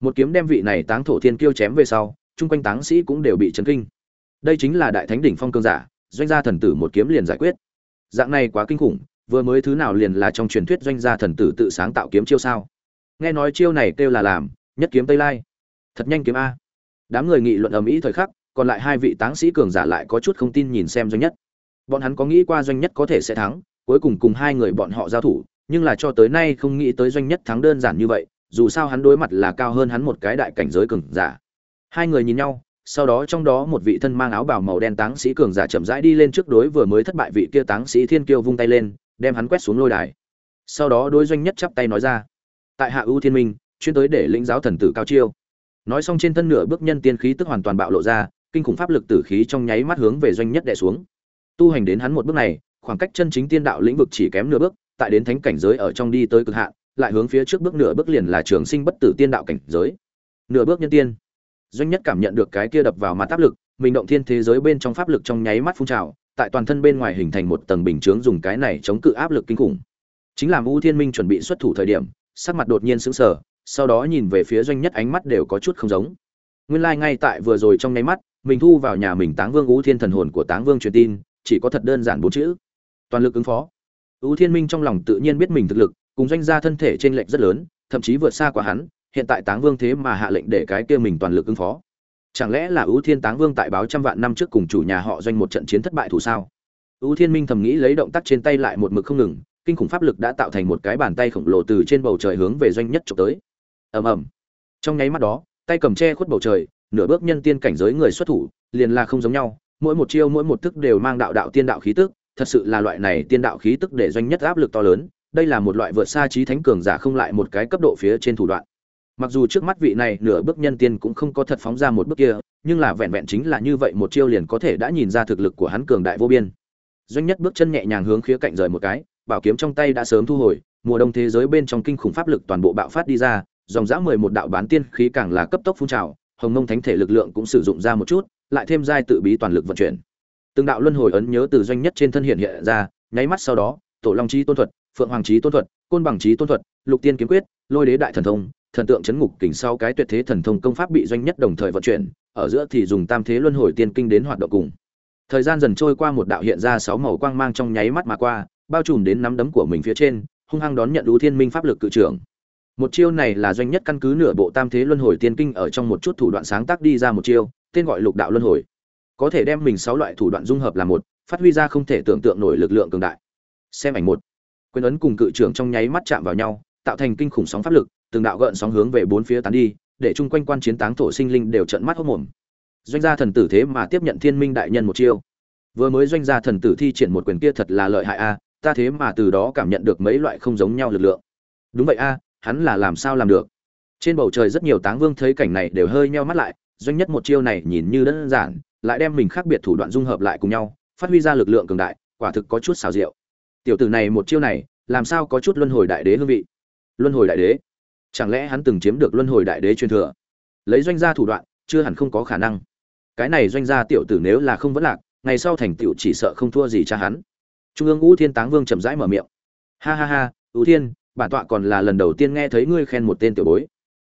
một kiếm đem vị này táng thổ thiên kiêu chém về sau, chung quanh táng sĩ cũng đều bị chấn kinh. Đây chính là đại thánh đỉnh phong cương giả, doanh gia thần tử một kiếm liền giải quyết. Dạng này quá kinh khủng, vừa mới thứ nào liền là trong truyền thuyết doanh gia thần tử tự sáng tạo kiếm chiêu sao? Nghe nói chiêu này kêu là làm, nhất kiếm tây lai. Thật nhanh kiếm a. Đám người nghị luận ầm ĩ thời khắc, còn lại hai vị táng sĩ cường giả lại có chút không tin nhìn xem doanh nhất. Bọn hắn có nghĩ qua doanh nhất có thể sẽ thắng, cuối cùng cùng hai người bọn họ giao thủ, nhưng là cho tới nay không nghĩ tới doanh nhất thắng đơn giản như vậy dù sao hắn đối mặt là cao hơn hắn một cái đại cảnh giới cường giả. Hai người nhìn nhau, sau đó trong đó một vị thân mang áo bào màu đen táng sĩ cường giả chậm rãi đi lên trước đối vừa mới thất bại vị kia táng sĩ thiên kiêu vung tay lên, đem hắn quét xuống lôi đài. Sau đó đối doanh nhất chắp tay nói ra, tại hạ ưu thiên minh, chuyên tới để lĩnh giáo thần tử cao chiêu. Nói xong trên thân nửa bước nhân tiên khí tức hoàn toàn bạo lộ ra, kinh khủng pháp lực tử khí trong nháy mắt hướng về doanh nhất đè xuống. Tu hành đến hắn một bước này, khoảng cách chân chính tiên đạo lĩnh vực chỉ kém nửa bước, tại đến thánh cảnh giới ở trong đi tới cực hạn lại hướng phía trước bước nửa bước liền là trường sinh bất tử tiên đạo cảnh giới. Nửa bước nhân tiên. Doanh nhất cảm nhận được cái kia đập vào mặt áp lực, mình động thiên thế giới bên trong pháp lực trong nháy mắt phun trào, tại toàn thân bên ngoài hình thành một tầng bình chướng dùng cái này chống cự áp lực kinh khủng. Chính là u thiên minh chuẩn bị xuất thủ thời điểm, sắc mặt đột nhiên sững sờ, sau đó nhìn về phía doanh nhất ánh mắt đều có chút không giống. Nguyên lai like ngay tại vừa rồi trong nháy mắt, mình thu vào nhà mình táng vương u thiên thần hồn của táng vương truyền tin, chỉ có thật đơn giản bốn chữ. Toàn lực ứng phó. U thiên minh trong lòng tự nhiên biết mình thực lực cùng doanh gia thân thể trên lệnh rất lớn, thậm chí vượt xa qua hắn, hiện tại táng vương thế mà hạ lệnh để cái kia mình toàn lực ứng phó. Chẳng lẽ là ưu thiên táng vương tại báo trăm vạn năm trước cùng chủ nhà họ doanh một trận chiến thất bại thủ sao? Ưu thiên minh thầm nghĩ lấy động tác trên tay lại một mực không ngừng, kinh khủng pháp lực đã tạo thành một cái bàn tay khổng lồ từ trên bầu trời hướng về doanh nhất trục tới. Ầm ầm. Trong nháy mắt đó, tay cầm che khuất bầu trời, nửa bước nhân tiên cảnh giới người xuất thủ, liền là không giống nhau, mỗi một chiêu mỗi một thức đều mang đạo đạo tiên đạo khí tức, thật sự là loại này tiên đạo khí tức để doanh nhất áp lực to lớn đây là một loại vượt xa trí thánh cường giả không lại một cái cấp độ phía trên thủ đoạn. Mặc dù trước mắt vị này nửa bước nhân tiên cũng không có thật phóng ra một bước kia, nhưng là vẹn vẹn chính là như vậy một chiêu liền có thể đã nhìn ra thực lực của hắn cường đại vô biên. Doanh nhất bước chân nhẹ nhàng hướng khía cạnh rời một cái, bảo kiếm trong tay đã sớm thu hồi, mùa đông thế giới bên trong kinh khủng pháp lực toàn bộ bạo phát đi ra, dòng dã mười một đạo bán tiên khí càng là cấp tốc phun trào, hồng mông thánh thể lực lượng cũng sử dụng ra một chút, lại thêm giai tự bí toàn lực vận chuyển. Từng đạo luân hồi ấn nhớ từ doanh nhất trên thân hiện hiện ra, nháy mắt sau đó, tổ long chi tôn thuật phượng hoàng trí tôn thuật côn bằng trí tôn thuật lục tiên kiếm quyết lôi đế đại thần thông thần tượng chấn ngục kình sau cái tuyệt thế thần thông công pháp bị doanh nhất đồng thời vận chuyển, ở giữa thì dùng tam thế luân hồi tiên kinh đến hoạt động cùng. Thời gian dần trôi qua một đạo hiện ra sáu màu quang mang trong nháy mắt mà qua, bao trùm đến nắm đấm của mình phía trên, hung hăng đón nhận Đu Thiên Minh pháp lực cự trưởng. Một chiêu này là doanh nhất căn cứ nửa bộ tam thế luân hồi tiên kinh ở trong một chút thủ đoạn sáng tác đi ra một chiêu, tên gọi lục đạo luân hồi. Có thể đem mình sáu loại thủ đoạn dung hợp Là một, phát huy ra không thể tưởng tượng nổi lực lượng cường đại. Xem ảnh một. Quyền ấn cùng cự trưởng trong nháy mắt chạm vào nhau, tạo thành kinh khủng sóng pháp lực, từng đạo gợn sóng hướng về bốn phía tán đi, để chung quanh quan chiến táng thổ sinh linh đều trợn mắt hốt mồm. Doanh gia thần tử thế mà tiếp nhận Thiên Minh đại nhân một chiêu. Vừa mới doanh gia thần tử thi triển một quyền kia thật là lợi hại a, ta thế mà từ đó cảm nhận được mấy loại không giống nhau lực lượng. Đúng vậy a, hắn là làm sao làm được? Trên bầu trời rất nhiều táng vương thấy cảnh này đều hơi nheo mắt lại, doanh nhất một chiêu này nhìn như đơn giản, lại đem mình khác biệt thủ đoạn dung hợp lại cùng nhau, phát huy ra lực lượng cường đại, quả thực có chút xào rượu Tiểu tử này một chiêu này, làm sao có chút luân hồi đại đế hương vị? Luân hồi đại đế? chẳng lẽ hắn từng chiếm được luân hồi đại đế truyền thừa? Lấy doanh gia thủ đoạn chưa hẳn không có khả năng. Cái này doanh gia tiểu tử nếu là không vẫn lạc ngày sau thành tựu chỉ sợ không thua gì cha hắn. Trung ương ngũ thiên táng vương chậm rãi mở miệng. Ha ha ha ưu thiên bản tọa còn là lần đầu tiên nghe thấy ngươi khen một tên tiểu bối.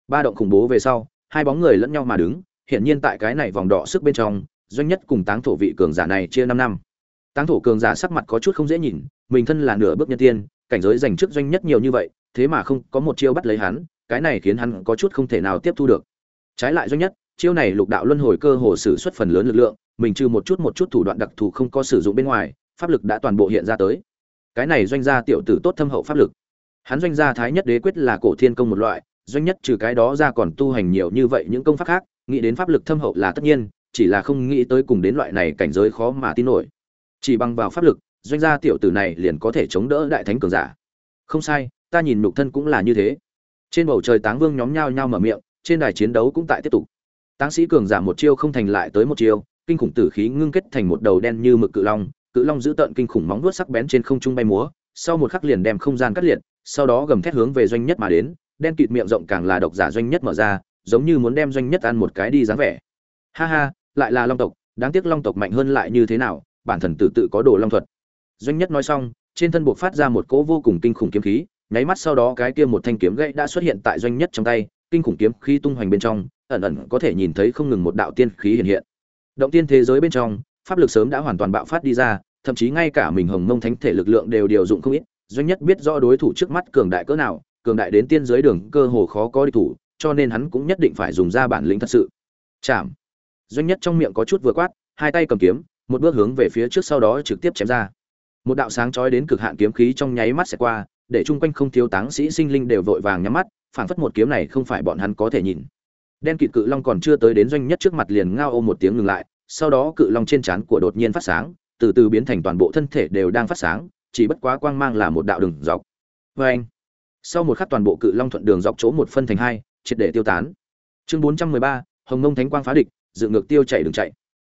Ba động khủng bố về sau hai bóng người lẫn nhau mà đứng Hiện nhiên tại cái này vòng đỏ sức bên trong doanh nhất cùng táng thổ vị cường giả này chia năm năm táng thổ cường giả sắc mặt có chút không dễ nhìn mình thân là nửa bước nhân tiên cảnh giới dành trước doanh nhất nhiều như vậy thế mà không có một chiêu bắt lấy hắn, cái này khiến hắn có chút không thể nào tiếp thu được. Trái lại doanh nhất, chiêu này lục đạo luân hồi cơ hồ sử xuất phần lớn lực lượng, mình trừ một chút một chút thủ đoạn đặc thù không có sử dụng bên ngoài, pháp lực đã toàn bộ hiện ra tới. Cái này doanh gia tiểu tử tốt thâm hậu pháp lực. Hắn doanh gia thái nhất đế quyết là cổ thiên công một loại, doanh nhất trừ cái đó ra còn tu hành nhiều như vậy những công pháp khác, nghĩ đến pháp lực thâm hậu là tất nhiên, chỉ là không nghĩ tới cùng đến loại này cảnh giới khó mà tin nổi. Chỉ bằng vào pháp lực, doanh gia tiểu tử này liền có thể chống đỡ đại thánh cường giả. Không sai, ta nhìn nhục thân cũng là như thế. Trên bầu trời táng vương nhóm nhao nhao mở miệng trên đài chiến đấu cũng tại tiếp tục. Táng sĩ cường giả một chiêu không thành lại tới một chiêu kinh khủng tử khí ngưng kết thành một đầu đen như mực cự long cự long giữ tợn kinh khủng móng vuốt sắc bén trên không trung bay múa sau một khắc liền đem không gian cắt liệt sau đó gầm thét hướng về doanh nhất mà đến đen kịt miệng rộng càng là độc giả doanh nhất mở ra giống như muốn đem doanh nhất ăn một cái đi dáng vẻ. Ha ha lại là long tộc đáng tiếc long tộc mạnh hơn lại như thế nào bản thần tự tự có đồ long thuật. Doanh nhất nói xong trên thân buộc phát ra một cỗ vô cùng kinh khủng kiếm khí nháy mắt sau đó cái kia một thanh kiếm gãy đã xuất hiện tại doanh nhất trong tay, kinh khủng kiếm khí tung hoành bên trong ẩn ẩn có thể nhìn thấy không ngừng một đạo tiên khí hiện hiện. Động tiên thế giới bên trong pháp lực sớm đã hoàn toàn bạo phát đi ra thậm chí ngay cả mình hồng mông thánh thể lực lượng đều điều dụng không ít. Doanh nhất biết rõ đối thủ trước mắt cường đại cỡ nào cường đại đến tiên giới đường cơ hồ khó có địch thủ cho nên hắn cũng nhất định phải dùng ra bản lĩnh thật sự. Chạm. Doanh nhất trong miệng có chút vừa quát hai tay cầm kiếm một bước hướng về phía trước sau đó trực tiếp chém ra. Một đạo sáng chói đến cực hạn kiếm khí trong nháy mắt sẽ qua, để chung quanh không thiếu táng sĩ sinh linh đều vội vàng nhắm mắt, phảng phất một kiếm này không phải bọn hắn có thể nhìn. Đen kịt cự long còn chưa tới đến doanh nhất trước mặt liền ngao ôm một tiếng ngừng lại, sau đó cự long trên trán của đột nhiên phát sáng, từ từ biến thành toàn bộ thân thể đều đang phát sáng, chỉ bất quá quang mang là một đạo đường dọc. Vê anh sau một khắc toàn bộ cự long thuận đường dọc chỗ một phân thành hai, triệt để tiêu tán. Chương bốn trăm mười ba, hồng mông thánh quang phá địch dự ngược tiêu chạy đường chạy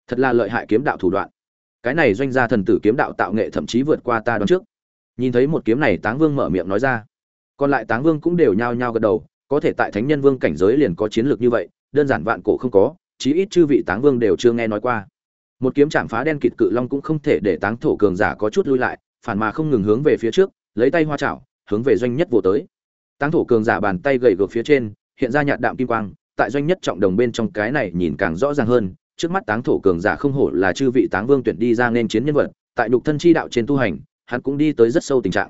thật là lợi hại kiếm đạo thủ đoạn. Cái này doanh gia thần tử kiếm đạo tạo nghệ thậm chí vượt qua ta đón trước. Nhìn thấy một kiếm này, táng vương mở miệng nói ra. Còn lại táng vương cũng đều nhao nhao gật đầu, có thể tại thánh nhân vương cảnh giới liền có chiến lược như vậy, đơn giản vạn cổ không có, chí ít chư vị táng vương đều chưa nghe nói qua. Một kiếm chạm phá đen kịt cự long cũng không thể để táng thổ cường giả có chút lui lại, phản mà không ngừng hướng về phía trước, lấy tay hoa chảo, hướng về doanh nhất vô tới. Táng thổ cường giả bàn tay gậy gược phía trên, hiện ra nhạt đạm kim quang, tại doanh nhất trọng đồng bên trong cái này nhìn càng rõ ràng hơn trước mắt táng thổ cường giả không hổ là chư vị táng vương tuyển đi ra nên chiến nhân vật, tại nhục thân chi đạo trên tu hành, hắn cũng đi tới rất sâu tình trạng.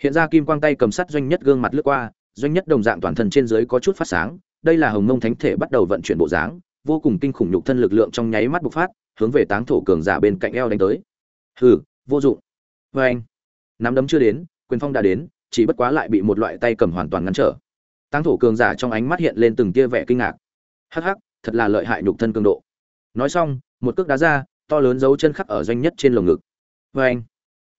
Hiện ra kim quang tay cầm sắt doanh nhất gương mặt lướt qua, doanh nhất đồng dạng toàn thân trên dưới có chút phát sáng, đây là hồng mông thánh thể bắt đầu vận chuyển bộ dáng, vô cùng kinh khủng nhục thân lực lượng trong nháy mắt bộc phát, hướng về táng thổ cường giả bên cạnh eo đánh tới. Hừ, vô dụng. Vê anh. Nắm đấm chưa đến, quyền phong đã đến, chỉ bất quá lại bị một loại tay cầm hoàn toàn ngăn trở. Táng thổ cường giả trong ánh mắt hiện lên từng tia vẻ kinh ngạc. Hắc hắc, thật là lợi hại nhục thân cường độ nói xong, một cước đá ra, to lớn dấu chân khắc ở doanh nhất trên lồng ngực. Vê anh,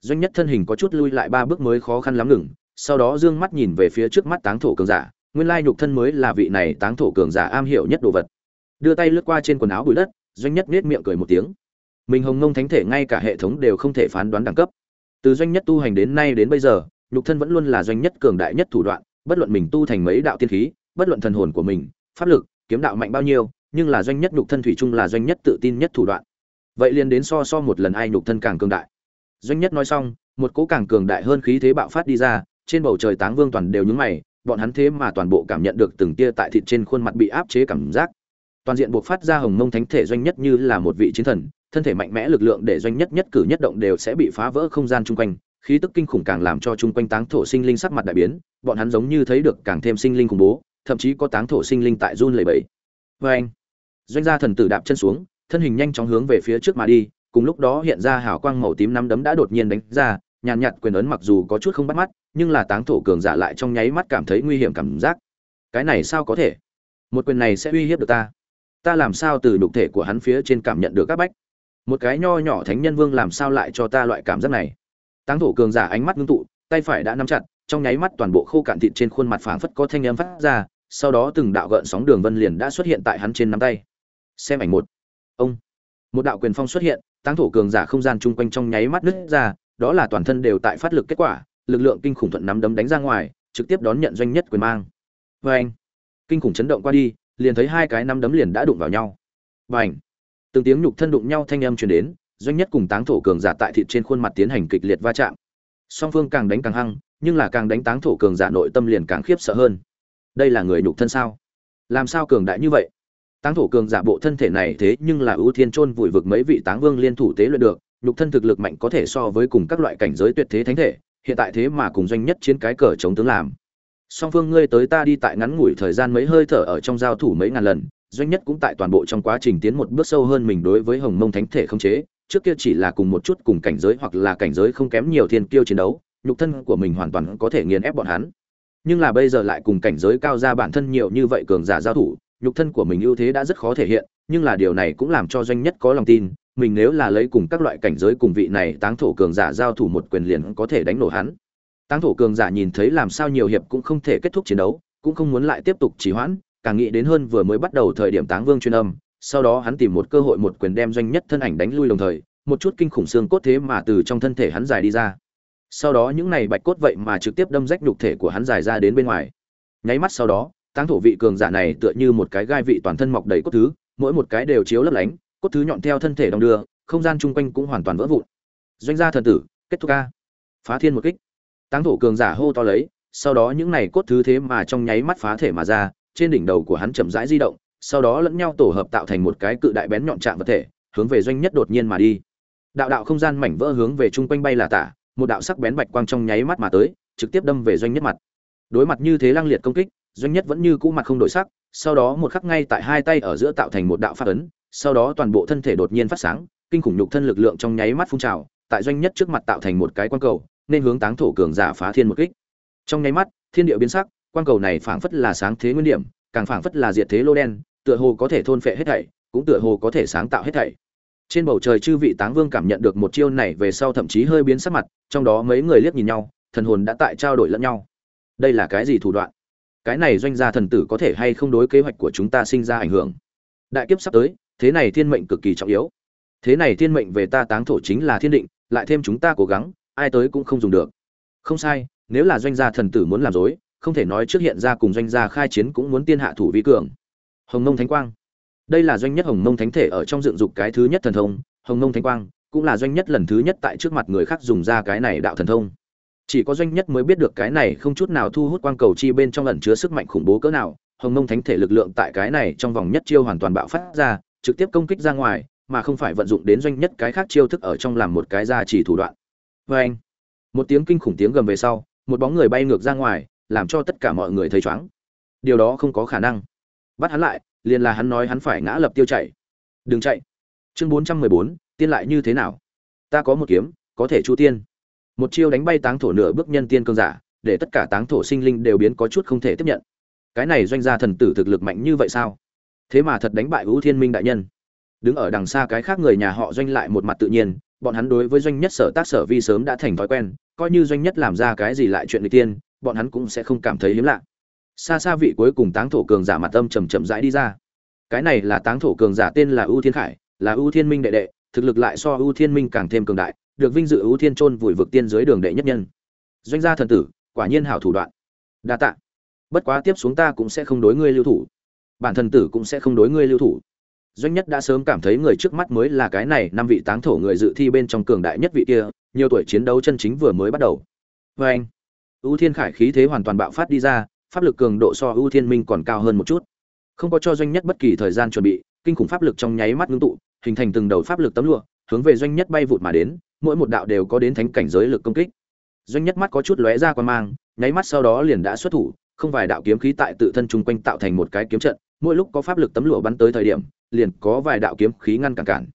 doanh nhất thân hình có chút lui lại ba bước mới khó khăn lắm ngừng, sau đó dương mắt nhìn về phía trước mắt táng thổ cường giả, nguyên lai nhục thân mới là vị này táng thổ cường giả am hiểu nhất đồ vật. Đưa tay lướt qua trên quần áo bụi đất, doanh nhất nết miệng cười một tiếng. Mình hồng ngông thánh thể ngay cả hệ thống đều không thể phán đoán đẳng cấp. Từ doanh nhất tu hành đến nay đến bây giờ, nhục thân vẫn luôn là doanh nhất cường đại nhất thủ đoạn, bất luận mình tu thành mấy đạo tiên khí, bất luận thần hồn của mình, pháp lực, kiếm đạo mạnh bao nhiêu nhưng là doanh nhất nhục thân thủy chung là doanh nhất tự tin nhất thủ đoạn. Vậy liền đến so so một lần ai nhục thân càng cường đại. Doanh nhất nói xong, một cỗ càng cường đại hơn khí thế bạo phát đi ra, trên bầu trời táng vương toàn đều nhướng mày, bọn hắn thế mà toàn bộ cảm nhận được từng tia tại thịt trên khuôn mặt bị áp chế cảm giác. Toàn diện buộc phát ra hồng mông thánh thể doanh nhất như là một vị chiến thần, thân thể mạnh mẽ lực lượng để doanh nhất nhất cử nhất động đều sẽ bị phá vỡ không gian chung quanh, khí tức kinh khủng càng làm cho chung quanh táng thổ sinh linh sắc mặt đại biến, bọn hắn giống như thấy được càng thêm sinh linh khủng bố, thậm chí có táng thổ sinh linh tại run lẩy bẩy. Vê anh doanh gia thần tử đạp chân xuống, thân hình nhanh chóng hướng về phía trước mà đi, cùng lúc đó hiện ra hào quang màu tím nắm đấm đã đột nhiên đánh ra, nhàn nhạt quyền ấn mặc dù có chút không bắt mắt, nhưng là táng thổ cường giả lại trong nháy mắt cảm thấy nguy hiểm cảm giác. Cái này sao có thể? Một quyền này sẽ uy hiếp được ta? Ta làm sao từ đục thể của hắn phía trên cảm nhận được các bách? Một cái nho nhỏ thánh nhân vương làm sao lại cho ta loại cảm giác này? Táng thổ cường giả ánh mắt ngưng tụ, tay phải đã nắm chặt, trong nháy mắt toàn bộ khô cạn thịt trên khuôn mặt phảng phất có thanh âm phát ra, sau đó từng đạo gợn sóng đường vân liền đã xuất hiện tại hắn trên nắm tay xem ảnh một. Ông. Một đạo quyền phong xuất hiện, táng thổ cường giả không gian chung quanh trong nháy mắt nứt ra, đó là toàn thân đều tại phát lực kết quả, lực lượng kinh khủng thuận nắm đấm đánh ra ngoài, trực tiếp đón nhận doanh nhất quyền mang. Vê anh kinh khủng chấn động qua đi, liền thấy hai cái nắm đấm liền đã đụng vào nhau. Và ảnh từng tiếng nhục thân đụng nhau thanh âm truyền đến, doanh nhất cùng táng thổ cường giả tại thịt trên khuôn mặt tiến hành kịch liệt va chạm. Song phương càng đánh càng hăng, nhưng là càng đánh táng thổ cường giả nội tâm liền càng khiếp sợ hơn. Đây là người nhục thân sao? Làm sao cường đại như vậy? Táng thổ cường giả bộ thân thể này thế nhưng là ưu thiên chôn vùi vực mấy vị táng vương liên thủ tế luyện được, nhục thân thực lực mạnh có thể so với cùng các loại cảnh giới tuyệt thế thánh thể, hiện tại thế mà cùng doanh nhất chiến cái cờ chống tướng làm. Song phương ngươi tới ta đi tại ngắn ngủi thời gian mấy hơi thở ở trong giao thủ mấy ngàn lần, doanh nhất cũng tại toàn bộ trong quá trình tiến một bước sâu hơn mình đối với hồng mông thánh thể không chế, trước kia chỉ là cùng một chút cùng cảnh giới hoặc là cảnh giới không kém nhiều thiên kiêu chiến đấu, nhục thân của mình hoàn toàn có thể nghiền ép bọn hắn. Nhưng là bây giờ lại cùng cảnh giới cao ra bản thân nhiều như vậy cường giả giao thủ nhục thân của mình ưu thế đã rất khó thể hiện, nhưng là điều này cũng làm cho doanh nhất có lòng tin, mình nếu là lấy cùng các loại cảnh giới cùng vị này táng thổ cường giả giao thủ một quyền liền có thể đánh nổ hắn. Táng thổ cường giả nhìn thấy làm sao nhiều hiệp cũng không thể kết thúc chiến đấu, cũng không muốn lại tiếp tục trì hoãn, càng nghĩ đến hơn vừa mới bắt đầu thời điểm táng vương chuyên âm, sau đó hắn tìm một cơ hội một quyền đem doanh nhất thân ảnh đánh lui đồng thời, một chút kinh khủng xương cốt thế mà từ trong thân thể hắn dài đi ra. Sau đó những này bạch cốt vậy mà trực tiếp đâm rách nhục thể của hắn dài ra đến bên ngoài. Nháy mắt sau đó táng thổ vị cường giả này tựa như một cái gai vị toàn thân mọc đầy cốt thứ, mỗi một cái đều chiếu lấp lánh, cốt thứ nhọn theo thân thể đong đưa, không gian chung quanh cũng hoàn toàn vỡ vụn. Doanh gia thần tử, kết thúc ca. Phá thiên một kích. Táng thổ cường giả hô to lấy, sau đó những này cốt thứ thế mà trong nháy mắt phá thể mà ra, trên đỉnh đầu của hắn chậm rãi di động, sau đó lẫn nhau tổ hợp tạo thành một cái cự đại bén nhọn chạm vật thể, hướng về doanh nhất đột nhiên mà đi. Đạo đạo không gian mảnh vỡ hướng về chung quanh bay là tả, một đạo sắc bén bạch quang trong nháy mắt mà tới, trực tiếp đâm về doanh nhất mặt. Đối mặt như thế lang liệt công kích doanh nhất vẫn như cũ mặt không đổi sắc, sau đó một khắc ngay tại hai tay ở giữa tạo thành một đạo phát ấn, sau đó toàn bộ thân thể đột nhiên phát sáng, kinh khủng nhục thân lực lượng trong nháy mắt phun trào, tại doanh nhất trước mặt tạo thành một cái quang cầu, nên hướng táng thổ cường giả phá thiên một kích. Trong nháy mắt, thiên địa biến sắc, quang cầu này phảng phất là sáng thế nguyên điểm, càng phảng phất là diệt thế lô đen, tựa hồ có thể thôn phệ hết thảy, cũng tựa hồ có thể sáng tạo hết thảy. Trên bầu trời chư vị táng vương cảm nhận được một chiêu này về sau thậm chí hơi biến sắc mặt, trong đó mấy người liếc nhìn nhau, thần hồn đã tại trao đổi lẫn nhau. Đây là cái gì thủ đoạn? Cái này doanh gia thần tử có thể hay không đối kế hoạch của chúng ta sinh ra ảnh hưởng? Đại kiếp sắp tới, thế này thiên mệnh cực kỳ trọng yếu. Thế này thiên mệnh về ta táng thổ chính là thiên định, lại thêm chúng ta cố gắng, ai tới cũng không dùng được. Không sai, nếu là doanh gia thần tử muốn làm dối, không thể nói trước hiện ra cùng doanh gia khai chiến cũng muốn tiên hạ thủ vi cường. Hồng nông thánh quang. Đây là doanh nhất hồng nông thánh thể ở trong dựng dục cái thứ nhất thần thông. Hồng nông thánh quang cũng là doanh nhất lần thứ nhất tại trước mặt người khác dùng ra cái này đạo thần thông chỉ có doanh nhất mới biết được cái này không chút nào thu hút quang cầu chi bên trong ẩn chứa sức mạnh khủng bố cỡ nào, hồng nông thánh thể lực lượng tại cái này trong vòng nhất chiêu hoàn toàn bạo phát ra, trực tiếp công kích ra ngoài, mà không phải vận dụng đến doanh nhất cái khác chiêu thức ở trong làm một cái gia chỉ thủ đoạn. Vê anh, một tiếng kinh khủng tiếng gầm về sau, một bóng người bay ngược ra ngoài, làm cho tất cả mọi người thấy chóng điều đó không có khả năng. Bắt hắn lại, liền là hắn nói hắn phải ngã lập tiêu chạy. Đừng chạy. Chương bốn trăm mười bốn, tiên lại như thế nào? Ta có một kiếm, có thể chu tiên một chiêu đánh bay táng thổ nửa bước nhân tiên cương giả, để tất cả táng thổ sinh linh đều biến có chút không thể tiếp nhận. Cái này doanh gia thần tử thực lực mạnh như vậy sao? Thế mà thật đánh bại ưu thiên minh đại nhân. Đứng ở đằng xa cái khác người nhà họ doanh lại một mặt tự nhiên, bọn hắn đối với doanh nhất sở tác sở vi sớm đã thành thói quen, coi như doanh nhất làm ra cái gì lại chuyện người tiên, bọn hắn cũng sẽ không cảm thấy hiếm lạ. Xa xa vị cuối cùng táng thổ cường giả mặt âm trầm chậm rãi đi ra. Cái này là táng thổ cường giả tên là ưu thiên khải, là ưu thiên minh đệ đệ, thực lực lại so ưu thiên minh càng thêm cường đại được vinh dự ưu thiên trôn vùi vực tiên giới đường đệ nhất nhân. Doanh gia thần tử, quả nhiên hảo thủ đoạn. Đa tạ. Bất quá tiếp xuống ta cũng sẽ không đối ngươi lưu thủ. Bản thần tử cũng sẽ không đối ngươi lưu thủ. Doanh nhất đã sớm cảm thấy người trước mắt mới là cái này năm vị táng thổ người dự thi bên trong cường đại nhất vị kia, nhiều tuổi chiến đấu chân chính vừa mới bắt đầu. Vê anh, ưu thiên khải khí thế hoàn toàn bạo phát đi ra, pháp lực cường độ so ưu thiên minh còn cao hơn một chút. Không có cho doanh nhất bất kỳ thời gian chuẩn bị, kinh khủng pháp lực trong nháy mắt ngưng tụ, hình thành từng đầu pháp lực tấm lụa hướng về doanh nhất bay vụt mà đến, mỗi một đạo đều có đến thánh cảnh giới lực công kích. Doanh nhất mắt có chút lóe ra quan mang, nháy mắt sau đó liền đã xuất thủ, không vài đạo kiếm khí tại tự thân chung quanh tạo thành một cái kiếm trận, mỗi lúc có pháp lực tấm lụa bắn tới thời điểm, liền có vài đạo kiếm khí ngăn cản cản.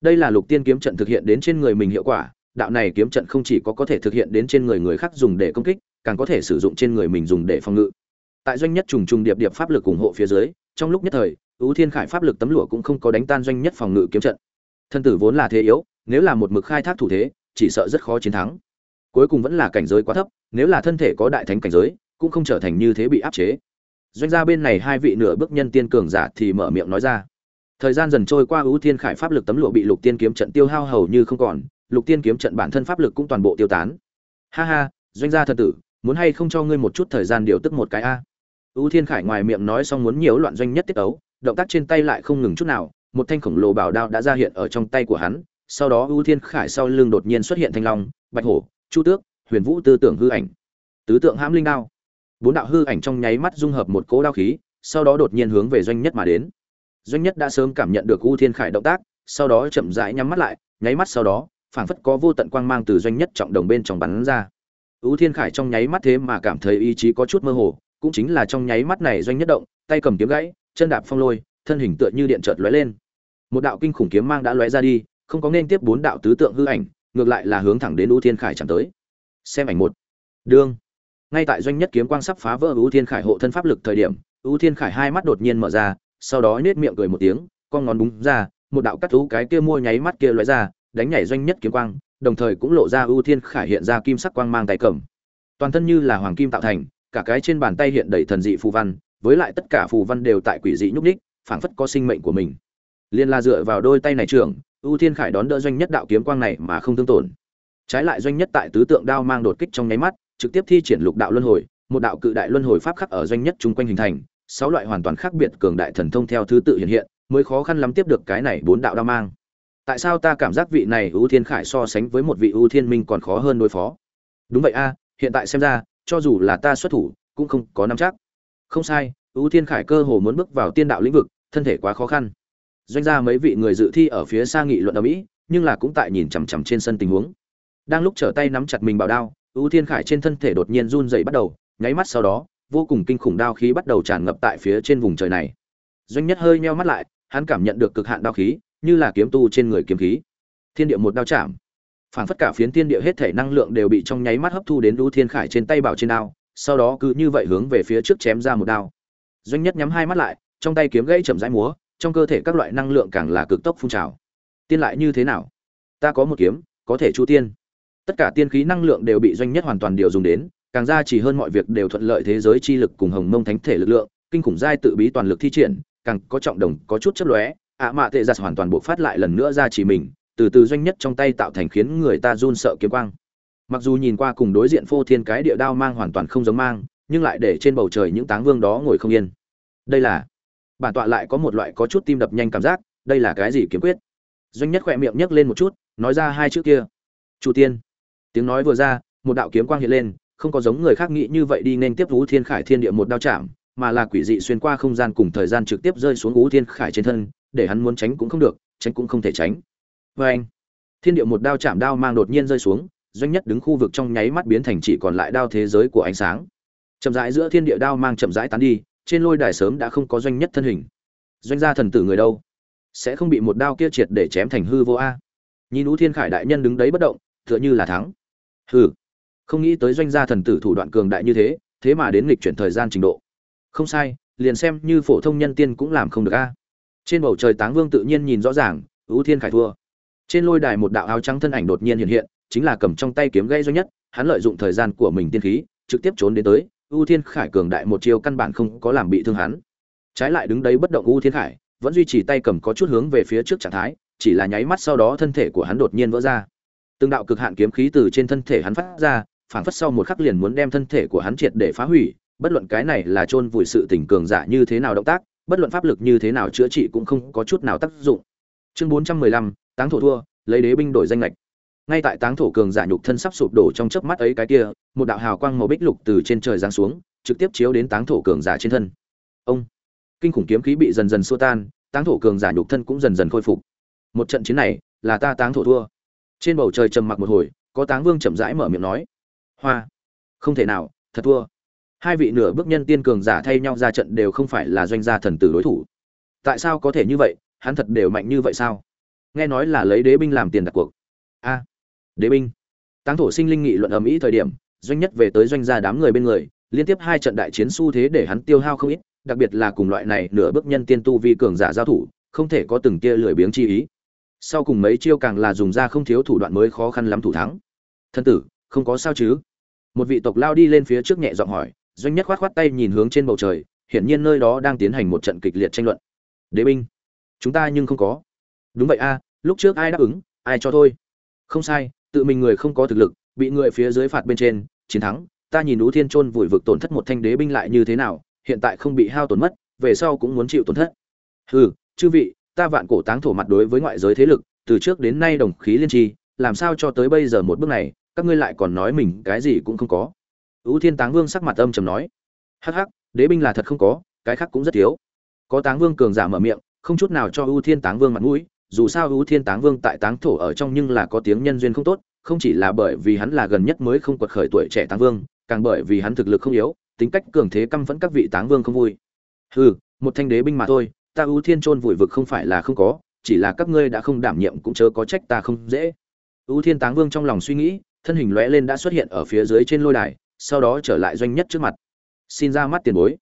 Đây là lục tiên kiếm trận thực hiện đến trên người mình hiệu quả, đạo này kiếm trận không chỉ có có thể thực hiện đến trên người người khác dùng để công kích, càng có thể sử dụng trên người mình dùng để phòng ngự. Tại doanh nhất trùng trùng điệp điệp pháp lực ủng hộ phía dưới, trong lúc nhất thời ưu thiên khải pháp lực tấm lụa cũng không có đánh tan doanh nhất phòng ngự kiếm trận thân tử vốn là thế yếu, nếu là một mực khai thác thủ thế, chỉ sợ rất khó chiến thắng. Cuối cùng vẫn là cảnh giới quá thấp, nếu là thân thể có đại thánh cảnh giới, cũng không trở thành như thế bị áp chế. Doanh gia bên này hai vị nửa bước nhân tiên cường giả thì mở miệng nói ra. Thời gian dần trôi qua ưu thiên khải pháp lực tấm lụa bị lục tiên kiếm trận tiêu hao hầu như không còn, lục tiên kiếm trận bản thân pháp lực cũng toàn bộ tiêu tán. Ha ha, doanh gia thân tử, muốn hay không cho ngươi một chút thời gian điều tức một cái a? Ưu thiên khải ngoài miệng nói xong muốn nhiều loạn doanh nhất tiết ấu, động tác trên tay lại không ngừng chút nào một thanh khổng lồ bảo đao đã ra hiện ở trong tay của hắn, sau đó ưu thiên khải sau lưng đột nhiên xuất hiện thanh long, bạch hổ, chu tước, huyền vũ tư tưởng hư ảnh. Tứ tượng hãm linh đao. Bốn đạo hư ảnh trong nháy mắt dung hợp một cỗ đao khí, sau đó đột nhiên hướng về doanh nhất mà đến. Doanh nhất đã sớm cảm nhận được ưu thiên khải động tác, sau đó chậm rãi nhắm mắt lại, nháy mắt sau đó, phảng phất có vô tận quang mang từ doanh nhất trọng đồng bên trong bắn ra. Ưu thiên khải trong nháy mắt thế mà cảm thấy ý chí có chút mơ hồ, cũng chính là trong nháy mắt này doanh nhất động, tay cầm kiếm gãy, chân đạp phong lôi thân hình tựa như điện chợt lóe lên. Một đạo kinh khủng kiếm mang đã lóe ra đi không có nên tiếp bốn đạo tứ tượng hư ảnh ngược lại là hướng thẳng đến U thiên khải chẳng tới. Xem ảnh một. Đương. Ngay tại doanh nhất kiếm quang sắp phá vỡ U thiên khải hộ thân pháp lực thời điểm U thiên khải hai mắt đột nhiên mở ra sau đó nhếch miệng cười một tiếng con ngón búng ra một đạo cắt thú cái kia mua nháy mắt kia lóe ra đánh nhảy doanh nhất kiếm quang đồng thời cũng lộ ra U thiên khải hiện ra kim sắc quang mang tay cầm. Toàn thân như là hoàng kim tạo thành cả cái trên bàn tay hiện đầy thần dị phù văn với lại tất cả phù văn đều tại quỷ dị nhúc nhích, phảng phất có sinh mệnh của mình. Liên la dựa vào đôi tay này trưởng ưu thiên khải đón đỡ doanh nhất đạo kiếm quang này mà không thương tổn. Trái lại doanh nhất tại tứ tượng đao mang đột kích trong nháy mắt, trực tiếp thi triển lục đạo luân hồi, một đạo cự đại luân hồi pháp khắc ở doanh nhất chung quanh hình thành, sáu loại hoàn toàn khác biệt cường đại thần thông theo thứ tự hiện hiện, mới khó khăn lắm tiếp được cái này bốn đạo đao mang. Tại sao ta cảm giác vị này ưu thiên khải so sánh với một vị ưu thiên minh còn khó hơn đối phó? Đúng vậy a, hiện tại xem ra, cho dù là ta xuất thủ, cũng không có nắm chắc. Không sai ưu thiên khải cơ hồ muốn bước vào tiên đạo lĩnh vực, thân thể quá khó khăn. Doanh gia mấy vị người dự thi ở phía xa nghị luận ở mỹ, nhưng là cũng tại nhìn chằm chằm trên sân tình huống. Đang lúc trở tay nắm chặt mình bảo đao ưu thiên khải trên thân thể đột nhiên run dậy bắt đầu, nháy mắt sau đó, vô cùng kinh khủng đao khí bắt đầu tràn ngập tại phía trên vùng trời này. Doanh nhất hơi meo mắt lại, hắn cảm nhận được cực hạn đao khí, như là kiếm tu trên người kiếm khí. Thiên địa một đao chạm. Phảng phất cả phiến thiên địa hết thể năng lượng đều bị trong nháy mắt hấp thu đến ưu thiên khải trên tay bảo trên đao, sau đó cứ như vậy hướng về phía trước chém ra một đao doanh nhất nhắm hai mắt lại, trong tay kiếm gãy chậm rãi múa, trong cơ thể các loại năng lượng càng là cực tốc phun trào. Tiên lại như thế nào? Ta có một kiếm, có thể chu tiên. Tất cả tiên khí năng lượng đều bị doanh nhất hoàn toàn điều dùng đến, càng ra chỉ hơn mọi việc đều thuận lợi thế giới chi lực cùng hồng mông thánh thể lực lượng, kinh khủng giai tự bí toàn lực thi triển, càng có trọng đồng, có chút chất lóe, ạ mạ tệ giặt hoàn toàn buộc phát lại lần nữa ra chỉ mình, từ từ doanh nhất trong tay tạo thành khiến người ta run sợ kiếm quang. Mặc dù nhìn qua cùng đối diện phô thiên cái địa đao mang hoàn toàn không giống mang nhưng lại để trên bầu trời những táng vương đó ngồi không yên. Đây là, bản tọa lại có một loại có chút tim đập nhanh cảm giác, đây là cái gì kiếm quyết? Doanh nhất khỏe miệng nhấc lên một chút, nói ra hai chữ kia. Chủ tiên. Tiếng nói vừa ra, một đạo kiếm quang hiện lên, không có giống người khác nghĩ như vậy đi nên tiếp vũ thiên khải thiên địa một đao chạm, mà là quỷ dị xuyên qua không gian cùng thời gian trực tiếp rơi xuống vũ thiên khải trên thân, để hắn muốn tránh cũng không được, tránh cũng không thể tránh. Vê anh, thiên địa một đao chạm đao mang đột nhiên rơi xuống, doanh nhất đứng khu vực trong nháy mắt biến thành chỉ còn lại đao thế giới của ánh sáng chậm rãi giữa thiên địa đao mang chậm rãi tán đi, trên lôi đài sớm đã không có doanh nhất thân hình. Doanh gia thần tử người đâu? Sẽ không bị một đao kia triệt để chém thành hư vô a. Nhìn ú thiên khải đại nhân đứng đấy bất động, tựa như là thắng. Hừ. Không nghĩ tới doanh gia thần tử thủ đoạn cường đại như thế thế mà đến lịch chuyển thời gian trình độ. Không sai, liền xem như phổ thông nhân tiên cũng làm không được a. Trên bầu trời táng vương tự nhiên nhìn rõ ràng, ú thiên khải thua. Trên lôi đài một đạo áo trắng thân ảnh đột nhiên hiện hiện, chính là cầm trong tay kiếm gây doanh nhất, hắn lợi dụng thời gian của mình tiên khí, trực tiếp trốn đến tới U thiên khải cường đại một chiêu căn bản không có làm bị thương hắn. Trái lại đứng đấy bất động U thiên khải, vẫn duy trì tay cầm có chút hướng về phía trước trạng thái, chỉ là nháy mắt sau đó thân thể của hắn đột nhiên vỡ ra. Từng đạo cực hạn kiếm khí từ trên thân thể hắn phát ra phản phất sau một khắc liền muốn đem thân thể của hắn triệt để phá hủy, bất luận cái này là chôn vùi sự tình cường giả như thế nào động tác, bất luận pháp lực như thế nào chữa trị cũng không có chút nào tác dụng. Chương bốn trăm mười lăm, táng thổ thua, lấy đế binh đổi danh nghịch ngay tại táng thổ cường giả nhục thân sắp sụp đổ trong chớp mắt ấy cái kia, một đạo hào quang màu bích lục từ trên trời giáng xuống, trực tiếp chiếu đến táng thổ cường giả trên thân. Ông! Kinh khủng kiếm khí bị dần dần xua tan, táng thổ cường giả nhục thân cũng dần dần khôi phục. Một trận chiến này, là ta táng thổ thua. Trên bầu trời trầm mặc một hồi, có táng vương chậm rãi mở miệng nói. Hoa! Không thể nào, thật thua. Hai vị nửa bước nhân tiên cường giả thay nhau ra trận đều không phải là doanh gia thần tử đối thủ. Tại sao có thể như vậy? Hắn thật đều mạnh như vậy sao? Nghe nói là lấy đế binh làm tiền đặt cuộc. A! Đế binh. Táng thổ sinh linh nghị luận ầm ĩ thời điểm, doanh nhất về tới doanh gia đám người bên người, liên tiếp hai trận đại chiến xu thế để hắn tiêu hao không ít, đặc biệt là cùng loại này nửa bước nhân tiên tu vi cường giả giao thủ, không thể có từng tia lười biếng chi ý. Sau cùng mấy chiêu càng là dùng ra không thiếu thủ đoạn mới khó khăn lắm thủ thắng. Thân tử, không có sao chứ? Một vị tộc lao đi lên phía trước nhẹ giọng hỏi, doanh nhất khoát khoát tay nhìn hướng trên bầu trời, hiển nhiên nơi đó đang tiến hành một trận kịch liệt tranh luận. Đế binh, chúng ta nhưng không có. Đúng vậy a, lúc trước ai đáp ứng, ai cho thôi? Không sai tự mình người không có thực lực bị người phía dưới phạt bên trên chiến thắng ta nhìn Ú Thiên Chôn vùi vực tổn thất một thanh đế binh lại như thế nào, hiện tại không bị hao tổn mất, về sau cũng muốn chịu tổn thất. Hừ, chư vị, ta vạn cổ táng thổ mặt đối với ngoại giới thế lực, từ trước đến nay đồng khí liên tri, làm sao cho tới bây giờ một bước này, các ngươi lại còn nói mình cái gì cũng không có. Ú Thiên Táng Vương sắc mặt âm trầm nói, hắc hắc, đế binh là thật không có, cái khác cũng rất thiếu. Có Táng Vương cường giả mở miệng, không chút nào cho Ú Thiên Táng Vương mặt mũi, dù sao Ú Thiên Táng Vương tại Táng thổ ở trong nhưng là có tiếng nhân duyên không tốt, không chỉ là bởi vì hắn là gần nhất mới không quật khởi tuổi trẻ Táng Vương, càng bởi vì hắn thực lực không yếu, tính cách cường thế căm phẫn các vị táng vương không vui. Hừ, một thanh đế binh mà thôi, ta ưu thiên trôn vùi vực không phải là không có, chỉ là các ngươi đã không đảm nhiệm cũng chớ có trách ta không dễ. Ưu thiên táng vương trong lòng suy nghĩ, thân hình lóe lên đã xuất hiện ở phía dưới trên lôi đài, sau đó trở lại doanh nhất trước mặt. Xin ra mắt tiền bối.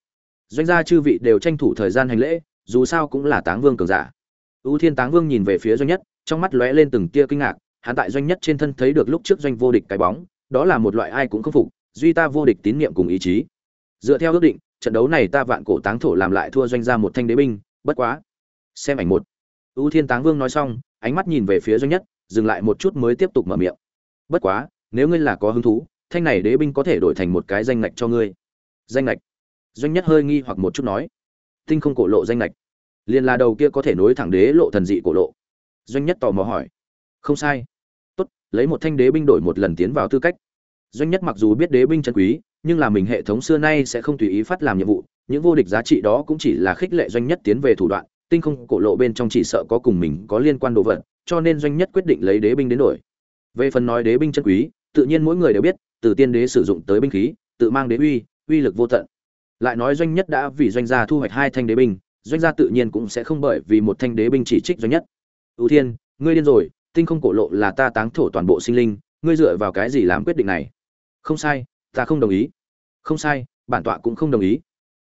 Doanh gia chư vị đều tranh thủ thời gian hành lễ, dù sao cũng là táng vương cường giả. Ưu thiên táng vương nhìn về phía doanh nhất, trong mắt lóe lên từng tia kinh ngạc, hắn tại doanh nhất trên thân thấy được lúc trước doanh vô địch cái bóng, đó là một loại ai cũng không phục, duy ta vô địch tín niệm cùng ý chí. Dựa theo ước định trận đấu này ta vạn cổ táng thổ làm lại thua doanh ra một thanh đế binh bất quá. Xem ảnh một. Ưu thiên táng vương nói xong ánh mắt nhìn về phía doanh nhất dừng lại một chút mới tiếp tục mở miệng. Bất quá nếu ngươi là có hứng thú thanh này đế binh có thể đổi thành một cái danh ngạch cho ngươi. Danh ngạch. Doanh nhất hơi nghi hoặc một chút nói. Tinh không cổ lộ danh ngạch liền là đầu kia có thể nối thẳng đế lộ thần dị cổ lộ. Doanh nhất tò mò hỏi. Không sai. Tốt, lấy một thanh đế binh đổi một lần tiến vào tư cách. Doanh nhất mặc dù biết đế binh chân quý, nhưng là mình hệ thống xưa nay sẽ không tùy ý phát làm nhiệm vụ. Những vô địch giá trị đó cũng chỉ là khích lệ doanh nhất tiến về thủ đoạn, tinh không cổ lộ bên trong chỉ sợ có cùng mình có liên quan đồ vật, cho nên doanh nhất quyết định lấy đế binh đến đổi. Về phần nói đế binh chân quý, tự nhiên mỗi người đều biết, từ tiên đế sử dụng tới binh khí, tự mang đế uy uy lực vô tận. Lại nói doanh nhất đã vì doanh gia thu hoạch hai thanh đế binh doanh gia tự nhiên cũng sẽ không bởi vì một thanh đế binh chỉ trích doanh nhất. Ưu thiên, ngươi điên rồi, tinh không cổ lộ là ta táng thổ toàn bộ sinh linh, ngươi dựa vào cái gì làm quyết định này? Không sai, ta không đồng ý. Không sai, bản tọa cũng không đồng ý.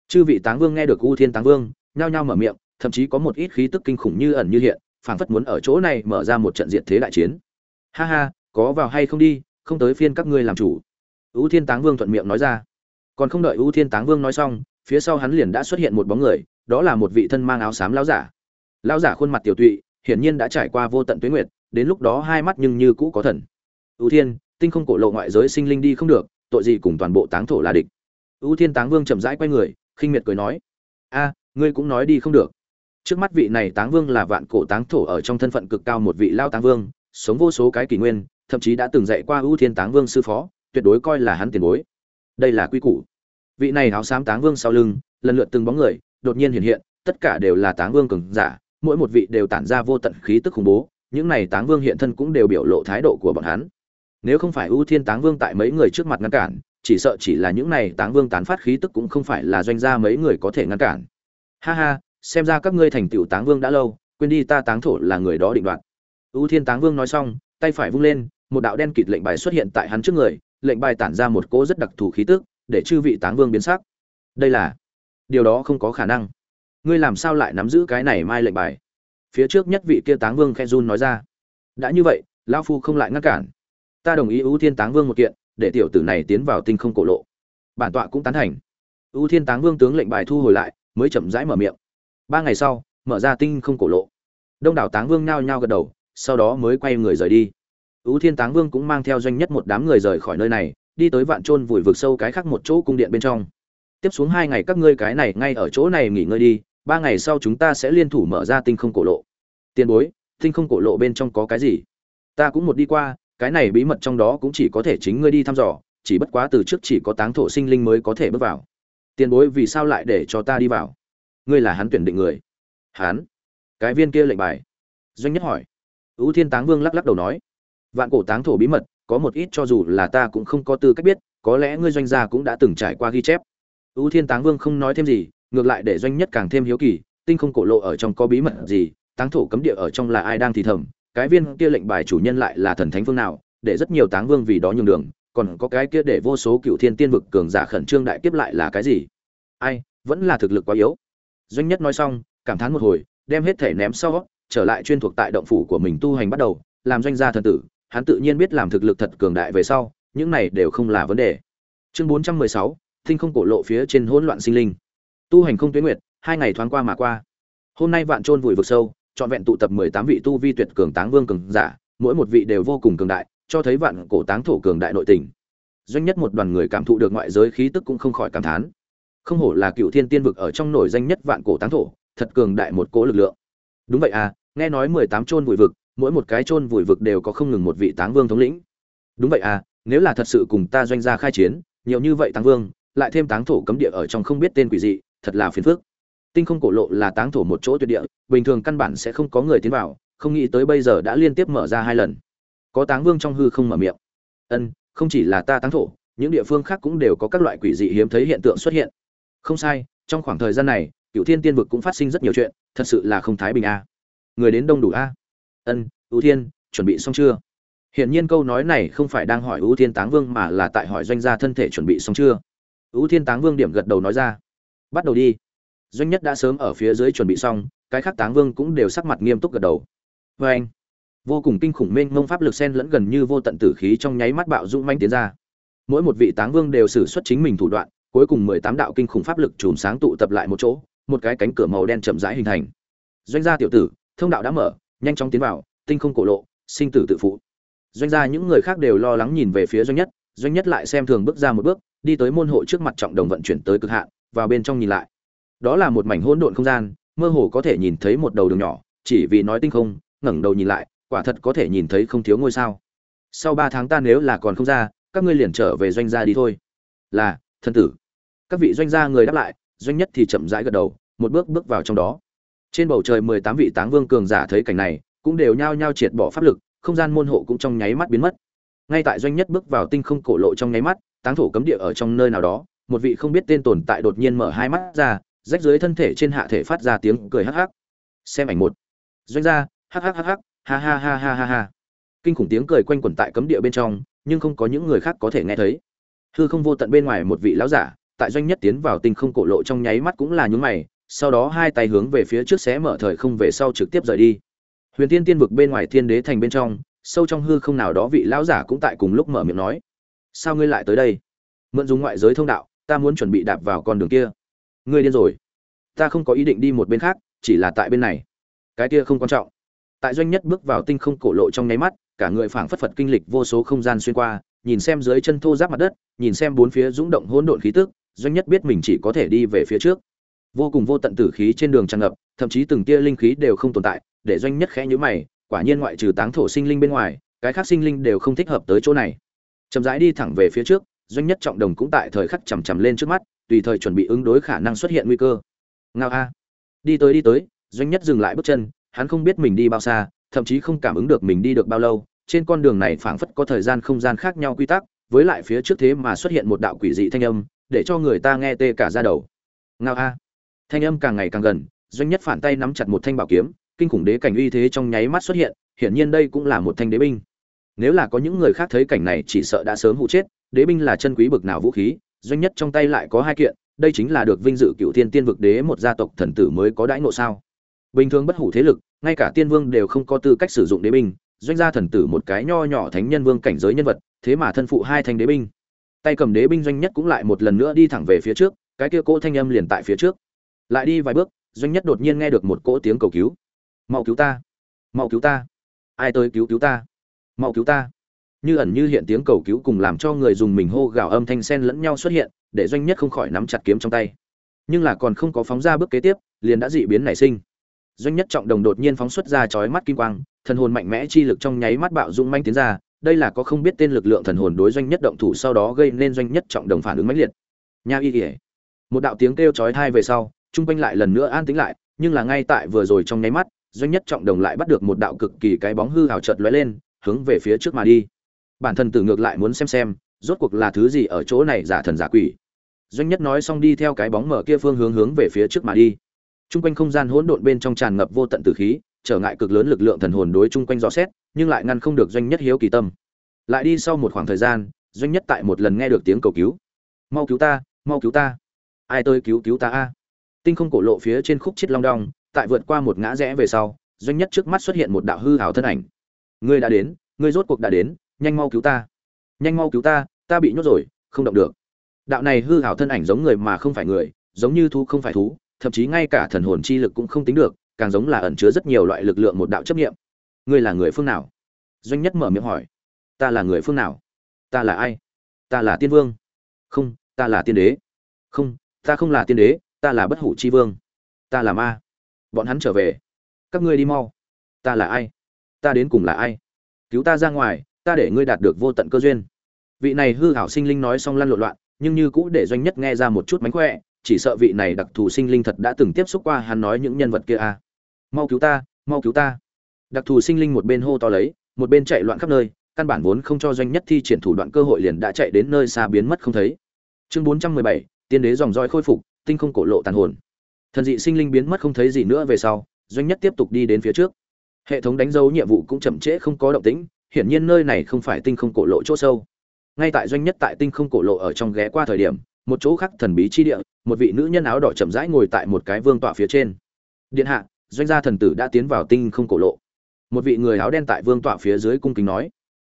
Chư vị táng vương nghe được ưu thiên táng vương, nhao nhao mở miệng, thậm chí có một ít khí tức kinh khủng như ẩn như hiện, phảng phất muốn ở chỗ này mở ra một trận diện thế đại chiến. Ha ha, có vào hay không đi, không tới phiên các ngươi làm chủ. Ưu thiên táng vương thuận miệng nói ra. Còn không đợi ưu thiên táng vương nói xong, phía sau hắn liền đã xuất hiện một bóng người đó là một vị thân mang áo xám lão giả. Lão giả khuôn mặt tiểu tụy, hiển nhiên đã trải qua vô tận tuyến nguyệt, đến lúc đó hai mắt nhưng như cũ có thần. Ưu thiên, tinh không cổ lộ ngoại giới sinh linh đi không được, tội gì cùng toàn bộ táng thổ là địch. Ưu thiên táng vương chậm rãi quay người, khinh miệt cười nói, a, ngươi cũng nói đi không được. Trước mắt vị này táng vương là vạn cổ táng thổ ở trong thân phận cực cao một vị lao táng vương, sống vô số cái kỷ nguyên, thậm chí đã từng dạy qua ưu thiên táng vương sư phó, tuyệt đối coi là hắn tiền bối. Đây là quy củ. Vị này áo xám táng vương sau lưng, lần lượt từng bóng người đột nhiên hiện hiện, tất cả đều là táng vương cường giả, mỗi một vị đều tản ra vô tận khí tức khủng bố, những này táng vương hiện thân cũng đều biểu lộ thái độ của bọn hắn. Nếu không phải ưu thiên táng vương tại mấy người trước mặt ngăn cản, chỉ sợ chỉ là những này táng vương tán phát khí tức cũng không phải là doanh gia mấy người có thể ngăn cản. Ha ha, xem ra các ngươi thành tựu táng vương đã lâu, quên đi ta táng thổ là người đó định đoạt. Ưu thiên táng vương nói xong, tay phải vung lên, một đạo đen kịt lệnh bài xuất hiện tại hắn trước người, lệnh bài tản ra một cỗ rất đặc thù khí tức, để chư vị táng vương biến sắc. Đây là điều đó không có khả năng. Ngươi làm sao lại nắm giữ cái này mai lệnh bài? Phía trước nhất vị kia táng vương khe run nói ra. Đã như vậy, lão phu không lại ngăn cản. Ta đồng ý ưu thiên táng vương một kiện, để tiểu tử này tiến vào tinh không cổ lộ. Bản tọa cũng tán thành. Ưu thiên táng vương tướng lệnh bài thu hồi lại, mới chậm rãi mở miệng. Ba ngày sau, mở ra tinh không cổ lộ. Đông đảo táng vương nhao nhao gật đầu, sau đó mới quay người rời đi. Ưu thiên táng vương cũng mang theo doanh nhất một đám người rời khỏi nơi này, đi tới vạn trôn vùi vực sâu cái khác một chỗ cung điện bên trong tiếp xuống hai ngày các ngươi cái này ngay ở chỗ này nghỉ ngơi đi, ba ngày sau chúng ta sẽ liên thủ mở ra tinh không cổ lộ. Tiền bối, tinh không cổ lộ bên trong có cái gì? Ta cũng một đi qua, cái này bí mật trong đó cũng chỉ có thể chính ngươi đi thăm dò, chỉ bất quá từ trước chỉ có táng thổ sinh linh mới có thể bước vào. Tiền bối, vì sao lại để cho ta đi vào? Ngươi là hắn tuyển định người. Hắn? Cái viên kia lệnh bài. Doanh nhất hỏi. Ưu thiên táng vương lắc lắc đầu nói. Vạn cổ táng thổ bí mật, có một ít cho dù là ta cũng không có tư cách biết, có lẽ ngươi doanh gia cũng đã từng trải qua ghi chép. U thiên táng vương không nói thêm gì, ngược lại để doanh nhất càng thêm hiếu kỳ, tinh không cổ lộ ở trong có bí mật gì, táng thổ cấm địa ở trong là ai đang thì thầm, cái viên kia lệnh bài chủ nhân lại là thần thánh phương nào, để rất nhiều táng vương vì đó nhường đường, còn có cái kia để vô số cựu thiên tiên vực cường giả khẩn trương đại kiếp lại là cái gì? Ai, vẫn là thực lực quá yếu. Doanh nhất nói xong, cảm thán một hồi, đem hết thể ném sau, trở lại chuyên thuộc tại động phủ của mình tu hành bắt đầu, làm doanh gia thần tử, hắn tự nhiên biết làm thực lực thật cường đại về sau, những này đều không là vấn đề. Chương bốn trăm mười sáu thinh không cổ lộ phía trên hỗn loạn sinh linh. Tu hành không tuyến nguyệt, hai ngày thoáng qua mà qua. Hôm nay vạn trôn vùi vực sâu, trọn vẹn tụ tập mười tám vị tu vi tuyệt cường táng vương cường giả, mỗi một vị đều vô cùng cường đại, cho thấy vạn cổ táng thổ cường đại nội tình. Doanh nhất một đoàn người cảm thụ được ngoại giới khí tức cũng không khỏi cảm thán. Không hổ là cựu thiên tiên vực ở trong nổi danh nhất vạn cổ táng thổ, thật cường đại một cỗ lực lượng. Đúng vậy à nghe nói mười tám chôn vùi vực, mỗi một cái chôn vùi vực đều có không ngừng một vị táng vương thống lĩnh. Đúng vậy à nếu là thật sự cùng ta doanh gia khai chiến, nhiều như vậy táng vương lại thêm táng thổ cấm địa ở trong không biết tên quỷ dị, thật là phiền phức. Tinh không cổ lộ là táng thổ một chỗ tuyệt địa, bình thường căn bản sẽ không có người tiến vào, không nghĩ tới bây giờ đã liên tiếp mở ra hai lần. Có táng vương trong hư không mở miệng. Ân, không chỉ là ta táng thổ, những địa phương khác cũng đều có các loại quỷ dị hiếm thấy hiện tượng xuất hiện. Không sai, trong khoảng thời gian này, cửu thiên tiên vực cũng phát sinh rất nhiều chuyện, thật sự là không thái bình a. Người đến đông đủ a? Ân, ưu thiên, chuẩn bị xong chưa? Hiển nhiên câu nói này không phải đang hỏi ưu thiên táng vương mà là tại hỏi doanh gia thân thể chuẩn bị xong chưa? Ưu thiên táng vương điểm gật đầu nói ra. Bắt đầu đi. Doanh nhất đã sớm ở phía dưới chuẩn bị xong, cái khác táng vương cũng đều sắc mặt nghiêm túc gật đầu. Vê anh, vô cùng kinh khủng mênh mông pháp lực sen lẫn gần như vô tận tử khí trong nháy mắt bạo dũng manh tiến ra. Mỗi một vị táng vương đều xử xuất chính mình thủ đoạn, cuối cùng mười tám đạo kinh khủng pháp lực chùm sáng tụ tập lại một chỗ, một cái cánh cửa màu đen chậm rãi hình thành. Doanh gia tiểu tử, thông đạo đã mở, nhanh chóng tiến vào, tinh không cổ lộ, sinh tử tự phụ. Doanh gia những người khác đều lo lắng nhìn về phía doanh nhất doanh nhất lại xem thường bước ra một bước đi tới môn hộ trước mặt trọng đồng vận chuyển tới cực hạn, vào bên trong nhìn lại. Đó là một mảnh hỗn độn không gian, mơ hồ có thể nhìn thấy một đầu đường nhỏ, chỉ vì nói tinh không, ngẩng đầu nhìn lại, quả thật có thể nhìn thấy không thiếu ngôi sao. Sau ba tháng ta nếu là còn không ra, các ngươi liền trở về doanh gia đi thôi. Là, thân tử. Các vị doanh gia người đáp lại, doanh nhất thì chậm rãi gật đầu, một bước bước vào trong đó. Trên bầu trời mười tám vị táng vương cường giả thấy cảnh này, cũng đều nhao nhao triệt bỏ pháp lực, không gian môn hộ cũng trong nháy mắt biến mất. Ngay tại doanh nhất bước vào tinh không cổ lộ trong nháy mắt táng thổ cấm địa ở trong nơi nào đó, một vị không biết tên tồn tại đột nhiên mở hai mắt ra, rách dưới thân thể trên hạ thể phát ra tiếng cười hắc hắc. Xem ảnh một. Doanh gia, hắc hắc hắc hắc, ha ha ha ha ha ha. Kinh khủng tiếng cười quanh quẩn tại cấm địa bên trong, nhưng không có những người khác có thể nghe thấy. Hư không vô tận bên ngoài một vị lão giả, tại doanh nhất tiến vào tinh không cổ lộ trong nháy mắt cũng là nhún mày, sau đó hai tay hướng về phía trước xé mở thời không về sau trực tiếp rời đi. Huyền tiên tiên vực bên ngoài thiên đế thành bên trong, sâu trong hư không nào đó vị lão giả cũng tại cùng lúc mở miệng nói sao ngươi lại tới đây? Mượn dùng ngoại giới thông đạo, ta muốn chuẩn bị đạp vào con đường kia. Ngươi điên rồi. Ta không có ý định đi một bên khác, chỉ là tại bên này. Cái kia không quan trọng. Tại doanh nhất bước vào tinh không cổ lộ trong nháy mắt, cả người phảng phất phật kinh lịch vô số không gian xuyên qua, nhìn xem dưới chân thô giáp mặt đất, nhìn xem bốn phía rúng động hỗn độn khí tức, doanh nhất biết mình chỉ có thể đi về phía trước. Vô cùng vô tận tử khí trên đường tràn ngập, thậm chí từng tia linh khí đều không tồn tại, để doanh nhất khẽ nhíu mày, quả nhiên ngoại trừ táng thổ sinh linh bên ngoài, cái khác sinh linh đều không thích hợp tới chỗ này chậm rãi đi thẳng về phía trước, doanh nhất trọng đồng cũng tại thời khắc chằm chằm lên trước mắt, tùy thời chuẩn bị ứng đối khả năng xuất hiện nguy cơ. Ngao a. Đi tới đi tới, doanh nhất dừng lại bước chân, hắn không biết mình đi bao xa, thậm chí không cảm ứng được mình đi được bao lâu, trên con đường này phảng phất có thời gian không gian khác nhau quy tắc, với lại phía trước thế mà xuất hiện một đạo quỷ dị thanh âm, để cho người ta nghe tê cả ra đầu. Ngao a. Thanh âm càng ngày càng gần, doanh nhất phản tay nắm chặt một thanh bảo kiếm, kinh khủng đế cảnh uy thế trong nháy mắt xuất hiện, hiển nhiên đây cũng là một thanh đế binh nếu là có những người khác thấy cảnh này chỉ sợ đã sớm hụ chết, đế binh là chân quý bực nào vũ khí, doanh nhất trong tay lại có hai kiện, đây chính là được vinh dự cựu thiên tiên vực đế một gia tộc thần tử mới có đãi ngộ sao? Bình thường bất hủ thế lực, ngay cả tiên vương đều không có tư cách sử dụng đế binh, doanh gia thần tử một cái nho nhỏ thánh nhân vương cảnh giới nhân vật, thế mà thân phụ hai thanh đế binh. Tay cầm đế binh doanh nhất cũng lại một lần nữa đi thẳng về phía trước, cái kia cỗ thanh âm liền tại phía trước. Lại đi vài bước, doanh nhất đột nhiên nghe được một cỗ tiếng cầu cứu. Mau cứu ta! Mau cứu ta! Ai tới cứu cứu ta? Mau cứu ta. Như ẩn như hiện tiếng cầu cứu cùng làm cho người dùng mình hô gào âm thanh sen lẫn nhau xuất hiện, để doanh nhất không khỏi nắm chặt kiếm trong tay. Nhưng là còn không có phóng ra bước kế tiếp, liền đã dị biến nảy sinh. Doanh nhất trọng đồng đột nhiên phóng xuất ra chói mắt kim quang, thần hồn mạnh mẽ chi lực trong nháy mắt bạo dung manh tiến ra, đây là có không biết tên lực lượng thần hồn đối doanh nhất động thủ sau đó gây nên doanh nhất trọng đồng phản ứng mãnh liệt. Nha y ỉa một đạo tiếng kêu chói thai về sau trung quanh lại lần nữa an tĩnh lại, nhưng là ngay tại vừa rồi trong nháy mắt, doanh nhất trọng đồng lại bắt được một đạo cực kỳ cái bóng hư hào chợt lóe lên hướng về phía trước mà đi bản thân tử ngược lại muốn xem xem rốt cuộc là thứ gì ở chỗ này giả thần giả quỷ doanh nhất nói xong đi theo cái bóng mở kia phương hướng hướng về phía trước mà đi Trung quanh không gian hỗn độn bên trong tràn ngập vô tận tử khí, trở ngại cực lớn lực lượng thần hồn đối chung quanh rõ xét, nhưng lại ngăn không được doanh nhất hiếu kỳ tâm. Lại đi sau một khoảng thời gian, doanh nhất tại một lần nghe được tiếng cầu cứu. "Mau cứu ta, mau cứu ta! Ai tôi cứu cứu ta a?" Tinh không cổ lộ phía trên khúc chết long đong, tại vượt qua một ngã rẽ về sau, doanh nhất trước mắt xuất hiện một đạo hư ảo thân ảnh. "Ngươi đã đến, ngươi rốt cuộc đã đến, nhanh mau cứu ta! Nhanh mau cứu ta, ta bị nhốt rồi, không động được." Đạo này hư hảo thân ảnh giống người mà không phải người, giống như thú không phải thú, thậm chí ngay cả thần hồn chi lực cũng không tính được càng giống là ẩn chứa rất nhiều loại lực lượng một đạo chấp nghiệm ngươi là người phương nào? Doanh nhất mở miệng hỏi. Ta là người phương nào? Ta là ai? Ta là tiên vương. Không ta là tiên đế. Không ta không là tiên đế ta là bất hủ chi vương. Ta là ma. Bọn hắn trở về. Các ngươi đi mau. Ta là ai? Ta đến cùng là ai? Cứu ta ra ngoài, ta để ngươi đạt được vô tận cơ duyên. Vị này hư hảo sinh linh nói xong lăn lộn loạn, nhưng như cũ để doanh nhất nghe ra một chút mánh khỏe, chỉ sợ vị này đặc thù sinh linh thật đã từng tiếp xúc qua hắn nói những nhân vật kia a. À. mau cứu ta, mau cứu ta. Đặc thù sinh linh một bên hô to lấy, một bên chạy loạn khắp nơi, căn bản vốn không cho doanh nhất thi triển thủ đoạn cơ hội liền đã chạy đến nơi xa biến mất không thấy. Chương bốn trăm mười bảy, tiên đế dòng roi khôi phục, tinh không cổ lộ tàn hồn. Thần dị sinh linh biến mất không thấy gì nữa về sau, doanh nhất tiếp tục đi đến phía trước hệ thống đánh dấu nhiệm vụ cũng chậm trễ không có động tĩnh, hiển nhiên nơi này không phải tinh không cổ lộ chỗ sâu. Ngay tại doanh nhất tại tinh không cổ lộ ở trong ghé qua thời điểm, một chỗ khác thần bí chi địa, một vị nữ nhân áo đỏ chậm rãi ngồi tại một cái vương tọa phía trên. Điện hạ, doanh gia thần tử đã tiến vào tinh không cổ lộ. Một vị người áo đen tại vương tọa phía dưới cung kính nói.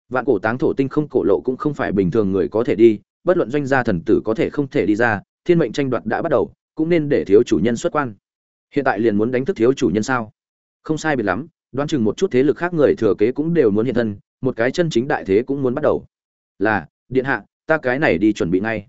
Vạn cổ táng thổ tinh không cổ lộ cũng không phải bình thường người có thể đi, bất luận doanh gia thần tử có thể không thể đi ra, thiên mệnh tranh đoạt đã bắt đầu, cũng nên để thiếu chủ nhân xuất quan. Hiện tại liền muốn đánh thức thiếu chủ nhân sao? Không sai biệt lắm đoán chừng một chút thế lực khác người thừa kế cũng đều muốn hiện thân, một cái chân chính đại thế cũng muốn bắt đầu. Là, điện hạ, ta cái này đi chuẩn bị ngay.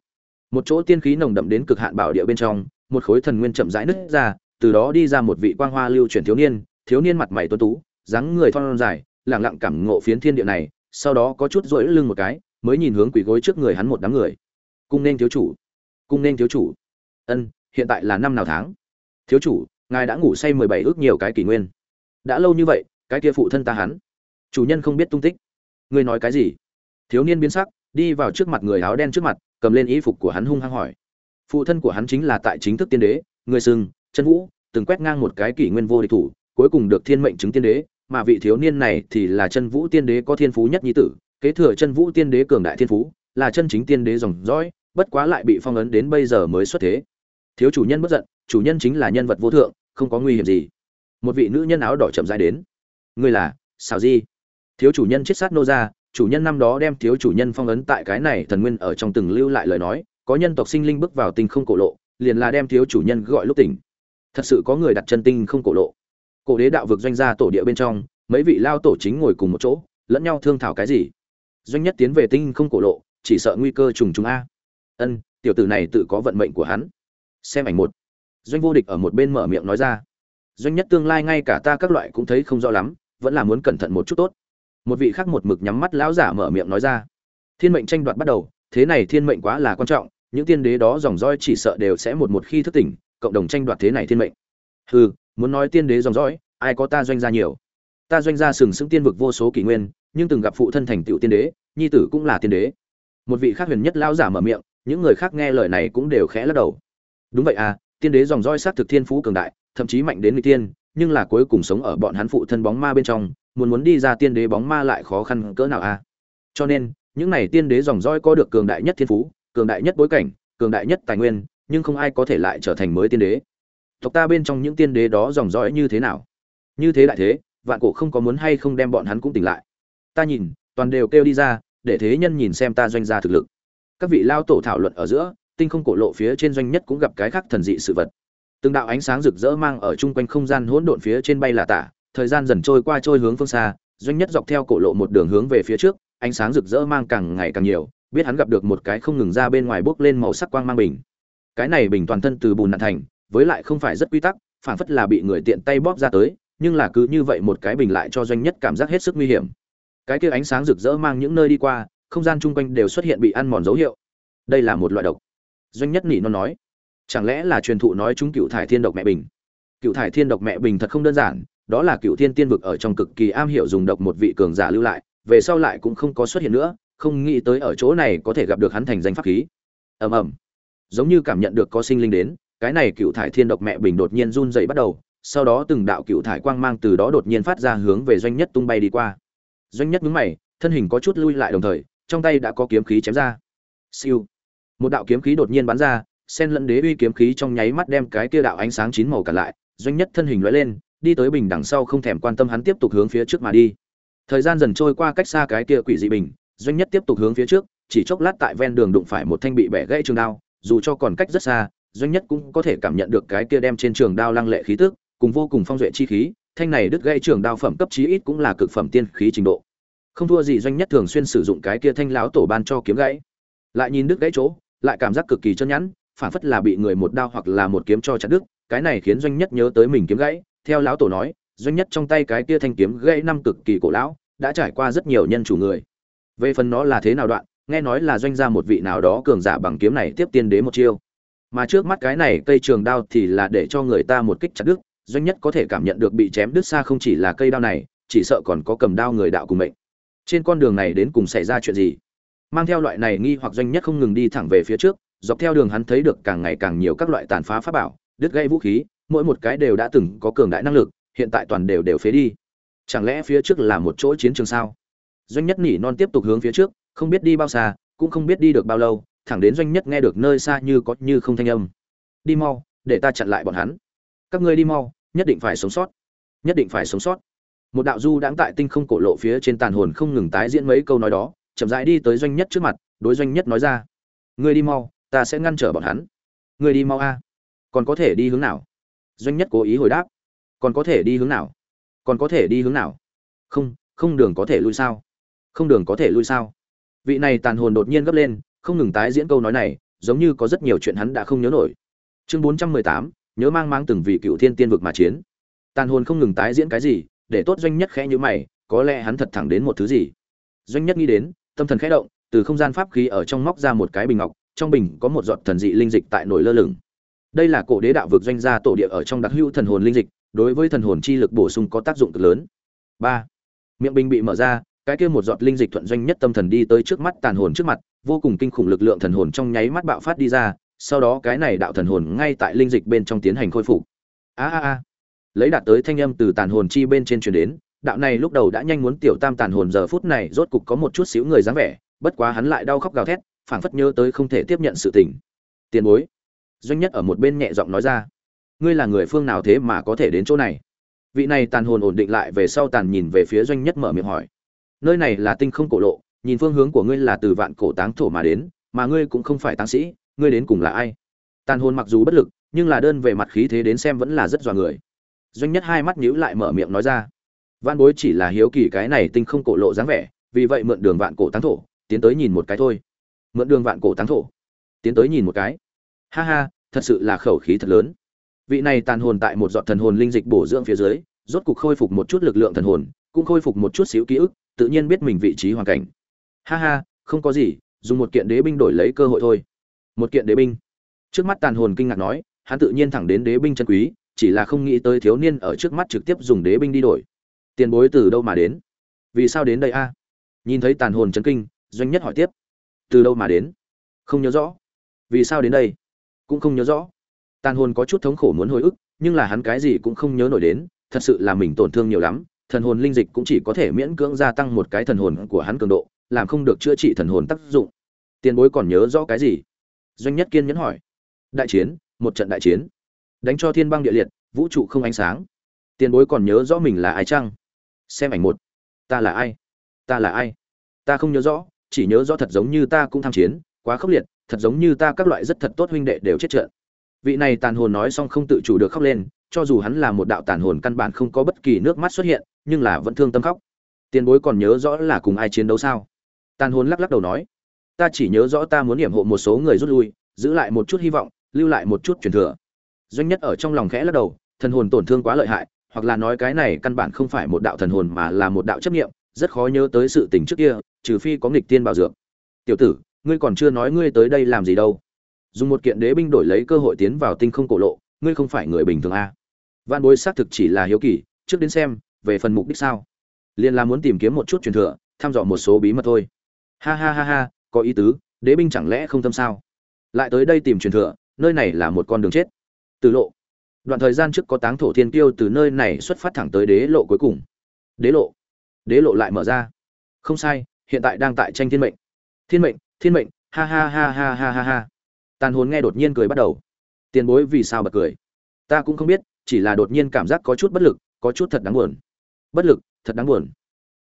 Một chỗ tiên khí nồng đậm đến cực hạn bảo địa bên trong, một khối thần nguyên chậm rãi nứt ra, từ đó đi ra một vị quang hoa lưu chuyển thiếu niên thiếu niên mặt mày tuấn tú, dáng người thon dài lẳng lặng cảm ngộ phiến thiên địa này, sau đó có chút rỗi lưng một cái, mới nhìn hướng quỷ gối trước người hắn một đám người. Cung nên thiếu chủ. Cung nên thiếu chủ. Ân, hiện tại là năm nào tháng? Thiếu chủ, ngài đã ngủ say mười bảy ước nhiều cái kỷ nguyên đã lâu như vậy, cái kia phụ thân ta hắn. Chủ nhân không biết tung tích. Ngươi nói cái gì? Thiếu niên biến sắc, đi vào trước mặt người áo đen trước mặt, cầm lên y phục của hắn hung hăng hỏi. Phụ thân của hắn chính là tại chính thức tiên đế, người sừng, chân vũ, từng quét ngang một cái kỷ nguyên vô địch thủ, cuối cùng được thiên mệnh chứng tiên đế, mà vị thiếu niên này thì là chân vũ tiên đế có thiên phú nhất nhi tử, kế thừa chân vũ tiên đế cường đại thiên phú, là chân chính tiên đế dòng dõi, bất quá lại bị phong ấn đến bây giờ mới xuất thế. Thiếu chủ nhân bất giận, chủ nhân chính là nhân vật vô thượng, không có nguy hiểm gì một vị nữ nhân áo đỏ chậm rãi đến. Ngươi là xào di. Thiếu chủ nhân chết sát nô ra chủ nhân năm đó đem thiếu chủ nhân phong ấn tại cái này thần nguyên ở trong từng lưu lại lời nói, có nhân tộc sinh linh bước vào tinh không cổ lộ, liền là đem thiếu chủ nhân gọi lúc tỉnh. Thật sự có người đặt chân tinh không cổ lộ. Cổ đế đạo vực doanh gia tổ địa bên trong, mấy vị lao tổ chính ngồi cùng một chỗ, lẫn nhau thương thảo cái gì? Doanh nhất tiến về tinh không cổ lộ, chỉ sợ nguy cơ trùng trùng a. Ân, tiểu tử này tự có vận mệnh của hắn. Xem ảnh một. Doanh vô địch ở một bên mở miệng nói ra doanh nhất tương lai ngay cả ta các loại cũng thấy không rõ lắm, vẫn là muốn cẩn thận một chút tốt. Một vị khác một mực nhắm mắt lão giả mở miệng nói ra. Thiên mệnh tranh đoạt bắt đầu, thế này thiên mệnh quá là quan trọng, những tiên đế đó dòng roi chỉ sợ đều sẽ một một khi thức tỉnh, cộng đồng tranh đoạt thế này thiên mệnh. Hừ, muốn nói tiên đế dòng dõi, ai có ta doanh gia nhiều. Ta doanh gia sừng sững tiên vực vô số kỷ nguyên, nhưng từng gặp phụ thân thành tựu tiên đế, nhi tử cũng là tiên đế. Một vị khác huyền nhất lão giả mở miệng, những người khác nghe lời này cũng đều khẽ lắc đầu. Đúng vậy à tiên đế dòng roi sát thực thiên phú cường đại thậm chí mạnh đến người tiên nhưng là cuối cùng sống ở bọn hắn phụ thân bóng ma bên trong, muốn muốn đi ra tiên đế bóng ma lại khó khăn cỡ nào à cho nên, những này tiên đế dòng roi có được cường đại nhất thiên phú, cường đại nhất bối cảnh, cường đại nhất tài nguyên, nhưng không ai có thể lại trở thành mới tiên đế. Tộc ta bên trong những tiên đế đó dòng dõi như thế nào? Như thế đại thế, vạn cổ không có muốn hay không đem bọn hắn cũng tỉnh lại. Ta nhìn, toàn đều kêu đi ra, để thế nhân nhìn xem ta doanh gia thực lực. Các vị lao tổ thảo luận ở giữa, tinh không cổ lộ phía trên doanh nhất cũng gặp cái khác thần dị sự vật từng đạo ánh sáng rực rỡ mang ở chung quanh không gian hỗn độn phía trên bay là tả, thời gian dần trôi qua trôi hướng phương xa, doanh nhất dọc theo cổ lộ một đường hướng về phía trước, ánh sáng rực rỡ mang càng ngày càng nhiều, biết hắn gặp được một cái không ngừng ra bên ngoài bốc lên màu sắc quang mang bình. Cái này bình toàn thân từ bùn nạn thành, với lại không phải rất quy tắc, phản phất là bị người tiện tay bóp ra tới, nhưng là cứ như vậy một cái bình lại cho doanh nhất cảm giác hết sức nguy hiểm. Cái kia ánh sáng rực rỡ mang những nơi đi qua, không gian chung quanh đều xuất hiện bị ăn mòn dấu hiệu. Đây là một loại độc. Doanh nhất nỉ nó nói chẳng lẽ là truyền thụ nói chúng cựu thải thiên độc mẹ bình? Cựu thải thiên độc mẹ bình thật không đơn giản, đó là cựu thiên tiên vực ở trong cực kỳ am hiểu dùng độc một vị cường giả lưu lại, về sau lại cũng không có xuất hiện nữa, không nghĩ tới ở chỗ này có thể gặp được hắn thành danh pháp khí. Ầm ầm. Giống như cảm nhận được có sinh linh đến, cái này cựu thải thiên độc mẹ bình đột nhiên run dậy bắt đầu, sau đó từng đạo cựu thải quang mang từ đó đột nhiên phát ra hướng về doanh nhất tung bay đi qua. Doanh nhất nhướng mày, thân hình có chút lui lại đồng thời, trong tay đã có kiếm khí chém ra. Siêu. Một đạo kiếm khí đột nhiên bắn ra sen lẫn đế uy kiếm khí trong nháy mắt đem cái kia đạo ánh sáng chín màu cả lại, doanh nhất thân hình lóe lên, đi tới bình đằng sau không thèm quan tâm hắn tiếp tục hướng phía trước mà đi. Thời gian dần trôi qua cách xa cái kia quỷ dị bình, doanh nhất tiếp tục hướng phía trước, chỉ chốc lát tại ven đường đụng phải một thanh bị bẻ gãy trường đao, dù cho còn cách rất xa, doanh nhất cũng có thể cảm nhận được cái kia đem trên trường đao lăng lệ khí tức, cùng vô cùng phong duệ chi khí, thanh này đứt gãy trường đao phẩm cấp chí ít cũng là cực phẩm tiên khí trình độ. Không thua gì doanh nhất thường xuyên sử dụng cái kia thanh láo tổ ban cho kiếm gãy. Lại nhìn đứt gãy chỗ, lại cảm giác cực kỳ chân nhẵn phản phất là bị người một đao hoặc là một kiếm cho chặt đứt, cái này khiến doanh nhất nhớ tới mình kiếm gãy. Theo lão tổ nói, doanh nhất trong tay cái kia thanh kiếm gãy năm cực kỳ cổ lão, đã trải qua rất nhiều nhân chủ người. Về phần nó là thế nào đoạn, nghe nói là doanh gia một vị nào đó cường giả bằng kiếm này tiếp tiên đế một chiêu. Mà trước mắt cái này cây trường đao thì là để cho người ta một kích chặt đứt, doanh nhất có thể cảm nhận được bị chém đứt xa không chỉ là cây đao này, chỉ sợ còn có cầm đao người đạo cùng mệnh. Trên con đường này đến cùng xảy ra chuyện gì? Mang theo loại này nghi hoặc doanh nhất không ngừng đi thẳng về phía trước dọc theo đường hắn thấy được càng ngày càng nhiều các loại tàn phá pháp bảo, đứt gãy vũ khí, mỗi một cái đều đã từng có cường đại năng lực, hiện tại toàn đều đều phế đi. Chẳng lẽ phía trước là một chỗ chiến trường sao? Doanh nhất nỉ non tiếp tục hướng phía trước, không biết đi bao xa, cũng không biết đi được bao lâu, thẳng đến doanh nhất nghe được nơi xa như có như không thanh âm. Đi mau, để ta chặn lại bọn hắn. Các ngươi đi mau, nhất định phải sống sót, nhất định phải sống sót. Một đạo du đãng tại tinh không cổ lộ phía trên tàn hồn không ngừng tái diễn mấy câu nói đó, chậm rãi đi tới doanh nhất trước mặt, đối doanh nhất nói ra. Ngươi đi mau ta sẽ ngăn trở bọn hắn. Người đi mau a. Còn có thể đi hướng nào? Doanh nhất cố ý hồi đáp. Còn có thể đi hướng nào? Còn có thể đi hướng nào? Không không đường có thể lui sao? Không đường có thể lui sao? Vị này tàn hồn đột nhiên gấp lên, không ngừng tái diễn câu nói này, giống như có rất nhiều chuyện hắn đã không nhớ nổi. Chương bốn trăm mười tám, nhớ mang mang từng vị cựu thiên tiên vực mà chiến. Tàn hồn không ngừng tái diễn cái gì, để tốt doanh nhất khẽ như mày, có lẽ hắn thật thẳng đến một thứ gì. Doanh nhất nghĩ đến, tâm thần khẽ động, từ không gian pháp khí ở trong móc ra một cái bình ngọc trong bình có một giọt thần dị linh dịch tại nổi lơ lửng. Đây là cổ đế đạo vực doanh gia tổ địa ở trong đặc hữu thần hồn linh dịch, đối với thần hồn chi lực bổ sung có tác dụng cực lớn. Ba, miệng bình bị mở ra, cái kia một giọt linh dịch thuận doanh nhất tâm thần đi tới trước mắt tàn hồn trước mặt, vô cùng kinh khủng lực lượng thần hồn trong nháy mắt bạo phát đi ra, sau đó cái này đạo thần hồn ngay tại linh dịch bên trong tiến hành khôi phục. A a a. Lấy đạt tới thanh âm từ tàn hồn chi bên trên truyền đến, đạo này lúc đầu đã nhanh muốn tiểu tam tàn hồn giờ phút này rốt cục có một chút xíu người dáng vẻ, bất quá hắn lại đau khóc gào thét phảng phất nhớ tới không thể tiếp nhận sự tình. Tiền bối. Doanh nhất ở một bên nhẹ giọng nói ra. Ngươi là người phương nào thế mà có thể đến chỗ này? Vị này tàn hồn ổn định lại về sau tàn nhìn về phía doanh nhất mở miệng hỏi. Nơi này là tinh không cổ lộ, nhìn phương hướng của ngươi là từ vạn cổ táng thổ mà đến, mà ngươi cũng không phải táng sĩ, ngươi đến cùng là ai? Tàn hồn mặc dù bất lực, nhưng là đơn về mặt khí thế đến xem vẫn là rất dọa người. Doanh nhất hai mắt nhíu lại mở miệng nói ra. Văn bối chỉ là hiếu kỳ cái này tinh không cổ lộ dáng vẻ, vì vậy mượn đường vạn cổ táng thổ, tiến tới nhìn một cái thôi mượn đường vạn cổ táng thổ. Tiến tới nhìn một cái. Ha ha, thật sự là khẩu khí thật lớn. Vị này tàn hồn tại một giọt thần hồn linh dịch bổ dưỡng phía dưới, rốt cục khôi phục một chút lực lượng thần hồn, cũng khôi phục một chút xíu ký ức, tự nhiên biết mình vị trí hoàn cảnh. Ha ha, không có gì, dùng một kiện đế binh đổi lấy cơ hội thôi. Một kiện đế binh. Trước mắt tàn hồn kinh ngạc nói, hắn tự nhiên thẳng đến đế binh chân quý, chỉ là không nghĩ tới thiếu niên ở trước mắt trực tiếp dùng đế binh đi đổi. Tiền bối từ đâu mà đến? Vì sao đến đây a? Nhìn thấy tàn hồn chấn kinh, doanh nhất hỏi tiếp từ đâu mà đến? Không nhớ rõ. Vì sao đến đây? Cũng không nhớ rõ. Tàn hồn có chút thống khổ muốn hồi ức, nhưng là hắn cái gì cũng không nhớ nổi đến, thật sự là mình tổn thương nhiều lắm, thần hồn linh dịch cũng chỉ có thể miễn cưỡng gia tăng một cái thần hồn của hắn cường độ, làm không được chữa trị thần hồn tác dụng. Tiền bối còn nhớ rõ cái gì? Doanh nhất kiên nhẫn hỏi. Đại chiến, một trận đại chiến. Đánh cho thiên băng địa liệt, vũ trụ không ánh sáng. Tiền bối còn nhớ rõ mình là ai chăng? Xem ảnh một. Ta là ai? Ta là ai? Ta không nhớ rõ chỉ nhớ rõ thật giống như ta cũng tham chiến, quá khốc liệt, thật giống như ta các loại rất thật tốt huynh đệ đều chết trận vị này tàn hồn nói xong không tự chủ được khóc lên, cho dù hắn là một đạo tàn hồn căn bản không có bất kỳ nước mắt xuất hiện, nhưng là vẫn thương tâm khóc. Tiền bối còn nhớ rõ là cùng ai chiến đấu sao? Tàn hồn lắc lắc đầu nói, ta chỉ nhớ rõ ta muốn điểm hộ một số người rút lui, giữ lại một chút hy vọng, lưu lại một chút truyền thừa. Doanh nhất ở trong lòng khẽ lắc đầu, thần hồn tổn thương quá lợi hại, hoặc là nói cái này căn bản không phải một đạo thần hồn mà là một đạo chấp nghiệm rất khó nhớ tới sự tình trước kia, trừ phi có nghịch tiên bảo dược. Tiểu tử, ngươi còn chưa nói ngươi tới đây làm gì đâu. Dùng một kiện đế binh đổi lấy cơ hội tiến vào tinh không cổ lộ, ngươi không phải người bình thường a à. văn bối xác thực chỉ là hiếu kỳ, trước đến xem, về phần mục đích sao? Liền là muốn tìm kiếm một chút truyền thừa, thăm dò một số bí mật thôi. Ha ha ha ha, có ý tứ, đế binh chẳng lẽ không tâm sao? Lại tới đây tìm truyền thừa, nơi này là một con đường chết. Từ lộ. Đoạn thời gian trước có táng thổ thiên tiêu từ nơi này xuất phát thẳng tới đế lộ cuối cùng. Đế lộ đế lộ lại mở ra. Không sai, hiện tại đang tại tranh thiên mệnh. Thiên mệnh thiên mệnh, ha ha ha ha ha ha ha. Tàn hồn nghe đột nhiên cười bắt đầu. Tiền bối vì sao bật cười? Ta cũng không biết, chỉ là đột nhiên cảm giác có chút bất lực, có chút thật đáng buồn. Bất lực, thật đáng buồn.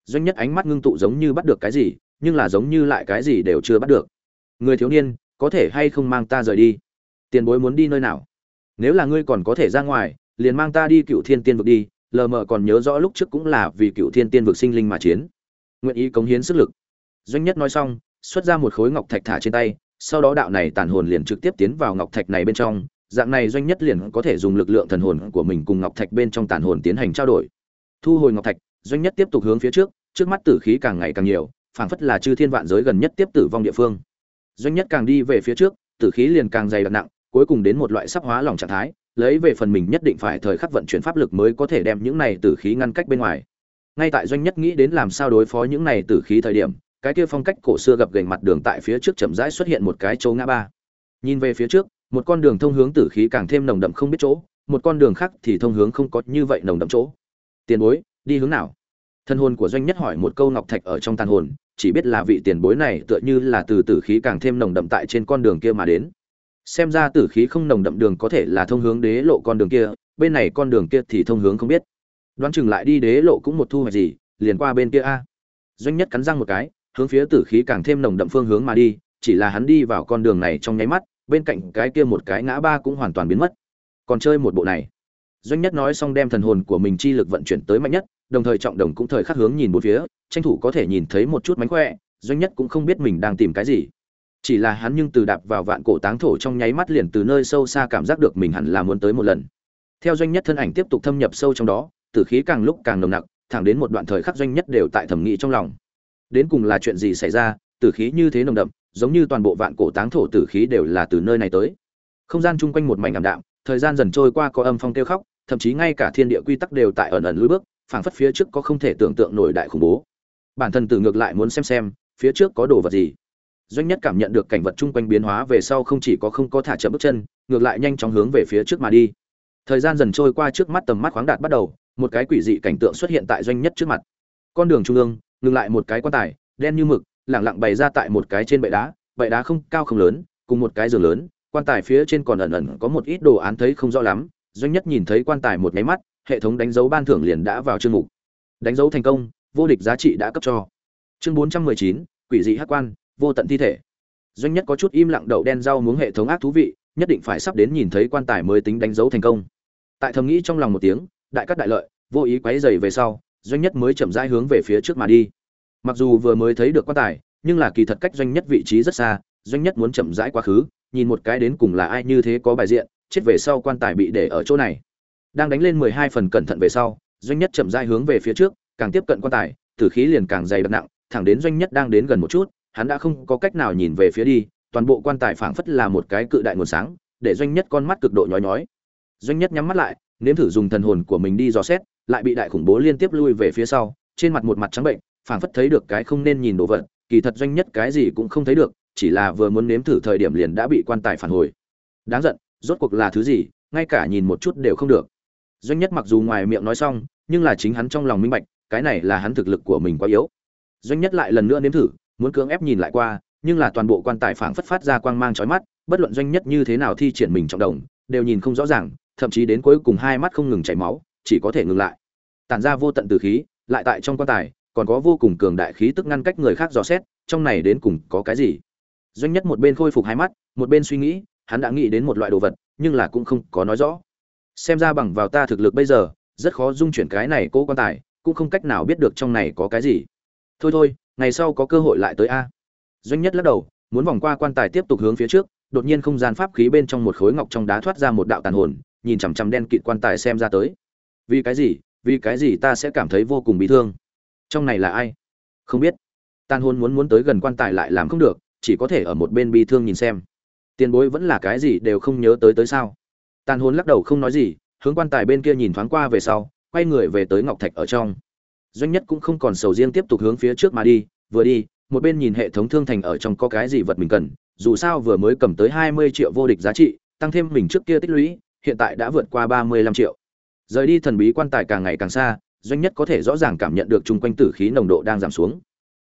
Doanh nhất ánh mắt ngưng tụ giống như bắt được cái gì, nhưng là giống như lại cái gì đều chưa bắt được. Người thiếu niên, có thể hay không mang ta rời đi? Tiền bối muốn đi nơi nào? Nếu là ngươi còn có thể ra ngoài, liền mang ta đi cựu thiên tiên vực đi lờ mờ còn nhớ rõ lúc trước cũng là vì cựu thiên tiên vực sinh linh mà chiến. Nguyện ý cống hiến sức lực. Doanh nhất nói xong, xuất ra một khối ngọc thạch thả trên tay, sau đó đạo này tàn hồn liền trực tiếp tiến vào ngọc thạch này bên trong. Dạng này doanh nhất liền có thể dùng lực lượng thần hồn của mình cùng ngọc thạch bên trong tàn hồn tiến hành trao đổi. Thu hồi ngọc thạch, doanh nhất tiếp tục hướng phía trước trước mắt tử khí càng ngày càng nhiều, phảng phất là chư thiên vạn giới gần nhất tiếp tử vong địa phương. Doanh nhất càng đi về phía trước, tử khí liền càng dày đặc nặng, cuối cùng đến một loại sắp hóa lỏng trạng thái lấy về phần mình nhất định phải thời khắc vận chuyển pháp lực mới có thể đem những này tử khí ngăn cách bên ngoài. Ngay tại doanh nhất nghĩ đến làm sao đối phó những này tử khí thời điểm, cái kia phong cách cổ xưa gập gành mặt đường tại phía trước chậm rãi xuất hiện một cái chỗ ngã ba. Nhìn về phía trước, một con đường thông hướng tử khí càng thêm nồng đậm không biết chỗ, một con đường khác thì thông hướng không có như vậy nồng đậm chỗ. Tiền bối, đi hướng nào? Thân hồn của doanh nhất hỏi một câu ngọc thạch ở trong tàn hồn, chỉ biết là vị tiền bối này tựa như là từ tử khí càng thêm nồng đậm tại trên con đường kia mà đến xem ra tử khí không nồng đậm đường có thể là thông hướng đế lộ con đường kia, bên này con đường kia thì thông hướng không biết. Đoán chừng lại đi đế lộ cũng một thu hoạch gì, liền qua bên kia a. Doanh nhất cắn răng một cái, hướng phía tử khí càng thêm nồng đậm phương hướng mà đi, chỉ là hắn đi vào con đường này trong nháy mắt, bên cạnh cái kia một cái ngã ba cũng hoàn toàn biến mất. Còn chơi một bộ này. Doanh nhất nói xong đem thần hồn của mình chi lực vận chuyển tới mạnh nhất, đồng thời trọng đồng cũng thời khắc hướng nhìn một phía, tranh thủ có thể nhìn thấy một chút mánh khỏe, doanh nhất cũng không biết mình đang tìm cái gì chỉ là hắn nhưng từ đạp vào vạn cổ táng thổ trong nháy mắt liền từ nơi sâu xa cảm giác được mình hẳn là muốn tới một lần. Theo doanh nhất thân ảnh tiếp tục thâm nhập sâu trong đó, tử khí càng lúc càng nồng nặc, thẳng đến một đoạn thời khắc doanh nhất đều tại thẩm nghĩ trong lòng. Đến cùng là chuyện gì xảy ra, tử khí như thế nồng đậm, giống như toàn bộ vạn cổ táng thổ tử khí đều là từ nơi này tới. Không gian chung quanh một mảnh ảm đạm, thời gian dần trôi qua có âm phong kêu khóc, thậm chí ngay cả thiên địa quy tắc đều tại ẩn ẩn lùi bước, phảng phất phía trước có không thể tưởng tượng nổi đại khủng bố. Bản thân tử ngược lại muốn xem xem, phía trước có đồ vật gì doanh nhất cảm nhận được cảnh vật chung quanh biến hóa về sau không chỉ có không có thả chậm bước chân, ngược lại nhanh chóng hướng về phía trước mà đi. Thời gian dần trôi qua trước mắt tầm mắt khoáng đạt bắt đầu, một cái quỷ dị cảnh tượng xuất hiện tại doanh nhất trước mặt. Con đường trung ương, ngừng lại một cái quan tài, đen như mực, lẳng lặng bày ra tại một cái trên bệ đá bệ đá không cao không lớn, cùng một cái giường lớn, quan tài phía trên còn ẩn ẩn có một ít đồ án thấy không rõ lắm, doanh nhất nhìn thấy quan tài một máy mắt, hệ thống đánh dấu ban thưởng liền đã vào chương mục. Đánh dấu thành công, vô địch giá trị đã cấp cho. Chương bốn trăm mười chín, quỷ dị hắc quan vô tận thi thể. Doanh nhất có chút im lặng đậu đen rau muống hệ thống ác thú vị, nhất định phải sắp đến nhìn thấy quan tài mới tính đánh dấu thành công. Tại thầm nghĩ trong lòng một tiếng, đại cắt đại lợi, vô ý quấy dày về sau, doanh nhất mới chậm rãi hướng về phía trước mà đi. Mặc dù vừa mới thấy được quan tài, nhưng là kỳ thật cách doanh nhất vị trí rất xa, doanh nhất muốn chậm rãi quá khứ, nhìn một cái đến cùng là ai như thế có bài diện, chết về sau quan tài bị để ở chỗ này. Đang đánh lên mười hai phần cẩn thận về sau, doanh nhất chậm rãi hướng về phía trước, càng tiếp cận quan tài, tử khí liền càng dày đặc nặng, thẳng đến doanh nhất đang đến gần một chút hắn đã không có cách nào nhìn về phía đi, toàn bộ quan tài phảng phất là một cái cự đại nguồn sáng, để doanh nhất con mắt cực độ nhói nhói. Doanh nhất nhắm mắt lại, nếm thử dùng thần hồn của mình đi dò xét, lại bị đại khủng bố liên tiếp lui về phía sau, trên mặt một mặt trắng bệnh, phảng phất thấy được cái không nên nhìn đồ vật, kỳ thật doanh nhất cái gì cũng không thấy được, chỉ là vừa muốn nếm thử thời điểm liền đã bị quan tài phản hồi. Đáng giận, rốt cuộc là thứ gì, ngay cả nhìn một chút đều không được. Doanh nhất mặc dù ngoài miệng nói xong, nhưng là chính hắn trong lòng minh bạch, cái này là hắn thực lực của mình quá yếu. Doanh nhất lại lần nữa nếm thử muốn cưỡng ép nhìn lại qua, nhưng là toàn bộ quan tài phảng phất phát ra quang mang chói mắt, bất luận doanh nhất như thế nào thi triển mình trọng đồng, đều nhìn không rõ ràng, thậm chí đến cuối cùng hai mắt không ngừng chảy máu, chỉ có thể ngừng lại. Tản ra vô tận từ khí, lại tại trong quan tài, còn có vô cùng cường đại khí tức ngăn cách người khác dò xét, trong này đến cùng có cái gì? Doanh nhất một bên khôi phục hai mắt, một bên suy nghĩ, hắn đã nghĩ đến một loại đồ vật, nhưng là cũng không có nói rõ. Xem ra bằng vào ta thực lực bây giờ, rất khó dung chuyển cái này cố quan tài, cũng không cách nào biết được trong này có cái gì. Thôi thôi ngày sau có cơ hội lại tới a. Doanh nhất lắc đầu, muốn vòng qua quan tài tiếp tục hướng phía trước, đột nhiên không gian pháp khí bên trong một khối ngọc trong đá thoát ra một đạo tàn hồn, nhìn chằm chằm đen kịt quan tài xem ra tới. Vì cái gì? Vì cái gì ta sẽ cảm thấy vô cùng bị thương? Trong này là ai? Không biết. Tàn hồn muốn muốn tới gần quan tài lại làm không được, chỉ có thể ở một bên bi thương nhìn xem. Tiền bối vẫn là cái gì đều không nhớ tới tới sao? Tàn hồn lắc đầu không nói gì, hướng quan tài bên kia nhìn thoáng qua về sau, quay người về tới ngọc thạch ở trong doanh nhất cũng không còn sầu riêng tiếp tục hướng phía trước mà đi, vừa đi, một bên nhìn hệ thống thương thành ở trong có cái gì vật mình cần, dù sao vừa mới cầm tới hai mươi triệu vô địch giá trị, tăng thêm mình trước kia tích lũy, hiện tại đã vượt qua ba mươi lăm triệu. Rời đi thần bí quan tài càng ngày càng xa, doanh nhất có thể rõ ràng cảm nhận được chung quanh tử khí nồng độ đang giảm xuống.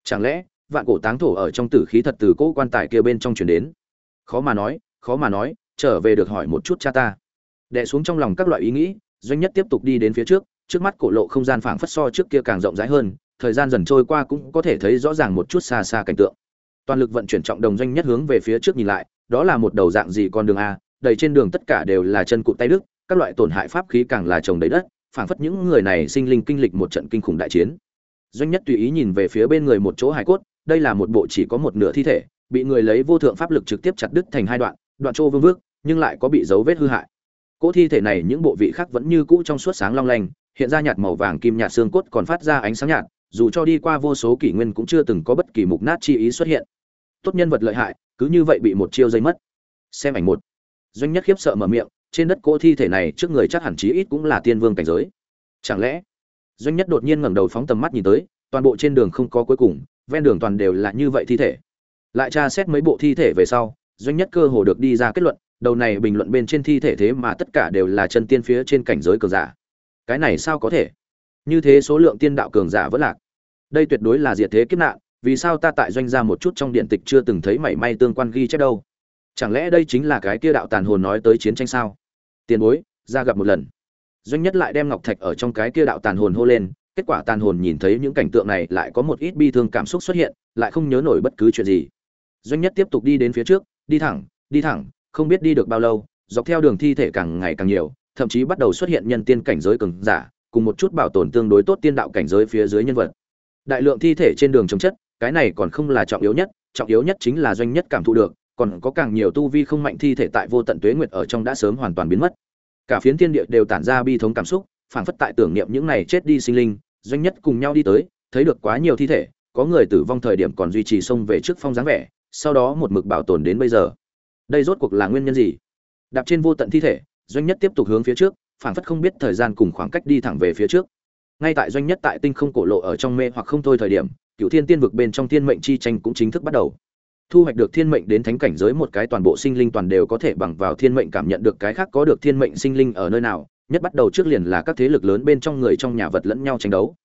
Chẳng lẽ, vạn cổ táng thổ ở trong tử khí thật từ cỗ quan tài kia bên trong chuyển đến? Khó mà nói, khó mà nói, trở về được hỏi một chút cha ta. Đẻ xuống trong lòng các loại ý nghĩ, doanh nhất tiếp tục đi đến phía trước trước mắt cổ lộ không gian phảng phất so trước kia càng rộng rãi hơn, thời gian dần trôi qua cũng có thể thấy rõ ràng một chút xa xa cảnh tượng. Toàn lực vận chuyển trọng đồng doanh nhất hướng về phía trước nhìn lại, đó là một đầu dạng gì con đường a, đầy trên đường tất cả đều là chân cụt tay đức các loại tổn hại pháp khí càng là trồng đầy đất, phảng phất những người này sinh linh kinh lịch một trận kinh khủng đại chiến. Doanh nhất tùy ý nhìn về phía bên người một chỗ hải cốt, đây là một bộ chỉ có một nửa thi thể, bị người lấy vô thượng pháp lực trực tiếp chặt đứt thành hai đoạn đoạn trô vương vước, nhưng lại có bị dấu vết hư hại. Cỗ thi thể này những bộ vị khác vẫn như cũ trong suốt sáng long lanh hiện ra nhạt màu vàng kim nhạt xương cốt còn phát ra ánh sáng nhạt, dù cho đi qua vô số kỷ nguyên cũng chưa từng có bất kỳ mục nát chi ý xuất hiện. Tốt nhân vật lợi hại, cứ như vậy bị một chiêu dây mất. Xem ảnh một. Doanh nhất khiếp sợ mở miệng, trên đất cỗ thi thể này trước người chắc hẳn chí ít cũng là tiên vương cảnh giới. Chẳng lẽ? Doanh nhất đột nhiên ngẩng đầu phóng tầm mắt nhìn tới, toàn bộ trên đường không có cuối cùng, ven đường toàn đều là như vậy thi thể. Lại tra xét mấy bộ thi thể về sau, doanh nhất cơ hồ được đi ra kết luận, đầu này bình luận bên trên thi thể thế mà tất cả đều là chân tiên phía trên cảnh giới cường giả cái này sao có thể? Như thế số lượng tiên đạo cường giả vẫn lạc. Đây tuyệt đối là diệt thế kiếp nạn, vì sao ta tại doanh gia một chút trong điện tịch chưa từng thấy mảy may tương quan ghi chép đâu? Chẳng lẽ đây chính là cái kia đạo tàn hồn nói tới chiến tranh sao? Tiền bối, ra gặp một lần. Doanh nhất lại đem ngọc thạch ở trong cái kia đạo tàn hồn hô lên, kết quả tàn hồn nhìn thấy những cảnh tượng này lại có một ít bi thương cảm xúc xuất hiện, lại không nhớ nổi bất cứ chuyện gì. Doanh nhất tiếp tục đi đến phía trước, đi thẳng đi thẳng, không biết đi được bao lâu, dọc theo đường thi thể càng ngày càng nhiều thậm chí bắt đầu xuất hiện nhân tiên cảnh giới cường giả, cùng một chút bảo tồn tương đối tốt tiên đạo cảnh giới phía dưới nhân vật. Đại lượng thi thể trên đường chống chất, cái này còn không là trọng yếu nhất, trọng yếu nhất chính là doanh nhất cảm thụ được, còn có càng nhiều tu vi không mạnh thi thể tại vô tận tuế nguyệt ở trong đã sớm hoàn toàn biến mất. Cả phiến thiên địa đều tản ra bi thống cảm xúc, phảng phất tại tưởng niệm những này chết đi sinh linh, doanh nhất cùng nhau đi tới, thấy được quá nhiều thi thể, có người tử vong thời điểm còn duy trì xông về trước phong dáng vẻ, sau đó một mực bảo tồn đến bây giờ. Đây rốt cuộc là nguyên nhân gì? Đạp trên vô tận thi thể doanh nhất tiếp tục hướng phía trước, phảng phất không biết thời gian cùng khoảng cách đi thẳng về phía trước. Ngay tại doanh nhất tại tinh không cổ lộ ở trong mê hoặc không thôi thời điểm cựu thiên tiên vực bên trong thiên mệnh chi tranh cũng chính thức bắt đầu. Thu hoạch được thiên mệnh đến thánh cảnh giới một cái toàn bộ sinh linh toàn đều có thể bằng vào thiên mệnh cảm nhận được cái khác có được thiên mệnh sinh linh ở nơi nào, nhất bắt đầu trước liền là các thế lực lớn bên trong người trong nhà vật lẫn nhau tranh đấu.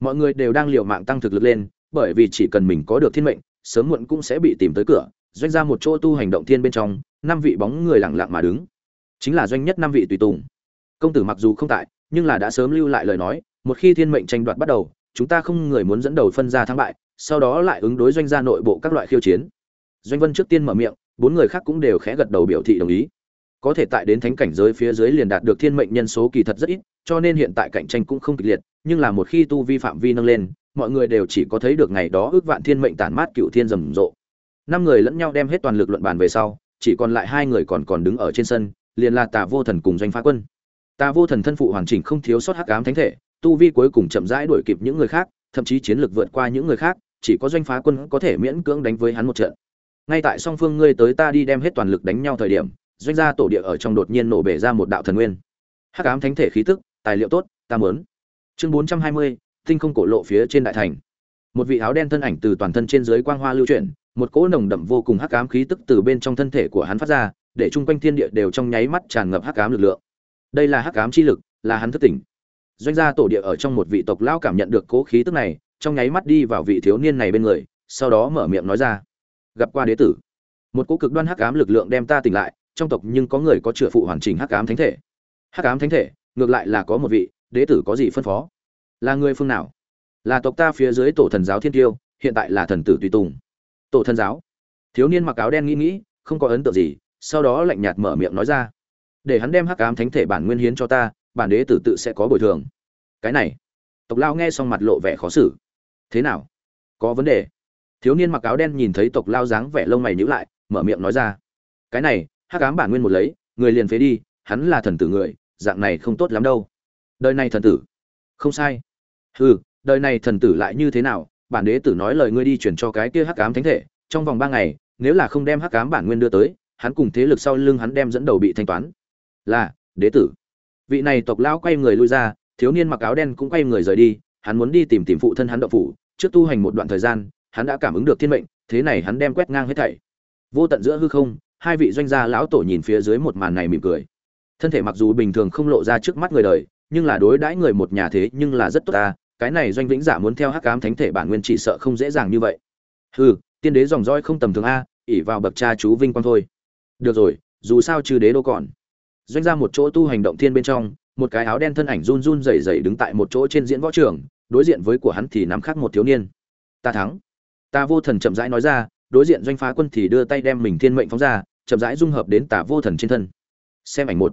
Mọi người đều đang liều mạng tăng thực lực lên, bởi vì chỉ cần mình có được thiên mệnh, sớm muộn cũng sẽ bị tìm tới cửa, doanh ra một chỗ tu hành động thiên bên trong, năm vị bóng người lặng lặng mà đứng chính là doanh nhất năm vị tùy tùng. Công tử mặc dù không tại, nhưng là đã sớm lưu lại lời nói, một khi thiên mệnh tranh đoạt bắt đầu, chúng ta không người muốn dẫn đầu phân ra thắng bại, sau đó lại ứng đối doanh gia nội bộ các loại khiêu chiến. Doanh vân trước tiên mở miệng, bốn người khác cũng đều khẽ gật đầu biểu thị đồng ý. Có thể tại đến thánh cảnh giới phía dưới liền đạt được thiên mệnh nhân số kỳ thật rất ít, cho nên hiện tại cạnh tranh cũng không kịch liệt, nhưng là một khi tu vi phạm vi nâng lên, mọi người đều chỉ có thấy được ngày đó ước vạn thiên mệnh tản mát cựu thiên rầm rộ. Năm người lẫn nhau đem hết toàn lực luận bàn về sau, chỉ còn lại hai người còn còn đứng ở trên sân liền là tà vô thần cùng doanh phá quân. Tà vô thần thân phụ hoàn chỉnh không thiếu sót hắc ám thánh thể, tu vi cuối cùng chậm rãi đuổi kịp những người khác, thậm chí chiến lược vượt qua những người khác, chỉ có doanh phá quân có thể miễn cưỡng đánh với hắn một trận. Ngay tại song phương ngươi tới ta đi đem hết toàn lực đánh nhau thời điểm, doanh gia tổ địa ở trong đột nhiên nổ bể ra một đạo thần nguyên. Hắc ám thánh thể khí tức, tài liệu tốt, ta muốn. chương bốn trăm hai mươi, tinh không cổ lộ phía trên đại thành. Một vị áo đen thân ảnh từ toàn thân trên dưới quang hoa lưu chuyển, một cỗ nồng đậm vô cùng hắc ám khí tức từ bên trong thân thể của hắn phát ra để chung quanh thiên địa đều trong nháy mắt tràn ngập hắc ám lực lượng. Đây là hắc ám chi lực, là hắn thức tỉnh. Doanh gia tổ địa ở trong một vị tộc lão cảm nhận được cố khí tức này, trong nháy mắt đi vào vị thiếu niên này bên người, sau đó mở miệng nói ra. Gặp qua đế tử. Một cỗ cực đoan hắc ám lực lượng đem ta tỉnh lại, trong tộc nhưng có người có chữa phụ hoàn chỉnh hắc ám thánh thể. Hắc ám thánh thể, ngược lại là có một vị, đế tử có gì phân phó? Là người phương nào? Là tộc ta phía dưới tổ thần giáo thiên tiêu, hiện tại là thần tử tùy tùng. Tổ thần giáo. Thiếu niên mặc áo đen nghĩ nghĩ, không có ấn tượng gì sau đó lạnh nhạt mở miệng nói ra. Để hắn đem hắc ám thánh thể bản nguyên hiến cho ta, bản đế tử tự sẽ có bồi thường. Cái này, tộc lao nghe xong mặt lộ vẻ khó xử. Thế nào? Có vấn đề? Thiếu niên mặc áo đen nhìn thấy tộc lao dáng vẻ lông mày nhữ lại, mở miệng nói ra. Cái này, hắc ám bản nguyên một lấy, người liền phế đi, hắn là thần tử người, dạng này không tốt lắm đâu. Đời này thần tử. Không sai. Ừ đời này thần tử lại như thế nào? Bản đế tử nói lời ngươi đi chuyển cho cái kia hắc ám thánh thể, trong vòng ba ngày, nếu là không đem hắc ám bản nguyên đưa tới hắn cùng thế lực sau lưng hắn đem dẫn đầu bị thanh toán. Là, đế tử. Vị này tộc lão quay người lui ra, thiếu niên mặc áo đen cũng quay người rời đi, hắn muốn đi tìm tìm phụ thân hắn đậu phủ. Trước tu hành một đoạn thời gian, hắn đã cảm ứng được thiên mệnh, thế này hắn đem quét ngang hết thảy. Vô tận giữa hư không, hai vị doanh gia lão tổ nhìn phía dưới một màn này mỉm cười. Thân thể mặc dù bình thường không lộ ra trước mắt người đời, nhưng là đối đãi người một nhà thế nhưng là rất tốt ta, cái này doanh vĩnh giả muốn theo hắc ám thánh thể bản nguyên chỉ sợ không dễ dàng như vậy. Hừ, tiên đế dòng dõi không tầm thường a ỉ vào bậc cha chú vinh quang thôi được rồi, dù sao chư đế đô còn. Doanh ra một chỗ tu hành động thiên bên trong, một cái áo đen thân ảnh run run rẩy rẩy đứng tại một chỗ trên diễn võ trường, đối diện với của hắn thì nắm khác một thiếu niên. Ta thắng. Ta vô thần chậm rãi nói ra, đối diện doanh phá quân thì đưa tay đem mình thiên mệnh phóng ra, chậm rãi dung hợp đến tà vô thần trên thân. Xem ảnh một.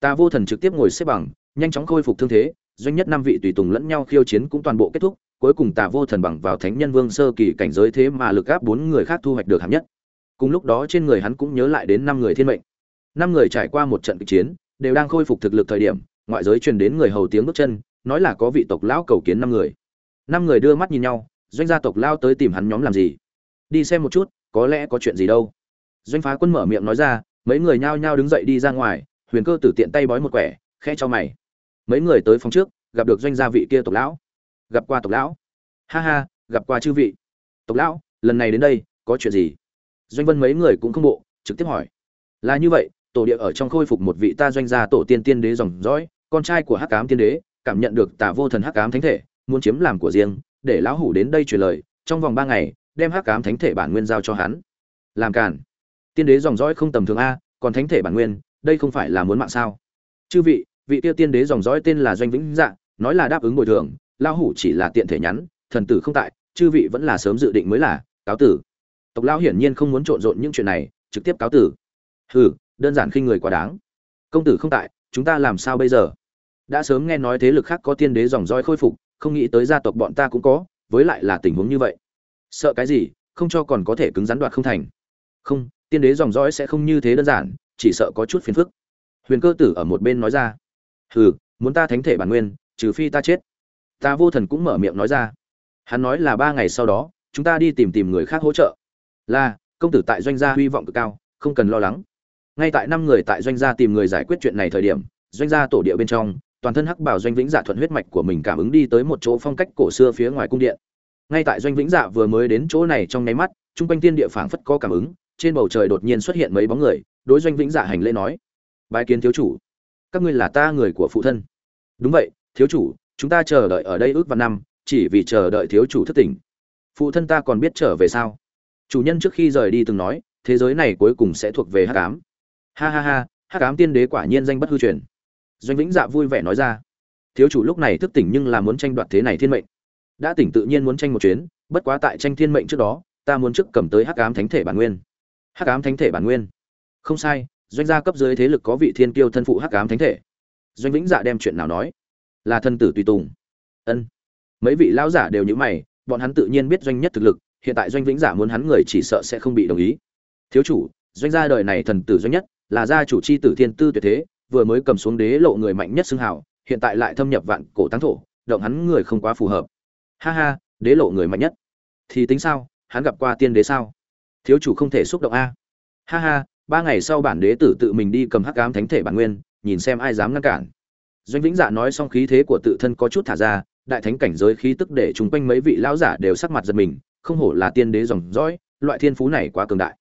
Tà vô thần trực tiếp ngồi xếp bằng, nhanh chóng khôi phục thương thế, doanh nhất năm vị tùy tùng lẫn nhau khiêu chiến cũng toàn bộ kết thúc, cuối cùng tà vô thần bằng vào thánh nhân vương sơ kỳ cảnh giới thế mà lực áp bốn người khác thu hoạch được hạng nhất cùng lúc đó trên người hắn cũng nhớ lại đến năm người thiên mệnh. Năm người trải qua một trận kịch chiến, đều đang khôi phục thực lực thời điểm, ngoại giới truyền đến người hầu tiếng bước chân, nói là có vị tộc lão cầu kiến năm người. Năm người đưa mắt nhìn nhau, doanh gia tộc lao tới tìm hắn nhóm làm gì? Đi xem một chút, có lẽ có chuyện gì đâu. Doanh phá quân mở miệng nói ra, mấy người nhao nhao đứng dậy đi ra ngoài, huyền cơ tử tiện tay bói một quẻ khe cho mày. Mấy người tới phòng trước, gặp được doanh gia vị kia tộc lão. Gặp qua tộc lão. Ha ha, gặp qua chư vị. Tộc lão, lần này đến đây, có chuyện gì? Doanh vân mấy người cũng không bộ, trực tiếp hỏi. Là như vậy, tổ địa ở trong khôi phục một vị ta doanh gia tổ tiên tiên đế dòng dõi, con trai của hắc cám tiên đế, cảm nhận được tà vô thần hắc cám thánh thể, muốn chiếm làm của riêng, để lão hủ đến đây truyền lời, trong vòng ba ngày, đem hắc cám thánh thể bản nguyên giao cho hắn. Làm cản tiên đế dòng dõi không tầm thường a, còn thánh thể bản nguyên, đây không phải là muốn mạng sao? Chư vị vị tiêu tiên đế dòng dõi tên là doanh vĩnh dạ nói là đáp ứng bồi thường, lão hủ chỉ là tiện thể nhắn, thần tử không tại, chư vị vẫn là sớm dự định mới là, cáo tử tộc lão hiển nhiên không muốn trộn rộn những chuyện này, trực tiếp cáo tử. Hừ, đơn giản khinh người quá đáng. Công tử không tại, chúng ta làm sao bây giờ? Đã sớm nghe nói thế lực khác có tiên đế dòng roi khôi phục, không nghĩ tới gia tộc bọn ta cũng có, với lại là tình huống như vậy. Sợ cái gì, không cho còn có thể cứng rắn đoạt không thành. Không, tiên đế dòng dõi sẽ không như thế đơn giản, chỉ sợ có chút phiền phức. Huyền cơ tử ở một bên nói ra. Hừ, muốn ta thánh thể bản nguyên, trừ phi ta chết. Ta vô thần cũng mở miệng nói ra. Hắn nói là ba ngày sau đó, chúng ta đi tìm tìm người khác hỗ trợ là, công tử tại doanh gia hy vọng cực cao, không cần lo lắng. Ngay tại năm người tại doanh gia tìm người giải quyết chuyện này thời điểm, doanh gia tổ địa bên trong, toàn thân hắc bảo doanh vĩnh dạ thuận huyết mạch của mình cảm ứng đi tới một chỗ phong cách cổ xưa phía ngoài cung điện. Ngay tại doanh vĩnh dạ vừa mới đến chỗ này trong nháy mắt, chung quanh tiên địa phảng phất có cảm ứng, trên bầu trời đột nhiên xuất hiện mấy bóng người, đối doanh vĩnh dạ hành lễ nói, bái kiến thiếu chủ. Các ngươi là ta người của phụ thân. Đúng vậy, thiếu chủ, chúng ta chờ đợi ở đây ước vào năm, chỉ vì chờ đợi thiếu chủ thất tỉnh. Phụ thân ta còn biết trở về sao? Chủ nhân trước khi rời đi từng nói, thế giới này cuối cùng sẽ thuộc về hắc ám. Ha ha ha, hắc ám tiên đế quả nhiên danh bất hư truyền. Doanh vĩnh dạ vui vẻ nói ra. Thiếu chủ lúc này thức tỉnh nhưng là muốn tranh đoạt thế này thiên mệnh. Đã tỉnh tự nhiên muốn tranh một chuyến, bất quá tại tranh thiên mệnh trước đó, ta muốn trước cầm tới hắc ám thánh thể bản nguyên. Hắc ám thánh thể bản nguyên. Không sai, doanh gia cấp dưới thế lực có vị thiên kiêu thân phụ hắc ám thánh thể. Doanh vĩnh dạ đem chuyện nào nói? Là thân tử tùy tùng. Ân. Mấy vị lão giả đều như mày, bọn hắn tự nhiên biết doanh nhất thực lực hiện tại doanh vĩnh giả muốn hắn người chỉ sợ sẽ không bị đồng ý. Thiếu chủ, doanh gia đời này thần tử doanh nhất, là gia chủ chi tử thiên tư tuyệt thế, vừa mới cầm xuống đế lộ người mạnh nhất xưng hào, hiện tại lại thâm nhập vạn cổ táng thổ, động hắn người không quá phù hợp. Ha ha, đế lộ người mạnh nhất. Thì tính sao, hắn gặp qua tiên đế sao? Thiếu chủ không thể xúc động a. Ha ha, ba ngày sau bản đế tử tự mình đi cầm hắc ám thánh thể bản nguyên, nhìn xem ai dám ngăn cản. Doanh vĩnh dạ nói xong khí thế của tự thân có chút thả ra, đại thánh cảnh giới khí tức để chúng quanh mấy vị lão giả đều sắc mặt giật mình không hổ là tiên đế dòng dõi, loại thiên phú này quá cường đại.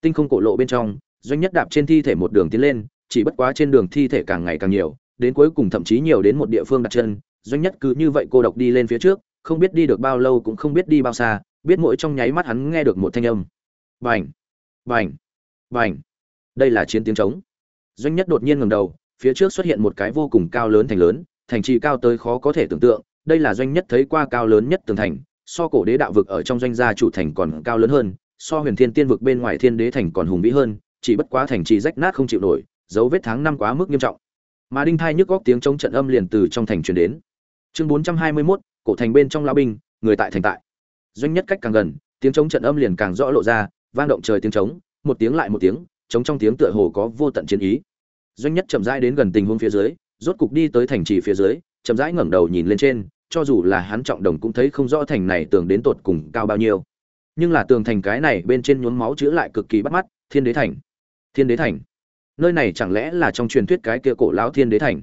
Tinh không cổ lộ bên trong, doanh nhất đạp trên thi thể một đường tiến lên, chỉ bất quá trên đường thi thể càng ngày càng nhiều, đến cuối cùng thậm chí nhiều đến một địa phương đặt chân, doanh nhất cứ như vậy cô độc đi lên phía trước, không biết đi được bao lâu cũng không biết đi bao xa, biết mỗi trong nháy mắt hắn nghe được một thanh âm. Bành! Bành! Bành! Đây là chiến tiếng trống. Doanh nhất đột nhiên ngẩng đầu, phía trước xuất hiện một cái vô cùng cao lớn thành lớn, thành trì cao tới khó có thể tưởng tượng, đây là doanh nhất thấy qua cao lớn nhất tường thành so cổ đế đạo vực ở trong doanh gia chủ thành còn cao lớn hơn so huyền thiên tiên vực bên ngoài thiên đế thành còn hùng vĩ hơn chỉ bất quá thành trì rách nát không chịu nổi dấu vết tháng năm quá mức nghiêm trọng. Mà đinh thai nhức góc tiếng trống trận âm liền từ trong thành truyền đến. Chương bốn trăm hai mươi 421, cổ thành bên trong lao binh người tại thành tại. Doanh nhất cách càng gần tiếng trống trận âm liền càng rõ lộ ra vang động trời tiếng trống một tiếng lại một tiếng trống trong tiếng tựa hồ có vô tận chiến ý. Doanh nhất chậm rãi đến gần tình huống phía dưới rốt cục đi tới thành trì phía dưới chậm rãi ngẩng đầu nhìn lên trên cho dù là hắn trọng đồng cũng thấy không rõ thành này tường đến tột cùng cao bao nhiêu. Nhưng là tường thành cái này bên trên nhuốm máu chữa lại cực kỳ bắt mắt, thiên đế thành. Thiên đế thành. Nơi này chẳng lẽ là trong truyền thuyết cái kia cổ lão thiên đế thành?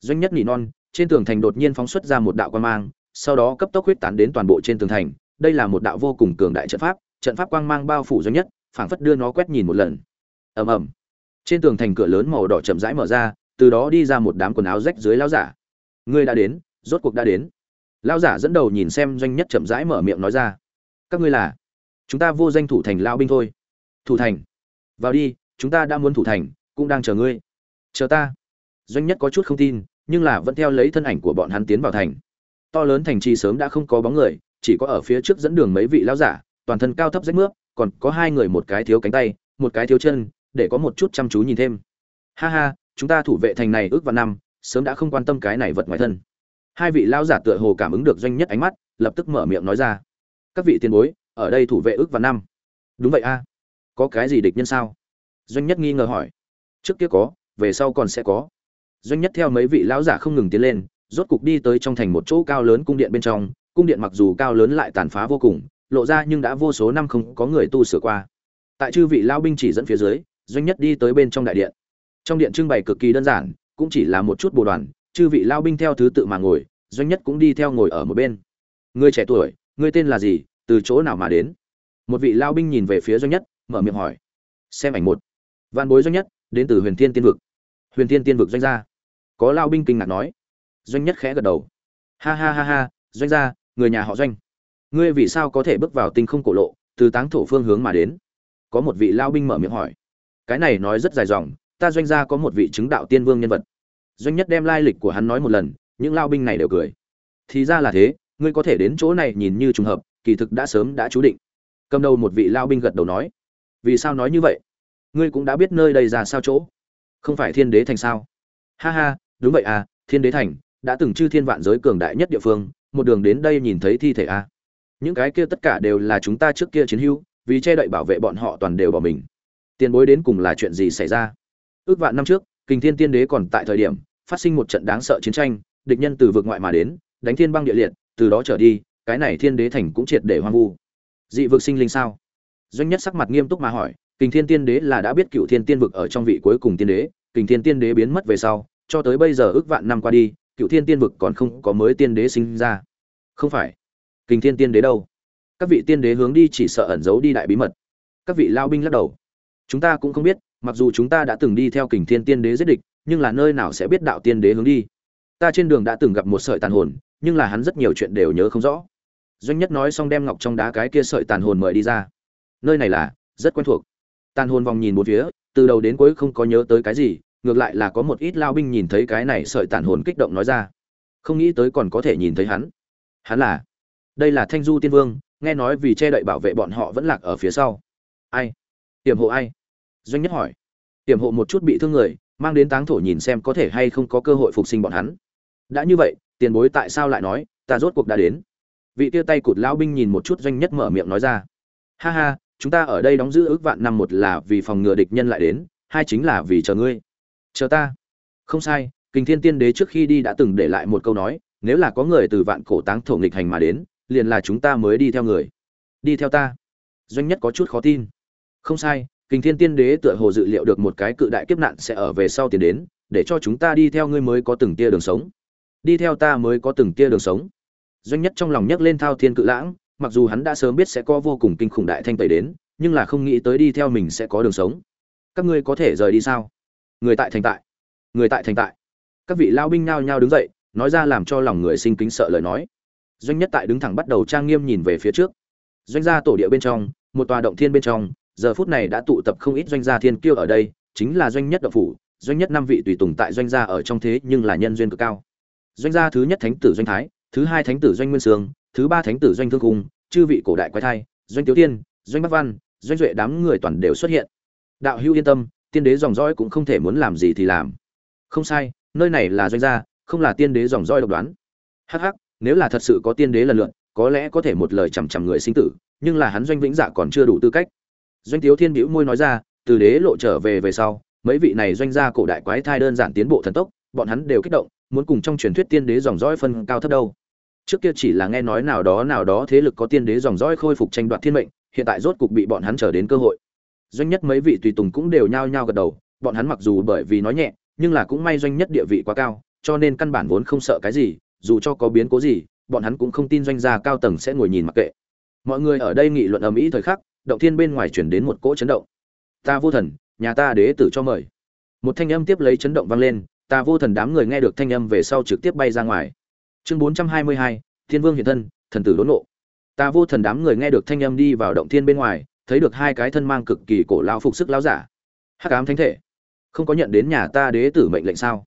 Doanh nhất nỉ non, trên tường thành đột nhiên phóng xuất ra một đạo quang mang, sau đó cấp tốc huyết tán đến toàn bộ trên tường thành. Đây là một đạo vô cùng cường đại trận pháp trận pháp quang mang bao phủ doanh nhất, phảng phất đưa nó quét nhìn một lần. Ầm ầm. Trên tường thành cửa lớn màu đỏ chậm rãi mở ra, từ đó đi ra một đám quần áo rách dưới lão giả. Ngươi đã đến, rốt cuộc đã đến lão giả dẫn đầu nhìn xem doanh nhất chậm rãi mở miệng nói ra. Các ngươi là? Chúng ta vô danh thủ thành lao binh thôi. Thủ thành. Vào đi, chúng ta đã muốn thủ thành, cũng đang chờ ngươi. Chờ ta. Doanh nhất có chút không tin, nhưng là vẫn theo lấy thân ảnh của bọn hắn tiến vào thành. To lớn thành trì sớm đã không có bóng người, chỉ có ở phía trước dẫn đường mấy vị lão giả, toàn thân cao thấp rách mướp, còn có hai người một cái thiếu cánh tay, một cái thiếu chân, để có một chút chăm chú nhìn thêm. Ha ha, chúng ta thủ vệ thành này ước vào năm, sớm đã không quan tâm cái này vật ngoài thân hai vị lão giả tựa hồ cảm ứng được doanh nhất ánh mắt, lập tức mở miệng nói ra. Các vị tiền bối, ở đây thủ vệ ước và năm. Đúng vậy a. Có cái gì địch nhân sao? Doanh nhất nghi ngờ hỏi. Trước kia có, về sau còn sẽ có. Doanh nhất theo mấy vị lão giả không ngừng tiến lên, rốt cục đi tới trong thành một chỗ cao lớn cung điện bên trong. Cung điện mặc dù cao lớn lại tàn phá vô cùng, lộ ra nhưng đã vô số năm không có người tu sửa qua. Tại chư vị lao binh chỉ dẫn phía dưới, doanh nhất đi tới bên trong đại điện. Trong điện trưng bày cực kỳ đơn giản, cũng chỉ là một chút bồ đoàn chư vị lao binh theo thứ tự mà ngồi, doanh nhất cũng đi theo ngồi ở một bên. Người trẻ tuổi, người tên là gì, từ chỗ nào mà đến? Một vị lao binh nhìn về phía doanh nhất, mở miệng hỏi. Xem ảnh một. Văn bối doanh nhất, đến từ huyền thiên tiên vực. Huyền thiên tiên vực doanh gia. Có lao binh kinh ngạc nói. Doanh nhất khẽ gật đầu. Ha ha ha ha, doanh gia, người nhà họ doanh. Ngươi vì sao có thể bước vào tinh không cổ lộ, từ táng thổ phương hướng mà đến? Có một vị lao binh mở miệng hỏi. Cái này nói rất dài dòng, ta doanh gia có một vị chứng đạo tiên vương nhân vật doanh nhất đem lai lịch của hắn nói một lần, những lao binh này đều cười. Thì ra là thế, ngươi có thể đến chỗ này nhìn như trùng hợp, kỳ thực đã sớm đã chú định. Cầm đầu một vị lao binh gật đầu nói. Vì sao nói như vậy? Ngươi cũng đã biết nơi đây ra sao chỗ. Không phải thiên đế thành sao? Ha ha, đúng vậy à thiên đế thành đã từng chư thiên vạn giới cường đại nhất địa phương, một đường đến đây nhìn thấy thi thể à. những cái kia tất cả đều là chúng ta trước kia chiến hữu, vì che đậy bảo vệ bọn họ toàn đều bỏ mình. Tiền bối đến cùng là chuyện gì xảy ra? Ước vạn năm trước Kình thiên tiên đế còn tại thời điểm, phát sinh một trận đáng sợ chiến tranh, địch nhân từ vực ngoại mà đến, đánh thiên băng địa liệt, từ đó trở đi, cái này thiên đế thành cũng triệt để hoang vu. Dị vực sinh linh sao? Doanh nhất sắc mặt nghiêm túc mà hỏi, kình thiên tiên đế là đã biết cựu thiên tiên vực ở trong vị cuối cùng tiên đế, kình thiên tiên đế biến mất về sau, cho tới bây giờ ước vạn năm qua đi, cựu thiên tiên vực còn không có mới tiên đế sinh ra. Không phải. Kình thiên tiên đế đâu? Các vị tiên đế hướng đi chỉ sợ ẩn giấu đi đại bí mật. Các vị lao binh lắc đầu. Chúng ta cũng không biết mặc dù chúng ta đã từng đi theo kình thiên tiên đế giết địch, nhưng là nơi nào sẽ biết đạo tiên đế hướng đi? Ta trên đường đã từng gặp một sợi tàn hồn, nhưng là hắn rất nhiều chuyện đều nhớ không rõ. Doanh nhất nói xong đem ngọc trong đá cái kia sợi tàn hồn mời đi ra. Nơi này là rất quen thuộc. Tàn hồn vòng nhìn một phía, từ đầu đến cuối không có nhớ tới cái gì, ngược lại là có một ít lao binh nhìn thấy cái này sợi tàn hồn kích động nói ra. Không nghĩ tới còn có thể nhìn thấy hắn. Hắn là, đây là thanh du tiên vương, nghe nói vì che đậy bảo vệ bọn họ vẫn lạc ở phía sau. Ai? Tiềm hộ ai? Doanh nhất hỏi. Tiềm hộ một chút bị thương người, mang đến táng thổ nhìn xem có thể hay không có cơ hội phục sinh bọn hắn. Đã như vậy, tiền bối tại sao lại nói, ta rốt cuộc đã đến. Vị tia tay cụt lão binh nhìn một chút doanh nhất mở miệng nói ra. Ha ha, chúng ta ở đây đóng giữ ước vạn năm một là vì phòng ngừa địch nhân lại đến, hai chính là vì chờ ngươi. Chờ ta. Không sai, kình thiên tiên đế trước khi đi đã từng để lại một câu nói, nếu là có người từ vạn cổ táng thổ nghịch hành mà đến, liền là chúng ta mới đi theo người. Đi theo ta. Doanh nhất có chút khó tin. Không sai kình thiên tiên đế tựa hồ dự liệu được một cái cự đại kiếp nạn sẽ ở về sau tiến đến, để cho chúng ta đi theo ngươi mới có từng tia đường sống. Đi theo ta mới có từng tia đường sống. Doanh nhất trong lòng nhấc lên thao thiên cự lãng, mặc dù hắn đã sớm biết sẽ có vô cùng kinh khủng đại thanh tẩy đến, nhưng là không nghĩ tới đi theo mình sẽ có đường sống. Các ngươi có thể rời đi sao? Người tại thành tại. Người tại thành tại. Các vị lao binh nhao nhao đứng dậy, nói ra làm cho lòng người sinh kính sợ lời nói. Doanh nhất tại đứng thẳng bắt đầu trang nghiêm nhìn về phía trước. Doanh gia tổ địa bên trong, một tòa động thiên bên trong giờ phút này đã tụ tập không ít doanh gia thiên kiêu ở đây, chính là doanh nhất đạo phủ, doanh nhất năm vị tùy tùng tại doanh gia ở trong thế nhưng là nhân duyên cực cao. Doanh gia thứ nhất thánh tử doanh thái, thứ hai thánh tử doanh nguyên sương, thứ ba thánh tử doanh thương cung, chư vị cổ đại quái thai, doanh tiểu tiên, doanh bắc văn, doanh duệ đám người toàn đều xuất hiện. Đạo hữu yên tâm, tiên đế dòng dõi cũng không thể muốn làm gì thì làm. Không sai, nơi này là doanh gia, không là tiên đế dòng dõi độc đoán. Hắc hắc, nếu là thật sự có tiên đế lần lượt, có lẽ có thể một lời chằm chằm người sinh tử, nhưng là hắn doanh vĩnh dạ còn chưa đủ tư cách doanh tiếu thiên bĩu môi nói ra, từ đế lộ trở về về sau, mấy vị này doanh gia cổ đại quái thai đơn giản tiến bộ thần tốc, bọn hắn đều kích động, muốn cùng trong truyền thuyết tiên đế dòng dõi phân cao thấp đâu. Trước kia chỉ là nghe nói nào đó nào đó thế lực có tiên đế dòng dõi khôi phục tranh đoạt thiên mệnh, hiện tại rốt cục bị bọn hắn trở đến cơ hội. Doanh nhất mấy vị tùy tùng cũng đều nhao nhao gật đầu, bọn hắn mặc dù bởi vì nói nhẹ, nhưng là cũng may doanh nhất địa vị quá cao, cho nên căn bản vốn không sợ cái gì, dù cho có biến cố gì, bọn hắn cũng không tin doanh gia cao tầng sẽ ngồi nhìn mặc kệ. Mọi người ở đây nghị luận ầm ĩ thời khắc động thiên bên ngoài chuyển đến một cỗ chấn động. Ta vô thần, nhà ta đế tử cho mời. Một thanh âm tiếp lấy chấn động vang lên, ta vô thần đám người nghe được thanh âm về sau trực tiếp bay ra ngoài. Chương bốn trăm hai mươi hai, thiên vương hiện thân, thần tử đốn nộ ta vô thần đám người nghe được thanh âm đi vào động thiên bên ngoài, thấy được hai cái thân mang cực kỳ cổ lao phục sức lao giả. Hắc ám thánh thể. Không có nhận đến nhà ta đế tử mệnh lệnh sao?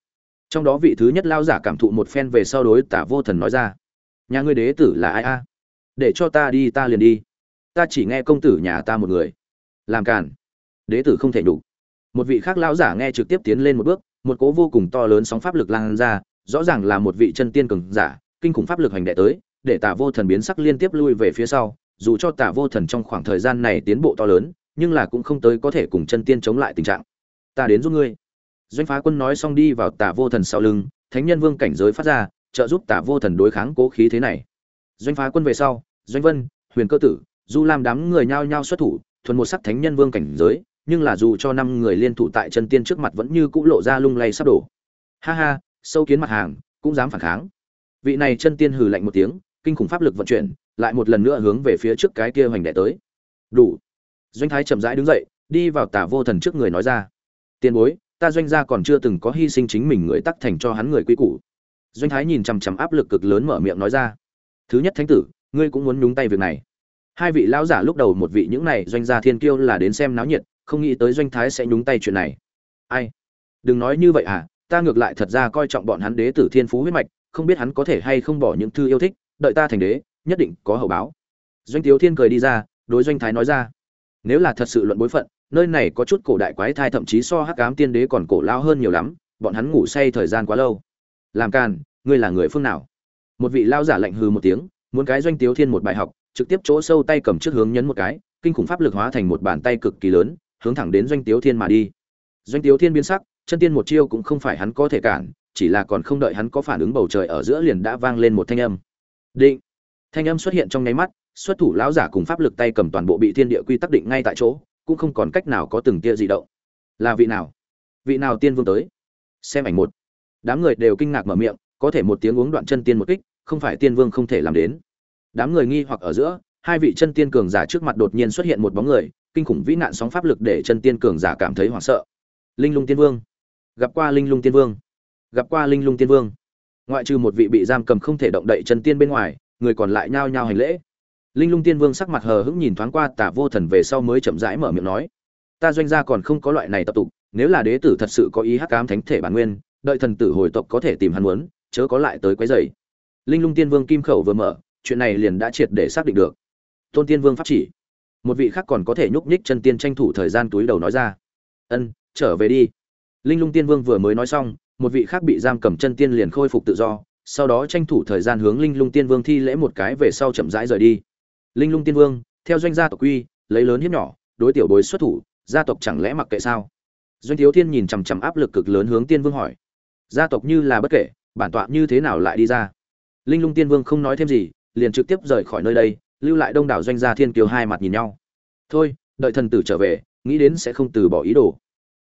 Trong đó vị thứ nhất lao giả cảm thụ một phen về sau đối tả vô thần nói ra. Nhà ngươi đế tử là ai a? Để cho ta đi, ta liền đi ta chỉ nghe công tử nhà ta một người. Làm cản đế tử không thể đủ một vị khác lão giả nghe trực tiếp tiến lên một bước, một cố vô cùng to lớn sóng pháp lực lan ra, rõ ràng là một vị chân tiên cường giả, kinh khủng pháp lực hành đệ tới, để tả vô thần biến sắc liên tiếp lui về phía sau, dù cho tả vô thần trong khoảng thời gian này tiến bộ to lớn, nhưng là cũng không tới có thể cùng chân tiên chống lại tình trạng. Ta đến giúp ngươi. Doanh phá quân nói xong đi vào tả vô thần sau lưng, thánh nhân vương cảnh giới phát ra, trợ giúp tả vô thần đối kháng cố khí thế này. Doanh phá quân về sau, doanh vân, huyền cơ tử du lam đám người nhao nhao xuất thủ, thuần một sắc thánh nhân vương cảnh giới, nhưng là dù cho năm người liên thủ tại chân tiên trước mặt vẫn như cũ lộ ra lung lay sắp đổ. Ha ha, sâu kiến mặt hàng, cũng dám phản kháng. Vị này chân tiên hừ lạnh một tiếng, kinh khủng pháp lực vận chuyển, lại một lần nữa hướng về phía trước cái kia hoành đẻ tới. Đủ. Doanh thái chậm rãi đứng dậy, đi vào tả vô thần trước người nói ra. Tiền bối, ta doanh gia còn chưa từng có hy sinh chính mình người tắc thành cho hắn người quy củ. Doanh thái nhìn chằm chằm áp lực cực lớn mở miệng nói ra. Thứ nhất thánh tử, ngươi cũng muốn nhúng tay việc này hai vị lão giả lúc đầu một vị những này doanh gia thiên kiêu là đến xem náo nhiệt, không nghĩ tới doanh thái sẽ nhúng tay chuyện này. Ai? Đừng nói như vậy à ta ngược lại thật ra coi trọng bọn hắn đế tử thiên phú huyết mạch, không biết hắn có thể hay không bỏ những thư yêu thích, đợi ta thành đế, nhất định có hậu báo. Doanh tiếu thiên cười đi ra, đối doanh thái nói ra. Nếu là thật sự luận bối phận, nơi này có chút cổ đại quái thai thậm chí so hắc ám tiên đế còn cổ lao hơn nhiều lắm, bọn hắn ngủ say thời gian quá lâu. Làm càn, ngươi là người phương nào? Một vị lao giả lạnh hừ một tiếng, muốn cái doanh tiếu thiên một bài học trực tiếp chỗ sâu tay cầm trước hướng nhấn một cái, kinh khủng pháp lực hóa thành một bàn tay cực kỳ lớn, hướng thẳng đến doanh tiếu thiên mà đi. Doanh tiếu thiên biến sắc, chân tiên một chiêu cũng không phải hắn có thể cản, chỉ là còn không đợi hắn có phản ứng bầu trời ở giữa liền đã vang lên một thanh âm. Định. Thanh âm xuất hiện trong nháy mắt, xuất thủ lão giả cùng pháp lực tay cầm toàn bộ bị thiên địa quy tắc định ngay tại chỗ, cũng không còn cách nào có từng tia dị động. Là vị nào? Vị nào tiên vương tới? Xem ảnh một. Đám người đều kinh ngạc mở miệng, có thể một tiếng uống đoạn chân tiên một kích, không phải tiên vương không thể làm đến đám người nghi hoặc ở giữa, hai vị chân tiên cường giả trước mặt đột nhiên xuất hiện một bóng người, kinh khủng vĩ nạn sóng pháp lực để chân tiên cường giả cảm thấy hoảng sợ. Linh lung tiên vương. Gặp qua linh lung tiên vương. Gặp qua linh lung tiên vương. Ngoại trừ một vị bị giam cầm không thể động đậy chân tiên bên ngoài, người còn lại nhao nhao hành lễ. Linh lung tiên vương sắc mặt hờ hững nhìn thoáng qua tả vô thần về sau mới chậm rãi mở miệng nói, ta doanh gia còn không có loại này tập tục, nếu là đế tử thật sự có ý hắc cám thánh thể bản nguyên, đợi thần tử hồi tộc có thể tìm hắn muốn, chớ có lại tới quấy rầy. Linh lung tiên vương kim khẩu vừa mở chuyện này liền đã triệt để xác định được. Tôn tiên vương pháp chỉ. Một vị khác còn có thể nhúc nhích chân tiên tranh thủ thời gian túi đầu nói ra. Ân, trở về đi. Linh lung tiên vương vừa mới nói xong, một vị khác bị giam cầm chân tiên liền khôi phục tự do, sau đó tranh thủ thời gian hướng linh lung tiên vương thi lễ một cái về sau chậm rãi rời đi. Linh lung tiên vương, theo doanh gia tộc quy, lấy lớn hiếp nhỏ, đối tiểu bối xuất thủ, gia tộc chẳng lẽ mặc kệ sao? Doanh thiếu thiên nhìn chằm chằm áp lực cực lớn hướng tiên vương hỏi. Gia tộc như là bất kể, bản tọa như thế nào lại đi ra? Linh lung tiên vương không nói thêm gì liền trực tiếp rời khỏi nơi đây, lưu lại đông đảo doanh gia thiên kiều hai mặt nhìn nhau. Thôi, đợi thần tử trở về, nghĩ đến sẽ không từ bỏ ý đồ.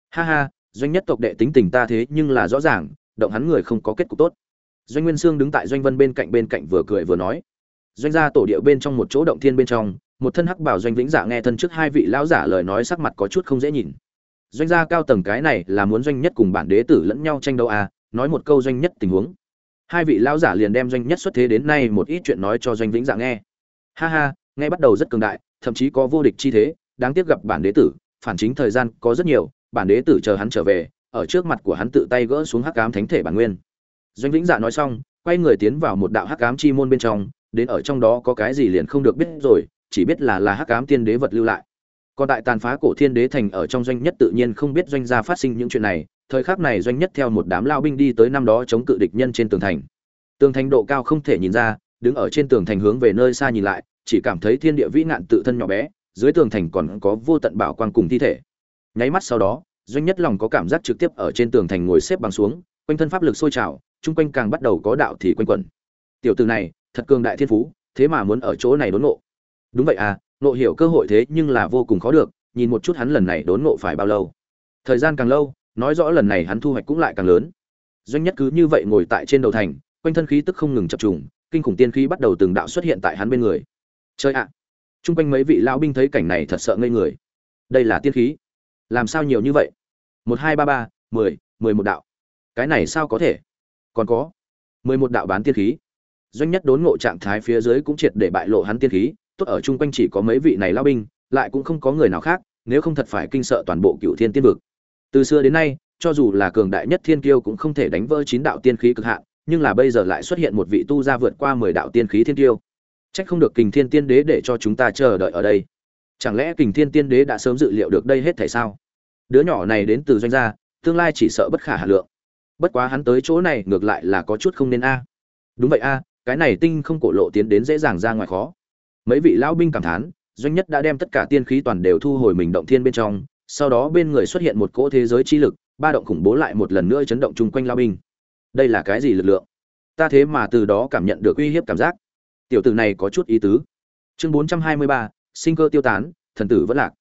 Ha ha, doanh nhất tộc đệ tính tình ta thế nhưng là rõ ràng, động hắn người không có kết cục tốt. Doanh nguyên sương đứng tại doanh vân bên cạnh bên cạnh vừa cười vừa nói. Doanh gia tổ địa bên trong một chỗ động thiên bên trong, một thân hắc bảo doanh vĩnh giả nghe thân trước hai vị lão giả lời nói sắc mặt có chút không dễ nhìn. Doanh gia cao tầng cái này là muốn doanh nhất cùng bản đế tử lẫn nhau tranh đấu à nói một câu doanh nhất tình huống hai vị lão giả liền đem doanh nhất xuất thế đến nay một ít chuyện nói cho doanh vĩnh dạ nghe. Ha ha ngay bắt đầu rất cường đại, thậm chí có vô địch chi thế, đáng tiếc gặp bản đế tử, phản chính thời gian có rất nhiều, bản đế tử chờ hắn trở về, ở trước mặt của hắn tự tay gỡ xuống hắc ám thánh thể bản nguyên. Doanh vĩnh dạ nói xong, quay người tiến vào một đạo hắc ám chi môn bên trong, đến ở trong đó có cái gì liền không được biết rồi, chỉ biết là là hắc ám tiên đế vật lưu lại. Còn tại tàn phá cổ thiên đế thành ở trong doanh nhất tự nhiên không biết doanh gia phát sinh những chuyện này thời khắc này doanh nhất theo một đám lao binh đi tới năm đó chống cự địch nhân trên tường thành. Tường thành độ cao không thể nhìn ra, đứng ở trên tường thành hướng về nơi xa nhìn lại, chỉ cảm thấy thiên địa vĩ ngạn tự thân nhỏ bé, dưới tường thành còn có vô tận bảo quang cùng thi thể. Nháy mắt sau đó, doanh nhất lòng có cảm giác trực tiếp ở trên tường thành ngồi xếp bằng xuống, quanh thân pháp lực sôi trào, chung quanh càng bắt đầu có đạo thì quanh quẩn. Tiểu từ này, thật cường đại thiên phú, thế mà muốn ở chỗ này đốn ngộ. Đúng vậy à ngộ hiểu cơ hội thế nhưng là vô cùng khó được, nhìn một chút hắn lần này đốn ngộ phải bao lâu. Thời gian càng lâu nói rõ lần này hắn thu hoạch cũng lại càng lớn. Doanh nhất cứ như vậy ngồi tại trên đầu thành, quanh thân khí tức không ngừng chập trùng, kinh khủng tiên khí bắt đầu từng đạo xuất hiện tại hắn bên người. Chơi ạ! Chung quanh mấy vị lão binh thấy cảnh này thật sợ ngây người. Đây là tiên khí. Làm sao nhiều như vậy? Một hai ba ba, mười mười một đạo. Cái này sao có thể? Còn có, mười một đạo bán tiên khí. Doanh nhất đốn ngộ trạng thái phía dưới cũng triệt để bại lộ hắn tiên khí, tốt ở chung quanh chỉ có mấy vị này lao binh, lại cũng không có người nào khác, nếu không thật phải kinh sợ toàn bộ cựu thiên tiên vực từ xưa đến nay, cho dù là cường đại nhất thiên kiêu cũng không thể đánh vỡ chín đạo tiên khí cực hạn, nhưng là bây giờ lại xuất hiện một vị tu gia vượt qua mười đạo tiên khí thiên kiêu. Trách không được kình thiên tiên đế để cho chúng ta chờ đợi ở đây. Chẳng lẽ kình thiên tiên đế đã sớm dự liệu được đây hết tại sao? Đứa nhỏ này đến từ doanh gia, tương lai chỉ sợ bất khả hà lượng. Bất quá hắn tới chỗ này ngược lại là có chút không nên a. Đúng vậy a, cái này tinh không cổ lộ tiến đến dễ dàng ra ngoài khó. Mấy vị lão binh cảm thán, doanh nhất đã đem tất cả tiên khí toàn đều thu hồi mình động thiên bên trong sau đó bên người xuất hiện một cỗ thế giới chi lực, ba động khủng bố lại một lần nữa chấn động chung quanh lao binh. Đây là cái gì lực lượng? Ta thế mà từ đó cảm nhận được uy hiếp cảm giác. Tiểu tử này có chút ý tứ. Chương bốn trăm hai mươi ba, sinh cơ tiêu tán, thần tử vẫn lạc.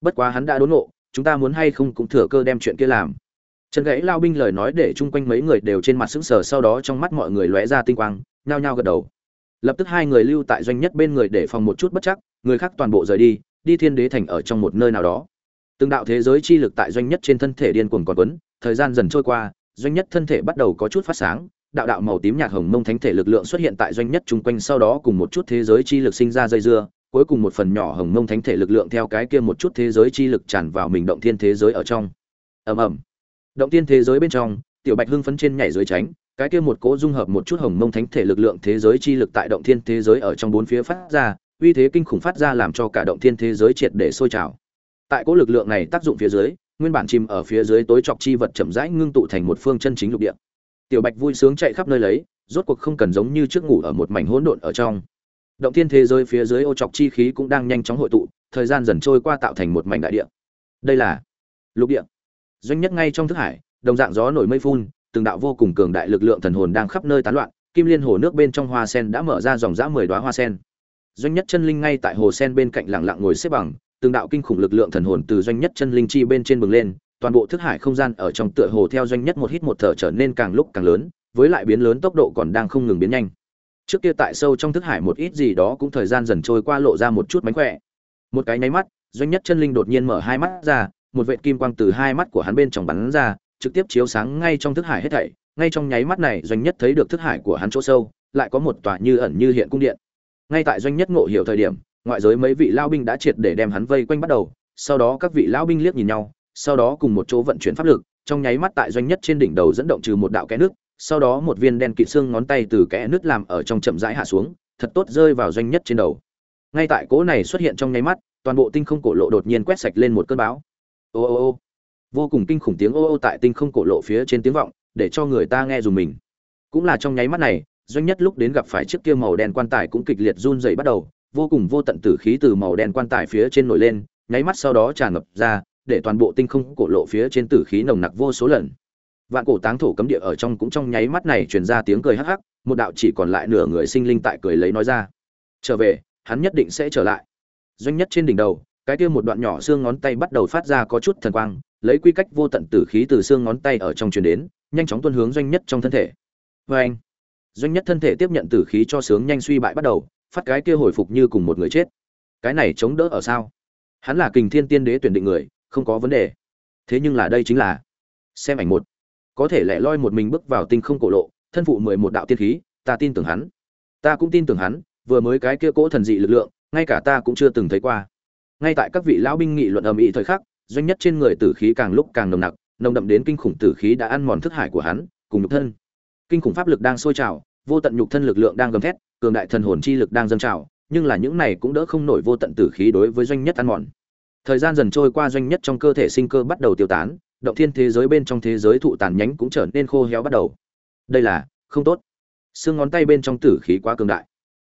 Bất quá hắn đã đốn ngộ, chúng ta muốn hay không cũng thừa cơ đem chuyện kia làm. Trần gãy lao binh lời nói để chung quanh mấy người đều trên mặt sững sờ, sau đó trong mắt mọi người lóe ra tinh quang, nhao nhao gật đầu. Lập tức hai người lưu tại doanh nhất bên người để phòng một chút bất chắc, người khác toàn bộ rời đi đi thiên đế thành ở trong một nơi nào đó từng đạo thế giới chi lực tại doanh nhất trên thân thể điên cuồng còn quấn, thời gian dần trôi qua, doanh nhất thân thể bắt đầu có chút phát sáng, đạo đạo màu tím nhạt hồng mông thánh thể lực lượng xuất hiện tại doanh nhất chung quanh, sau đó cùng một chút thế giới chi lực sinh ra dây dưa, cuối cùng một phần nhỏ hồng mông thánh thể lực lượng theo cái kia một chút thế giới chi lực tràn vào mình động thiên thế giới ở trong. Ầm ầm. Động thiên thế giới bên trong, tiểu bạch hưng phấn trên nhảy dưới tránh, cái kia một cỗ dung hợp một chút hồng mông thánh thể lực lượng thế giới chi lực tại động thiên thế giới ở trong bốn phía phát ra, uy thế kinh khủng phát ra làm cho cả động thiên thế giới triệt để sôi trào tại cỗ lực lượng này tác dụng phía dưới, nguyên bản chìm ở phía dưới tối chọc chi vật chậm rãi ngưng tụ thành một phương chân chính lục địa. Tiểu bạch vui sướng chạy khắp nơi lấy, rốt cuộc không cần giống như trước ngủ ở một mảnh hỗn độn ở trong. Động thiên thế giới phía dưới ô chọc chi khí cũng đang nhanh chóng hội tụ, thời gian dần trôi qua tạo thành một mảnh đại địa. Đây là lục địa. Doanh nhất ngay trong thức hải, đồng dạng gió nổi mây phun, từng đạo vô cùng cường đại lực lượng thần hồn đang khắp nơi tán loạn, kim liên hồ nước bên trong hoa sen đã mở ra dòng dã mười đoá hoa sen. Doanh nhất chân linh ngay tại hồ sen bên cạnh lặng lặng ngồi xếp bằng từng đạo kinh khủng lực lượng thần hồn từ doanh nhất chân linh chi bên trên bừng lên, toàn bộ thức hải không gian ở trong tựa hồ theo doanh nhất một hít một thở trở nên càng lúc càng lớn, với lại biến lớn tốc độ còn đang không ngừng biến nhanh. Trước kia tại sâu trong thức hải một ít gì đó cũng thời gian dần trôi qua lộ ra một chút mánh khỏe. Một cái nháy mắt, doanh nhất chân linh đột nhiên mở hai mắt ra, một vệt kim quang từ hai mắt của hắn bên trong bắn ra, trực tiếp chiếu sáng ngay trong thức hải hết thảy. Ngay trong nháy mắt này, doanh nhất thấy được thức hải của hắn chỗ sâu, lại có một tòa như ẩn như hiện cung điện. Ngay tại doanh nhất ngộ hiểu thời điểm ngoại giới mấy vị lao binh đã triệt để đem hắn vây quanh bắt đầu, sau đó các vị lão binh liếc nhìn nhau, sau đó cùng một chỗ vận chuyển pháp lực, trong nháy mắt tại doanh nhất trên đỉnh đầu dẫn động trừ một đạo kẽ nước sau đó một viên đen kịt xương ngón tay từ kẽ nước làm ở trong chậm rãi hạ xuống, thật tốt rơi vào doanh nhất trên đầu. Ngay tại cỗ này xuất hiện trong nháy mắt, toàn bộ tinh không cổ lộ đột nhiên quét sạch lên một cơn bão. Ô ô ô. Vô cùng kinh khủng tiếng ô ô tại tinh không cổ lộ phía trên tiếng vọng, để cho người ta nghe dùng mình. Cũng là trong nháy mắt này, doanh nhất lúc đến gặp phải chiếc kia màu đen quan tài cũng kịch liệt run rẩy bắt đầu vô cùng vô tận tử khí từ màu đen quan tài phía trên nổi lên, nháy mắt sau đó tràn ngập ra, để toàn bộ tinh không cổ lộ phía trên tử khí nồng nặc vô số lần. Vạn cổ táng thổ cấm địa ở trong cũng trong nháy mắt này truyền ra tiếng cười hắc hắc, một đạo chỉ còn lại nửa người sinh linh tại cười lấy nói ra. Trở về, hắn nhất định sẽ trở lại. Doanh nhất trên đỉnh đầu, cái kia một đoạn nhỏ xương ngón tay bắt đầu phát ra có chút thần quang, lấy quy cách vô tận tử khí từ xương ngón tay ở trong truyền đến, nhanh chóng tuân hướng doanh nhất trong thân thể. Vê anh doanh nhất thân thể tiếp nhận tử khí cho sướng nhanh suy bại bắt đầu phát cái kia hồi phục như cùng một người chết. Cái này chống đỡ ở sao? Hắn là kình thiên tiên đế tuyển định người, không có vấn đề. Thế nhưng là đây chính là, xem ảnh một. Có thể lẻ loi một mình bước vào tinh không cổ lộ, thân phụ mười một đạo tiên khí, ta tin tưởng hắn. Ta cũng tin tưởng hắn, vừa mới cái kia cỗ thần dị lực lượng, ngay cả ta cũng chưa từng thấy qua. Ngay tại các vị lão binh nghị luận ầm ĩ thời khắc, doanh nhất trên người tử khí càng lúc càng nồng nặc, nồng đậm đến kinh khủng tử khí đã ăn mòn thức hải của hắn, cùng nhục thân. Kinh khủng pháp lực đang sôi trào vô tận nhục thân lực lượng đang gầm thét, cường đại thần hồn chi lực đang dâng trào, nhưng là những này cũng đỡ không nổi vô tận tử khí đối với doanh nhất ăn mòn. Thời gian dần trôi qua doanh nhất trong cơ thể sinh cơ bắt đầu tiêu tán, động thiên thế giới bên trong thế giới thụ tàn nhánh cũng trở nên khô héo bắt đầu. Đây là, không tốt. Xương ngón tay bên trong tử khí quá cường đại.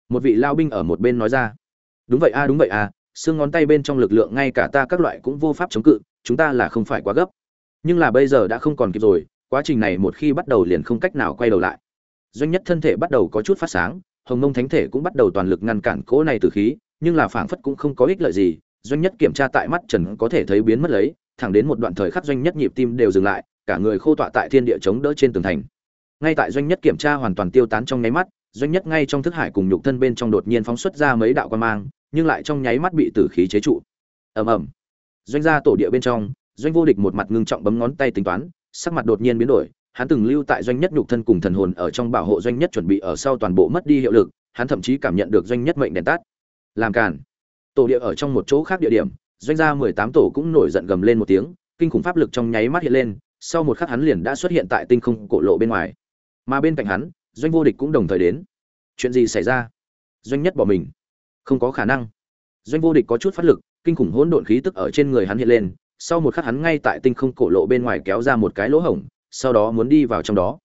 Một vị lao binh ở một bên nói ra. Đúng vậy a, đúng vậy a, xương ngón tay bên trong lực lượng ngay cả ta các loại cũng vô pháp chống cự, chúng ta là không phải quá gấp. Nhưng là bây giờ đã không còn kịp rồi, quá trình này một khi bắt đầu liền không cách nào quay đầu lại doanh nhất thân thể bắt đầu có chút phát sáng, hồng mông thánh thể cũng bắt đầu toàn lực ngăn cản cỗ này từ khí, nhưng là phảng phất cũng không có ích lợi gì, doanh nhất kiểm tra tại mắt trần có thể thấy biến mất lấy, thẳng đến một đoạn thời khắc doanh nhất nhịp tim đều dừng lại, cả người khô tọa tại thiên địa chống đỡ trên tường thành. Ngay tại doanh nhất kiểm tra hoàn toàn tiêu tán trong nháy mắt, doanh nhất ngay trong thức hải cùng nhục thân bên trong đột nhiên phóng xuất ra mấy đạo quan mang, nhưng lại trong nháy mắt bị tử khí chế trụ. Ầm ầm. Doanh gia tổ địa bên trong, doanh vô địch một mặt ngưng trọng bấm ngón tay tính toán, sắc mặt đột nhiên biến đổi hắn từng lưu tại doanh nhất nhục thân cùng thần hồn ở trong bảo hộ doanh nhất chuẩn bị ở sau toàn bộ mất đi hiệu lực, hắn thậm chí cảm nhận được doanh nhất mệnh đèn tắt. Làm cản tổ địa ở trong một chỗ khác địa điểm, doanh gia mười tám tổ cũng nổi giận gầm lên một tiếng, kinh khủng pháp lực trong nháy mắt hiện lên, sau một khắc hắn liền đã xuất hiện tại tinh không cổ lộ bên ngoài. Mà bên cạnh hắn, doanh vô địch cũng đồng thời đến. Chuyện gì xảy ra? Doanh nhất bỏ mình. Không có khả năng. Doanh vô địch có chút phát lực, kinh khủng hỗn độn khí tức ở trên người hắn hiện lên, sau một khắc hắn ngay tại tinh không cổ lộ bên ngoài kéo ra một cái lỗ hổng sau đó muốn đi vào trong đó.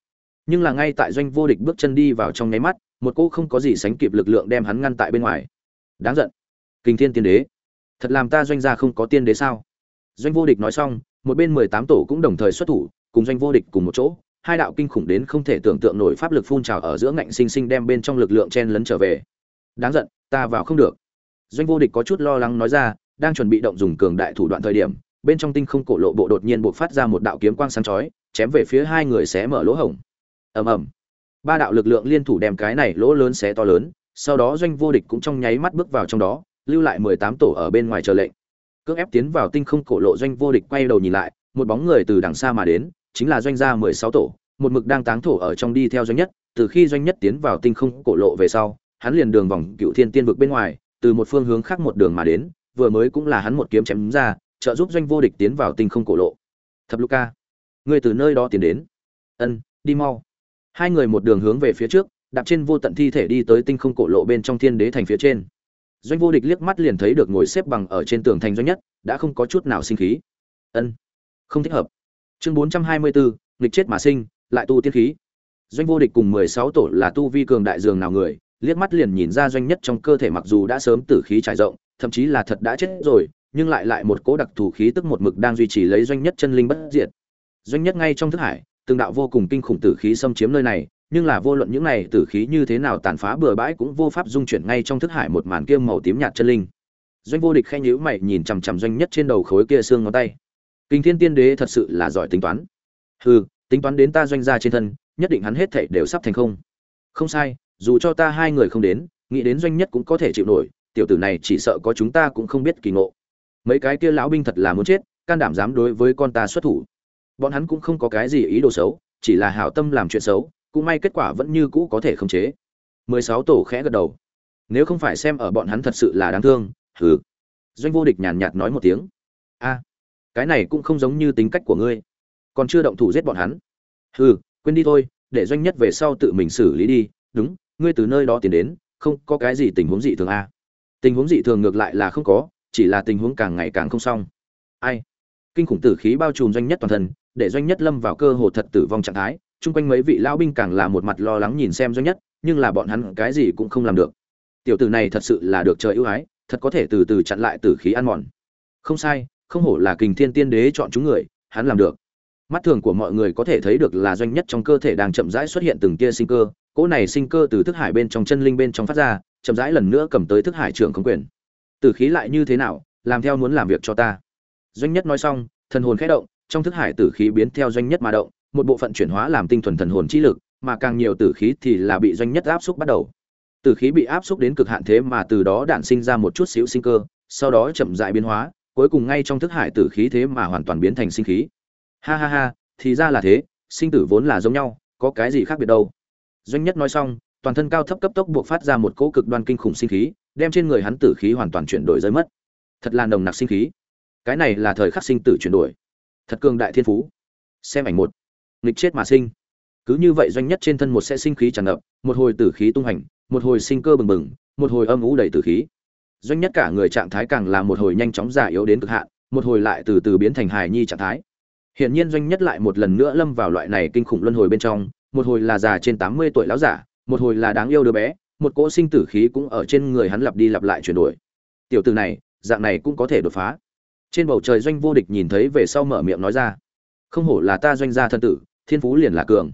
Nhưng là ngay tại doanh vô địch bước chân đi vào trong nháy mắt, một cô không có gì sánh kịp lực lượng đem hắn ngăn tại bên ngoài. Đáng giận. Kinh thiên tiên đế. Thật làm ta doanh gia không có tiên đế sao? Doanh vô địch nói xong, một bên mười tám tổ cũng đồng thời xuất thủ, cùng doanh vô địch cùng một chỗ, hai đạo kinh khủng đến không thể tưởng tượng nổi pháp lực phun trào ở giữa ngạnh sinh sinh đem bên trong lực lượng chen lấn trở về. Đáng giận, ta vào không được. Doanh vô địch có chút lo lắng nói ra, đang chuẩn bị động dùng cường đại thủ đoạn thời điểm, bên trong tinh không cổ lộ bộ đột nhiên buộc phát ra một đạo kiếm quang sáng chói chém về phía hai người xé mở lỗ hổng. Ầm ầm. Ba đạo lực lượng liên thủ đem cái này lỗ lớn xé to lớn, sau đó doanh vô địch cũng trong nháy mắt bước vào trong đó, lưu lại mười tám tổ ở bên ngoài chờ lệnh. Cưỡng ép tiến vào tinh không cổ lộ doanh vô địch quay đầu nhìn lại, một bóng người từ đằng xa mà đến, chính là doanh gia mười sáu tổ, một mực đang táng thổ ở trong đi theo doanh nhất, từ khi doanh nhất tiến vào tinh không cổ lộ về sau, hắn liền đường vòng cựu thiên tiên vực bên ngoài, từ một phương hướng khác một đường mà đến, vừa mới cũng là hắn một kiếm chém ra, trợ giúp doanh vô địch tiến vào tinh không cổ lộ. Thập luca Ngươi từ nơi đó tiến đến. Ân, đi mau. Hai người một đường hướng về phía trước, đạp trên vô tận thi thể đi tới tinh không cổ lộ bên trong thiên đế thành phía trên. Doanh vô địch liếc mắt liền thấy được ngồi xếp bằng ở trên tường thành doanh nhất, đã không có chút nào sinh khí. Ân, không thích hợp. Chương bốn trăm hai mươi bốn nghịch chết mà sinh, lại tu tiên khí. Doanh vô địch cùng mười sáu tổ là tu vi cường đại dường nào người, liếc mắt liền nhìn ra doanh nhất trong cơ thể mặc dù đã sớm tử khí trải rộng, thậm chí là thật đã chết rồi, nhưng lại lại một cố đặc thù khí tức một mực đang duy trì lấy doanh nhất chân linh bất diệt doanh nhất ngay trong thức hải, từng đạo vô cùng kinh khủng tử khí xâm chiếm nơi này, nhưng là vô luận những này tử khí như thế nào tàn phá bừa bãi cũng vô pháp dung chuyển ngay trong thức hải một màn kia màu tím nhạt chân linh. Doanh vô địch khen nhíu mày nhìn chằm chằm doanh nhất trên đầu khối kia xương ngón tay. Kinh thiên tiên đế thật sự là giỏi tính toán. Hừ, tính toán đến ta doanh gia trên thân, nhất định hắn hết thảy đều sắp thành không. Không sai, dù cho ta hai người không đến, nghĩ đến doanh nhất cũng có thể chịu nổi, tiểu tử này chỉ sợ có chúng ta cũng không biết kỳ ngộ. Mấy cái kia lão binh thật là muốn chết, can đảm dám đối với con ta xuất thủ bọn hắn cũng không có cái gì ý đồ xấu, chỉ là hảo tâm làm chuyện xấu, cũng may kết quả vẫn như cũ có thể khống chế. Mười sáu tổ khẽ gật đầu. Nếu không phải xem ở bọn hắn thật sự là đáng thương, hừ. Doanh vô địch nhàn nhạt nói một tiếng. A, cái này cũng không giống như tính cách của ngươi. Còn chưa động thủ giết bọn hắn. Hừ, quên đi thôi, để doanh nhất về sau tự mình xử lý đi. Đúng, ngươi từ nơi đó tiến đến, không có cái gì tình huống dị thường a. Tình huống dị thường ngược lại là không có, chỉ là tình huống càng ngày càng không xong. Ai? Kinh khủng tử khí bao trùm doanh nhất toàn thân để doanh nhất lâm vào cơ hồ thật tử vong trạng thái, chung quanh mấy vị lão binh càng là một mặt lo lắng nhìn xem doanh nhất, nhưng là bọn hắn cái gì cũng không làm được. Tiểu tử này thật sự là được trời ưu ái, thật có thể từ từ chặn lại tử khí ăn mòn. Không sai, không hổ là kình thiên tiên đế chọn chúng người, hắn làm được. Mắt thường của mọi người có thể thấy được là doanh nhất trong cơ thể đang chậm rãi xuất hiện từng tia sinh cơ, cỗ này sinh cơ từ thức hải bên trong chân linh bên trong phát ra, chậm rãi lần nữa cầm tới thức hải trưởng không quyền. Tử khí lại như thế nào, làm theo muốn làm việc cho ta. Doanh nhất nói xong, thần hồn khẽ động trong thức hải tử khí biến theo doanh nhất mà động, một bộ phận chuyển hóa làm tinh thuần thần hồn chi lực, mà càng nhiều tử khí thì là bị doanh nhất áp xúc bắt đầu. Tử khí bị áp xúc đến cực hạn thế mà từ đó đản sinh ra một chút xíu sinh cơ, sau đó chậm rãi biến hóa, cuối cùng ngay trong thức hải tử khí thế mà hoàn toàn biến thành sinh khí. Ha ha ha, thì ra là thế, sinh tử vốn là giống nhau, có cái gì khác biệt đâu. Doanh nhất nói xong, toàn thân cao thấp cấp tốc buộc phát ra một cỗ cực đoan kinh khủng sinh khí, đem trên người hắn tử khí hoàn toàn chuyển đổi rơi mất. Thật là nồng nặc sinh khí. Cái này là thời khắc sinh tử chuyển đổi thật cường đại thiên phú. Xem ảnh một. Nghịch chết mà sinh. Cứ như vậy doanh nhất trên thân một sẽ sinh khí tràn ngập, một hồi tử khí tung hành, một hồi sinh cơ bừng bừng, một hồi âm ủ đầy tử khí. Doanh nhất cả người trạng thái càng là một hồi nhanh chóng già yếu đến cực hạn, một hồi lại từ từ biến thành hài nhi trạng thái. Hiện nhiên doanh nhất lại một lần nữa lâm vào loại này kinh khủng luân hồi bên trong, một hồi là già trên tám mươi tuổi lão giả, một hồi là đáng yêu đứa bé, một cỗ sinh tử khí cũng ở trên người hắn lặp đi lặp lại chuyển đổi. Tiểu từ này, dạng này cũng có thể đột phá trên bầu trời doanh vô địch nhìn thấy về sau mở miệng nói ra, không hổ là ta doanh gia thân tử, thiên phú liền là cường.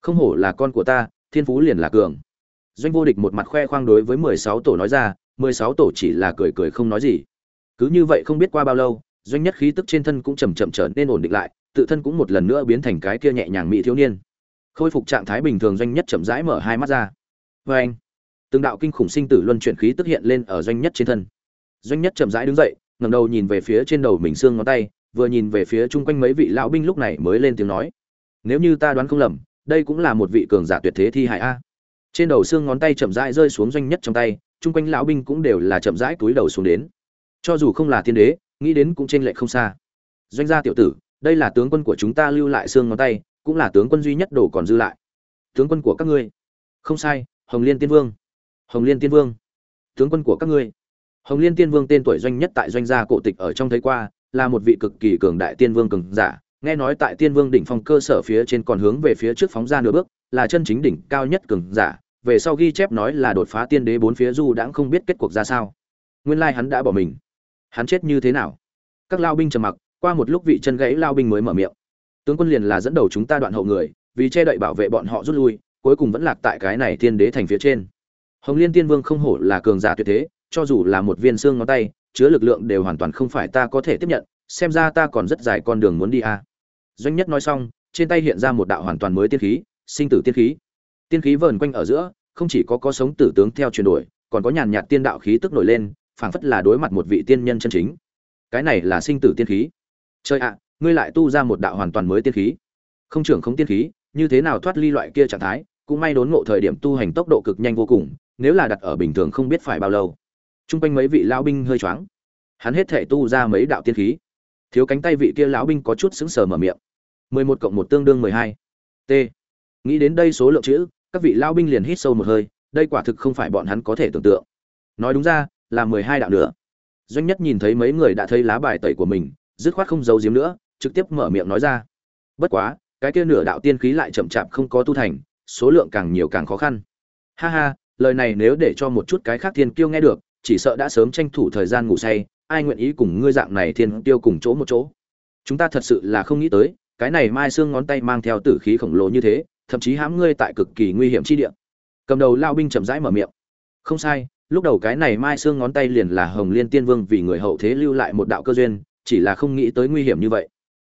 Không hổ là con của ta, thiên phú liền là cường. Doanh vô địch một mặt khoe khoang đối với mười sáu tổ nói ra, mười sáu tổ chỉ là cười cười không nói gì. Cứ như vậy không biết qua bao lâu, doanh nhất khí tức trên thân cũng chầm chậm trở nên ổn định lại, tự thân cũng một lần nữa biến thành cái kia nhẹ nhàng mỹ thiếu niên. Khôi phục trạng thái bình thường doanh nhất chậm rãi mở hai mắt ra. Vê anh từng đạo kinh khủng sinh tử luân chuyển khí tức hiện lên ở doanh nhất trên thân. Doanh nhất chậm rãi đứng dậy ngẩng đầu nhìn về phía trên đầu mình xương ngón tay, vừa nhìn về phía chung quanh mấy vị lão binh lúc này mới lên tiếng nói. Nếu như ta đoán không lầm, đây cũng là một vị cường giả tuyệt thế thi hại a. Trên đầu xương ngón tay chậm rãi rơi xuống doanh nhất trong tay, chung quanh lão binh cũng đều là chậm rãi túi đầu xuống đến. Cho dù không là tiên đế, nghĩ đến cũng trên lệ không xa. Doanh gia tiểu tử, đây là tướng quân của chúng ta lưu lại xương ngón tay, cũng là tướng quân duy nhất đồ còn dư lại. Tướng quân của các ngươi. Không sai, hồng liên tiên vương. Hồng liên tiên vương. Tướng quân của các ngươi hồng liên tiên vương tên tuổi doanh nhất tại doanh gia cổ tịch ở trong thấy qua, là một vị cực kỳ cường đại tiên vương cường giả, nghe nói tại tiên vương đỉnh phong cơ sở phía trên còn hướng về phía trước phóng ra nửa bước, là chân chính đỉnh cao nhất cường giả, về sau ghi chép nói là đột phá tiên đế bốn phía du đãng không biết kết cuộc ra sao. Nguyên lai hắn đã bỏ mình. Hắn chết như thế nào? Các lao binh trầm mặc, qua một lúc vị chân gãy lao binh mới mở miệng. Tướng quân liền là dẫn đầu chúng ta đoạn hậu người, vì che đậy bảo vệ bọn họ rút lui, cuối cùng vẫn lạc tại cái này tiên đế thành phía trên. Hồng liên tiên vương không hổ là cường giả tuyệt thế cho dù là một viên xương ngón tay, chứa lực lượng đều hoàn toàn không phải ta có thể tiếp nhận, xem ra ta còn rất dài con đường muốn đi a à. doanh nhất nói xong, trên tay hiện ra một đạo hoàn toàn mới tiên khí, sinh tử tiên khí. Tiên khí vờn quanh ở giữa, không chỉ có có sống tử tướng theo chuyển đổi, còn có nhàn nhạt tiên đạo khí tức nổi lên, phảng phất là đối mặt một vị tiên nhân chân chính. Cái này là sinh tử tiên khí. Chơi ạ, ngươi lại tu ra một đạo hoàn toàn mới tiên khí. Không trưởng không tiên khí, như thế nào thoát ly loại kia trạng thái, cũng may đốn ngộ thời điểm tu hành tốc độ cực nhanh vô cùng, nếu là đặt ở bình thường không biết phải bao lâu. Trung quanh mấy vị lão binh hơi choáng. Hắn hết thể tu ra mấy đạo tiên khí. Thiếu cánh tay vị kia lão binh có chút sững sờ mở miệng. 11 cộng 1 tương đương 12. T. Nghĩ đến đây số lượng chữ, các vị lão binh liền hít sâu một hơi, đây quả thực không phải bọn hắn có thể tưởng tượng. Nói đúng ra, là 12 đạo nữa. Doanh nhất nhìn thấy mấy người đã thấy lá bài tẩy của mình, dứt khoát không giấu giếm nữa, trực tiếp mở miệng nói ra. Bất quá, cái kia nửa đạo tiên khí lại chậm chạp không có tu thành, số lượng càng nhiều càng khó khăn. Ha ha, lời này nếu để cho một chút cái khác thiên kiêu nghe được, chỉ sợ đã sớm tranh thủ thời gian ngủ say, ai nguyện ý cùng ngươi dạng này thiên tiêu cùng chỗ một chỗ? Chúng ta thật sự là không nghĩ tới, cái này mai xương ngón tay mang theo tử khí khổng lồ như thế, thậm chí hãm ngươi tại cực kỳ nguy hiểm chi địa. Cầm đầu lao binh chậm rãi mở miệng. Không sai, lúc đầu cái này mai xương ngón tay liền là hồng liên tiên vương vì người hậu thế lưu lại một đạo cơ duyên, chỉ là không nghĩ tới nguy hiểm như vậy.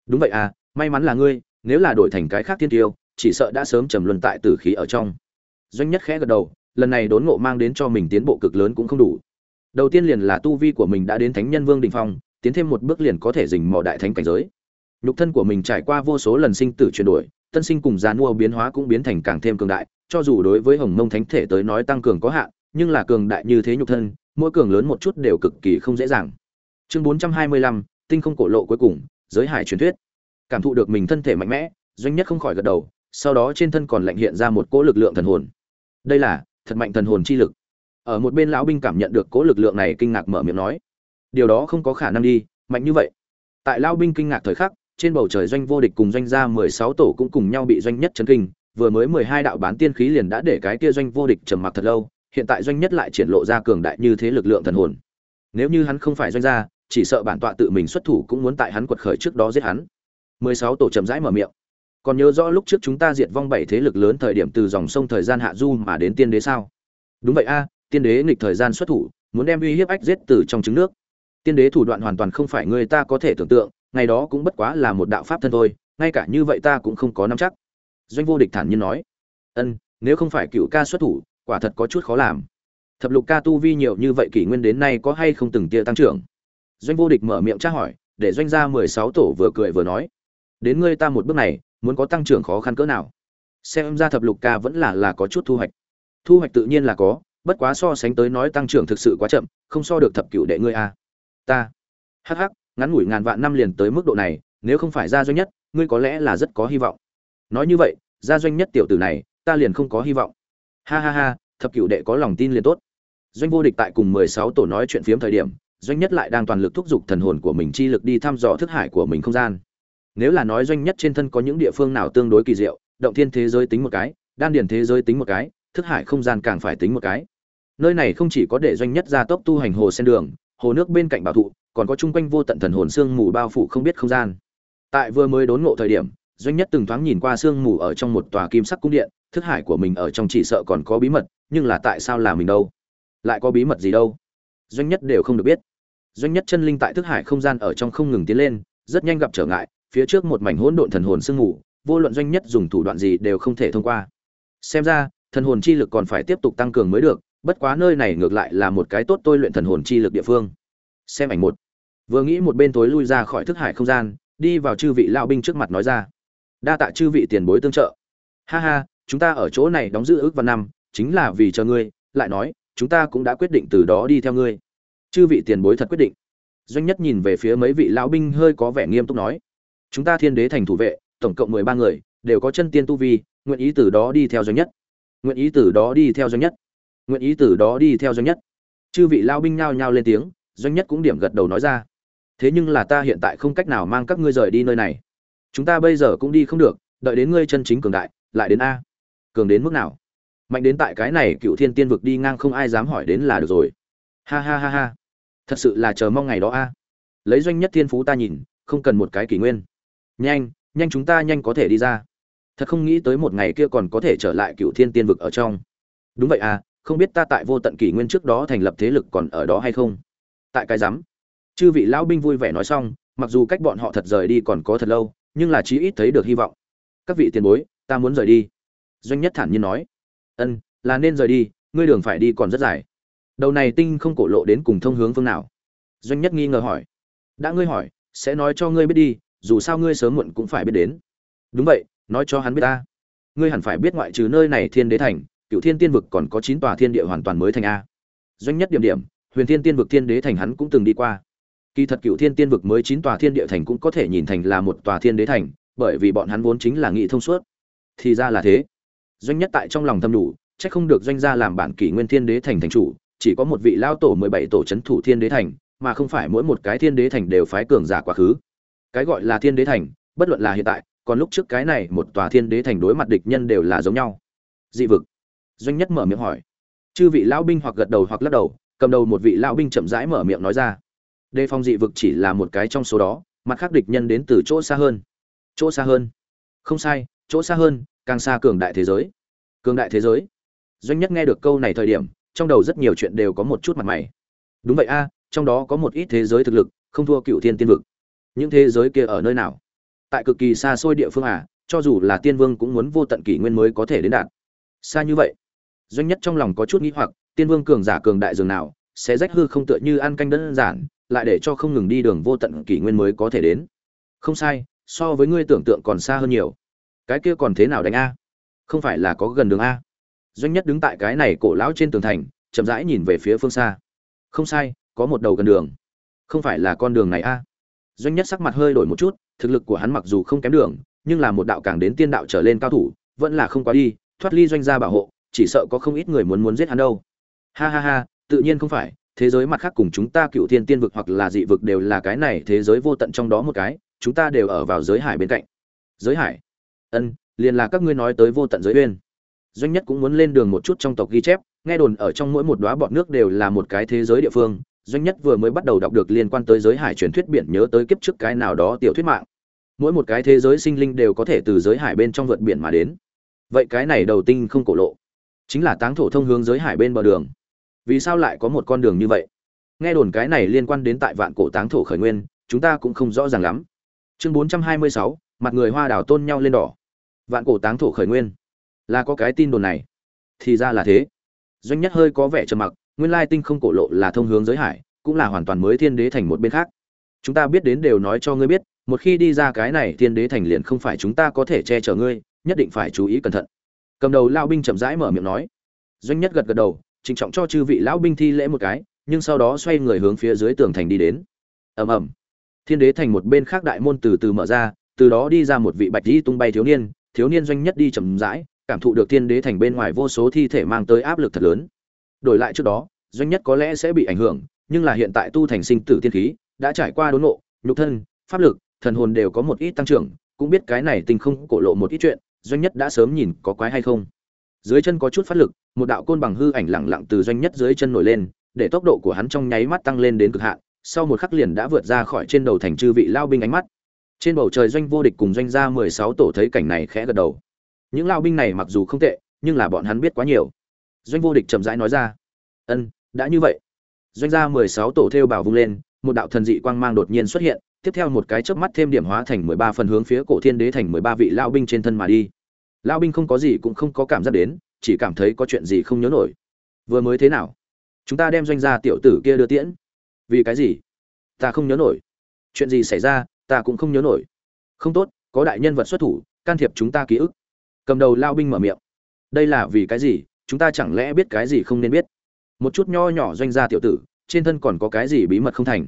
Đúng vậy à may mắn là ngươi, nếu là đổi thành cái khác thiên tiêu, chỉ sợ đã sớm trầm luân tại tử khí ở trong. Doanh nhất khẽ gật đầu, lần này đốn ngộ mang đến cho mình tiến bộ cực lớn cũng không đủ đầu tiên liền là tu vi của mình đã đến thánh nhân vương đình phong, tiến thêm một bước liền có thể dình mò đại thánh cảnh giới. Nhục thân của mình trải qua vô số lần sinh tử chuyển đổi, tân sinh cùng gián mua biến hóa cũng biến thành càng thêm cường đại, cho dù đối với hồng mông thánh thể tới nói tăng cường có hạn, nhưng là cường đại như thế nhục thân, mỗi cường lớn một chút đều cực kỳ không dễ dàng. Chương bốn trăm hai mươi lăm, tinh không cổ lộ cuối cùng, giới hải truyền thuyết. Cảm thụ được mình thân thể mạnh mẽ, doanh nhất không khỏi gật đầu, sau đó trên thân còn lạnh hiện ra một cỗ lực lượng thần hồn. Đây là thật mạnh thần hồn chi lực ở một bên lão binh cảm nhận được cố lực lượng này kinh ngạc mở miệng nói, điều đó không có khả năng đi, mạnh như vậy. Tại lão binh kinh ngạc thời khắc, trên bầu trời doanh vô địch cùng doanh gia mười sáu tổ cũng cùng nhau bị doanh nhất chấn kinh, vừa mới mười hai đạo bán tiên khí liền đã để cái kia doanh vô địch trầm mặc thật lâu, hiện tại doanh nhất lại triển lộ ra cường đại như thế lực lượng thần hồn. Nếu như hắn không phải doanh gia, chỉ sợ bản tọa tự mình xuất thủ cũng muốn tại hắn quật khởi trước đó giết hắn. mười sáu tổ chậm rãi mở miệng. Còn nhớ rõ lúc trước chúng ta diệt vong bảy thế lực lớn thời điểm từ dòng sông thời gian hạ du mà đến tiên đế sao? Đúng vậy a tiên đế nghịch thời gian xuất thủ, muốn đem uy hiếp ách giết từ trong trứng nước. Tiên đế thủ đoạn hoàn toàn không phải người ta có thể tưởng tượng, ngày đó cũng bất quá là một đạo pháp thân thôi, ngay cả như vậy ta cũng không có nắm chắc. Doanh vô địch thản nhiên nói. Ân, nếu không phải cựu ca xuất thủ, quả thật có chút khó làm. Thập lục ca tu vi nhiều như vậy kỷ nguyên đến nay có hay không từng tia tăng trưởng? Doanh vô địch mở miệng tra hỏi, để doanh gia mười sáu tổ vừa cười vừa nói. Đến ngươi ta một bước này, muốn có tăng trưởng khó khăn cỡ nào? Xem ra thập lục ca vẫn là là có chút thu hoạch. Thu hoạch tự nhiên là có bất quá so sánh tới nói tăng trưởng thực sự quá chậm, không so được thập cựu đệ ngươi a. Ta. Hắc hắc, ngắn ngủi ngàn vạn năm liền tới mức độ này, nếu không phải gia doanh nhất, ngươi có lẽ là rất có hy vọng. Nói như vậy, gia doanh nhất tiểu tử này, ta liền không có hy vọng. Ha ha ha, thập cựu đệ có lòng tin liền tốt. Doanh vô địch tại cùng mười sáu tổ nói chuyện phiếm thời điểm, doanh nhất lại đang toàn lực thúc giục thần hồn của mình chi lực đi thăm dò thức hải của mình không gian. Nếu là nói doanh nhất trên thân có những địa phương nào tương đối kỳ diệu, động thiên thế giới tính một cái, đan điển thế giới tính một cái, thức hải không gian càng phải tính một cái nơi này không chỉ có để doanh nhất gia tốc tu hành hồ sen đường, hồ nước bên cạnh bảo thụ, còn có chung quanh vô tận thần hồn xương mù bao phủ không biết không gian. Tại vừa mới đốn ngộ thời điểm, doanh nhất từng thoáng nhìn qua xương mù ở trong một tòa kim sắc cung điện, thức hải của mình ở trong chỉ sợ còn có bí mật, nhưng là tại sao là mình đâu? Lại có bí mật gì đâu? Doanh nhất đều không được biết. Doanh nhất chân linh tại thức hải không gian ở trong không ngừng tiến lên, rất nhanh gặp trở ngại, phía trước một mảnh hỗn độn thần hồn sương mù, vô luận doanh nhất dùng thủ đoạn gì đều không thể thông qua. Xem ra, thần hồn chi lực còn phải tiếp tục tăng cường mới được bất quá nơi này ngược lại là một cái tốt tôi luyện thần hồn chi lực địa phương. Xem ảnh một. Vừa nghĩ một bên tối lui ra khỏi thức hải không gian, đi vào chư vị lao binh trước mặt nói ra. Đa tạ chư vị tiền bối tương trợ. Ha ha, chúng ta ở chỗ này đóng giữ ước văn năm, chính là vì chờ ngươi, lại nói, chúng ta cũng đã quyết định từ đó đi theo ngươi. Chư vị tiền bối thật quyết định. Doanh nhất nhìn về phía mấy vị lão binh hơi có vẻ nghiêm túc nói. Chúng ta thiên đế thành thủ vệ, tổng cộng mười ba người, đều có chân tiên tu vi, nguyện ý từ đó đi theo doanh nhất. Nguyện ý từ đó đi theo doanh nhất nguyện ý từ đó đi theo doanh nhất. Chư vị lao binh nhao nhao lên tiếng, doanh nhất cũng điểm gật đầu nói ra. Thế nhưng là ta hiện tại không cách nào mang các ngươi rời đi nơi này. Chúng ta bây giờ cũng đi không được, đợi đến ngươi chân chính cường đại, lại đến a. Cường đến mức nào? Mạnh đến tại cái này cựu thiên tiên vực đi ngang không ai dám hỏi đến là được rồi. Ha ha ha ha. Thật sự là chờ mong ngày đó a. Lấy doanh nhất thiên phú ta nhìn, không cần một cái kỷ nguyên. Nhanh nhanh chúng ta nhanh có thể đi ra. Thật không nghĩ tới một ngày kia còn có thể trở lại cựu thiên tiên vực ở trong. Đúng vậy à không biết ta tại vô tận kỷ nguyên trước đó thành lập thế lực còn ở đó hay không? Tại cái rắm chư vị lão binh vui vẻ nói xong, mặc dù cách bọn họ thật rời đi còn có thật lâu, nhưng là chí ít thấy được hy vọng. Các vị tiền bối, ta muốn rời đi. Doanh nhất thản nhiên nói. Ân, là nên rời đi, ngươi đường phải đi còn rất dài. Đầu này tinh không cổ lộ đến cùng thông hướng phương nào? Doanh nhất nghi ngờ hỏi. Đã ngươi hỏi, sẽ nói cho ngươi biết đi, dù sao ngươi sớm muộn cũng phải biết đến. Đúng vậy, nói cho hắn biết ta. Ngươi hẳn phải biết ngoại trừ nơi này thiên đế thành cựu thiên tiên vực còn có chín tòa thiên địa hoàn toàn mới thành a. Doanh nhất điểm điểm, huyền thiên tiên vực thiên đế thành hắn cũng từng đi qua. Kỳ thật cựu thiên tiên vực mới chín tòa thiên địa thành cũng có thể nhìn thành là một tòa thiên đế thành, bởi vì bọn hắn vốn chính là nghị thông suốt. Thì ra là thế. Doanh nhất tại trong lòng thâm đủ, chắc không được doanh gia làm bản kỷ nguyên thiên đế thành thành chủ, chỉ có một vị lao tổ mười bảy tổ c h ấ n thủ thiên đế thành, mà không phải mỗi một cái thiên đế thành đều phái cường giả quá khứ. Cái gọi là thiên đế thành, bất luận là hiện tại, còn lúc trước cái này một tòa thiên đế thành đối mặt địch nhân đều là giống nhau. Dị vực doanh nhất mở miệng hỏi. Chư vị lão binh hoặc gật đầu hoặc lắc đầu, cầm đầu một vị lão binh chậm rãi mở miệng nói ra. Đề phòng dị vực chỉ là một cái trong số đó, mặt khác địch nhân đến từ chỗ xa hơn. Chỗ xa hơn. Không sai, chỗ xa hơn, càng xa cường đại thế giới. Cường đại thế giới. Doanh nhất nghe được câu này thời điểm, trong đầu rất nhiều chuyện đều có một chút mặt mày. Đúng vậy a, trong đó có một ít thế giới thực lực, không thua cựu thiên tiên vực. Những thế giới kia ở nơi nào? Tại cực kỳ xa xôi địa phương à cho dù là tiên vương cũng muốn vô tận kỷ nguyên mới có thể đến đạt. Xa như vậy doanh nhất trong lòng có chút nghĩ hoặc, tiên vương cường giả cường đại dường nào, sẽ rách hư không tựa như ăn canh đơn giản, lại để cho không ngừng đi đường vô tận kỷ nguyên mới có thể đến. Không sai, so với ngươi tưởng tượng còn xa hơn nhiều. Cái kia còn thế nào đánh a? Không phải là có gần đường a? Doanh nhất đứng tại cái này cổ lão trên tường thành, chậm rãi nhìn về phía phương xa. Không sai, có một đầu gần đường. Không phải là con đường này a? Doanh nhất sắc mặt hơi đổi một chút, thực lực của hắn mặc dù không kém đường, nhưng là một đạo càng đến tiên đạo trở lên cao thủ, vẫn là không quá đi, thoát ly doanh gia bảo hộ chỉ sợ có không ít người muốn muốn giết hắn đâu. Ha ha ha, tự nhiên không phải, thế giới mặt khác cùng chúng ta cựu thiên tiên vực hoặc là dị vực đều là cái này thế giới vô tận trong đó một cái, chúng ta đều ở vào giới hải bên cạnh. Giới hải? Ân, liền là các ngươi nói tới vô tận giới uyên. Doanh nhất cũng muốn lên đường một chút trong tộc ghi chép, nghe đồn ở trong mỗi một đóa bọt nước đều là một cái thế giới địa phương, doanh nhất vừa mới bắt đầu đọc được liên quan tới giới hải truyền thuyết biển nhớ tới kiếp trước cái nào đó tiểu thuyết mạng. Mỗi một cái thế giới sinh linh đều có thể từ giới hải bên trong vượt biển mà đến. Vậy cái này đầu tinh không cổ lộ chính là táng thổ thông hướng giới hải bên bờ đường. Vì sao lại có một con đường như vậy? Nghe đồn cái này liên quan đến tại vạn cổ táng thổ khởi nguyên, chúng ta cũng không rõ ràng lắm. Chương bốn trăm hai mươi sáu, mặt người hoa đảo tôn nhau lên đỏ. Vạn cổ táng thổ khởi nguyên. Là có cái tin đồn này. Thì ra là thế. Doanh nhất hơi có vẻ trầm mặc, nguyên lai tinh không cổ lộ là thông hướng giới hải, cũng là hoàn toàn mới thiên đế thành một bên khác. Chúng ta biết đến đều nói cho ngươi biết, một khi đi ra cái này thiên đế thành liền không phải chúng ta có thể che chở ngươi, nhất định phải chú ý cẩn thận cầm đầu lao binh chậm rãi mở miệng nói. Doanh nhất gật gật đầu trịnh trọng cho chư vị lão binh thi lễ một cái, nhưng sau đó xoay người hướng phía dưới tường thành đi đến. Ầm ầm. Thiên đế thành một bên khác đại môn từ từ mở ra, từ đó đi ra một vị bạch di tung bay thiếu niên thiếu niên doanh nhất đi chậm rãi, cảm thụ được thiên đế thành bên ngoài vô số thi thể mang tới áp lực thật lớn. Đổi lại trước đó, doanh nhất có lẽ sẽ bị ảnh hưởng, nhưng là hiện tại tu thành sinh tử thiên khí, đã trải qua đốn ngộ, nhục thân, pháp lực, thần hồn đều có một ít tăng trưởng, cũng biết cái này tình không cổ lộ một ít chuyện doanh nhất đã sớm nhìn có quái hay không. Dưới chân có chút phát lực, một đạo côn bằng hư ảnh lẳng lặng từ doanh nhất dưới chân nổi lên, để tốc độ của hắn trong nháy mắt tăng lên đến cực hạn, sau một khắc liền đã vượt ra khỏi trên đầu thành chư vị lao binh ánh mắt. Trên bầu trời doanh vô địch cùng doanh gia mười sáu tổ thấy cảnh này khẽ gật đầu. Những lao binh này mặc dù không tệ, nhưng là bọn hắn biết quá nhiều. Doanh vô địch chậm rãi nói ra, ân, đã như vậy. Doanh gia mười sáu tổ theo bảo vung lên, một đạo thần dị quang mang đột nhiên xuất hiện, tiếp theo một cái chớp mắt thêm điểm hóa thành mười ba phần hướng phía cổ thiên đế thành mười ba vị lao binh trên thân mà đi lao binh không có gì cũng không có cảm giác đến, chỉ cảm thấy có chuyện gì không nhớ nổi. Vừa mới thế nào? Chúng ta đem doanh gia tiểu tử kia đưa tiễn. Vì cái gì? Ta không nhớ nổi. Chuyện gì xảy ra, ta cũng không nhớ nổi. Không tốt, có đại nhân vật xuất thủ, can thiệp chúng ta ký ức. Cầm đầu lao binh mở miệng. Đây là vì cái gì? Chúng ta chẳng lẽ biết cái gì không nên biết? Một chút nho nhỏ doanh gia tiểu tử, trên thân còn có cái gì bí mật không thành?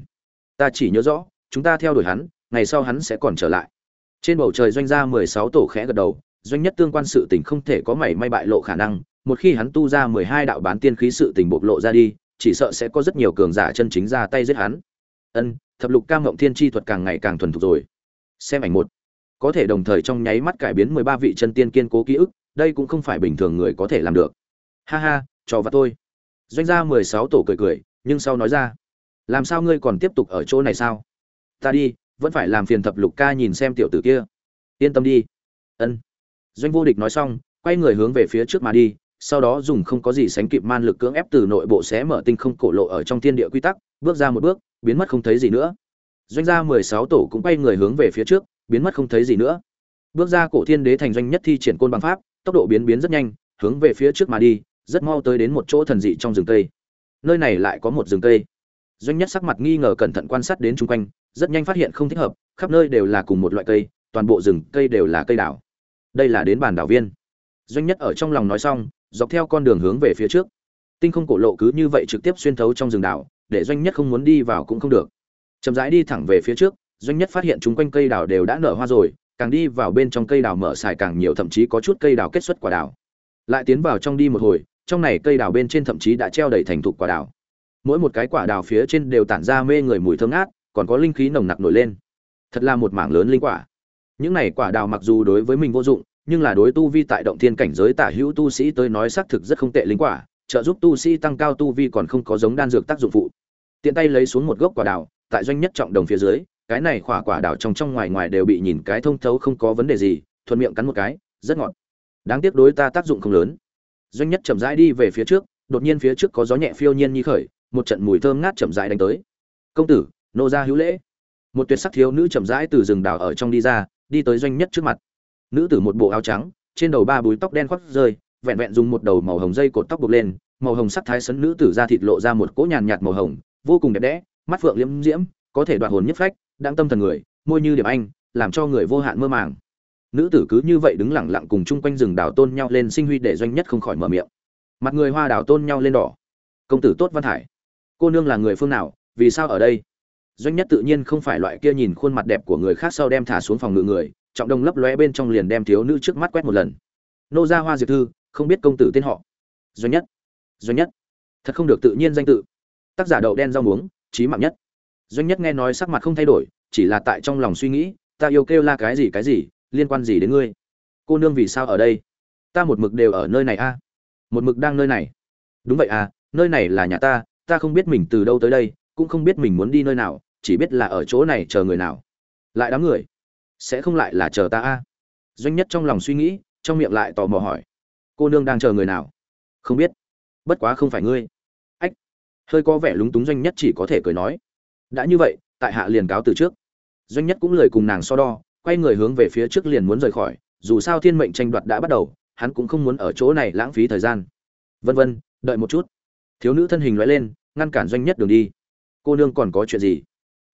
Ta chỉ nhớ rõ, chúng ta theo đuổi hắn, ngày sau hắn sẽ còn trở lại. Trên bầu trời doanh gia mười sáu tổ khẽ gật đầu doanh nhất tương quan sự tình không thể có mảy may bại lộ khả năng, một khi hắn tu ra mười hai đạo bán tiên khí sự tình bộc lộ ra đi, chỉ sợ sẽ có rất nhiều cường giả chân chính ra tay giết hắn. Ân, thập lục cam ngộng thiên chi thuật càng ngày càng thuần thục rồi. Xem ảnh một. Có thể đồng thời trong nháy mắt cải biến mười ba vị chân tiên kiên cố ký ức, đây cũng không phải bình thường người có thể làm được. Ha ha trò và tôi doanh gia mười sáu tổ cười cười, nhưng sau nói ra. Làm sao ngươi còn tiếp tục ở chỗ này sao? Ta đi, vẫn phải làm phiền thập lục ca nhìn xem tiểu tử kia. Yên tâm đi. Ân doanh vô địch nói xong, quay người hướng về phía trước mà đi, sau đó dùng không có gì sánh kịp man lực cưỡng ép từ nội bộ xé mở tinh không cổ lộ ở trong thiên địa quy tắc, bước ra một bước, biến mất không thấy gì nữa doanh gia mười sáu tổ cũng quay người hướng về phía trước, biến mất không thấy gì nữa bước ra cổ thiên đế thành doanh nhất thi triển côn bằng pháp, tốc độ biến biến rất nhanh, hướng về phía trước mà đi, rất mau tới đến một chỗ thần dị trong rừng tây. nơi này lại có một rừng tây. doanh nhất sắc mặt nghi ngờ cẩn thận quan sát đến chung quanh, rất nhanh phát hiện không thích hợp, khắp nơi đều là cùng một loại cây, toàn bộ rừng cây đều là cây đảo đây là đến bản đảo viên. Doanh nhất ở trong lòng nói xong, dọc theo con đường hướng về phía trước. Tinh không cổ lộ cứ như vậy trực tiếp xuyên thấu trong rừng đảo, để doanh nhất không muốn đi vào cũng không được. Chậm rãi đi thẳng về phía trước, doanh nhất phát hiện chúng quanh cây đào đều đã nở hoa rồi, càng đi vào bên trong cây đào mở xài càng nhiều, thậm chí có chút cây đào kết xuất quả đào lại tiến vào trong đi một hồi, trong này cây đào bên trên thậm chí đã treo đầy thành thục quả đào mỗi một cái quả đào phía trên đều tản ra mê người mùi thơm ngát, còn có linh khí nồng nặc nổi lên. Thật là một mảng lớn linh quả những này quả đào mặc dù đối với mình vô dụng, nhưng là đối tu vi tại động thiên cảnh giới tả hữu tu sĩ tới nói xác thực rất không tệ linh quả, trợ giúp tu sĩ tăng cao tu vi còn không có giống đan dược tác dụng phụ. Tiện tay lấy xuống một gốc quả đào, tại doanh nhất trọng đồng phía dưới, cái này quả quả đào trong trong ngoài ngoài đều bị nhìn cái thông thấu không có vấn đề gì, thuận miệng cắn một cái, rất ngọt. Đáng tiếc đối ta tác dụng không lớn. Doanh nhất chậm rãi đi về phía trước, đột nhiên phía trước có gió nhẹ phiêu nhiên như khởi, một trận mùi thơm ngát chậm rãi đánh tới. Công tử, nô gia hữu lễ. Một tuyệt sắc thiếu nữ chậm rãi từ rừng đào ở trong đi ra đi tới doanh nhất trước mặt. Nữ tử một bộ áo trắng trên đầu ba búi tóc đen khoác rơi vẹn vẹn dùng một đầu màu hồng dây cột tóc buộc lên màu hồng sắc thái sấn nữ tử ra thịt lộ ra một cỗ nhàn nhạt màu hồng vô cùng đẹp đẽ mắt phượng liễm diễm có thể đoạt hồn nhất phách đang tâm thần người môi như điểm anh làm cho người vô hạn mơ màng. Nữ tử cứ như vậy đứng lặng lặng cùng chung quanh rừng đào tôn nhau lên sinh huy để doanh nhất không khỏi mở miệng. Mặt người hoa đào tôn nhau lên đỏ. Công tử tốt văn hải, cô nương là người phương nào vì sao ở đây? Doanh nhất tự nhiên không phải loại kia nhìn khuôn mặt đẹp của người khác sau đem thả xuống phòng ngự người, trọng đông lấp lóe bên trong liền đem thiếu nữ trước mắt quét một lần. Nô gia hoa diệp thư, không biết công tử tên họ. Doanh nhất. Doanh nhất. Thật không được tự nhiên danh tự. Tác giả đậu đen rau muống trí mạng nhất. Doanh nhất nghe nói sắc mặt không thay đổi, chỉ là tại trong lòng suy nghĩ, ta yêu kêu la cái gì cái gì, liên quan gì đến ngươi? Cô nương vì sao ở đây? Ta một mực đều ở nơi này a. Một mực đang nơi này. Đúng vậy à nơi này là nhà ta ta không biết mình từ đâu tới đây, cũng không biết mình muốn đi nơi nào chỉ biết là ở chỗ này chờ người nào. Lại đám người, sẽ không lại là chờ ta a? Doanh nhất trong lòng suy nghĩ, trong miệng lại tò mò hỏi. Cô nương đang chờ người nào? Không biết. Bất quá không phải ngươi. Ách. Hơi có vẻ lúng túng doanh nhất chỉ có thể cười nói. Đã như vậy, tại hạ liền cáo từ trước. Doanh nhất cũng lời cùng nàng so đo, quay người hướng về phía trước liền muốn rời khỏi, dù sao thiên mệnh tranh đoạt đã bắt đầu, hắn cũng không muốn ở chỗ này lãng phí thời gian. Vân vân, đợi một chút. Thiếu nữ thân hình loại lên, ngăn cản doanh nhất đường đi. Cô nương còn có chuyện gì?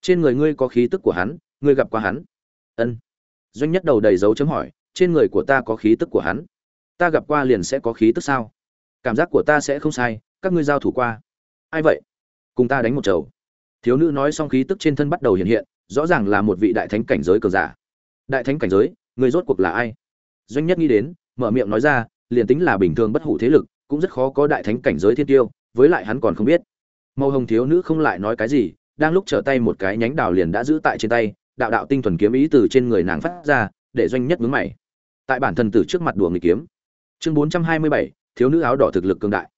Trên người ngươi có khí tức của hắn, ngươi gặp qua hắn? Ân. Doanh nhất đầu đầy dấu chấm hỏi, trên người của ta có khí tức của hắn? Ta gặp qua liền sẽ có khí tức sao? Cảm giác của ta sẽ không sai, các ngươi giao thủ qua. Ai vậy? Cùng ta đánh một chầu. Thiếu nữ nói xong khí tức trên thân bắt đầu hiện hiện, rõ ràng là một vị đại thánh cảnh giới cờ giả. Đại thánh cảnh giới, người rốt cuộc là ai? Doanh nhất nghĩ đến, mở miệng nói ra, liền tính là bình thường bất hủ thế lực, cũng rất khó có đại thánh cảnh giới thiên tiêu, với lại hắn còn không biết. Màu hồng thiếu nữ không lại nói cái gì đang lúc trở tay một cái nhánh đào liền đã giữ tại trên tay, đạo đạo tinh thuần kiếm ý từ trên người nàng phát ra, để doanh nhất mướn mày. Tại bản thần tử trước mặt đùa người kiếm. Chương bốn trăm hai mươi bảy, thiếu nữ áo đỏ thực lực cường đại.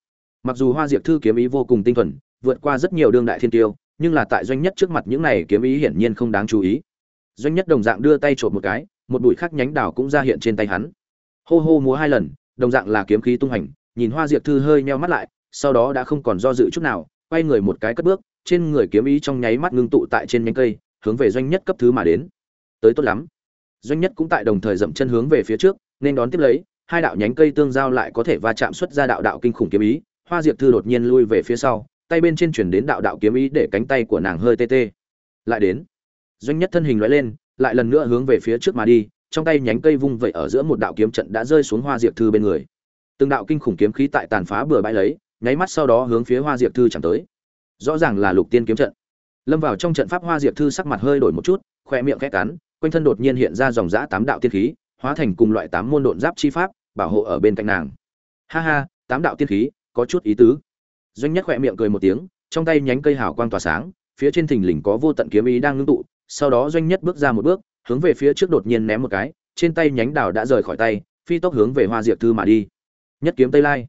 Mặc dù hoa diệp thư kiếm ý vô cùng tinh thuần, vượt qua rất nhiều đương đại thiên tiêu, nhưng là tại doanh nhất trước mặt những này kiếm ý hiển nhiên không đáng chú ý. Doanh nhất đồng dạng đưa tay trộm một cái, một bụi khắc nhánh đào cũng ra hiện trên tay hắn. Hô hô múa hai lần, đồng dạng là kiếm khí tung hành, nhìn hoa diệp thư hơi meo mắt lại, sau đó đã không còn do dự chút nào, quay người một cái cất bước trên người kiếm ý trong nháy mắt ngưng tụ tại trên nhánh cây, hướng về doanh nhất cấp thứ mà đến. Tới tốt lắm. Doanh nhất cũng tại đồng thời dậm chân hướng về phía trước, nên đón tiếp lấy, hai đạo nhánh cây tương giao lại có thể va chạm xuất ra đạo đạo kinh khủng kiếm ý, hoa diệp thư đột nhiên lui về phía sau, tay bên trên chuyển đến đạo đạo kiếm ý để cánh tay của nàng hơi tê tê. Lại đến. Doanh nhất thân hình lóe lên, lại lần nữa hướng về phía trước mà đi, trong tay nhánh cây vung vậy ở giữa một đạo kiếm trận đã rơi xuống hoa diệp thư bên người. Từng đạo kinh khủng kiếm khí tại tàn phá bừa bãi lấy, nháy mắt sau đó hướng phía hoa diệp thư chẳng tới rõ ràng là lục tiên kiếm trận. Lâm vào trong trận pháp hoa diệp thư sắc mặt hơi đổi một chút khoe miệng khẽ cắn, quanh thân đột nhiên hiện ra dòng giã tám đạo tiên khí, hóa thành cùng loại tám môn độn giáp chi pháp, bảo hộ ở bên cạnh nàng. Ha ha, tám đạo tiên khí, có chút ý tứ. Doanh nhất khoe miệng cười một tiếng, trong tay nhánh cây hào quang tỏa sáng, phía trên thình lình có vô tận kiếm ý đang ngưng tụ, sau đó doanh nhất bước ra một bước, hướng về phía trước đột nhiên ném một cái, trên tay nhánh đào đã rời khỏi tay, phi tốc hướng về hoa diệp thư mà đi. Nhất kiếm tây lai.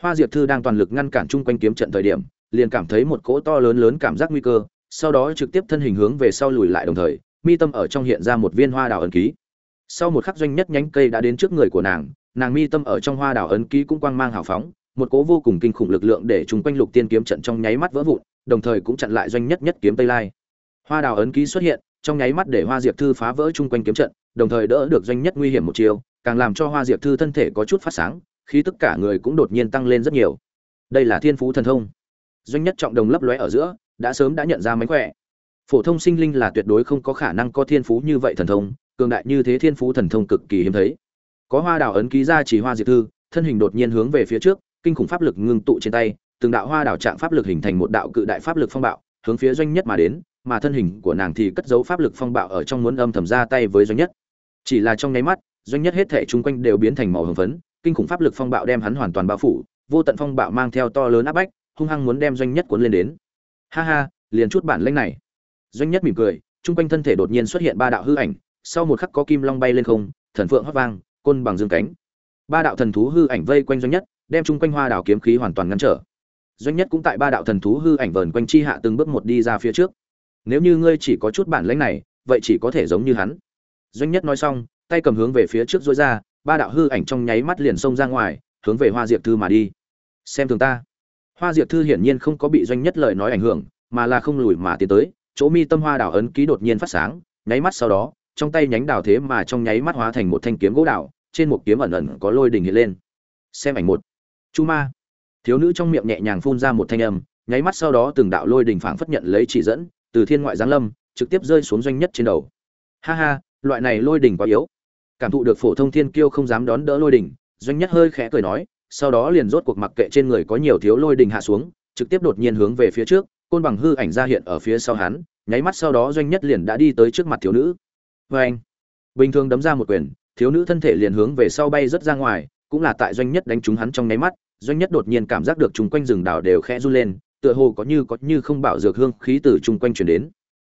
Hoa diệp thư đang toàn lực ngăn cản chung quanh kiếm trận thời điểm liền cảm thấy một cỗ to lớn lớn cảm giác nguy cơ, sau đó trực tiếp thân hình hướng về sau lùi lại đồng thời, mi tâm ở trong hiện ra một viên hoa đào ấn ký. Sau một khắc doanh nhất nhánh cây đã đến trước người của nàng nàng mi tâm ở trong hoa đào ấn ký cũng quang mang hào phóng, một cỗ vô cùng kinh khủng lực lượng để chung quanh lục tiên kiếm trận trong nháy mắt vỡ vụn, đồng thời cũng chặn lại doanh nhất nhất kiếm tây lai. Hoa đào ấn ký xuất hiện, trong nháy mắt để hoa diệp thư phá vỡ chung quanh kiếm trận, đồng thời đỡ được doanh nhất nguy hiểm một chiều, càng làm cho hoa diệp thư thân thể có chút phát sáng, khí tức cả người cũng đột nhiên tăng lên rất nhiều. Đây là thiên phú thần thông doanh nhất trọng đồng lấp lóe ở giữa, đã sớm đã nhận ra mánh khỏe. Phổ thông sinh linh là tuyệt đối không có khả năng có thiên phú như vậy thần thông, cường đại như thế thiên phú thần thông cực kỳ hiếm thấy. Có hoa đào ấn ký ra chỉ hoa diệt thư, thân hình đột nhiên hướng về phía trước, kinh khủng pháp lực ngưng tụ trên tay, từng đạo hoa đào trạng pháp lực hình thành một đạo cự đại pháp lực phong bạo, hướng phía doanh nhất mà đến, mà thân hình của nàng thì cất giấu pháp lực phong bạo ở trong muốn âm thầm ra tay với doanh nhất. Chỉ là trong nháy mắt, doanh nhất hết thể chung quanh đều biến thành màu hồng phấn, kinh khủng pháp lực phong bạo đem hắn hoàn toàn bao phủ, vô tận phong bạo mang theo to lớn áp bách hung hăng muốn đem doanh nhất cuốn lên đến. Ha ha, liền chút bản lĩnh này. Doanh nhất mỉm cười, chung quanh thân thể đột nhiên xuất hiện ba đạo hư ảnh, sau một khắc có kim long bay lên không, thần phượng hót vang, côn bằng dương cánh. Ba đạo thần thú hư ảnh vây quanh doanh nhất, đem chung quanh hoa đảo kiếm khí hoàn toàn ngăn trở. Doanh nhất cũng tại ba đạo thần thú hư ảnh vờn quanh chi hạ từng bước một đi ra phía trước. Nếu như ngươi chỉ có chút bản lĩnh này, vậy chỉ có thể giống như hắn. Doanh nhất nói xong, tay cầm hướng về phía trước dối ra, ba đạo hư ảnh trong nháy mắt liền xông ra ngoài, hướng về hoa diệp thư mà đi. Xem thường ta hoa diệp thư hiển nhiên không có bị doanh nhất lời nói ảnh hưởng, mà là không lùi mà tiến tới, chỗ mi tâm hoa đảo ấn ký đột nhiên phát sáng, nháy mắt sau đó, trong tay nhánh đào thế mà trong nháy mắt hóa thành một thanh kiếm gỗ đào, trên một kiếm ẩn ẩn có lôi đình hiện lên. Xem ảnh một. Chu ma. Thiếu nữ trong miệng nhẹ nhàng phun ra một thanh âm, nháy mắt sau đó từng đạo lôi đình phảng phất nhận lấy chỉ dẫn, từ thiên ngoại giáng lâm, trực tiếp rơi xuống doanh nhất trên đầu. Ha ha, loại này lôi đình quá yếu. Cảm thụ được phổ thông thiên kiêu không dám đón đỡ lôi đình, doanh nhất hơi khẽ cười nói sau đó liền rốt cuộc mặc kệ trên người có nhiều thiếu lôi đình hạ xuống, trực tiếp đột nhiên hướng về phía trước, côn bằng hư ảnh ra hiện ở phía sau hắn, nháy mắt sau đó doanh nhất liền đã đi tới trước mặt thiếu nữ. Vê anh, bình thường đấm ra một quyền, thiếu nữ thân thể liền hướng về sau bay rất ra ngoài, cũng là tại doanh nhất đánh trúng hắn trong nháy mắt, doanh nhất đột nhiên cảm giác được chung quanh rừng đảo đều khẽ run lên, tựa hồ có như có như không bảo dược hương khí từ chung quanh truyền đến.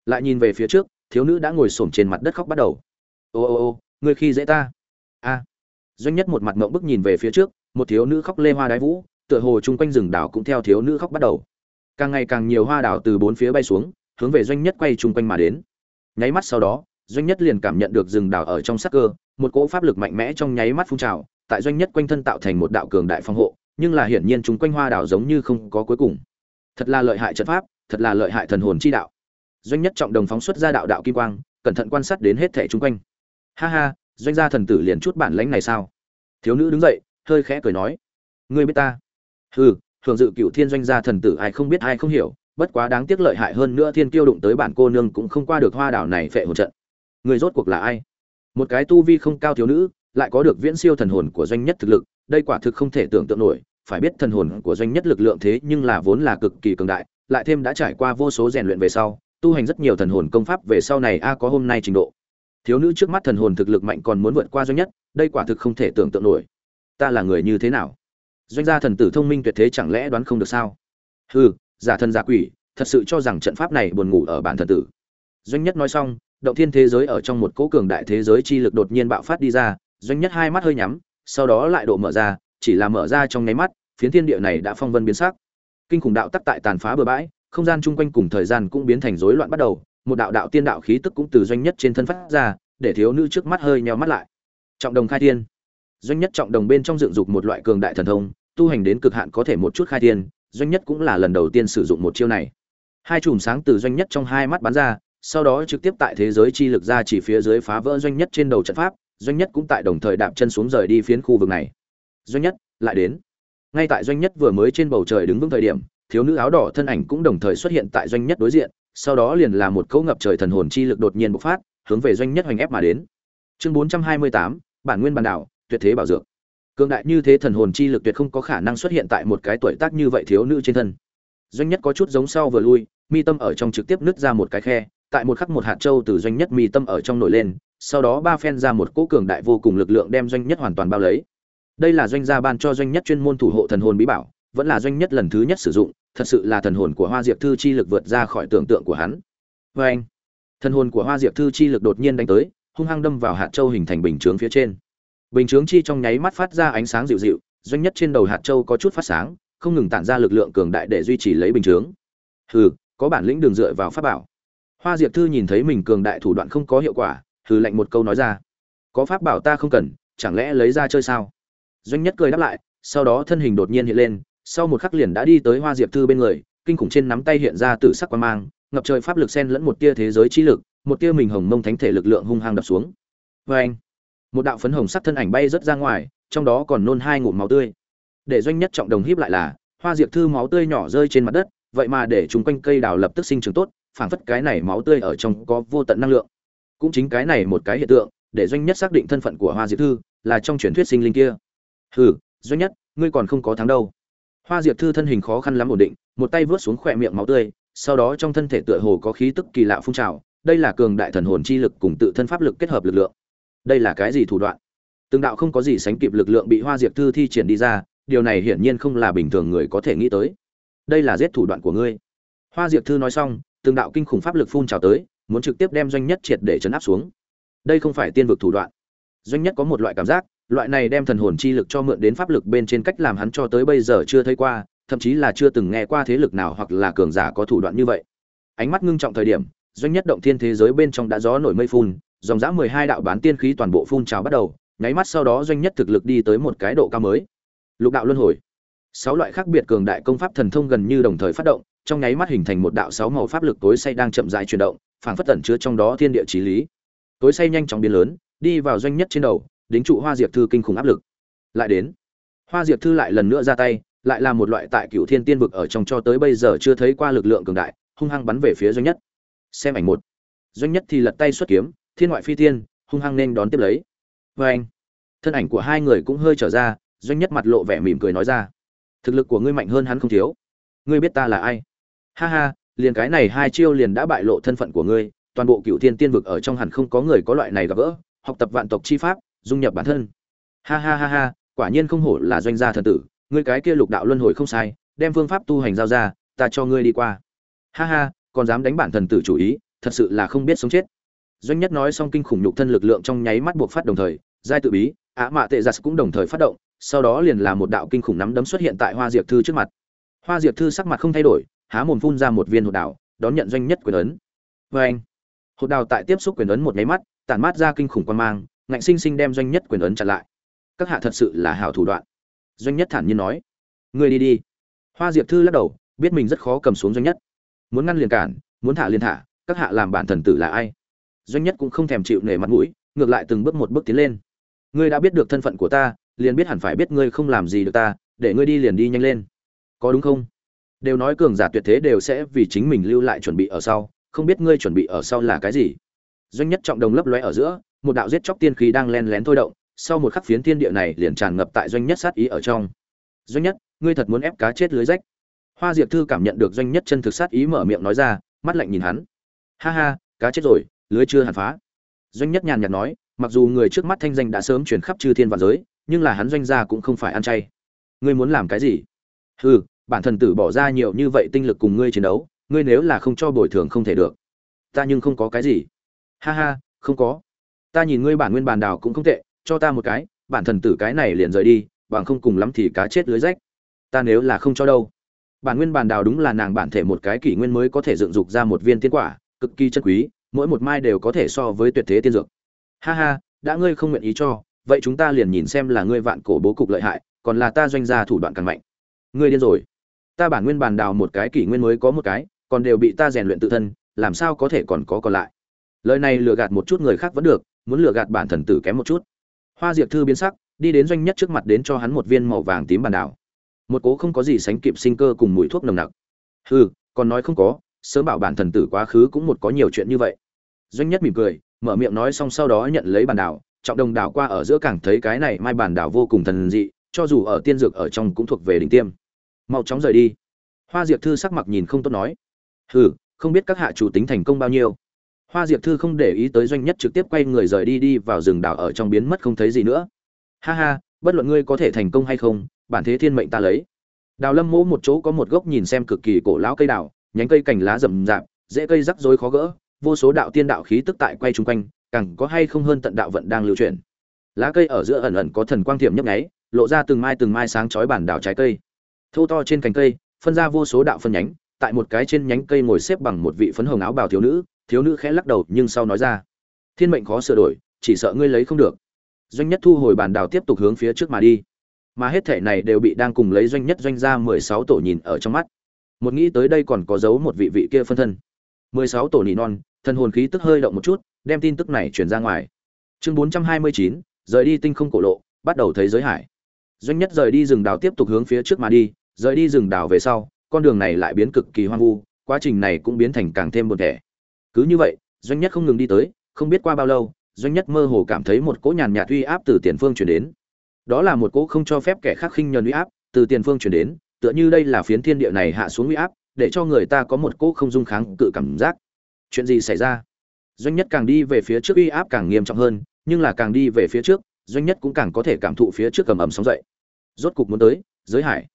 Lại nhìn về phía trước, thiếu nữ đã ngồi xổm trên mặt đất khóc bắt đầu. Ô ô ô, ngươi khi dễ ta. A. Doanh nhất một mặt mộng bức nhìn về phía trước một thiếu nữ khóc lê hoa đái vũ, tựa hồ chung quanh rừng đảo cũng theo thiếu nữ khóc bắt đầu. Càng ngày càng nhiều hoa đảo từ bốn phía bay xuống, hướng về doanh nhất quay chung quanh mà đến. Nháy mắt sau đó, doanh nhất liền cảm nhận được rừng đảo ở trong sắc cơ, một cỗ pháp lực mạnh mẽ trong nháy mắt phun trào, tại doanh nhất quanh thân tạo thành một đạo cường đại phòng hộ, nhưng là hiển nhiên chúng quanh hoa đảo giống như không có cuối cùng. Thật là lợi hại trận pháp, thật là lợi hại thần hồn chi đạo. Doanh nhất trọng đồng phóng xuất ra đạo đạo kim quang, cẩn thận quan sát đến hết thẻ chung quanh. Ha ha, doanh gia thần tử liền chút bản lãnh này sao? Thiếu nữ đứng dậy hơi khẽ cười nói, ngươi biết ta? Hừ thường dự cựu thiên doanh gia thần tử ai không biết ai không hiểu, bất quá đáng tiếc lợi hại hơn nữa thiên kiêu đụng tới bản cô nương cũng không qua được hoa đảo này phệ hồn trận. Người rốt cuộc là ai? Một cái tu vi không cao thiếu nữ, lại có được viễn siêu thần hồn của doanh nhất thực lực, đây quả thực không thể tưởng tượng nổi. Phải biết thần hồn của doanh nhất lực lượng thế nhưng là vốn là cực kỳ cường đại, lại thêm đã trải qua vô số rèn luyện về sau, tu hành rất nhiều thần hồn công pháp về sau này a có hôm nay trình độ. Thiếu nữ trước mắt thần hồn thực lực mạnh còn muốn vượt qua doanh nhất, đây quả thực không thể tưởng tượng nổi ta là người như thế nào? Doanh gia thần tử thông minh tuyệt thế chẳng lẽ đoán không được sao? Hừ, giả thần giả quỷ, thật sự cho rằng trận pháp này buồn ngủ ở bản thần tử. Doanh nhất nói xong, động thiên thế giới ở trong một cỗ cường đại thế giới chi lực đột nhiên bạo phát đi ra, doanh nhất hai mắt hơi nhắm, sau đó lại độ mở ra, chỉ là mở ra trong nháy mắt, phiến thiên địa này đã phong vân biến sắc. Kinh khủng đạo tắc tại tàn phá bừa bãi, không gian chung quanh cùng thời gian cũng biến thành rối loạn bắt đầu, một đạo đạo tiên đạo khí tức cũng từ doanh nhất trên thân phát ra, để thiếu nữ trước mắt hơi nheo mắt lại. Trọng đồng khai thiên doanh nhất trọng đồng bên trong dựng dục một loại cường đại thần thông, tu hành đến cực hạn có thể một chút khai thiên, doanh nhất cũng là lần đầu tiên sử dụng một chiêu này. Hai chùm sáng từ doanh nhất trong hai mắt bắn ra, sau đó trực tiếp tại thế giới chi lực ra chỉ phía dưới phá vỡ doanh nhất trên đầu trận pháp, doanh nhất cũng tại đồng thời đạp chân xuống rời đi phiến khu vực này. Doanh nhất, lại đến. Ngay tại doanh nhất vừa mới trên bầu trời đứng vững thời điểm, thiếu nữ áo đỏ thân ảnh cũng đồng thời xuất hiện tại doanh nhất đối diện, sau đó liền là một cỗ ngập trời thần hồn chi lực đột nhiên bộc phát, hướng về doanh nhất hoành ép mà đến. Chương bốn trăm hai mươi tám, bản nguyên bản đảo tuyệt thế bảo dược. Cường đại như thế thần hồn chi lực tuyệt không có khả năng xuất hiện tại một cái tuổi tác như vậy thiếu nữ trên thân. Doanh nhất có chút giống sau vừa lui, mi tâm ở trong trực tiếp nứt ra một cái khe, tại một khắc một hạt châu từ doanh nhất mi tâm ở trong nổi lên, sau đó ba phen ra một cỗ cường đại vô cùng lực lượng đem doanh nhất hoàn toàn bao lấy. Đây là doanh gia ban cho doanh nhất chuyên môn thủ hộ thần hồn bí bảo, vẫn là doanh nhất lần thứ nhất sử dụng, thật sự là thần hồn của hoa diệp thư chi lực vượt ra khỏi tưởng tượng của hắn. Vê anh thần hồn của hoa diệp thư chi lực đột nhiên đánh tới, hung hăng đâm vào hạt châu hình thành bình chướng phía trên bình chướng chi trong nháy mắt phát ra ánh sáng dịu dịu, doanh nhất trên đầu hạt châu có chút phát sáng, không ngừng tản ra lực lượng cường đại để duy trì lấy bình chướng. Hừ, có bản lĩnh đường dựa vào pháp bảo. Hoa diệp thư nhìn thấy mình cường đại thủ đoạn không có hiệu quả, hừ lạnh một câu nói ra. Có pháp bảo ta không cần, chẳng lẽ lấy ra chơi sao? Doanh nhất cười đáp lại, sau đó thân hình đột nhiên hiện lên, sau một khắc liền đã đi tới hoa diệp thư bên người, kinh khủng trên nắm tay hiện ra từ sắc quan mang, ngập trời pháp lực sen lẫn một tia thế giới trí lực, một tia mình hồng mông thánh thể lực lượng hung hăng đập xuống. Vê anh một đạo phấn hồng sắc thân ảnh bay rất ra ngoài, trong đó còn nôn hai ngụm máu tươi. Để doanh nhất trọng đồng hiếp lại là, hoa diệp thư máu tươi nhỏ rơi trên mặt đất, vậy mà để chúng quanh cây đào lập tức sinh trưởng tốt, phảng phất cái này máu tươi ở trong có vô tận năng lượng. Cũng chính cái này một cái hiện tượng, để doanh nhất xác định thân phận của hoa diệp thư, là trong truyền thuyết sinh linh kia. Hừ, doanh nhất, ngươi còn không có thắng đâu. Hoa diệp thư thân hình khó khăn lắm ổn định, một tay vớt xuống khỏe miệng máu tươi, sau đó trong thân thể tựa hồ có khí tức kỳ lạ phun trào, đây là cường đại thần hồn chi lực cùng tự thân pháp lực kết hợp lực lượng đây là cái gì thủ đoạn? Từng đạo không có gì sánh kịp lực lượng bị hoa diệp thư thi triển đi ra, điều này hiển nhiên không là bình thường người có thể nghĩ tới. Đây là giết thủ đoạn của ngươi. Hoa diệp thư nói xong, từng đạo kinh khủng pháp lực phun trào tới, muốn trực tiếp đem doanh nhất triệt để chấn áp xuống. Đây không phải tiên vực thủ đoạn. Doanh nhất có một loại cảm giác, loại này đem thần hồn chi lực cho mượn đến pháp lực bên trên cách làm hắn cho tới bây giờ chưa thấy qua, thậm chí là chưa từng nghe qua thế lực nào hoặc là cường giả có thủ đoạn như vậy. Ánh mắt ngưng trọng thời điểm, doanh nhất động thiên thế giới bên trong đã gió nổi mây phun dòng dã mười hai đạo bán tiên khí toàn bộ phun trào bắt đầu, nháy mắt sau đó doanh nhất thực lực đi tới một cái độ cao mới. Lục đạo luân hồi. Sáu loại khác biệt cường đại công pháp thần thông gần như đồng thời phát động, trong nháy mắt hình thành một đạo sáu màu pháp lực tối say đang chậm rãi chuyển động, phảng phất tẩn chứa trong đó thiên địa chí lý. Tối say nhanh chóng biến lớn, đi vào doanh nhất trên đầu, đính trụ hoa diệp thư kinh khủng áp lực. Lại đến. Hoa diệp thư lại lần nữa ra tay, lại là một loại tại cựu thiên tiên vực ở trong cho tới bây giờ chưa thấy qua lực lượng cường đại, hung hăng bắn về phía doanh nhất. Xem ảnh một. Doanh nhất thì lật tay xuất kiếm thiên ngoại phi tiên, hung hăng nên đón tiếp lấy. Vê anh, thân ảnh của hai người cũng hơi trở ra, doanh nhất mặt lộ vẻ mỉm cười nói ra. Thực lực của ngươi mạnh hơn hắn không thiếu. Ngươi biết ta là ai? Ha ha, liền cái này hai chiêu liền đã bại lộ thân phận của ngươi, toàn bộ cựu thiên tiên vực ở trong hẳn không có người có loại này gặp gỡ, học tập vạn tộc chi pháp, dung nhập bản thân. Ha ha ha ha, quả nhiên không hổ là doanh gia thần tử, ngươi cái kia lục đạo luân hồi không sai, đem phương pháp tu hành giao ra, ta cho ngươi đi qua. Ha ha, còn dám đánh bản thần tử chủ ý, thật sự là không biết sống chết doanh nhất nói xong kinh khủng nhục thân lực lượng trong nháy mắt buộc phát đồng thời, giai tự bí, ả mạ tệ giặt cũng đồng thời phát động, sau đó liền là một đạo kinh khủng nắm đấm xuất hiện tại hoa diệp thư trước mặt. Hoa diệp thư sắc mặt không thay đổi, há mồm phun ra một viên hột đào, đón nhận doanh nhất quyền ấn. Vê anh hột đào tại tiếp xúc quyền ấn một nháy mắt, tản mát ra kinh khủng quan mang, ngạnh sinh sinh đem doanh nhất quyền ấn chặn lại. Các hạ thật sự là hảo thủ đoạn. Doanh nhất thản nhiên nói. Người đi đi. Hoa diệp thư lắc đầu, biết mình rất khó cầm xuống doanh nhất. Muốn ngăn liền cản, muốn thả liền thả, các hạ làm bản thần tử là ai? Doanh nhất cũng không thèm chịu nể mặt mũi, ngược lại từng bước một bước tiến lên. Ngươi đã biết được thân phận của ta, liền biết hẳn phải biết ngươi không làm gì được ta, để ngươi đi liền đi nhanh lên. Có đúng không? Đều nói cường giả tuyệt thế đều sẽ vì chính mình lưu lại chuẩn bị ở sau, không biết ngươi chuẩn bị ở sau là cái gì. Doanh nhất trọng đồng lấp lóe ở giữa, một đạo giết chóc tiên khí đang len lén thôi động, sau một khắc phiến thiên địa này liền tràn ngập tại doanh nhất sát ý ở trong. Doanh nhất, ngươi thật muốn ép cá chết lưới rách. Hoa diệp thư cảm nhận được doanh nhất chân thực sát ý mở miệng nói ra, mắt lạnh nhìn hắn. Ha ha, cá chết rồi lưới chưa hàn phá. Doanh nhất nhàn nhạt nói, mặc dù người trước mắt thanh danh đã sớm chuyển khắp chư thiên vạn giới, nhưng là hắn doanh gia cũng không phải ăn chay. Ngươi muốn làm cái gì? Hừ, bản thần tử bỏ ra nhiều như vậy tinh lực cùng ngươi chiến đấu, ngươi nếu là không cho bồi thường không thể được. Ta nhưng không có cái gì. Ha ha, không có. Ta nhìn ngươi bản nguyên bản đào cũng không tệ, cho ta một cái, bản thần tử cái này liền rời đi, bằng không cùng lắm thì cá chết lưới rách. Ta nếu là không cho đâu. Bản nguyên bản đào đúng là nàng bản thể một cái kỷ nguyên mới có thể dựng dục ra một viên tiên quả, cực kỳ chân quý mỗi một mai đều có thể so với tuyệt thế tiên dược. Ha ha, đã ngươi không nguyện ý cho, vậy chúng ta liền nhìn xem là ngươi vạn cổ bố cục lợi hại, còn là ta doanh gia thủ đoạn càng mạnh. Ngươi điên rồi. Ta bản nguyên bản đào một cái kỷ nguyên mới có một cái, còn đều bị ta rèn luyện tự thân, làm sao có thể còn có còn lại? Lời này lừa gạt một chút người khác vẫn được, muốn lừa gạt bản thần tử kém một chút. Hoa diệp thư biến sắc, đi đến doanh nhất trước mặt đến cho hắn một viên màu vàng tím bản đào. một cố không có gì sánh kịp sinh cơ cùng mùi thuốc nồng nặc. Hừ, còn nói không có, sớm bảo bản thần tử quá khứ cũng một có nhiều chuyện như vậy doanh nhất mỉm cười, mở miệng nói xong sau đó nhận lấy bản đảo. Trọng đồng đảo qua ở giữa cảng thấy cái này mai bản đảo vô cùng thần dị, cho dù ở tiên dược ở trong cũng thuộc về đỉnh tiêm. Mau chóng rời đi. Hoa diệp thư sắc mặt nhìn không tốt nói. Hừ, không biết các hạ chủ tính thành công bao nhiêu. Hoa diệp thư không để ý tới doanh nhất trực tiếp quay người rời đi đi vào rừng đảo ở trong biến mất không thấy gì nữa. Ha ha, bất luận ngươi có thể thành công hay không, bản thế thiên mệnh ta lấy. Đào lâm mỗ một chỗ có một gốc nhìn xem cực kỳ cổ lão cây đào, nhánh cây cành lá rậm rạp dễ cây rắc rối khó gỡ vô số đạo tiên đạo khí tức tại quay chung quanh, càng có hay không hơn tận đạo vận đang lưu truyền. Lá cây ở giữa ẩn ẩn có thần quang thiểm nhấp nháy, lộ ra từng mai từng mai sáng chói bản đảo trái cây. Thô to trên cành cây, phân ra vô số đạo phân nhánh, tại một cái trên nhánh cây ngồi xếp bằng một vị phấn hồng áo bào thiếu nữ thiếu nữ khẽ lắc đầu nhưng sau nói ra, thiên mệnh khó sửa đổi, chỉ sợ ngươi lấy không được. Doanh nhất thu hồi bản đào tiếp tục hướng phía trước mà đi. Mà hết thể này đều bị đang cùng lấy doanh nhất doanh ra mười sáu tổ nhìn ở trong mắt. Một nghĩ tới đây còn có giấu một vị vị kia phân thân mười sáu tổ nỉ non thân hồn khí tức hơi động một chút, đem tin tức này truyền ra ngoài. Chương bốn trăm hai mươi chín, rời đi tinh không cổ lộ, bắt đầu thấy giới hải. Doanh nhất rời đi rừng đào tiếp tục hướng phía trước mà đi, rời đi rừng đào về sau, con đường này lại biến cực kỳ hoang vu, quá trình này cũng biến thành càng thêm buồn thẻ. Cứ như vậy, doanh nhất không ngừng đi tới, không biết qua bao lâu, doanh nhất mơ hồ cảm thấy một cỗ nhàn nhạt uy áp từ tiền phương chuyển đến. Đó là một cỗ không cho phép kẻ khác khinh nhờn uy áp từ tiền phương chuyển đến, tựa như đây là phiến thiên địa này hạ xuống uy áp để cho người ta có một cỗ không dung kháng cự cảm giác. Chuyện gì xảy ra? Doanh nhất càng đi về phía trước uy áp càng nghiêm trọng hơn, nhưng là càng đi về phía trước, doanh nhất cũng càng có thể cảm thụ phía trước cầm ẩm sóng dậy. Rốt cục muốn tới, giới hải.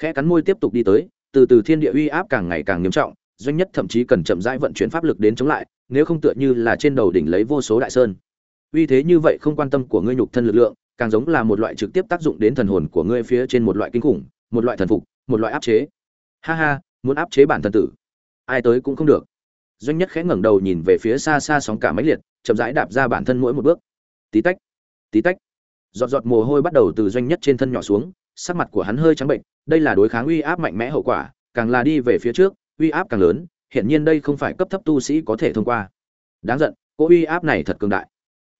Khẽ cắn môi tiếp tục đi tới, từ từ thiên địa uy áp càng ngày càng nghiêm trọng, doanh nhất thậm chí cần chậm rãi vận chuyển pháp lực đến chống lại, nếu không tựa như là trên đầu đỉnh lấy vô số đại sơn. Uy thế như vậy không quan tâm của ngươi nhục thân lực lượng, càng giống là một loại trực tiếp tác dụng đến thần hồn của ngươi phía trên một loại kinh khủng, một loại thần phục, một loại áp chế. Ha ha muốn áp chế bản thân tử. Ai tới cũng không được. Doanh nhất khẽ ngẩng đầu nhìn về phía xa xa sóng cả máy liệt, chậm rãi đạp ra bản thân mỗi một bước. Tí tách tí tách. Giọt giọt mồ hôi bắt đầu từ doanh nhất trên thân nhỏ xuống, sắc mặt của hắn hơi trắng bệnh, đây là đối kháng uy áp mạnh mẽ hậu quả, càng là đi về phía trước, uy áp càng lớn hiện nhiên đây không phải cấp thấp tu sĩ có thể thông qua. Đáng giận, cỗ uy áp này thật cường đại.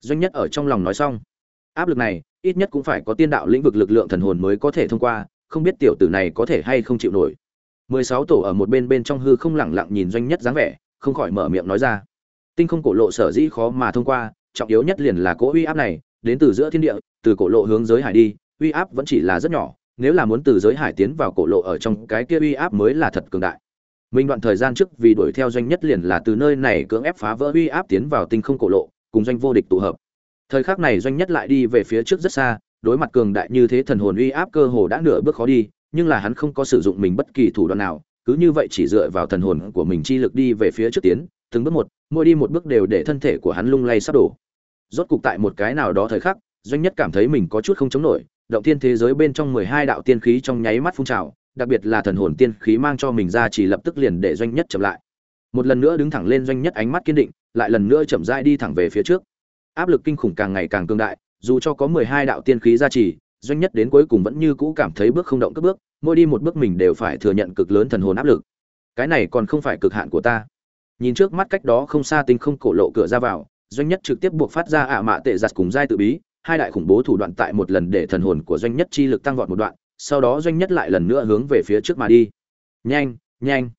Doanh nhất ở trong lòng nói xong. Áp lực này, ít nhất cũng phải có tiên đạo lĩnh vực lực lượng thần hồn mới có thể thông qua, không biết tiểu tử này có thể hay không chịu nổi mười sáu tổ ở một bên bên trong hư không lẳng lặng nhìn doanh nhất dáng vẻ, không khỏi mở miệng nói ra. Tinh không cổ lộ sở dĩ khó mà thông qua, trọng yếu nhất liền là cỗ uy áp này, đến từ giữa thiên địa, từ cổ lộ hướng giới hải đi, uy áp vẫn chỉ là rất nhỏ, nếu là muốn từ giới hải tiến vào cổ lộ ở trong, cái kia uy áp mới là thật cường đại. Mình đoạn thời gian trước vì đuổi theo doanh nhất liền là từ nơi này cưỡng ép phá vỡ uy áp tiến vào tinh không cổ lộ, cùng doanh vô địch tụ hợp. Thời khắc này doanh nhất lại đi về phía trước rất xa, đối mặt cường đại như thế thần hồn uy áp cơ hồ đã nửa bước khó đi nhưng là hắn không có sử dụng mình bất kỳ thủ đoạn nào, cứ như vậy chỉ dựa vào thần hồn của mình chi lực đi về phía trước tiến, từng bước một, mỗi đi một bước đều để thân thể của hắn lung lay sắp đổ. Rốt cục tại một cái nào đó thời khắc, doanh nhất cảm thấy mình có chút không chống nổi, động thiên thế giới bên trong mười hai đạo tiên khí trong nháy mắt phun trào, đặc biệt là thần hồn tiên khí mang cho mình ra chỉ lập tức liền để doanh nhất chậm lại. Một lần nữa đứng thẳng lên doanh nhất ánh mắt kiên định, lại lần nữa chậm rãi đi thẳng về phía trước. Áp lực kinh khủng càng ngày càng cường đại, dù cho có mười hai đạo tiên khí gia trì doanh nhất đến cuối cùng vẫn như cũ cảm thấy bước không động cất bước, mỗi đi một bước mình đều phải thừa nhận cực lớn thần hồn áp lực. Cái này còn không phải cực hạn của ta. Nhìn trước mắt cách đó không xa tinh không cổ lộ cửa ra vào, doanh nhất trực tiếp buộc phát ra ạ mạ tệ giặt cùng giai tự bí, hai đại khủng bố thủ đoạn tại một lần để thần hồn của doanh nhất chi lực tăng vọt một đoạn, sau đó doanh nhất lại lần nữa hướng về phía trước mà đi. Nhanh nhanh.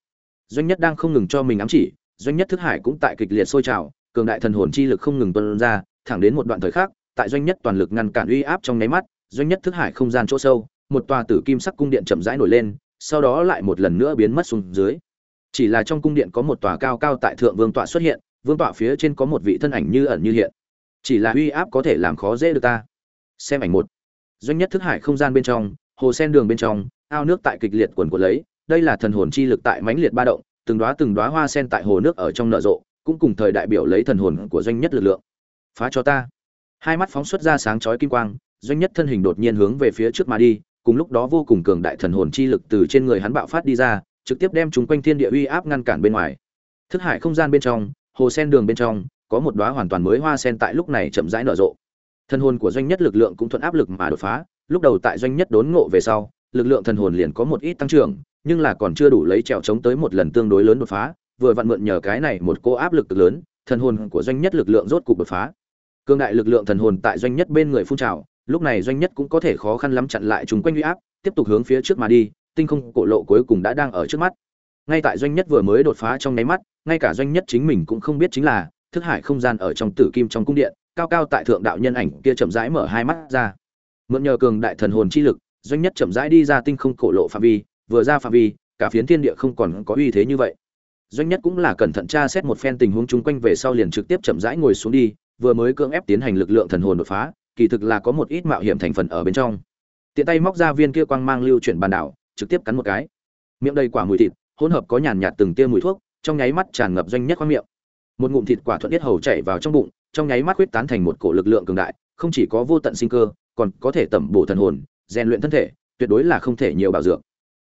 Doanh nhất đang không ngừng cho mình ám chỉ, doanh nhất thức hải cũng tại kịch liệt sôi trào, cường đại thần hồn chi lực không ngừng tuân ra, thẳng đến một đoạn thời khắc, tại doanh nhất toàn lực ngăn cản uy áp trong nháy mắt doanh nhất thức hải không gian chỗ sâu, một tòa tử kim sắc cung điện chậm rãi nổi lên, sau đó lại một lần nữa biến mất xuống dưới. Chỉ là trong cung điện có một tòa cao cao tại thượng vương tọa xuất hiện, vương tọa phía trên có một vị thân ảnh như ẩn như hiện. Chỉ là uy áp có thể làm khó dễ được ta. Xem ảnh một. Doanh nhất thức hải không gian bên trong, hồ sen đường bên trong, ao nước tại kịch liệt quần của lấy, đây là thần hồn chi lực tại mãnh liệt ba động, từng đóa từng đóa hoa sen tại hồ nước ở trong nở rộ, cũng cùng thời đại biểu lấy thần hồn của doanh nhất lực lượng. Phá cho ta. Hai mắt phóng xuất ra sáng chói kim quang doanh nhất thân hình đột nhiên hướng về phía trước mà đi, cùng lúc đó vô cùng cường đại thần hồn chi lực từ trên người hắn bạo phát đi ra, trực tiếp đem chúng quanh thiên địa uy áp ngăn cản bên ngoài. Thức hải không gian bên trong, hồ sen đường bên trong, có một đóa hoàn toàn mới hoa sen tại lúc này chậm rãi nở rộ. Thần hồn của doanh nhất lực lượng cũng thuận áp lực mà đột phá, lúc đầu tại doanh nhất đốn ngộ về sau, lực lượng thần hồn liền có một ít tăng trưởng, nhưng là còn chưa đủ lấy trèo chống tới một lần tương đối lớn đột phá, vừa vặn mượn nhờ cái này một cô áp lực cực lớn, thần hồn của doanh nhất lực lượng rốt cục đột phá. Cương đại lực lượng thần hồn tại doanh nhất bên người phun trào lúc này doanh nhất cũng có thể khó khăn lắm chặn lại chúng quanh uy áp, tiếp tục hướng phía trước mà đi, tinh không cổ lộ cuối cùng đã đang ở trước mắt. Ngay tại doanh nhất vừa mới đột phá trong nháy mắt, ngay cả doanh nhất chính mình cũng không biết chính là, thức hải không gian ở trong tử kim trong cung điện, cao cao tại thượng đạo nhân ảnh kia chậm rãi mở hai mắt ra. Mượn nhờ cường đại thần hồn chi lực, doanh nhất chậm rãi đi ra tinh không cổ lộ phạm vi, vừa ra phạm vi, cả phiến thiên địa không còn có uy thế như vậy. Doanh nhất cũng là cẩn thận tra xét một phen tình huống chung quanh về sau liền trực tiếp chậm rãi ngồi xuống đi, vừa mới cưỡng ép tiến hành lực lượng thần hồn đột phá kỳ thực là có một ít mạo hiểm thành phần ở bên trong. Tiện tay móc ra viên kia quang mang lưu chuyển bàn đảo, trực tiếp cắn một cái. Miệng đầy quả mùi thịt, hỗn hợp có nhàn nhạt từng tia mùi thuốc, trong nháy mắt tràn ngập doanh nhất khoang miệng. Một ngụm thịt quả thuận tiết hầu chảy vào trong bụng, trong nháy mắt huyết tán thành một cổ lực lượng cường đại, không chỉ có vô tận sinh cơ, còn có thể tẩm bổ thần hồn, rèn luyện thân thể, tuyệt đối là không thể nhiều bảo dưỡng.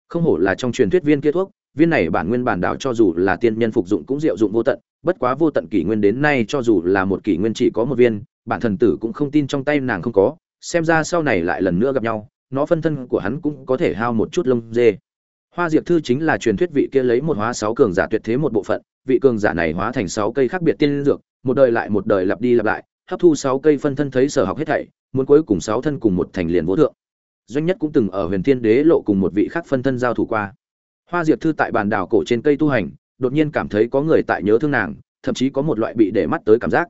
Không hổ là trong truyền thuyết viên kia thuốc, viên này bản nguyên bản đảo cho dù là tiên nhân phục dụng cũng diệu dụng vô tận, bất quá vô tận kỷ nguyên đến nay cho dù là một kỷ nguyên chỉ có một viên bản thần tử cũng không tin trong tay nàng không có, xem ra sau này lại lần nữa gặp nhau, nó phân thân của hắn cũng có thể hao một chút lông dê. Hoa diệp thư chính là truyền thuyết vị kia lấy một hóa sáu cường giả tuyệt thế một bộ phận, vị cường giả này hóa thành sáu cây khác biệt tiên dược, một đời lại một đời lặp đi lặp lại, hấp thu sáu cây phân thân thấy sở học hết thảy, muốn cuối cùng sáu thân cùng một thành liền vô thượng. Doanh nhất cũng từng ở huyền thiên đế lộ cùng một vị khác phân thân giao thủ qua. Hoa diệp thư tại bàn đảo cổ trên cây tu hành, đột nhiên cảm thấy có người tại nhớ thương nàng, thậm chí có một loại bị để mắt tới cảm giác.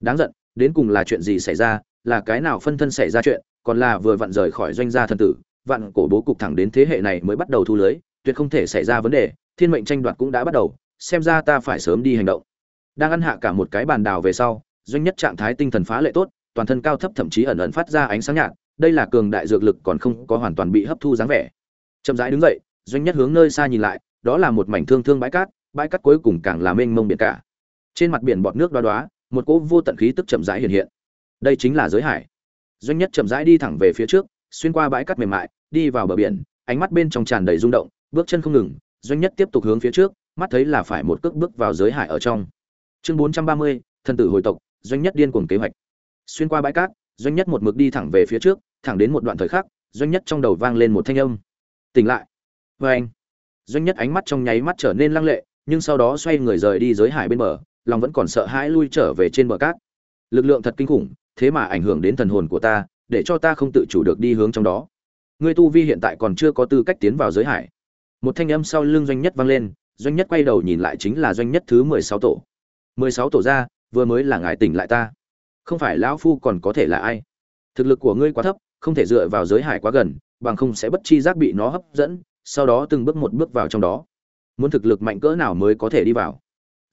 Đáng giận đến cùng là chuyện gì xảy ra, là cái nào phân thân xảy ra chuyện, còn là vừa vặn rời khỏi doanh gia thần tử, vạn cổ bố cục thẳng đến thế hệ này mới bắt đầu thu lưới, tuyệt không thể xảy ra vấn đề, thiên mệnh tranh đoạt cũng đã bắt đầu, xem ra ta phải sớm đi hành động. Đang ăn hạ cả một cái bàn đào về sau, doanh nhất trạng thái tinh thần phá lệ tốt, toàn thân cao thấp thậm chí ẩn ẩn phát ra ánh sáng nhạt, đây là cường đại dược lực còn không có hoàn toàn bị hấp thu dáng vẻ. Chậm rãi đứng dậy, doanh nhất hướng nơi xa nhìn lại, đó là một mảnh thương thương bãi cát bãi cát cuối cùng càng là mênh mông biển cả. Trên mặt biển bọt nước đoá đoá một cỗ vô tận khí tức chậm rãi hiện hiện. Đây chính là giới hải. Doanh nhất chậm rãi đi thẳng về phía trước, xuyên qua bãi cát mềm mại, đi vào bờ biển, ánh mắt bên trong tràn đầy rung động, bước chân không ngừng, doanh nhất tiếp tục hướng phía trước, mắt thấy là phải một cước bước vào giới hải ở trong. Chương bốn trăm ba mươi, thần tử hồi tộc, doanh nhất điên cuồng kế hoạch. Xuyên qua bãi cát, doanh nhất một mực đi thẳng về phía trước, thẳng đến một đoạn thời khắc, doanh nhất trong đầu vang lên một thanh âm. Tỉnh lại. Vê anh doanh nhất ánh mắt trong nháy mắt trở nên lăng lệ, nhưng sau đó xoay người rời đi giới hải bên bờ lòng vẫn còn sợ hãi lui trở về trên bờ cát. Lực lượng thật kinh khủng, thế mà ảnh hưởng đến thần hồn của ta, để cho ta không tự chủ được đi hướng trong đó. Ngươi tu vi hiện tại còn chưa có tư cách tiến vào giới hải. Một thanh âm sau lưng doanh nhất vang lên, doanh nhất quay đầu nhìn lại chính là doanh nhất thứ mười sáu tổ. mười sáu tổ ra, vừa mới là ngài tỉnh lại ta. Không phải lão phu còn có thể là ai? Thực lực của ngươi quá thấp, không thể dựa vào giới hải quá gần, bằng không sẽ bất chi giác bị nó hấp dẫn, sau đó từng bước một bước vào trong đó. Muốn thực lực mạnh cỡ nào mới có thể đi vào?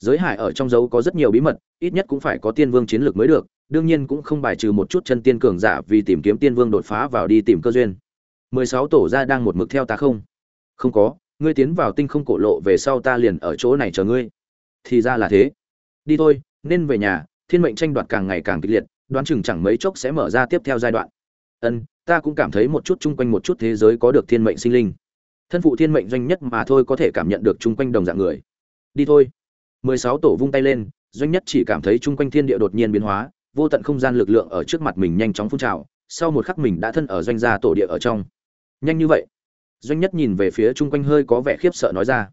Giới hải ở trong dấu có rất nhiều bí mật, ít nhất cũng phải có tiên vương chiến lược mới được, đương nhiên cũng không bài trừ một chút chân tiên cường giả vì tìm kiếm tiên vương đột phá vào đi tìm cơ duyên. Mười sáu tổ ra đang một mực theo ta không? Không có, ngươi tiến vào tinh không cổ lộ về sau ta liền ở chỗ này chờ ngươi. Thì ra là thế. Đi thôi, nên về nhà, thiên mệnh tranh đoạt càng ngày càng kịch liệt, đoán chừng chẳng mấy chốc sẽ mở ra tiếp theo giai đoạn. Ân, ta cũng cảm thấy một chút chung quanh một chút thế giới có được thiên mệnh sinh linh. Thân phụ thiên mệnh doanh nhất mà thôi có thể cảm nhận được chung quanh đồng dạng người. Đi thôi mười sáu tổ vung tay lên, doanh nhất chỉ cảm thấy chung quanh thiên địa đột nhiên biến hóa, vô tận không gian lực lượng ở trước mặt mình nhanh chóng phun trào, sau một khắc mình đã thân ở doanh gia tổ địa ở trong. Nhanh như vậy? Doanh nhất nhìn về phía chung quanh hơi có vẻ khiếp sợ nói ra.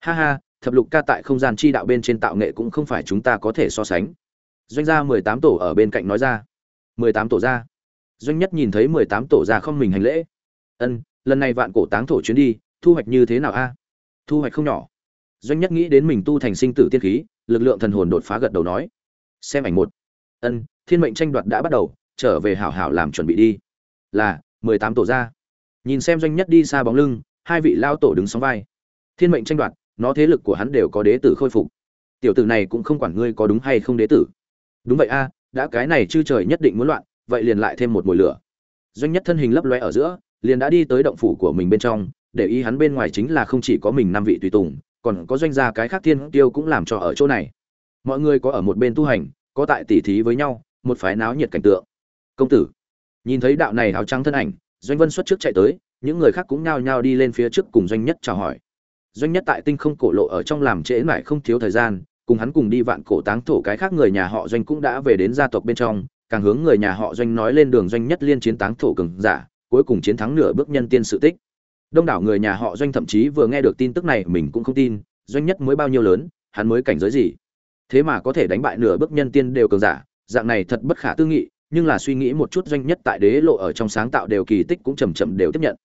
Ha ha, thập lục ca tại không gian chi đạo bên trên tạo nghệ cũng không phải chúng ta có thể so sánh. Doanh gia mười tám tổ ở bên cạnh nói ra. Mười tám tổ ra. Doanh nhất nhìn thấy mười tám tổ ra không mình hành lễ. Ân, lần này vạn cổ táng thổ chuyến đi, thu hoạch như thế nào a? Thu hoạch không nhỏ doanh nhất nghĩ đến mình tu thành sinh tử tiên khí, lực lượng thần hồn đột phá gật đầu nói, xem ảnh một. Ân, thiên mệnh tranh đoạt đã bắt đầu, trở về hảo hảo làm chuẩn bị đi. Là, mười tám tổ ra. Nhìn xem doanh nhất đi xa bóng lưng, hai vị lao tổ đứng sóng vai. Thiên mệnh tranh đoạt, nó thế lực của hắn đều có đế tử khôi phục. Tiểu tử này cũng không quản ngươi có đúng hay không đế tử. Đúng vậy a, đã cái này chư trời nhất định muốn loạn, vậy liền lại thêm một mùi lửa. Doanh nhất thân hình lấp loe ở giữa, liền đã đi tới động phủ của mình bên trong, để ý hắn bên ngoài chính là không chỉ có mình năm vị tùy tùng còn có doanh gia cái khác thiên tiêu cũng làm cho ở chỗ này. Mọi người có ở một bên tu hành, có tại tỉ thí với nhau, một phái náo nhiệt cảnh tượng. Công tử, nhìn thấy đạo này áo trắng thân ảnh, doanh vân xuất trước chạy tới, những người khác cũng nhao nhao đi lên phía trước cùng doanh nhất chào hỏi. Doanh nhất tại tinh không cổ lộ ở trong làm trễ mãi không thiếu thời gian, cùng hắn cùng đi vạn cổ táng thổ cái khác người nhà họ doanh cũng đã về đến gia tộc bên trong, càng hướng người nhà họ doanh nói lên đường doanh nhất liên chiến táng thổ cường giả, cuối cùng chiến thắng nửa bước nhân tiên sự tích đông đảo người nhà họ doanh thậm chí vừa nghe được tin tức này mình cũng không tin, doanh nhất mới bao nhiêu lớn, hắn mới cảnh giới gì? Thế mà có thể đánh bại nửa bước nhân tiên đều cường giả, dạng này thật bất khả tư nghị, nhưng là suy nghĩ một chút doanh nhất tại đế lộ ở trong sáng tạo đều kỳ tích cũng chầm chậm đều tiếp nhận.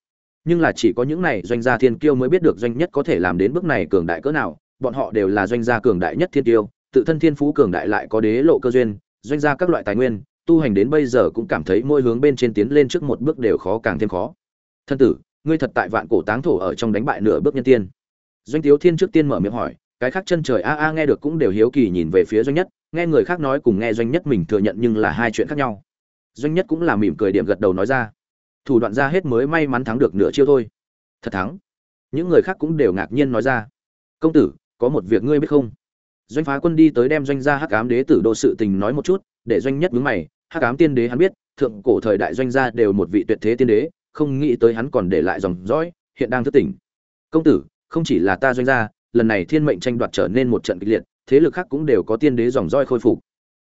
Nhưng là chỉ có những này doanh gia thiên kiêu mới biết được doanh nhất có thể làm đến bước này cường đại cỡ nào, bọn họ đều là doanh gia cường đại nhất thiên kiêu, tự thân thiên phú cường đại lại có đế lộ cơ duyên, doanh gia các loại tài nguyên, tu hành đến bây giờ cũng cảm thấy mỗi hướng bên trên tiến lên trước một bước đều khó càng thêm khó. Thân tử ngươi thật tại vạn cổ táng thổ ở trong đánh bại nửa bước nhân tiên. Doanh tiếu thiên trước tiên mở miệng hỏi, cái khác chân trời a a nghe được cũng đều hiếu kỳ nhìn về phía doanh nhất, nghe người khác nói cùng nghe doanh nhất mình thừa nhận nhưng là hai chuyện khác nhau. Doanh nhất cũng là mỉm cười điểm gật đầu nói ra, thủ đoạn ra hết mới may mắn thắng được nửa chiêu thôi. Thật thắng. Những người khác cũng đều ngạc nhiên nói ra, công tử, có một việc ngươi biết không? Doanh phá quân đi tới đem doanh gia hắc ám đế tử đô sự tình nói một chút, để doanh nhất vướng mày, hắc ám tiên đế hắn biết, thượng cổ thời đại doanh gia đều một vị tuyệt thế tiên đế không nghĩ tới hắn còn để lại dòng dõi, hiện đang thức tỉnh. Công tử, không chỉ là ta doanh gia, lần này thiên mệnh tranh đoạt trở nên một trận kịch liệt, thế lực khác cũng đều có tiên đế dòng dõi khôi phục.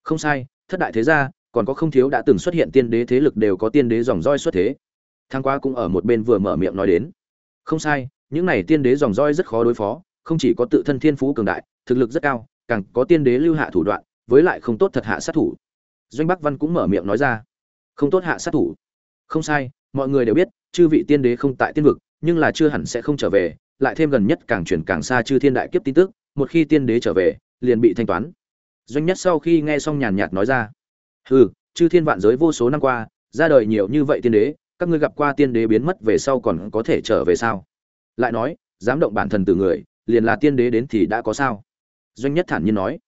Không sai, thất đại thế gia, còn có không thiếu đã từng xuất hiện tiên đế thế lực đều có tiên đế dòng roi xuất thế. Thang qua cũng ở một bên vừa mở miệng nói đến. Không sai, những này tiên đế dòng roi rất khó đối phó, không chỉ có tự thân thiên phú cường đại, thực lực rất cao, càng có tiên đế lưu hạ thủ đoạn, với lại không tốt thật hạ sát thủ. Doanh bắc văn cũng mở miệng nói ra. Không tốt hạ sát thủ. Không sai mọi người đều biết, chư vị tiên đế không tại tiên vực, nhưng là chưa hẳn sẽ không trở về, lại thêm gần nhất càng chuyển càng xa chư thiên đại kiếp tin tức, một khi tiên đế trở về, liền bị thanh toán. Doanh nhất sau khi nghe xong nhàn nhạt nói ra, hừ, chư thiên vạn giới vô số năm qua, ra đời nhiều như vậy tiên đế, các ngươi gặp qua tiên đế biến mất về sau còn có thể trở về sao? Lại nói, dám động bản thần từ người, liền là tiên đế đến thì đã có sao? Doanh nhất thản nhiên nói,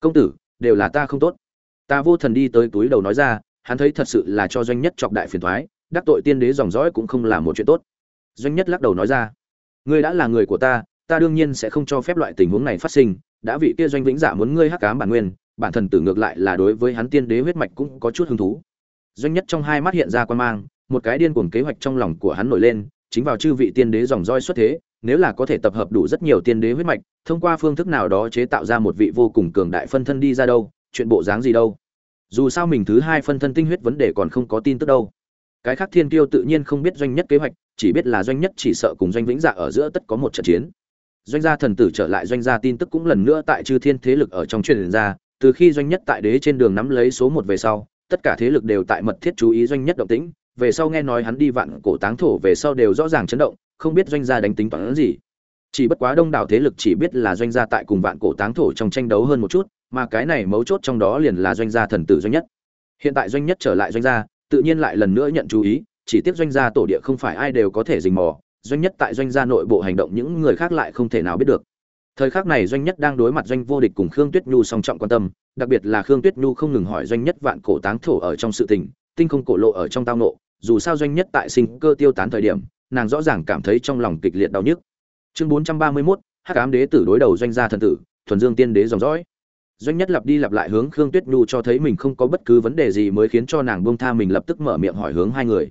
công tử, đều là ta không tốt. Ta vô thần đi tới túi đầu nói ra, hắn thấy thật sự là cho doanh nhất chọc đại phiền thoái đắc tội tiên đế dòng dõi cũng không là một chuyện tốt. Doanh nhất lắc đầu nói ra, ngươi đã là người của ta ta đương nhiên sẽ không cho phép loại tình huống này phát sinh. Đã vị kia doanh vĩnh giả muốn ngươi hắc cám bản nguyên, bản thần tử ngược lại là đối với hắn tiên đế huyết mạch cũng có chút hứng thú. Doanh nhất trong hai mắt hiện ra quan mang, một cái điên cuồng kế hoạch trong lòng của hắn nổi lên, chính vào chư vị tiên đế dòng roi xuất thế, nếu là có thể tập hợp đủ rất nhiều tiên đế huyết mạch, thông qua phương thức nào đó chế tạo ra một vị vô cùng cường đại phân thân đi ra đâu, chuyện bộ dáng gì đâu. Dù sao mình thứ hai phân thân tinh huyết vấn đề còn không có tin tức đâu cái khác thiên kiêu tự nhiên không biết doanh nhất kế hoạch, chỉ biết là doanh nhất chỉ sợ cùng doanh vĩnh dạ ở giữa tất có một trận chiến. Doanh gia thần tử trở lại doanh gia tin tức cũng lần nữa tại chư thiên thế lực ở trong truyền ra, từ khi doanh nhất tại đế trên đường nắm lấy số một về sau, tất cả thế lực đều tại mật thiết chú ý doanh nhất động tĩnh, về sau nghe nói hắn đi vạn cổ táng thổ về sau đều rõ ràng chấn động, không biết doanh gia đánh tính toán gì. Chỉ bất quá đông đảo thế lực chỉ biết là doanh gia tại cùng vạn cổ táng thổ trong tranh đấu hơn một chút, mà cái này mấu chốt trong đó liền là doanh gia thần tử doanh nhất. Hiện tại doanh nhất trở lại doanh gia tự nhiên lại lần nữa nhận chú ý chỉ tiếc doanh gia tổ địa không phải ai đều có thể dình mò doanh nhất tại doanh gia nội bộ hành động những người khác lại không thể nào biết được. Thời khắc này doanh nhất đang đối mặt doanh vô địch cùng khương tuyết nhu song trọng quan tâm đặc biệt là khương tuyết nhu không ngừng hỏi doanh nhất vạn cổ táng thổ ở trong sự tình tinh không cổ lộ ở trong tao nộ dù sao doanh nhất tại sinh cơ tiêu tán thời điểm nàng rõ ràng cảm thấy trong lòng kịch liệt đau nhức. Chương bốn trăm ba mươi 431, hắc ám đế tử đối đầu doanh gia thần tử thuần dương tiên đế dòng dõi doanh nhất lặp đi lặp lại hướng khương tuyết nhu cho thấy mình không có bất cứ vấn đề gì mới khiến cho nàng buông tha mình lập tức mở miệng hỏi hướng hai người.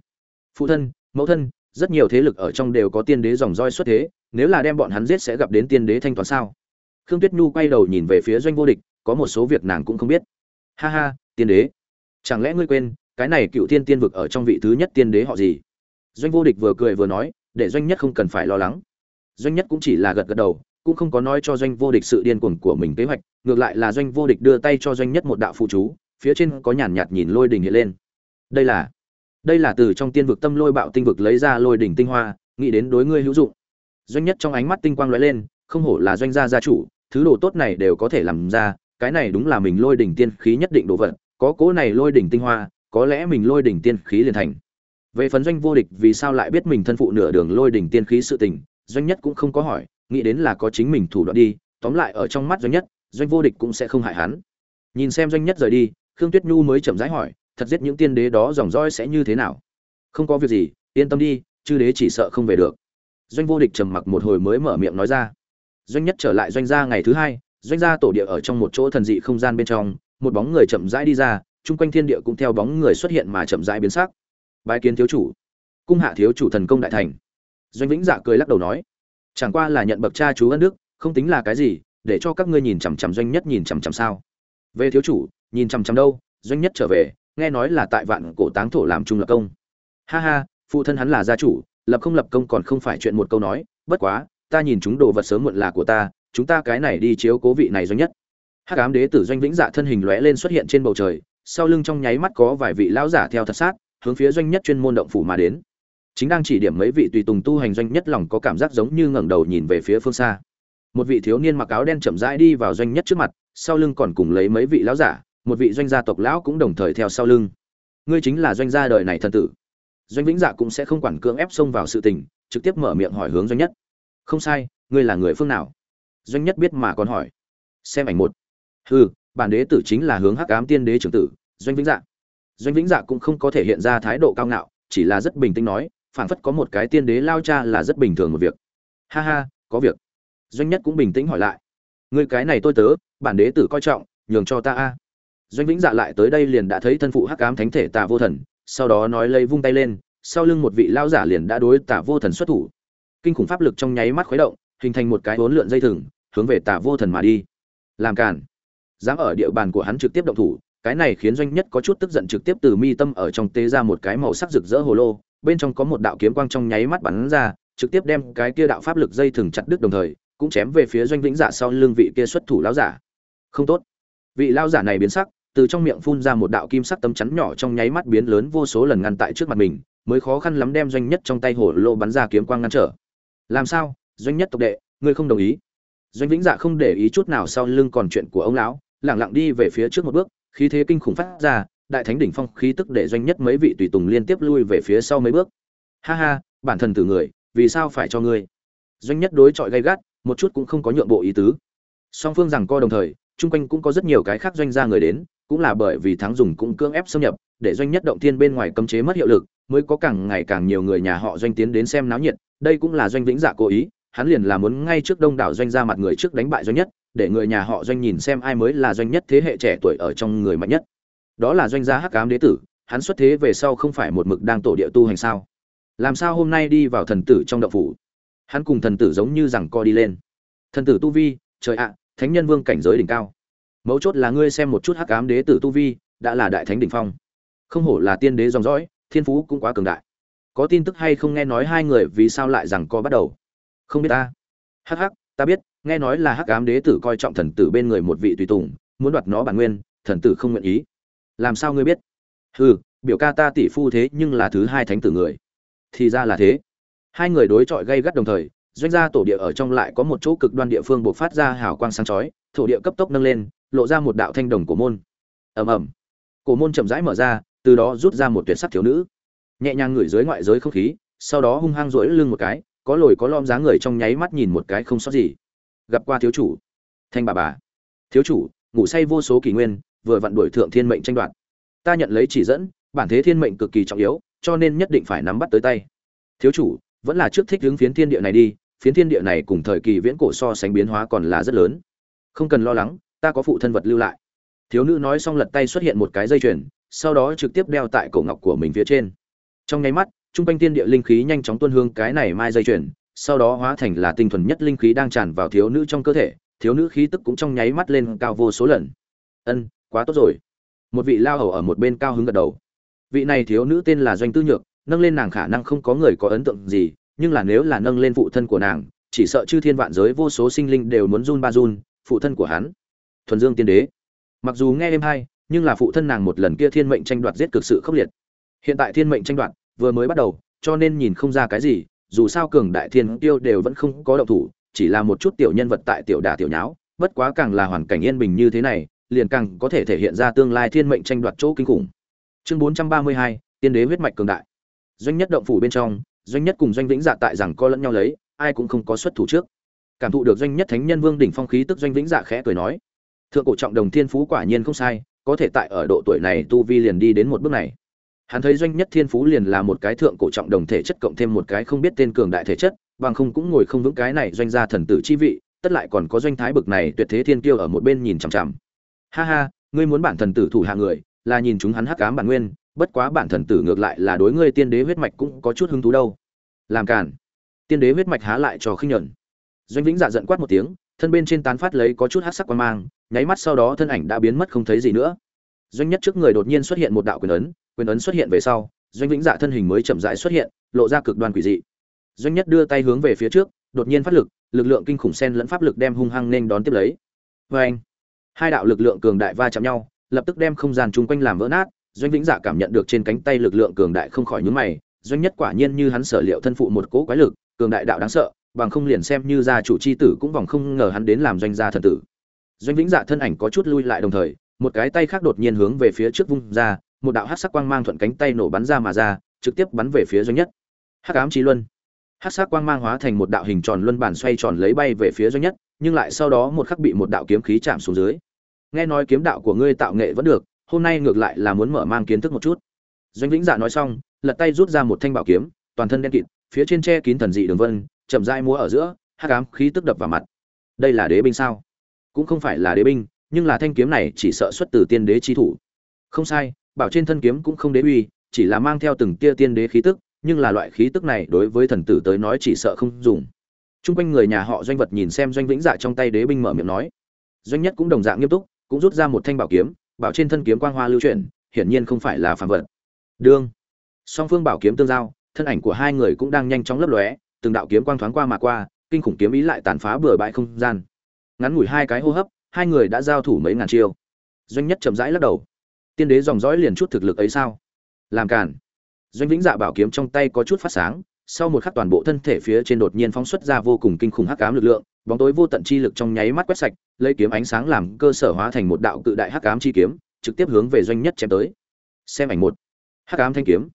Phụ thân, mẫu thân, rất nhiều thế lực ở trong đều có tiên đế dòng roi xuất thế, nếu là đem bọn hắn giết sẽ gặp đến tiên đế thanh toán sao? Khương tuyết nhu quay đầu nhìn về phía doanh vô địch, có một số việc nàng cũng không biết. Ha ha, tiên đế. Chẳng lẽ ngươi quên, cái này cựu tiên tiên vực ở trong vị thứ nhất tiên đế họ gì? Doanh vô địch vừa cười vừa nói, để doanh nhất không cần phải lo lắng. Doanh nhất cũng chỉ là gật gật đầu cũng không có nói cho doanh vô địch sự điên cuồng của mình kế hoạch, ngược lại là doanh vô địch đưa tay cho doanh nhất một đạo phụ chú, phía trên có nhàn nhạt nhìn lôi đình hiện lên. Đây là đây là từ trong tiên vực tâm lôi bạo tinh vực lấy ra lôi đỉnh tinh hoa, nghĩ đến đối ngươi hữu dụng. Doanh nhất trong ánh mắt tinh quang lóe lên, không hổ là doanh gia gia chủ, thứ đồ tốt này đều có thể làm ra, cái này đúng là mình lôi đỉnh tiên khí nhất định đồ vật, có cố này lôi đỉnh tinh hoa, có lẽ mình lôi đỉnh tiên khí liền thành. Về phần doanh vô địch vì sao lại biết mình thân phụ nửa đường lôi đỉnh tiên khí sự tình, doanh nhất cũng không có hỏi nghĩ đến là có chính mình thủ đoạn đi, tóm lại ở trong mắt doanh nhất, doanh vô địch cũng sẽ không hại hắn. Nhìn xem doanh nhất rời đi, khương tuyết nhu mới chậm rãi hỏi, thật giết những tiên đế đó dòng roi sẽ như thế nào? Không có việc gì, yên tâm đi, chư đế chỉ sợ không về được. Doanh vô địch trầm mặc một hồi mới mở miệng nói ra. Doanh nhất trở lại doanh gia ngày thứ hai, doanh gia tổ địa ở trong một chỗ thần dị không gian bên trong, một bóng người chậm rãi đi ra, chung quanh thiên địa cũng theo bóng người xuất hiện mà chậm rãi biến sắc. Bái kiến thiếu chủ. Cung hạ thiếu chủ thần công đại thành. Doanh vĩnh dạ cười lắc đầu nói chẳng qua là nhận bậc cha chú ân đức, không tính là cái gì, để cho các ngươi nhìn chằm chằm doanh nhất nhìn chằm chằm sao. Về thiếu chủ, nhìn chằm chằm đâu, doanh nhất trở về, nghe nói là tại vạn cổ táng thổ làm trung lập công. Ha ha, phụ thân hắn là gia chủ, lập không lập công còn không phải chuyện một câu nói, bất quá, ta nhìn chúng đồ vật sớm muộn là của ta, chúng ta cái này đi chiếu cố vị này doanh nhất. Hắc ám đế tử doanh vĩnh dạ thân hình lóe lên xuất hiện trên bầu trời, sau lưng trong nháy mắt có vài vị lão giả theo thật sát, hướng phía doanh nhất chuyên môn động phủ mà đến chính đang chỉ điểm mấy vị tùy tùng tu hành doanh nhất lòng có cảm giác giống như ngẩng đầu nhìn về phía phương xa. Một vị thiếu niên mặc áo đen chậm rãi đi vào doanh nhất trước mặt, sau lưng còn cùng lấy mấy vị lão giả, một vị doanh gia tộc lão cũng đồng thời theo sau lưng. Ngươi chính là doanh gia đời này thần tử. Doanh vĩnh dạ cũng sẽ không quản cưỡng ép xông vào sự tình, trực tiếp mở miệng hỏi hướng doanh nhất. Không sai, ngươi là người phương nào? Doanh nhất biết mà còn hỏi. Xem ảnh một. Hừ, bản đế tử chính là hướng hắc ám tiên đế trưởng tử, doanh vĩnh dạ. Doanh vĩnh dạ cũng không có thể hiện ra thái độ cao ngạo, chỉ là rất bình tĩnh nói phảng phất có một cái tiên đế lao cha là rất bình thường một việc. Ha ha, có việc. Doanh nhất cũng bình tĩnh hỏi lại. Ngươi cái này tôi tớ, bản đế tử coi trọng, nhường cho ta a. Doanh vĩnh dạ lại tới đây liền đã thấy thân phụ hắc ám thánh thể tà vô thần, sau đó nói lây vung tay lên, sau lưng một vị lao giả liền đã đối tà vô thần xuất thủ. Kinh khủng pháp lực trong nháy mắt khuấy động, hình thành một cái bốn lượn dây thừng, hướng về tà vô thần mà đi. Làm cản dám ở địa bàn của hắn trực tiếp động thủ, cái này khiến doanh nhất có chút tức giận trực tiếp từ mi tâm ở trong tế ra một cái màu sắc rực rỡ hồ lô bên trong có một đạo kiếm quang trong nháy mắt bắn ra, trực tiếp đem cái kia đạo pháp lực dây thừng chặt đứt đồng thời, cũng chém về phía doanh vĩnh dạ sau lưng vị kia xuất thủ lão giả. Không tốt. Vị lão giả này biến sắc, từ trong miệng phun ra một đạo kim sắc tấm chắn nhỏ trong nháy mắt biến lớn vô số lần ngăn tại trước mặt mình, mới khó khăn lắm đem doanh nhất trong tay hổ lô bắn ra kiếm quang ngăn trở. Làm sao? Doanh nhất tộc đệ, ngươi không đồng ý. Doanh vĩnh dạ không để ý chút nào sau lưng còn chuyện của ông lão lẳng lặng đi về phía trước một bước, khí thế kinh khủng phát ra đại thánh đỉnh phong khí tức để doanh nhất mấy vị tùy tùng liên tiếp lui về phía sau mấy bước. Ha ha, bản thân từ người, vì sao phải cho ngươi? Doanh nhất đối chọi gay gắt, một chút cũng không có nhượng bộ ý tứ. Song phương rằng co đồng thời, chung quanh cũng có rất nhiều cái khác doanh gia người đến, cũng là bởi vì thắng dùng cũng cưỡng ép xâm nhập, để doanh nhất động thiên bên ngoài cấm chế mất hiệu lực, mới có càng ngày càng nhiều người nhà họ doanh tiến đến xem náo nhiệt. Đây cũng là doanh vĩnh giả cố ý, hắn liền là muốn ngay trước đông đảo doanh gia mặt người trước đánh bại doanh nhất, để người nhà họ doanh nhìn xem ai mới là doanh nhất thế hệ trẻ tuổi ở trong người mạnh nhất đó là doanh gia hắc ám đế tử, hắn xuất thế về sau không phải một mực đang tổ địa tu hành sao? Làm sao hôm nay đi vào thần tử trong đậu phủ? Hắn cùng thần tử giống như rằng co đi lên. Thần tử tu vi, trời ạ, thánh nhân vương cảnh giới đỉnh cao. Mấu chốt là ngươi xem một chút hắc ám đế tử tu vi, đã là đại thánh đỉnh phong. Không hổ là tiên đế dòng dõi, thiên phú cũng quá cường đại. Có tin tức hay không nghe nói hai người vì sao lại rằng co bắt đầu? Không biết ta. Hắc hắc, ta biết, nghe nói là hắc ám đế tử coi trọng thần tử bên người một vị tùy tùng, muốn đoạt nó bản nguyên, thần tử không nguyện ý làm sao ngươi biết? Hừ, biểu ca ta tỷ phu thế nhưng là thứ hai thánh tử người. Thì ra là thế. Hai người đối chọi gây gắt đồng thời, doanh gia tổ địa ở trong lại có một chỗ cực đoan địa phương buộc phát ra hào quang sáng chói, thổ địa cấp tốc nâng lên, lộ ra một đạo thanh đồng của môn. Ầm ầm. Cổ môn chậm rãi mở ra, từ đó rút ra một tuyệt sắc thiếu nữ. Nhẹ nhàng ngửi dưới ngoại giới không khí, sau đó hung hăng rỗi lưng một cái, có lồi có lom dáng người trong nháy mắt nhìn một cái không sót gì. Gặp qua thiếu chủ. Thanh bà bà. Thiếu chủ, ngủ say vô số kỷ nguyên vừa vặn đuổi thượng thiên mệnh tranh đoạt. Ta nhận lấy chỉ dẫn, bản thế thiên mệnh cực kỳ trọng yếu, cho nên nhất định phải nắm bắt tới tay. Thiếu chủ, vẫn là trước thích hướng phiến thiên địa này đi, phiến thiên địa này cùng thời kỳ viễn cổ so sánh biến hóa còn là rất lớn. Không cần lo lắng, ta có phụ thân vật lưu lại. Thiếu nữ nói xong lật tay xuất hiện một cái dây chuyền, sau đó trực tiếp đeo tại cổ ngọc của mình phía trên. Trong nháy mắt, trung quanh thiên địa linh khí nhanh chóng tuôn hương cái này mai dây chuyền, sau đó hóa thành là tinh thuần nhất linh khí đang tràn vào thiếu nữ trong cơ thể, thiếu nữ khí tức cũng trong nháy mắt lên cao vô số lần. Ân quá tốt rồi. Một vị lao hầu ở một bên cao hứng gật đầu. Vị này thiếu nữ tên là doanh tư nhược, nâng lên nàng khả năng không có người có ấn tượng gì, nhưng là nếu là nâng lên phụ thân của nàng, chỉ sợ chư thiên vạn giới vô số sinh linh đều muốn run ba run, phụ thân của hắn. Thuần dương tiên đế. Mặc dù nghe êm hay, nhưng là phụ thân nàng một lần kia thiên mệnh tranh đoạt giết cực sự khốc liệt. Hiện tại thiên mệnh tranh đoạt vừa mới bắt đầu, cho nên nhìn không ra cái gì, dù sao cường đại thiên tiêu đều vẫn không có động thủ, chỉ là một chút tiểu nhân vật tại tiểu đà tiểu nháo, bất quá càng là hoàn cảnh yên bình như thế này liền càng có thể thể hiện ra tương lai thiên mệnh tranh đoạt chỗ kinh khủng. Chương bốn trăm ba mươi hai, tiên đế huyết mạch cường đại. Doanh nhất động phủ bên trong, doanh nhất cùng doanh vĩnh dạ tại rằng co lẫn nhau lấy, ai cũng không có xuất thủ trước. Cảm thụ được doanh nhất thánh nhân vương đỉnh phong khí tức doanh vĩnh dạ khẽ cười nói, thượng cổ trọng đồng thiên phú quả nhiên không sai, có thể tại ở độ tuổi này tu vi liền đi đến một bước này. Hắn thấy doanh nhất thiên phú liền là một cái thượng cổ trọng đồng thể chất cộng thêm một cái không biết tên cường đại thể chất, bằng không cũng ngồi không vững cái này doanh gia thần tử chi vị, tất lại còn có doanh thái bực này tuyệt thế thiên kiêu ở một bên nhìn chằm chằm ha ha, ngươi muốn bản thần tử thủ hạ người, là nhìn chúng hắn hắc ám bản nguyên, bất quá bản thần tử ngược lại là đối ngươi tiên đế huyết mạch cũng có chút hứng thú đâu. Làm cản tiên đế huyết mạch há lại cho khinh nhẫn doanh vĩnh dạ giận quát một tiếng, thân bên trên tán phát lấy có chút hắc sắc quan mang, nháy mắt sau đó thân ảnh đã biến mất không thấy gì nữa. Doanh nhất trước người đột nhiên xuất hiện một đạo quyền ấn quyền ấn xuất hiện về sau, doanh vĩnh dạ thân hình mới chậm rãi xuất hiện, lộ ra cực đoan quỷ dị. Doanh nhất đưa tay hướng về phía trước, đột nhiên phát lực lực lượng kinh khủng sen lẫn pháp lực đem hung hăng nên đón tiếp lấy. Vê anh hai đạo lực lượng cường đại va chạm nhau, lập tức đem không gian chung quanh làm vỡ nát, doanh vĩnh dạ cảm nhận được trên cánh tay lực lượng cường đại không khỏi nhướng mày, doanh nhất quả nhiên như hắn sở liệu thân phụ một cỗ quái lực, cường đại đạo đáng sợ, bằng không liền xem như gia chủ chi tử cũng vòng không ngờ hắn đến làm doanh gia thần tử. Doanh vĩnh dạ thân ảnh có chút lui lại đồng thời, một cái tay khác đột nhiên hướng về phía trước vung ra, một đạo hắc sắc quang mang thuận cánh tay nổ bắn ra mà ra, trực tiếp bắn về phía doanh nhất. Hắc ám chi luân. Hắc sắc quang mang hóa thành một đạo hình tròn luân bản xoay tròn lấy bay về phía doanh nhất nhưng lại sau đó một khắc bị một đạo kiếm khí chạm xuống dưới. Nghe nói kiếm đạo của ngươi tạo nghệ vẫn được, hôm nay ngược lại là muốn mở mang kiến thức một chút. Doanh vĩnh dạ nói xong, lật tay rút ra một thanh bảo kiếm, toàn thân đen kịt, phía trên che kín thần dị đường vân, chậm rãi múa ở giữa, hắc ám khí tức đập vào mặt. Đây là đế binh sao? Cũng không phải là đế binh, nhưng là thanh kiếm này chỉ sợ xuất từ tiên đế chi thủ. Không sai, bảo trên thân kiếm cũng không đế uy, chỉ là mang theo từng tia tiên đế khí tức, nhưng là loại khí tức này đối với thần tử tới nói chỉ sợ không dùng. Trung quanh người nhà họ Doanh vật nhìn xem Doanh Vĩnh Dạ trong tay đế binh mở miệng nói. Doanh Nhất cũng đồng dạng nghiêm túc, cũng rút ra một thanh bảo kiếm, bảo trên thân kiếm quang hoa lưu chuyển, hiển nhiên không phải là phàm vật. Đương, song phương bảo kiếm tương giao, thân ảnh của hai người cũng đang nhanh chóng lấp lóe, từng đạo kiếm quang thoáng qua mà qua, kinh khủng kiếm ý lại tàn phá bừa bãi không gian. Ngắn ngủi hai cái hô hấp, hai người đã giao thủ mấy ngàn chiêu. Doanh Nhất chậm rãi lắc đầu. Tiên đế dòng dõi liền chút thực lực ấy sao? Làm cản. Doanh Vĩnh Dạ bảo kiếm trong tay có chút phát sáng, sau một khắc toàn bộ thân thể phía trên đột nhiên phóng xuất ra vô cùng kinh khủng hắc ám lực lượng, bóng tối vô tận chi lực trong nháy mắt quét sạch, lấy kiếm ánh sáng làm cơ sở hóa thành một đạo cự đại hắc ám chi kiếm, trực tiếp hướng về doanh nhất chém tới. Xem ảnh một. Hắc ám thanh kiếm.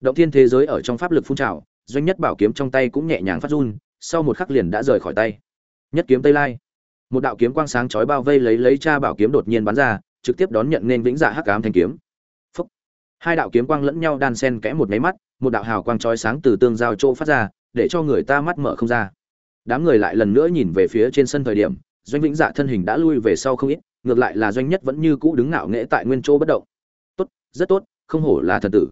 Động thiên thế giới ở trong pháp lực phun trào, doanh nhất bảo kiếm trong tay cũng nhẹ nhàng phát run, sau một khắc liền đã rời khỏi tay. Nhất kiếm Tây Lai. Một đạo kiếm quang sáng chói bao vây lấy lấy cha bảo kiếm đột nhiên bắn ra, trực tiếp đón nhận nên vĩnh dạ hắc ám thanh kiếm. Phúc. Hai đạo kiếm quang lẫn nhau đan xen kẽ một cái mắt, một đạo hào quang chói sáng từ tương giao chỗ phát ra, để cho người ta mắt mở không ra. Đám người lại lần nữa nhìn về phía trên sân thời điểm, Doanh Vĩnh Dạ thân hình đã lui về sau không ít, ngược lại là Doanh Nhất vẫn như cũ đứng ngạo nghễ tại nguyên chỗ bất động. "Tốt, rất tốt, không hổ là thần tử."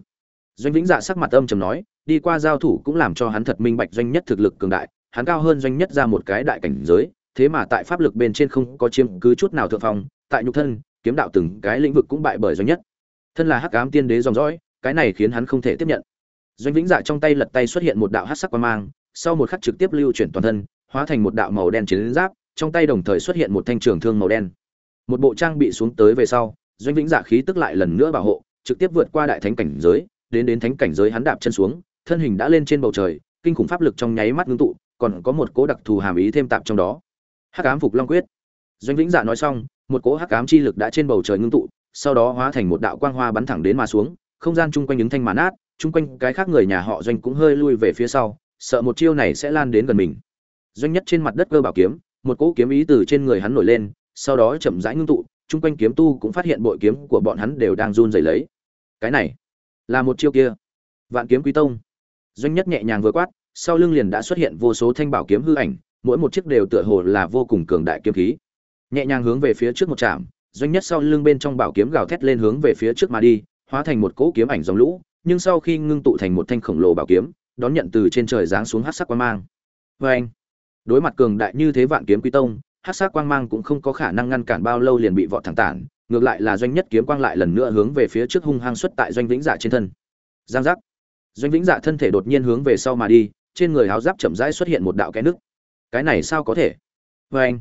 Doanh Vĩnh Dạ sắc mặt âm trầm nói, đi qua giao thủ cũng làm cho hắn thật minh bạch Doanh Nhất thực lực cường đại, hắn cao hơn Doanh Nhất ra một cái đại cảnh giới, thế mà tại pháp lực bên trên không có chiếm cứ chút nào thượng phong, tại nhục thân, kiếm đạo từng cái lĩnh vực cũng bại bởi Doanh Nhất. Thân là Hắc Ám Tiên Đế dòng dõi, cái này khiến hắn không thể tiếp nhận doanh vĩnh dạ trong tay lật tay xuất hiện một đạo hắc sắc quan mang, sau một khắc trực tiếp lưu chuyển toàn thân, hóa thành một đạo màu đen chiến giáp, trong tay đồng thời xuất hiện một thanh trường thương màu đen. Một bộ trang bị xuống tới về sau, doanh vĩnh dạ khí tức lại lần nữa bảo hộ, trực tiếp vượt qua đại thánh cảnh giới, đến đến thánh cảnh giới hắn đạp chân xuống, thân hình đã lên trên bầu trời, kinh khủng pháp lực trong nháy mắt ngưng tụ, còn có một cố đặc thù hàm ý thêm tạp trong đó. Hắc ám phục long quyết. Doanh vĩnh dạ nói xong, một cố hắc ám chi lực đã trên bầu trời ngưng tụ, sau đó hóa thành một đạo quang hoa bắn thẳng đến mà xuống, không gian chung quanh những thanh màn át chung quanh cái khác người nhà họ doanh cũng hơi lui về phía sau, sợ một chiêu này sẽ lan đến gần mình. Doanh nhất trên mặt đất cơ bảo kiếm, một cỗ kiếm ý từ trên người hắn nổi lên, sau đó chậm rãi ngưng tụ, chung quanh kiếm tu cũng phát hiện bội kiếm của bọn hắn đều đang run rẩy lấy. Cái này là một chiêu kia. Vạn kiếm quý tông. Doanh nhất nhẹ nhàng vừa quát, sau lưng liền đã xuất hiện vô số thanh bảo kiếm hư ảnh, mỗi một chiếc đều tựa hồ là vô cùng cường đại kiếm khí. Nhẹ nhàng hướng về phía trước một chạm doanh nhất sau lưng bên trong bảo kiếm gào thét lên hướng về phía trước mà đi, hóa thành một cỗ kiếm ảnh dòng lũ nhưng sau khi ngưng tụ thành một thanh khổng lồ bảo kiếm, đón nhận từ trên trời giáng xuống hắc sắc quang mang. Vê anh, đối mặt cường đại như thế vạn kiếm quý tông hắc sắc quang mang cũng không có khả năng ngăn cản bao lâu liền bị vọt thẳng tản, ngược lại là doanh nhất kiếm quang lại lần nữa hướng về phía trước hung hăng xuất tại doanh vĩnh dạ trên thân. Giang giác. Doanh vĩnh dạ thân thể đột nhiên hướng về sau mà đi, trên người áo giáp chậm rãi xuất hiện một đạo kẽ nước cái này sao có thể? Vê anh,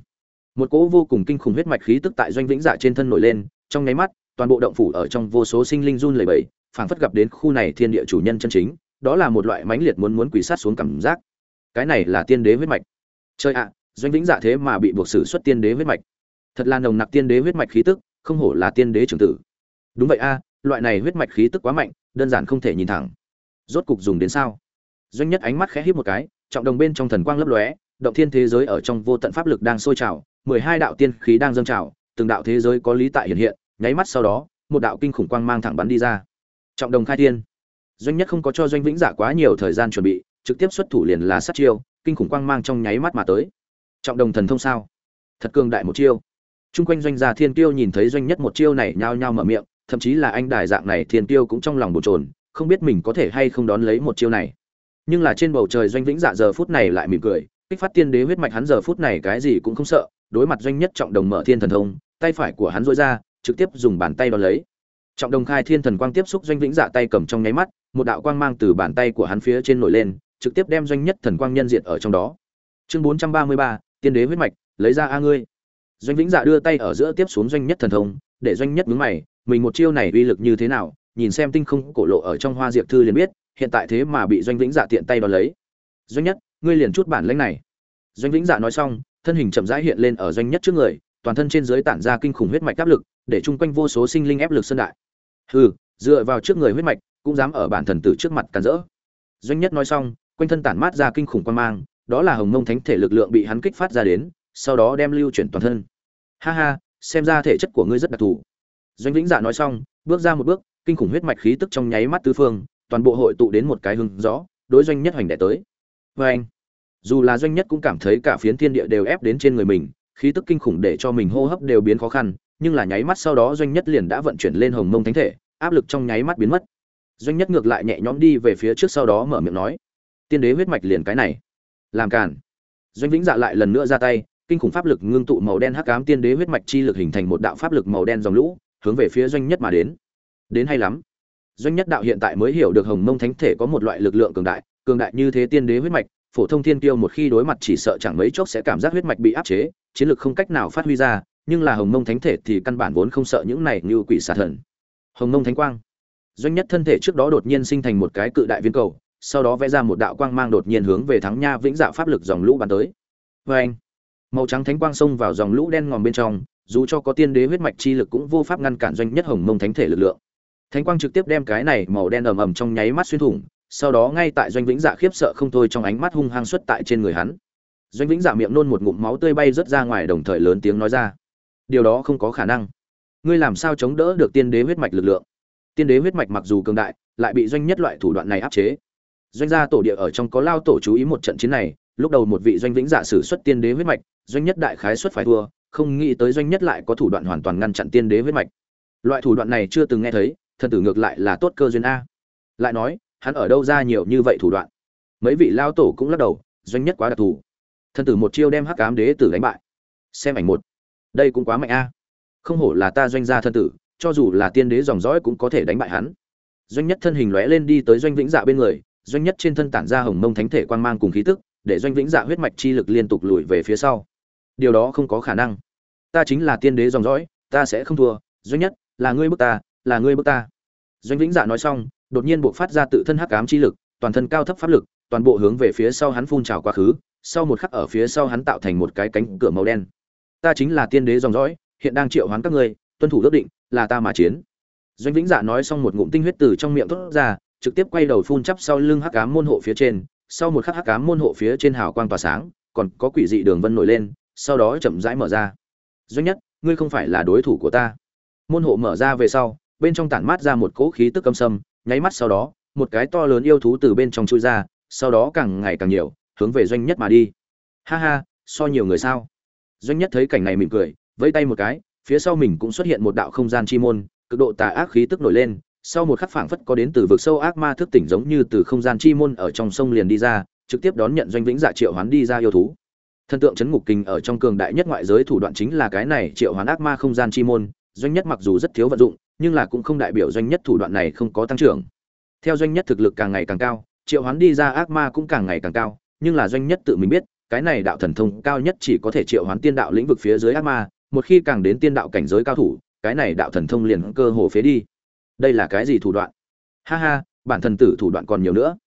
một cỗ vô cùng kinh khủng huyết mạch khí tức tại doanh vĩnh dạ trên thân nổi lên, trong nháy mắt, toàn bộ động phủ ở trong vô số sinh linh run lẩy bẩy phảng phất gặp đến khu này thiên địa chủ nhân chân chính, đó là một loại mãnh liệt muốn muốn quỳ sát xuống cảm giác. Cái này là tiên đế huyết mạch. Chơi ạ, doanh vĩnh dạ thế mà bị buộc xử xuất tiên đế huyết mạch. Thật là nồng nặc tiên đế huyết mạch khí tức, không hổ là tiên đế trưởng tử. Đúng vậy a, loại này huyết mạch khí tức quá mạnh, đơn giản không thể nhìn thẳng. Rốt cục dùng đến sao? Doanh nhất ánh mắt khẽ híp một cái, trọng đồng bên trong thần quang lấp lóe, động thiên thế giới ở trong vô tận pháp lực đang sôi trào, mười hai đạo tiên khí đang dâng trào, từng đạo thế giới có lý tại hiện hiện, nháy mắt sau đó, một đạo kinh khủng quang mang thẳng bắn đi ra trọng đồng khai thiên. Doanh nhất không có cho doanh vĩnh giả quá nhiều thời gian chuẩn bị, trực tiếp xuất thủ liền là sát chiêu, kinh khủng quang mang trong nháy mắt mà tới. Trọng đồng thần thông sao? Thật cường đại một chiêu. Chung quanh doanh gia thiên tiêu nhìn thấy doanh nhất một chiêu này nhao nhao mở miệng, thậm chí là anh đài dạng này thiên tiêu cũng trong lòng bồn chồn, không biết mình có thể hay không đón lấy một chiêu này. Nhưng là trên bầu trời doanh vĩnh dạ giờ phút này lại mỉm cười, kích phát tiên đế huyết mạch hắn giờ phút này cái gì cũng không sợ, đối mặt doanh nhất trọng đồng mở thiên thần thông, tay phải của hắn dối ra, trực tiếp dùng bàn tay đón lấy trọng đồng khai thiên thần quang tiếp xúc doanh vĩnh dạ tay cầm trong nháy mắt, một đạo quang mang từ bàn tay của hắn phía trên nổi lên, trực tiếp đem doanh nhất thần quang nhân diện ở trong đó. Chương bốn trăm ba mươi ba, tiên đế huyết mạch, lấy ra a ngươi. Doanh vĩnh dạ đưa tay ở giữa tiếp xuống doanh nhất thần thông, để doanh nhất mướn mày, mình một chiêu này uy lực như thế nào, nhìn xem tinh không cổ lộ ở trong hoa diệp thư liền biết, hiện tại thế mà bị doanh vĩnh dạ tiện tay đón lấy. Doanh nhất, ngươi liền chút bản lãnh này. Doanh vĩnh dạ nói xong, thân hình chậm rãi hiện lên ở doanh nhất trước người, toàn thân trên dưới tản ra kinh khủng huyết mạch áp lực, để chung quanh vô số sinh linh ép lực sơn đại hừ, dựa vào trước người huyết mạch, cũng dám ở bản thần tử trước mặt cản rỡ. Doanh nhất nói xong, quanh thân tản mát ra kinh khủng quan mang, đó là hồng mông thánh thể lực lượng bị hắn kích phát ra đến, sau đó đem lưu chuyển toàn thân. Ha ha, xem ra thể chất của ngươi rất đặc thù. Doanh vĩnh dạ nói xong, bước ra một bước, kinh khủng huyết mạch khí tức trong nháy mắt tứ phương, toàn bộ hội tụ đến một cái hưng rõ đối doanh nhất hoành đẻ tới. Vê anh dù là doanh nhất cũng cảm thấy cả phiến thiên địa đều ép đến trên người mình, khí tức kinh khủng để cho mình hô hấp đều biến khó khăn nhưng là nháy mắt sau đó doanh nhất liền đã vận chuyển lên hồng mông thánh thể, áp lực trong nháy mắt biến mất. Doanh nhất ngược lại nhẹ nhõm đi về phía trước sau đó mở miệng nói, tiên đế huyết mạch liền cái này, làm cản doanh vĩnh dạ lại lần nữa ra tay, kinh khủng pháp lực ngưng tụ màu đen hắc ám tiên đế huyết mạch chi lực hình thành một đạo pháp lực màu đen dòng lũ, hướng về phía doanh nhất mà đến. Đến hay lắm. Doanh nhất đạo hiện tại mới hiểu được hồng mông thánh thể có một loại lực lượng cường đại cường đại như thế tiên đế huyết mạch, phổ thông thiên kiêu một khi đối mặt chỉ sợ chẳng mấy chốc sẽ cảm giác huyết mạch bị áp chế, chiến lực không cách nào phát huy ra nhưng là hồng mông thánh thể thì căn bản vốn không sợ những này như quỷ xà thần. Hồng mông thánh quang. Doanh nhất thân thể trước đó đột nhiên sinh thành một cái cự đại viên cầu, sau đó vẽ ra một đạo quang mang đột nhiên hướng về thắng nha vĩnh dạ pháp lực dòng lũ bắn tới. Vê anh màu trắng thánh quang xông vào dòng lũ đen ngòm bên trong, dù cho có tiên đế huyết mạch chi lực cũng vô pháp ngăn cản doanh nhất hồng mông thánh thể lực lượng. Thánh quang trực tiếp đem cái này màu đen ầm ầm trong nháy mắt xuyên thủng, sau đó ngay tại doanh vĩnh dạ khiếp sợ không thôi trong ánh mắt hung hăng xuất tại trên người hắn. Doanh vĩnh dạ miệng nôn một ngụm máu tươi bay rớt ra ngoài đồng thời lớn tiếng nói ra điều đó không có khả năng. Ngươi làm sao chống đỡ được tiên đế huyết mạch lực lượng? Tiên đế huyết mạch mặc dù cường đại, lại bị doanh nhất loại thủ đoạn này áp chế. Doanh gia tổ địa ở trong có lao tổ chú ý một trận chiến này, lúc đầu một vị doanh vĩnh giả sử xuất tiên đế huyết mạch, doanh nhất đại khái xuất phải thua, không nghĩ tới doanh nhất lại có thủ đoạn hoàn toàn ngăn chặn tiên đế huyết mạch. Loại thủ đoạn này chưa từng nghe thấy, thần tử ngược lại là tốt cơ duyên a. Lại nói, hắn ở đâu ra nhiều như vậy thủ đoạn? Mấy vị lao tổ cũng lắc đầu, doanh nhất quá đặc thù. Thần tử một chiêu đem hắc ám đế tử đánh bại. Xem ảnh một đây cũng quá mạnh a. Không hổ là ta doanh gia thân tử, cho dù là tiên đế dòng dõi cũng có thể đánh bại hắn. Doanh nhất thân hình lóe lên đi tới doanh vĩnh dạ bên người, doanh nhất trên thân tản ra hồng mông thánh thể quang mang cùng khí tức, để doanh vĩnh dạ huyết mạch chi lực liên tục lùi về phía sau. Điều đó không có khả năng. Ta chính là tiên đế dòng dõi, ta sẽ không thua. Doanh nhất, là ngươi bức ta, là ngươi bức ta. Doanh vĩnh dạ nói xong, đột nhiên buộc phát ra tự thân hắc ám chi lực, toàn thân cao thấp pháp lực, toàn bộ hướng về phía sau hắn phun trào quá khứ, sau một khắc ở phía sau hắn tạo thành một cái cánh cửa màu đen ta chính là tiên đế dòng dõi, hiện đang triệu hoán các ngươi, tuân thủ ước định, là ta mà chiến. Doanh vĩnh dạ nói xong một ngụm tinh huyết từ trong miệng thốt ra, trực tiếp quay đầu phun chắp sau lưng hắc ám môn hộ phía trên, sau một khắc hắc ám môn hộ phía trên hào quang tỏa sáng, còn có quỷ dị đường vân nổi lên, sau đó chậm rãi mở ra. Doanh nhất, ngươi không phải là đối thủ của ta. Môn hộ mở ra về sau, bên trong tản mát ra một cỗ khí tức âm sâm, nháy mắt sau đó, một cái to lớn yêu thú từ bên trong chui ra, sau đó càng ngày càng nhiều, hướng về doanh nhất mà đi. Ha ha, so nhiều người sao? Doanh nhất thấy cảnh này mỉm cười, vẫy tay một cái, phía sau mình cũng xuất hiện một đạo không gian chi môn, cực độ tà ác khí tức nổi lên, sau một khắc phảng phất có đến từ vực sâu ác ma thức tỉnh giống như từ không gian chi môn ở trong sông liền đi ra, trực tiếp đón nhận doanh vĩnh dạ triệu hoán đi ra yêu thú. Thần tượng chấn ngục kinh ở trong cường đại nhất ngoại giới thủ đoạn chính là cái này triệu hoán ác ma không gian chi môn, doanh nhất mặc dù rất thiếu vận dụng, nhưng là cũng không đại biểu doanh nhất thủ đoạn này không có tăng trưởng. Theo doanh nhất thực lực càng ngày càng cao, triệu hoán đi ra ác ma cũng càng ngày càng cao, nhưng là doanh nhất tự mình biết cái này đạo thần thông cao nhất chỉ có thể triệu hoán tiên đạo lĩnh vực phía dưới ác ma, một khi càng đến tiên đạo cảnh giới cao thủ, cái này đạo thần thông liền cơ hồ phế đi. Đây là cái gì thủ đoạn? Ha ha, bản thần tử thủ đoạn còn nhiều nữa.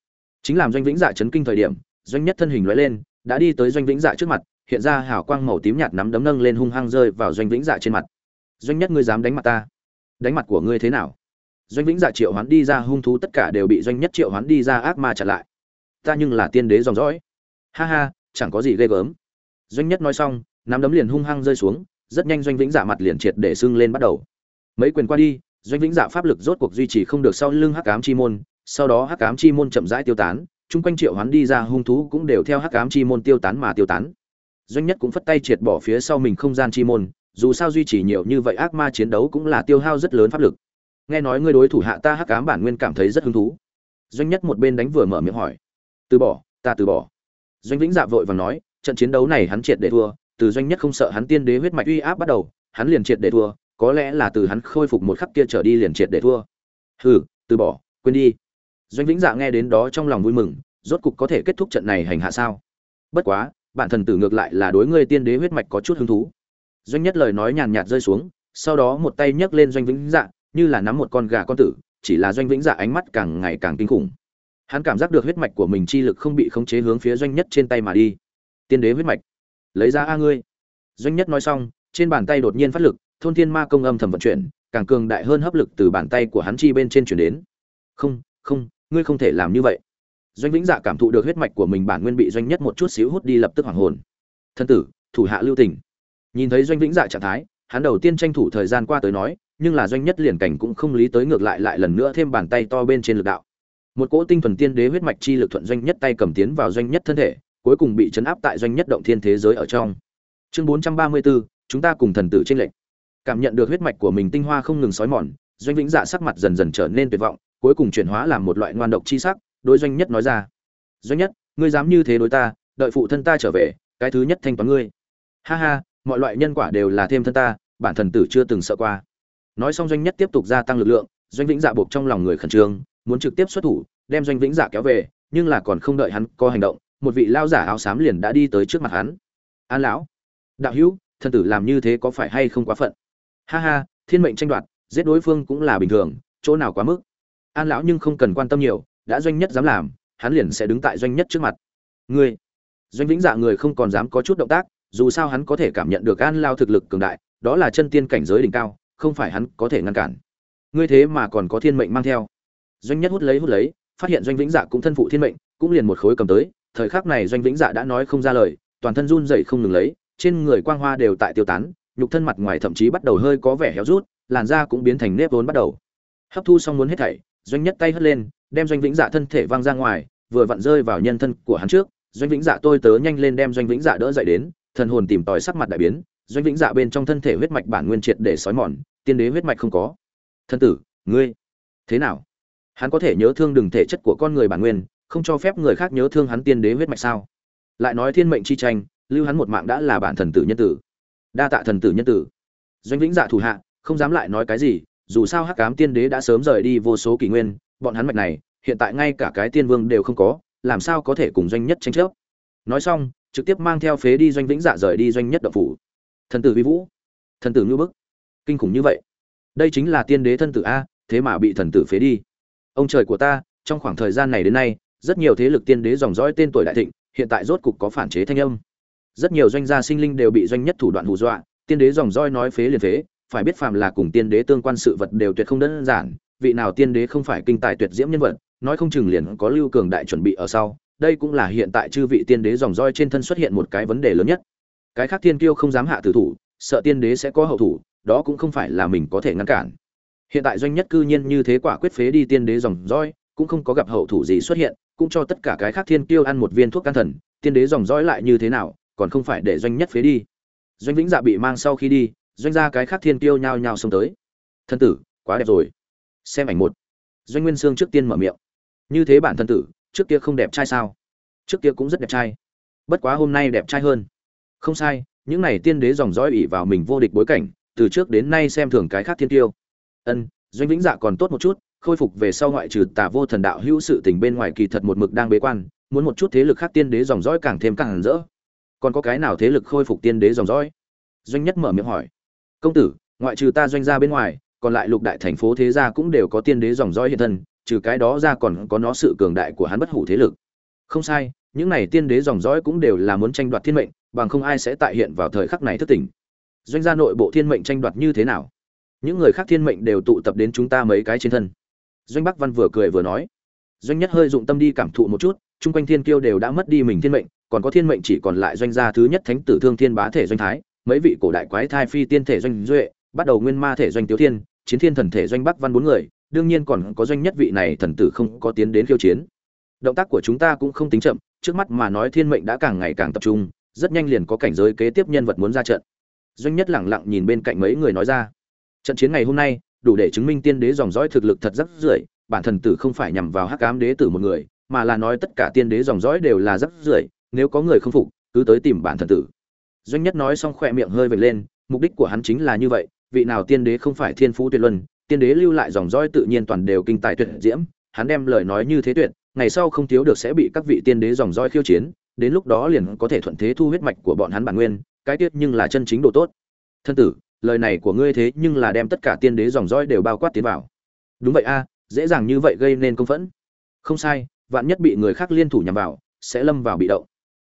Chính làm doanh vĩnh dạ chấn kinh thời điểm, doanh nhất thân hình lóe lên, đã đi tới doanh vĩnh dạ trước mặt, hiện ra hào quang màu tím nhạt nắm đấm nâng lên hung hăng rơi vào doanh vĩnh dạ trên mặt. Doanh nhất ngươi dám đánh mặt ta? Đánh mặt của ngươi thế nào? Doanh vĩnh dạ triệu hoán đi ra hung thú tất cả đều bị doanh nhất triệu hoán đi ra ác ma chặn lại. Ta nhưng là tiên đế dòng dõi. Ha ha chẳng có gì ghê gớm. Doanh nhất nói xong, nắm đấm liền hung hăng rơi xuống, rất nhanh doanh vĩnh dạ mặt liền triệt để sưng lên bắt đầu. Mấy quyền qua đi, doanh vĩnh dạ pháp lực rốt cuộc duy trì không được sau lưng hắc cám chi môn, sau đó hắc cám chi môn chậm rãi tiêu tán, chung quanh triệu hoán đi ra hung thú cũng đều theo hắc cám chi môn tiêu tán mà tiêu tán. Doanh nhất cũng phất tay triệt bỏ phía sau mình không gian chi môn, dù sao duy trì nhiều như vậy ác ma chiến đấu cũng là tiêu hao rất lớn pháp lực. Nghe nói ngươi đối thủ hạ ta hắc cám bản nguyên cảm thấy rất hứng thú. Doanh nhất một bên đánh vừa mở miệng hỏi. Từ bỏ, ta từ bỏ doanh vĩnh dạ vội vàng nói, trận chiến đấu này hắn triệt để thua, từ doanh nhất không sợ hắn tiên đế huyết mạch uy áp bắt đầu, hắn liền triệt để thua, có lẽ là từ hắn khôi phục một khắc kia trở đi liền triệt để thua. Hừ, từ bỏ, quên đi. Doanh vĩnh dạ nghe đến đó trong lòng vui mừng, rốt cục có thể kết thúc trận này hành hạ sao? Bất quá, bản thần tử ngược lại là đối ngươi tiên đế huyết mạch có chút hứng thú. Doanh nhất lời nói nhàn nhạt rơi xuống, sau đó một tay nhấc lên doanh vĩnh dạ như là nắm một con gà con tử, chỉ là doanh vĩnh dạ ánh mắt càng ngày càng kinh khủng hắn cảm giác được huyết mạch của mình chi lực không bị khống chế hướng phía doanh nhất trên tay mà đi. Tiên đế huyết mạch. Lấy ra a ngươi. Doanh nhất nói xong, trên bàn tay đột nhiên phát lực, thôn thiên ma công âm thầm vận chuyển, càng cường đại hơn hấp lực từ bàn tay của hắn chi bên trên chuyển đến. Không không, ngươi không thể làm như vậy. Doanh vĩnh dạ cảm thụ được huyết mạch của mình bản nguyên bị doanh nhất một chút xíu hút đi lập tức hoàng hồn. Thân tử, thủ hạ lưu tình. Nhìn thấy doanh vĩnh dạ trạng thái, hắn đầu tiên tranh thủ thời gian qua tới nói, nhưng là doanh nhất liền cảnh cũng không lý tới ngược lại lại lần nữa thêm bàn tay to bên trên lực đạo một cỗ tinh thuần tiên đế huyết mạch chi lực thuận doanh nhất tay cầm tiến vào doanh nhất thân thể, cuối cùng bị chấn áp tại doanh nhất động thiên thế giới ở trong. Chương bốn trăm ba mươi bốn, chúng ta cùng thần tử trên lệnh cảm nhận được huyết mạch của mình tinh hoa không ngừng sói mòn, doanh vĩnh dạ sắc mặt dần dần trở nên tuyệt vọng, cuối cùng chuyển hóa làm một loại ngoan độc chi sắc, đối doanh nhất nói ra. Doanh nhất, ngươi dám như thế đối ta, đợi phụ thân ta trở về, cái thứ nhất thanh toán ngươi. Ha ha, mọi loại nhân quả đều là thêm thân ta, bản thần tử chưa từng sợ qua. Nói xong doanh nhất tiếp tục gia tăng lực lượng, doanh vĩnh dạ buộc trong lòng người khẩn trương muốn trực tiếp xuất thủ, đem doanh vĩnh dạ kéo về, nhưng là còn không đợi hắn có hành động, một vị lao giả áo xám liền đã đi tới trước mặt hắn. An lão, đạo hữu, thần tử làm như thế có phải hay không quá phận? Ha ha, thiên mệnh tranh đoạt, giết đối phương cũng là bình thường, chỗ nào quá mức? An lão nhưng không cần quan tâm nhiều, đã doanh nhất dám làm, hắn liền sẽ đứng tại doanh nhất trước mặt. Ngươi? Doanh vĩnh dạ người không còn dám có chút động tác, dù sao hắn có thể cảm nhận được an lao thực lực cường đại, đó là chân tiên cảnh giới đỉnh cao, không phải hắn có thể ngăn cản. Ngươi thế mà còn có thiên mệnh mang theo doanh nhất hút lấy hút lấy, phát hiện doanh vĩnh dạ cũng thân phụ thiên mệnh, cũng liền một khối cầm tới, thời khắc này doanh vĩnh dạ đã nói không ra lời, toàn thân run dậy không ngừng lấy, trên người quang hoa đều tại tiêu tán, nhục thân mặt ngoài thậm chí bắt đầu hơi có vẻ héo rút, làn da cũng biến thành nếp vốn bắt đầu. Hấp thu xong muốn hết thảy, doanh nhất tay hất lên, đem doanh vĩnh dạ thân thể văng ra ngoài, vừa vặn rơi vào nhân thân của hắn trước, doanh vĩnh dạ tôi tớ nhanh lên đem doanh vĩnh dạ đỡ dậy đến, thần hồn tìm tòi sắc mặt đại biến, doanh vĩnh dạ bên trong thân thể huyết mạch bản nguyên triệt để sói mòn, tiên đế huyết mạch không có. Thân tử, ngươi thế nào? Hắn có thể nhớ thương đừng thể chất của con người bản nguyên, không cho phép người khác nhớ thương hắn tiên đế huyết mạch sao? Lại nói thiên mệnh chi tranh, lưu hắn một mạng đã là bản thần tử nhân tử. Đa tạ thần tử nhân tử. Doanh vĩnh dạ thủ hạ, không dám lại nói cái gì, dù sao hắc cám tiên đế đã sớm rời đi vô số kỷ nguyên, bọn hắn mạch này, hiện tại ngay cả cái tiên vương đều không có, làm sao có thể cùng doanh nhất tranh chấp? Nói xong, trực tiếp mang theo phế đi doanh vĩnh dạ rời đi doanh nhất đậu phủ. Thần tử vi vũ. Thần tử ngưu bức. Kinh khủng như vậy. Đây chính là tiên đế thân tử a, thế mà bị thần tử phế đi ông trời của ta, trong khoảng thời gian này đến nay, rất nhiều thế lực tiên đế dòng dõi tên tuổi đại thịnh, hiện tại rốt cục có phản chế thanh âm. Rất nhiều doanh gia sinh linh đều bị doanh nhất thủ đoạn hù dọa, tiên đế dòng dõi nói phế liền phế, phải biết phàm là cùng tiên đế tương quan sự vật đều tuyệt không đơn giản, vị nào tiên đế không phải kinh tài tuyệt diễm nhân vật, nói không chừng liền có lưu cường đại chuẩn bị ở sau, đây cũng là hiện tại chư vị tiên đế dòng roi trên thân xuất hiện một cái vấn đề lớn nhất. Cái khác tiên kiêu không dám hạ tử thủ, sợ tiên đế sẽ có hậu thủ, đó cũng không phải là mình có thể ngăn cản hiện tại doanh nhất cư nhiên như thế quả quyết phế đi tiên đế dòng roi cũng không có gặp hậu thủ gì xuất hiện, cũng cho tất cả cái khác thiên kiêu ăn một viên thuốc can thần, tiên đế dòng roi lại như thế nào, còn không phải để doanh nhất phế đi. Doanh vĩnh dạ bị mang sau khi đi, doanh ra cái khác thiên kiêu nhao nhao xông tới. Thân tử, quá đẹp rồi. Xem ảnh một. Doanh nguyên sương trước tiên mở miệng. Như thế bản thân tử, trước kia không đẹp trai sao? Trước kia cũng rất đẹp trai. Bất quá hôm nay đẹp trai hơn. Không sai, những này tiên đế dòng dõi ỉ vào mình vô địch bối cảnh, từ trước đến nay xem thường cái khác thiên tiêu ân, doanh vĩnh dạ còn tốt một chút, khôi phục về sau ngoại trừ tả vô thần đạo hữu sự tình bên ngoài kỳ thật một mực đang bế quan, muốn một chút thế lực khác tiên đế dòng dõi càng thêm càng hẳn rỡ. Còn có cái nào thế lực khôi phục tiên đế dòng dõi? Doanh nhất mở miệng hỏi. Công tử, ngoại trừ ta doanh gia bên ngoài, còn lại lục đại thành phố thế gia cũng đều có tiên đế dòng dõi hiện thân, trừ cái đó ra còn có nó sự cường đại của hắn bất hủ thế lực. Không sai, những này tiên đế dòng dõi cũng đều là muốn tranh đoạt thiên mệnh, bằng không ai sẽ tại hiện vào thời khắc này thất tỉnh. Doanh gia nội bộ thiên mệnh tranh đoạt như thế nào? Những người khác thiên mệnh đều tụ tập đến chúng ta mấy cái trên thân. Doanh bắc văn vừa cười vừa nói. Doanh nhất hơi dụng tâm đi cảm thụ một chút, chung quanh thiên kiêu đều đã mất đi mình thiên mệnh, còn có thiên mệnh chỉ còn lại doanh gia thứ nhất thánh tử thương thiên bá thể doanh thái, mấy vị cổ đại quái thai phi tiên thể doanh duệ, bắt đầu nguyên ma thể doanh tiếu thiên, chiến thiên thần thể doanh bắc văn bốn người, đương nhiên còn có doanh nhất vị này thần tử không có tiến đến khiêu chiến. Động tác của chúng ta cũng không tính chậm, trước mắt mà nói thiên mệnh đã càng ngày càng tập trung, rất nhanh liền có cảnh giới kế tiếp nhân vật muốn ra trận. Doanh nhất lẳng lặng nhìn bên cạnh mấy người nói ra trận chiến ngày hôm nay, đủ để chứng minh tiên đế dòng dõi thực lực thật rất rưởi bản thần tử không phải nhằm vào hắc ám đế tử một người, mà là nói tất cả tiên đế dòng dõi đều là rất rưởi nếu có người không phục, cứ tới tìm bản thần tử. Doanh nhất nói xong khỏe miệng hơi vệt lên, mục đích của hắn chính là như vậy, vị nào tiên đế không phải thiên phú tuyệt luân, tiên đế lưu lại dòng dõi tự nhiên toàn đều kinh tài tuyệt diễm, hắn đem lời nói như thế tuyệt, ngày sau không thiếu được sẽ bị các vị tiên đế dòng dõi khiêu chiến, đến lúc đó liền có thể thuận thế thu huyết mạch của bọn hắn bản nguyên, cái tiết nhưng là chân chính độ tốt. Thân tử lời này của ngươi thế nhưng là đem tất cả tiên đế dòng dõi đều bao quát tiến vào. Đúng vậy a, dễ dàng như vậy gây nên công phẫn. Không sai, vạn nhất bị người khác liên thủ nhằm vào, sẽ lâm vào bị động.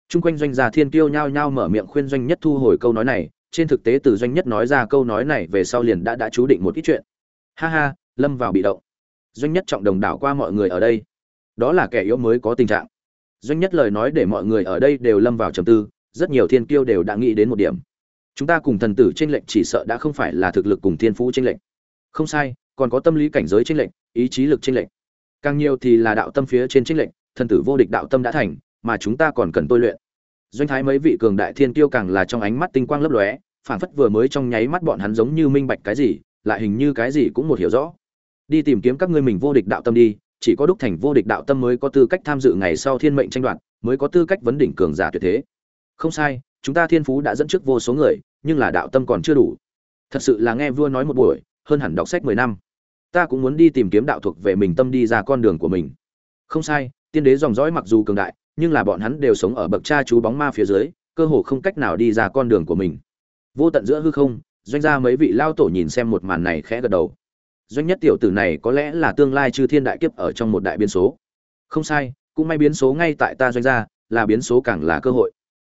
Chung quanh doanh gia thiên kiêu nhao nhao mở miệng khuyên doanh nhất thu hồi câu nói này, trên thực tế từ doanh nhất nói ra câu nói này về sau liền đã đã chú định một ít chuyện. Ha ha, lâm vào bị động. Doanh nhất trọng đồng đảo qua mọi người ở đây. Đó là kẻ yếu mới có tình trạng. Doanh nhất lời nói để mọi người ở đây đều lâm vào trầm tư, rất nhiều thiên kiêu đều đã nghĩ đến một điểm chúng ta cùng thần tử trên lệnh chỉ sợ đã không phải là thực lực cùng thiên phú trên lệnh không sai, còn có tâm lý cảnh giới trên lệnh ý chí lực trên lệnh càng nhiều thì là đạo tâm phía trên trên lệnh thần tử vô địch đạo tâm đã thành, mà chúng ta còn cần tôi luyện. Doanh thái mấy vị cường đại thiên tiêu càng là trong ánh mắt tinh quang lấp lóe phản phất vừa mới trong nháy mắt bọn hắn giống như minh bạch cái gì, lại hình như cái gì cũng một hiểu rõ. Đi tìm kiếm các ngươi mình vô địch đạo tâm đi, chỉ có đúc thành vô địch đạo tâm mới có tư cách tham dự ngày sau thiên mệnh tranh đoạt, mới có tư cách vấn đỉnh cường giả tuyệt thế. Không sai chúng ta thiên phú đã dẫn trước vô số người, nhưng là đạo tâm còn chưa đủ. Thật sự là nghe vua nói một buổi, hơn hẳn đọc sách mười năm. Ta cũng muốn đi tìm kiếm đạo thuộc về mình tâm đi ra con đường của mình. Không sai, tiên đế dòng dõi mặc dù cường đại, nhưng là bọn hắn đều sống ở bậc cha chú bóng ma phía dưới, cơ hồ không cách nào đi ra con đường của mình. Vô tận giữa hư không, doanh gia mấy vị lao tổ nhìn xem một màn này khẽ gật đầu. Doanh nhất tiểu tử này có lẽ là tương lai chư thiên đại kiếp ở trong một đại biến số. Không sai, cũng may biến số ngay tại ta doanh gia, là biến số càng là cơ hội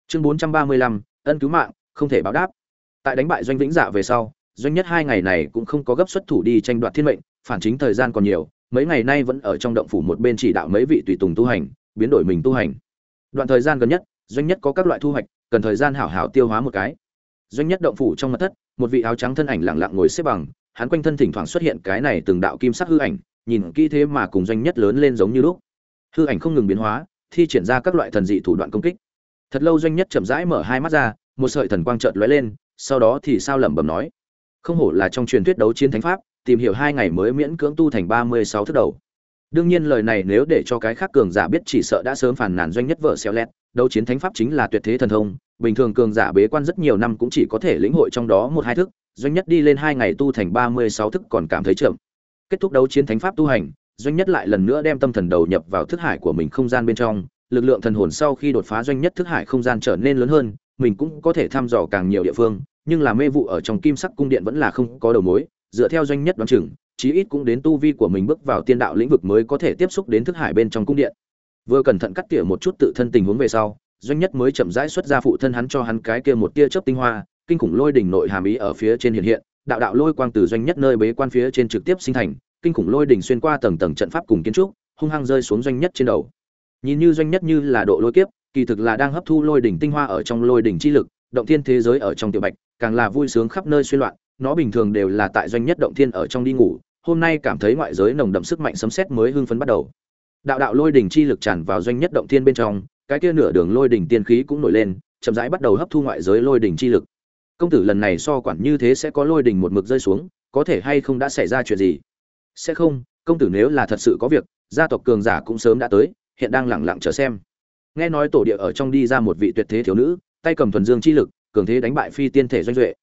chương bốn trăm ba mươi lăm, ân cứu mạng, không thể báo đáp. Tại đánh bại doanh vĩnh dạ về sau, doanh nhất hai ngày này cũng không có gấp xuất thủ đi tranh đoạt thiên mệnh, phản chính thời gian còn nhiều, mấy ngày nay vẫn ở trong động phủ một bên chỉ đạo mấy vị tùy tùng tu hành, biến đổi mình tu hành. Đoạn thời gian gần nhất, doanh nhất có các loại thu hoạch, cần thời gian hảo hảo tiêu hóa một cái. Doanh nhất động phủ trong mặt thất, một vị áo trắng thân ảnh lặng lặng ngồi xếp bằng, hắn quanh thân thỉnh thoảng xuất hiện cái này từng đạo kim sắc hư ảnh, nhìn kỹ thế mà cùng doanh nhất lớn lên giống như lúc. Hư ảnh không ngừng biến hóa, thi triển ra các loại thần dị thủ đoạn công kích thật lâu doanh nhất chậm rãi mở hai mắt ra, một sợi thần quang chợt lóe lên, sau đó thì sao lẩm bẩm nói, không hổ là trong truyền thuyết đấu chiến thánh pháp, tìm hiểu hai ngày mới miễn cưỡng tu thành ba mươi sáu thức đầu. Đương nhiên lời này nếu để cho cái khác cường giả biết chỉ sợ đã sớm phản nàn doanh nhất vợ xéo lét đấu chiến thánh pháp chính là tuyệt thế thần thông, bình thường cường giả bế quan rất nhiều năm cũng chỉ có thể lĩnh hội trong đó một hai thức, doanh nhất đi lên hai ngày tu thành ba mươi sáu thức còn cảm thấy chậm. Kết thúc đấu chiến thánh pháp tu hành, doanh nhất lại lần nữa đem tâm thần đầu nhập vào thức hải của mình không gian bên trong lực lượng thần hồn sau khi đột phá doanh nhất thức hải không gian trở nên lớn hơn, mình cũng có thể thăm dò càng nhiều địa phương, nhưng là mê vụ ở trong kim sắc cung điện vẫn là không có đầu mối, dựa theo doanh nhất đoán chừng, chí ít cũng đến tu vi của mình bước vào tiên đạo lĩnh vực mới có thể tiếp xúc đến thức hải bên trong cung điện. Vừa cẩn thận cắt tỉa một chút tự thân tình huống về sau, doanh nhất mới chậm rãi xuất ra phụ thân hắn cho hắn cái kia một tia chớp tinh hoa, kinh khủng lôi đỉnh nội hàm ý ở phía trên hiện hiện, đạo đạo lôi quang từ doanh nhất nơi bế quan phía trên trực tiếp sinh thành, kinh khủng lôi đỉnh xuyên qua tầng tầng trận pháp cùng kiến trúc, hung hăng rơi xuống doanh nhất trên đầu nhìn như doanh nhất như là độ lôi kiếp, kỳ thực là đang hấp thu lôi đỉnh tinh hoa ở trong lôi đỉnh chi lực, động thiên thế giới ở trong tiểu bạch, càng là vui sướng khắp nơi xuyên loạn, nó bình thường đều là tại doanh nhất động thiên ở trong đi ngủ, hôm nay cảm thấy ngoại giới nồng đậm sức mạnh sấm sét mới hưng phấn bắt đầu. Đạo đạo lôi đỉnh chi lực tràn vào doanh nhất động thiên bên trong, cái kia nửa đường lôi đỉnh tiên khí cũng nổi lên, chậm rãi bắt đầu hấp thu ngoại giới lôi đỉnh chi lực. Công tử lần này so quản như thế sẽ có lôi đỉnh một mực rơi xuống, có thể hay không đã xảy ra chuyện gì? Sẽ không, công tử nếu là thật sự có việc, gia tộc cường giả cũng sớm đã tới hiện đang lẳng lặng chờ xem. Nghe nói tổ địa ở trong đi ra một vị tuyệt thế thiếu nữ, tay cầm thuần dương chi lực, cường thế đánh bại phi tiên thể doanh duệ.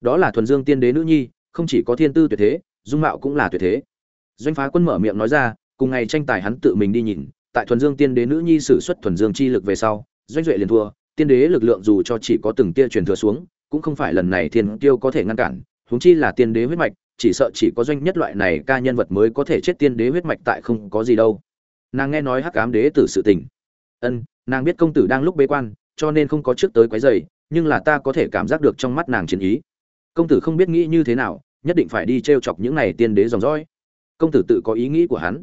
Đó là thuần dương tiên đế nữ nhi, không chỉ có thiên tư tuyệt thế, dung mạo cũng là tuyệt thế. Doanh phá quân mở miệng nói ra, cùng ngày tranh tài hắn tự mình đi nhìn, tại thuần dương tiên đế nữ nhi sử xuất thuần dương chi lực về sau, doanh duệ liền thua, tiên đế lực lượng dù cho chỉ có từng tia truyền thừa xuống, cũng không phải lần này thiên tiêu có thể ngăn cản, huống chi là tiên đế huyết mạch, chỉ sợ chỉ có doanh nhất loại này ca nhân vật mới có thể chết tiên đế huyết mạch tại không có gì đâu nàng nghe nói hắc ám đế tử sự tình. Ân, nàng biết công tử đang lúc bế quan, cho nên không có trước tới quấy rầy, nhưng là ta có thể cảm giác được trong mắt nàng chiến ý. Công tử không biết nghĩ như thế nào, nhất định phải đi t r e o chọc những này tiên đế dòng dõi. Công tử tự có ý nghĩ của hắn.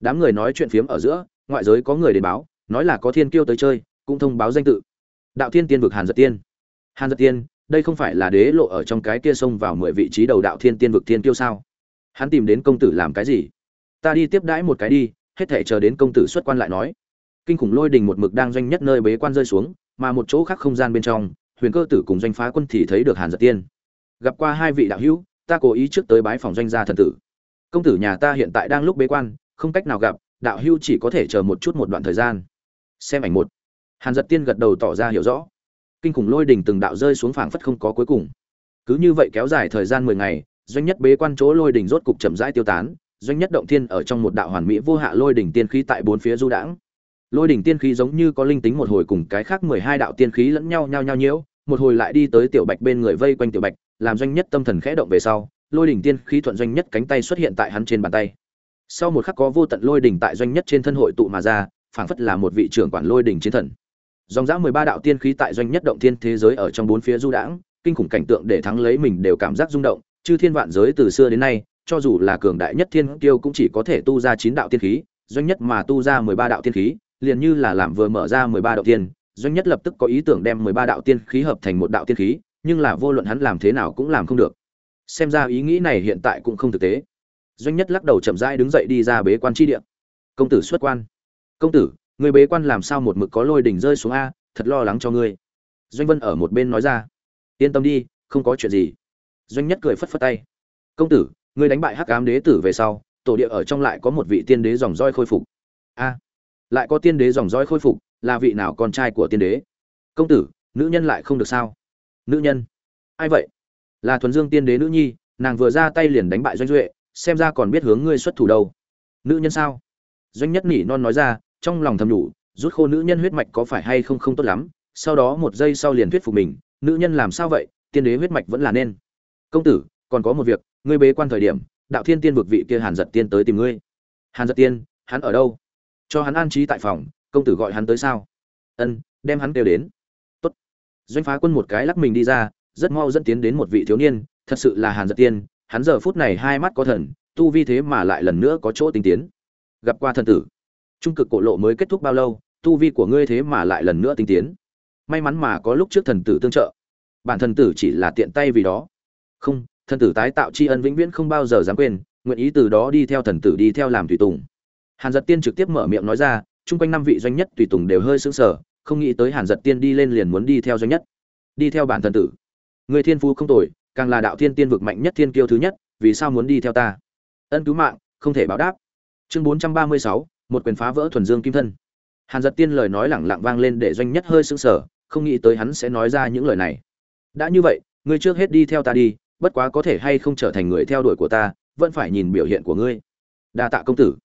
Đám người nói chuyện phiếm ở giữa, ngoại giới có người đến báo, nói là có thiên kiêu tới chơi, cũng thông báo danh tự. Đạo thiên tiên vực hàn giật tiên. Hàn giật tiên, đây không phải là đế lộ ở trong cái kia xông vào mười vị trí đầu đạo thiên tiên vực thiên kiêu sao? Hắn tìm đến công tử làm cái gì? Ta đi tiếp đãi một cái đi hết thể chờ đến công tử xuất quan lại nói. Kinh khủng lôi đình một mực đang doanh nhất nơi bế quan rơi xuống, mà một chỗ khác không gian bên trong, huyền cơ tử cùng doanh phá quân thì thấy được hàn giật tiên. Gặp qua hai vị đạo hữu, ta cố ý trước tới bái phòng doanh gia thần tử. Công tử nhà ta hiện tại đang lúc bế quan, không cách nào gặp, đạo hữu chỉ có thể chờ một chút một đoạn thời gian. Xem ảnh một. Hàn giật tiên gật đầu tỏ ra hiểu rõ. Kinh khủng lôi đình từng đạo rơi xuống phảng phất không có cuối cùng. Cứ như vậy kéo dài thời gian mười ngày, doanh nhất bế quan chỗ lôi đình rốt cục chậm rãi tiêu tán doanh nhất động thiên ở trong một đạo hoàn mỹ vô hạ lôi đỉnh tiên khí tại bốn phía du đãng. Lôi đỉnh tiên khí giống như có linh tính một hồi cùng cái khác mười hai đạo tiên khí lẫn nhau nhau nhau nhiễu, một hồi lại đi tới tiểu bạch bên người vây quanh tiểu bạch, làm doanh nhất tâm thần khẽ động về sau, lôi đỉnh tiên khí thuận doanh nhất cánh tay xuất hiện tại hắn trên bàn tay. Sau một khắc có vô tận lôi đỉnh tại doanh nhất trên thân hội tụ mà ra, phảng phất là một vị trưởng quản lôi đỉnh chiến thần. Dòng dã mười ba đạo tiên khí tại doanh nhất động thiên thế giới ở trong bốn phía du đãng, kinh khủng cảnh tượng để thắng lấy mình đều cảm giác rung động, chư thiên vạn giới từ xưa đến nay cho dù là cường đại nhất thiên kiêu cũng chỉ có thể tu ra chín đạo tiên khí, doanh nhất mà tu ra mười ba đạo tiên khí, liền như là làm vừa mở ra mười ba đạo tiên, doanh nhất lập tức có ý tưởng đem mười ba đạo tiên khí hợp thành một đạo tiên khí, nhưng là vô luận hắn làm thế nào cũng làm không được. Xem ra ý nghĩ này hiện tại cũng không thực tế. Doanh nhất lắc đầu chậm rãi đứng dậy đi ra bế quan tri địa. Công tử xuất quan. Công tử, người bế quan làm sao một mực có lôi đỉnh rơi xuống a, thật lo lắng cho ngươi. Doanh vân ở một bên nói ra. Yên tâm đi, không có chuyện gì. Doanh nhất cười phất phất tay. Công tử ngươi đánh bại hắc ám đế tử về sau, tổ địa ở trong lại có một vị tiên đế dòng roi khôi phục. A, lại có tiên đế dòng roi khôi phục, là vị nào con trai của tiên đế? Công tử, nữ nhân lại không được sao? Nữ nhân? Ai vậy? Là thuần dương tiên đế nữ nhi, nàng vừa ra tay liền đánh bại doanh duệ, xem ra còn biết hướng ngươi xuất thủ đâu. Nữ nhân sao? Doanh nhất nỉ non nói ra, trong lòng thầm đủ rút khô nữ nhân huyết mạch có phải hay không không tốt lắm, sau đó một giây sau liền thuyết phục mình, nữ nhân làm sao vậy, tiên đế huyết mạch vẫn là nên. Công tử, còn có một việc ngươi bế quan thời điểm, đạo thiên tiên vực vị kia hàn giật tiên tới tìm ngươi. Hàn giật tiên, hắn ở đâu? Cho hắn an trí tại phòng, công tử gọi hắn tới sao? Ân, đem hắn kêu đến. Tốt. doanh phá quân một cái lắc mình đi ra, rất mau dẫn tiến đến một vị thiếu niên, thật sự là hàn giật tiên, hắn giờ phút này hai mắt có thần, tu vi thế mà lại lần nữa có chỗ tinh tiến. Gặp qua thần tử. Trung cực cổ lộ mới kết thúc bao lâu, tu vi của ngươi thế mà lại lần nữa tinh tiến. May mắn mà có lúc trước thần tử tương trợ. Bản thần tử chỉ là tiện tay vì đó. Không thần tử tái tạo tri ân vĩnh viễn không bao giờ dám quên, nguyện ý từ đó đi theo thần tử đi theo làm tùy tùng. Hàn giật tiên trực tiếp mở miệng nói ra, chung quanh năm vị doanh nhất tùy tùng đều hơi sững sờ, không nghĩ tới hàn giật tiên đi lên liền muốn đi theo doanh nhất. Đi theo bản thần tử. Người thiên phú không tồi, càng là đạo thiên tiên vực mạnh nhất thiên kiêu thứ nhất, vì sao muốn đi theo ta? Ân cứu mạng, không thể báo đáp. Chương bốn trăm ba mươi sáu, một quyền phá vỡ thuần dương kim thân. Hàn giật tiên lời nói lẳng lặng vang lên để doanh nhất hơi sững sờ, không nghĩ tới hắn sẽ nói ra những lời này. Đã như vậy, ngươi trước hết đi theo ta đi bất quá có thể hay không trở thành người theo đuổi của ta, vẫn phải nhìn biểu hiện của ngươi. Đa tạ công tử.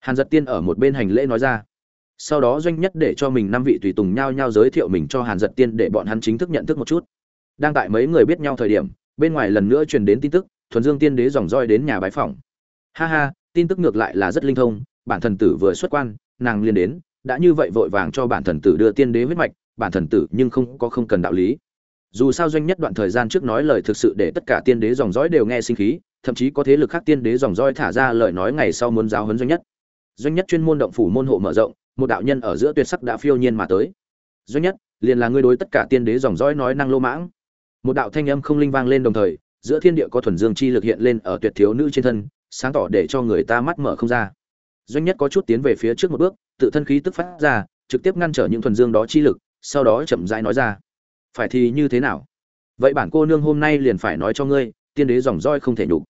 Hàn giật tiên ở một bên hành lễ nói ra. Sau đó doanh nhất để cho mình năm vị tùy tùng nhau nhau giới thiệu mình cho hàn giật tiên để bọn hắn chính thức nhận thức một chút. Đang tại mấy người biết nhau thời điểm, bên ngoài lần nữa truyền đến tin tức, thuần dương tiên đế dòng roi đến nhà bái phòng ha ha, tin tức ngược lại là rất linh thông, bản thần tử vừa xuất quan, nàng liền đến, đã như vậy vội vàng cho bản thần tử đưa tiên đế huyết mạch, bản thần tử nhưng không có không cần đạo lý dù sao doanh nhất đoạn thời gian trước nói lời thực sự để tất cả tiên đế dòng dõi đều nghe sinh khí, thậm chí có thế lực khác tiên đế dòng dõi thả ra lời nói ngày sau muốn giáo huấn doanh nhất. Doanh nhất chuyên môn động phủ môn hộ mở rộng, một đạo nhân ở giữa tuyệt sắc đã phiêu nhiên mà tới. Doanh nhất, liền là ngươi đối tất cả tiên đế dòng dõi nói năng lô mãng. Một đạo thanh âm không linh vang lên đồng thời, giữa thiên địa có thuần dương chi lực hiện lên ở tuyệt thiếu nữ trên thân, sáng tỏ để cho người ta mắt mở không ra. Doanh nhất có chút tiến về phía trước một bước, tự thân khí tức phát ra, trực tiếp ngăn trở những thuần dương đó chi lực, sau đó chậm rãi nói ra phải thì như thế nào? Vậy bản cô nương hôm nay liền phải nói cho ngươi, tiên đế dòng roi không thể nhục.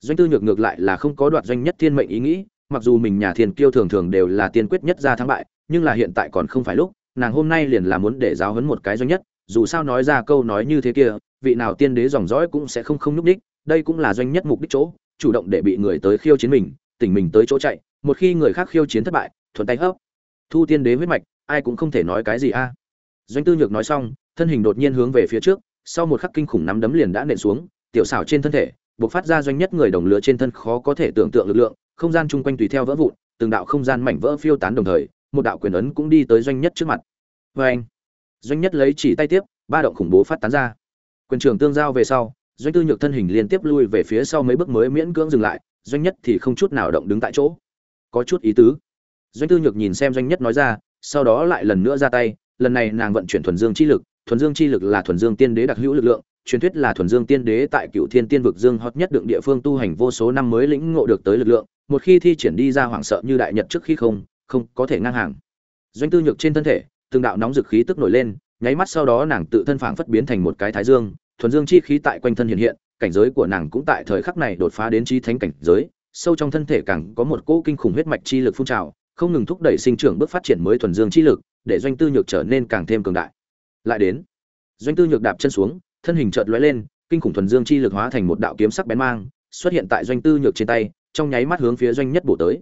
Doanh tư nhược ngược lại là không có đoạt doanh nhất thiên mệnh ý nghĩ, mặc dù mình nhà thiên kiêu thường thường đều là tiên quyết nhất ra thắng bại, nhưng là hiện tại còn không phải lúc, nàng hôm nay liền là muốn để giáo huấn một cái doanh nhất, dù sao nói ra câu nói như thế kia, vị nào tiên đế dòng dõi cũng sẽ không không núp đích đây cũng là doanh nhất mục đích chỗ, chủ động để bị người tới khiêu chiến mình, tỉnh mình tới chỗ chạy, một khi người khác khiêu chiến thất bại, thuận tay hấp. Thu tiên đế huyết mạch, ai cũng không thể nói cái gì a. Doanh tư nhược nói xong thân hình đột nhiên hướng về phía trước, sau một khắc kinh khủng nắm đấm liền đã nện xuống, tiểu xảo trên thân thể, buộc phát ra doanh nhất người đồng lứa trên thân khó có thể tưởng tượng lực lượng, không gian chung quanh tùy theo vỡ vụn, từng đạo không gian mảnh vỡ phiêu tán đồng thời, một đạo quyền ấn cũng đi tới doanh nhất trước mặt. Vê anh doanh nhất lấy chỉ tay tiếp, ba động khủng bố phát tán ra. Quyền trưởng tương giao về sau, doanh tư nhược thân hình liên tiếp lui về phía sau mấy bước mới miễn cưỡng dừng lại, doanh nhất thì không chút nào động đứng tại chỗ. Có chút ý tứ. Doanh tư nhược nhìn xem doanh nhất nói ra, sau đó lại lần nữa ra tay, lần này nàng vận chuyển thuần dương chi lực thuần dương chi lực là thuần dương tiên đế đặc hữu lực lượng, truyền thuyết là thuần dương tiên đế tại cựu thiên tiên vực dương hot nhất đựng địa phương tu hành vô số năm mới lĩnh ngộ được tới lực lượng, một khi thi triển đi ra hoảng sợ như đại nhật trước khi không không có thể ngang hàng. Doanh tư nhược trên thân thể, từng đạo nóng dực khí tức nổi lên, nháy mắt sau đó nàng tự thân phảng phất biến thành một cái thái dương, thuần dương chi khí tại quanh thân hiện hiện, cảnh giới của nàng cũng tại thời khắc này đột phá đến trí thánh cảnh giới, sâu trong thân thể càng có một cỗ kinh khủng huyết mạch chi lực phun trào, không ngừng thúc đẩy sinh trưởng bước phát triển mới thuần dương chi lực, để doanh tư nhược trở nên càng thêm cường đại lại đến doanh tư nhược đạp chân xuống thân hình chợt lóe lên kinh khủng thuần dương chi lực hóa thành một đạo kiếm sắc bén mang xuất hiện tại doanh tư nhược trên tay trong nháy mắt hướng phía doanh nhất bổ tới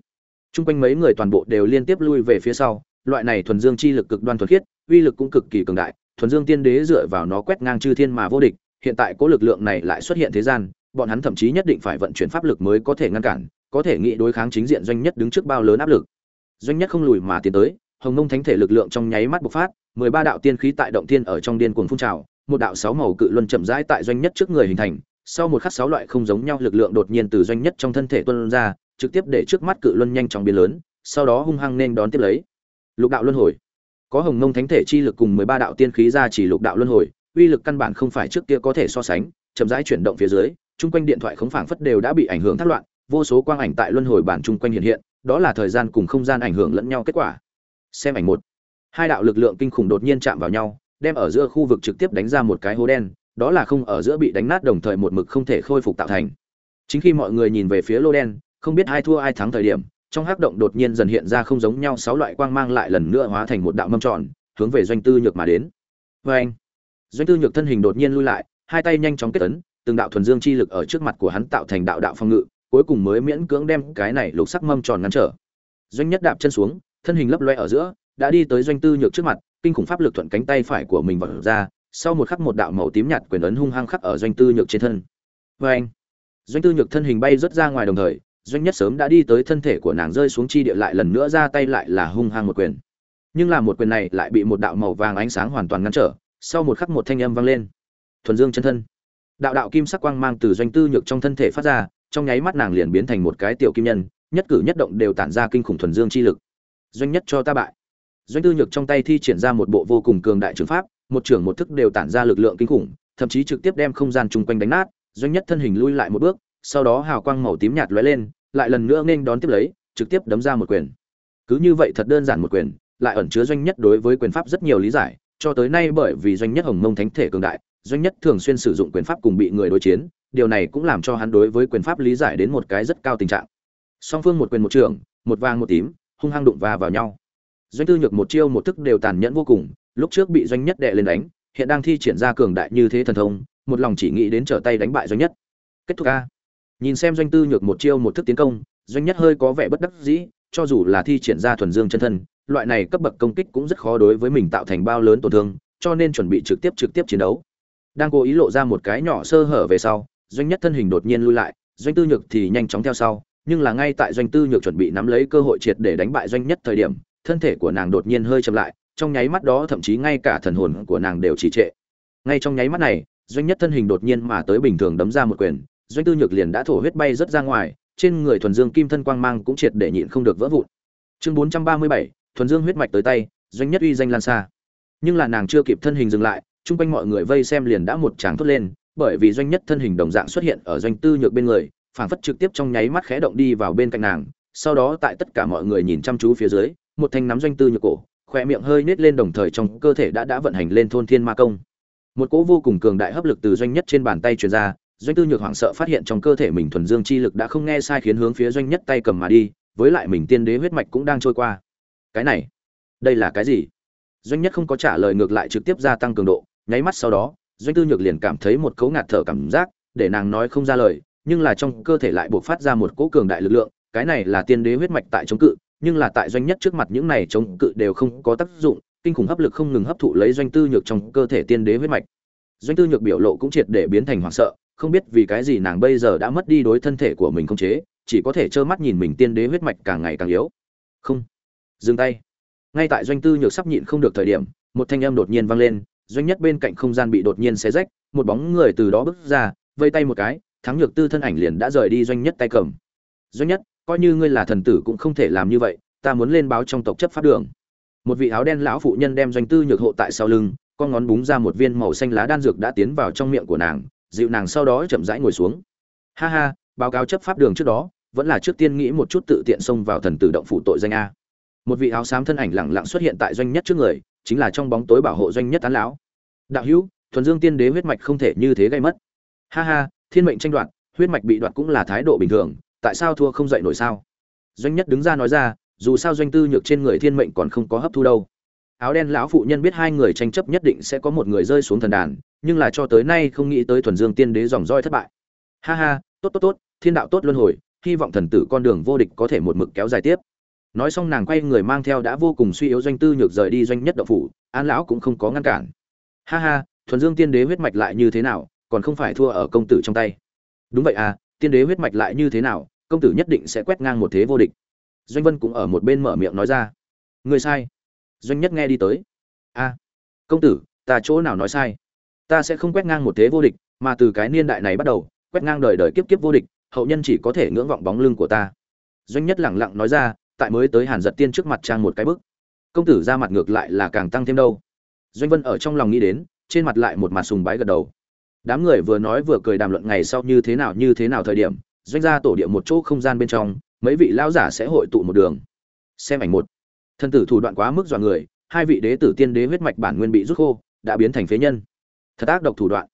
Trung quanh mấy người toàn bộ đều liên tiếp lui về phía sau, loại này thuần dương chi lực cực đoan thuần khiết, uy lực cũng cực kỳ cường đại, thuần dương tiên đế dựa vào nó quét ngang chư thiên mà vô địch, hiện tại cố lực lượng này lại xuất hiện thế gian, bọn hắn thậm chí nhất định phải vận chuyển pháp lực mới có thể ngăn cản, có thể nghĩ đối kháng chính diện doanh nhất đứng trước bao lớn áp lực. Doanh nhất không lùi mà tiến tới, hồng mông thánh thể lực lượng trong nháy mắt bộc phát, mười ba đạo tiên khí tại động thiên ở trong điên cuồng phun trào, một đạo sáu màu cự luân chậm rãi tại doanh nhất trước người hình thành, sau một khắc sáu loại không giống nhau lực lượng đột nhiên từ doanh nhất trong thân thể tuôn ra, trực tiếp để trước mắt cự luân nhanh chóng biến lớn, sau đó hung hăng nên đón tiếp lấy. Lục đạo luân hồi. Có Hồng Mông Thánh thể chi lực cùng 13 đạo tiên khí ra chỉ lục đạo luân hồi, uy lực căn bản không phải trước kia có thể so sánh, chậm rãi chuyển động phía dưới, trung quanh điện thoại khống phảng phất đều đã bị ảnh hưởng thất loạn, vô số quang ảnh tại luân hồi bản trung quanh hiện hiện, đó là thời gian cùng không gian ảnh hưởng lẫn nhau kết quả. Xem ảnh một. Hai đạo lực lượng kinh khủng đột nhiên chạm vào nhau, đem ở giữa khu vực trực tiếp đánh ra một cái hố đen, đó là không ở giữa bị đánh nát đồng thời một mực không thể khôi phục tạo thành. Chính khi mọi người nhìn về phía lô đen, không biết ai thua ai thắng thời điểm trong hắc động đột nhiên dần hiện ra không giống nhau sáu loại quang mang lại lần nữa hóa thành một đạo mâm tròn hướng về doanh tư nhược mà đến vê anh doanh tư nhược thân hình đột nhiên lui lại hai tay nhanh chóng kết tấn từng đạo thuần dương chi lực ở trước mặt của hắn tạo thành đạo đạo phong ngự cuối cùng mới miễn cưỡng đem cái này lục sắc mâm tròn ngăn trở doanh nhất đạp chân xuống thân hình lấp loe ở giữa đã đi tới doanh tư nhược trước mặt, kinh khủng pháp lực thuận cánh tay phải của mình vào ra, sau một khắc một đạo màu tím nhạt quyền ấn hung hăng khắc ở doanh tư nhược trên thân. Vê anh, doanh tư nhược thân hình bay rất ra ngoài đồng thời, doanh nhất sớm đã đi tới thân thể của nàng rơi xuống chi địa lại lần nữa ra tay lại là hung hăng một quyền. Nhưng là một quyền này lại bị một đạo màu vàng ánh sáng hoàn toàn ngăn trở, sau một khắc một thanh âm vang lên. Thuần dương chân thân. Đạo đạo kim sắc quang mang từ doanh tư nhược trong thân thể phát ra, trong nháy mắt nàng liền biến thành một cái tiểu kim nhân, nhất cử nhất động đều tản ra kinh khủng thuần dương chi lực. Doanh nhất cho ta bại doanh tư nhược trong tay thi triển ra một bộ vô cùng cường đại trường pháp một trưởng một thức đều tản ra lực lượng kinh khủng thậm chí trực tiếp đem không gian chung quanh đánh nát doanh nhất thân hình lui lại một bước sau đó hào quang màu tím nhạt lóe lên, lại lần nữa nên đón tiếp lấy, trực tiếp đấm ra một quyền. Cứ như vậy thật đơn giản một quyền, lại ẩn chứa doanh nhất đối với quyền pháp rất nhiều lý giải, cho tới nay bởi vì doanh nhất Hồng Mông Thánh thể cường đại, doanh nhất thường xuyên sử dụng quyền pháp cùng bị người đối chiến, điều này cũng làm cho hắn đối với quyền pháp lý giải đến một cái rất cao tình trạng. Song phương một quyền một trường, một vàng một tím, hung hăng đụng va vào nhau. Doanh Tư Nhược một chiêu một thức đều tàn nhẫn vô cùng, lúc trước bị doanh nhất đệ lên đánh, hiện đang thi triển ra cường đại như thế thần thông, một lòng chỉ nghĩ đến trở tay đánh bại doanh nhất. Kết thúc a nhìn xem doanh tư nhược một chiêu một thức tiến công doanh nhất hơi có vẻ bất đắc dĩ cho dù là thi triển ra thuần dương chân thân loại này cấp bậc công kích cũng rất khó đối với mình tạo thành bao lớn tổn thương cho nên chuẩn bị trực tiếp trực tiếp chiến đấu đang cố ý lộ ra một cái nhỏ sơ hở về sau doanh nhất thân hình đột nhiên lui lại doanh tư nhược thì nhanh chóng theo sau nhưng là ngay tại doanh tư nhược chuẩn bị nắm lấy cơ hội triệt để đánh bại doanh nhất thời điểm thân thể của nàng đột nhiên hơi chậm lại, trong nháy mắt đó thậm chí ngay cả thần hồn của nàng đều trì trệ. Ngay trong nháy mắt này, doanh nhất thân hình đột nhiên mà tới bình thường đấm ra một quyền, doanh tư nhược liền đã thổ huyết bay rất ra ngoài, trên người thuần dương kim thân quang mang cũng triệt để nhịn không được vỡ vụn. Chương bốn trăm ba mươi bảy, thuần dương huyết mạch tới tay, doanh nhất uy danh lan xa. Nhưng là nàng chưa kịp thân hình dừng lại, chung quanh mọi người vây xem liền đã một tràng thốt lên, bởi vì doanh nhất thân hình đồng dạng xuất hiện ở doanh tư nhược bên người, phảng phất trực tiếp trong nháy mắt khẽ động đi vào bên cạnh nàng, sau đó tại tất cả mọi người nhìn chăm chú phía dưới một thanh nắm doanh tư nhược cổ khoe miệng hơi nết lên đồng thời trong cơ thể đã đã vận hành lên thôn thiên ma công. Một cỗ vô cùng cường đại hấp lực từ doanh nhất trên bàn tay truyền ra, doanh tư nhược hoảng sợ phát hiện trong cơ thể mình thuần dương chi lực đã không nghe sai khiến hướng phía doanh nhất tay cầm mà đi, với lại mình tiên đế huyết mạch cũng đang trôi qua. Cái này, đây là cái gì? Doanh nhất không có trả lời ngược lại trực tiếp gia tăng cường độ, nháy mắt sau đó, doanh tư nhược liền cảm thấy một cấu ngạt thở cảm giác, để nàng nói không ra lời, nhưng là trong cơ thể lại buộc phát ra một cỗ cường đại lực lượng, cái này là tiên đế huyết mạch tại chống cự nhưng là tại doanh nhất trước mặt những này chống cự đều không có tác dụng, kinh khủng hấp lực không ngừng hấp thụ lấy doanh tư nhược trong cơ thể tiên đế huyết mạch. Doanh tư nhược biểu lộ cũng triệt để biến thành hoảng sợ, không biết vì cái gì nàng bây giờ đã mất đi đối thân thể của mình không chế, chỉ có thể trơ mắt nhìn mình tiên đế huyết mạch càng ngày càng yếu. Không. Dừng tay. Ngay tại doanh tư nhược sắp nhịn không được thời điểm, một thanh âm đột nhiên vang lên, doanh nhất bên cạnh không gian bị đột nhiên xé rách, một bóng người từ đó bước ra, vây tay một cái, thắng nhược tư thân ảnh liền đã rời đi doanh nhất tay cầm. Doanh nhất coi như ngươi là thần tử cũng không thể làm như vậy, ta muốn lên báo trong tộc chấp pháp đường. Một vị áo đen lão phụ nhân đem doanh tư nhược hộ tại sau lưng, con ngón búng ra một viên màu xanh lá đan dược đã tiến vào trong miệng của nàng, dịu nàng sau đó chậm rãi ngồi xuống. Ha ha, báo cáo chấp pháp đường trước đó, vẫn là trước tiên nghĩ một chút tự tiện xông vào thần tử động phủ tội danh a. Một vị áo xám thân ảnh lẳng lặng xuất hiện tại doanh nhất trước người, chính là trong bóng tối bảo hộ doanh nhất tán lão. Đạo hữu, thuần dương tiên đế huyết mạch không thể như thế gây mất. Ha ha, thiên mệnh tranh đoạt, huyết mạch bị đoạt cũng là thái độ bình thường tại sao thua không dậy nổi sao? Doanh nhất đứng ra nói ra, dù sao doanh tư nhược trên người thiên mệnh còn không có hấp thu đâu. Áo đen lão phụ nhân biết hai người tranh chấp nhất định sẽ có một người rơi xuống thần đàn, nhưng là cho tới nay không nghĩ tới thuần dương tiên đế dòng roi thất bại. Ha ha, tốt tốt tốt, thiên đạo tốt luân hồi, hy vọng thần tử con đường vô địch có thể một mực kéo dài tiếp. Nói xong nàng quay người mang theo đã vô cùng suy yếu doanh tư nhược rời đi doanh nhất đậu phủ, an lão cũng không có ngăn cản. Ha ha, thuần dương tiên đế huyết mạch lại như thế nào, còn không phải thua ở công tử trong tay. Đúng vậy à tiên đế huyết mạch lại như thế nào công tử nhất định sẽ quét ngang một thế vô địch. Doanh vân cũng ở một bên mở miệng nói ra. Người sai. Doanh nhất nghe đi tới. A, công tử, ta chỗ nào nói sai? Ta sẽ không quét ngang một thế vô địch, mà từ cái niên đại này bắt đầu, quét ngang đời đời kiếp kiếp vô địch, hậu nhân chỉ có thể ngưỡng vọng bóng lưng của ta. Doanh nhất lẳng lặng nói ra, tại mới tới hàn giật tiên trước mặt trang một cái bức. Công tử ra mặt ngược lại là càng tăng thêm đâu. Doanh vân ở trong lòng nghĩ đến, trên mặt lại một mặt sùng bái gật đầu. Đám người vừa nói vừa cười đàm luận ngày sau như thế nào, như thế nào thời điểm doanh gia tổ địa một chỗ không gian bên trong, mấy vị lão giả sẽ hội tụ một đường. Xem ảnh một. Thân tử thủ đoạn quá mức dọa người, hai vị đế tử tiên đế huyết mạch bản nguyên bị rút khô, đã biến thành phế nhân. Thật ác độc thủ đoạn.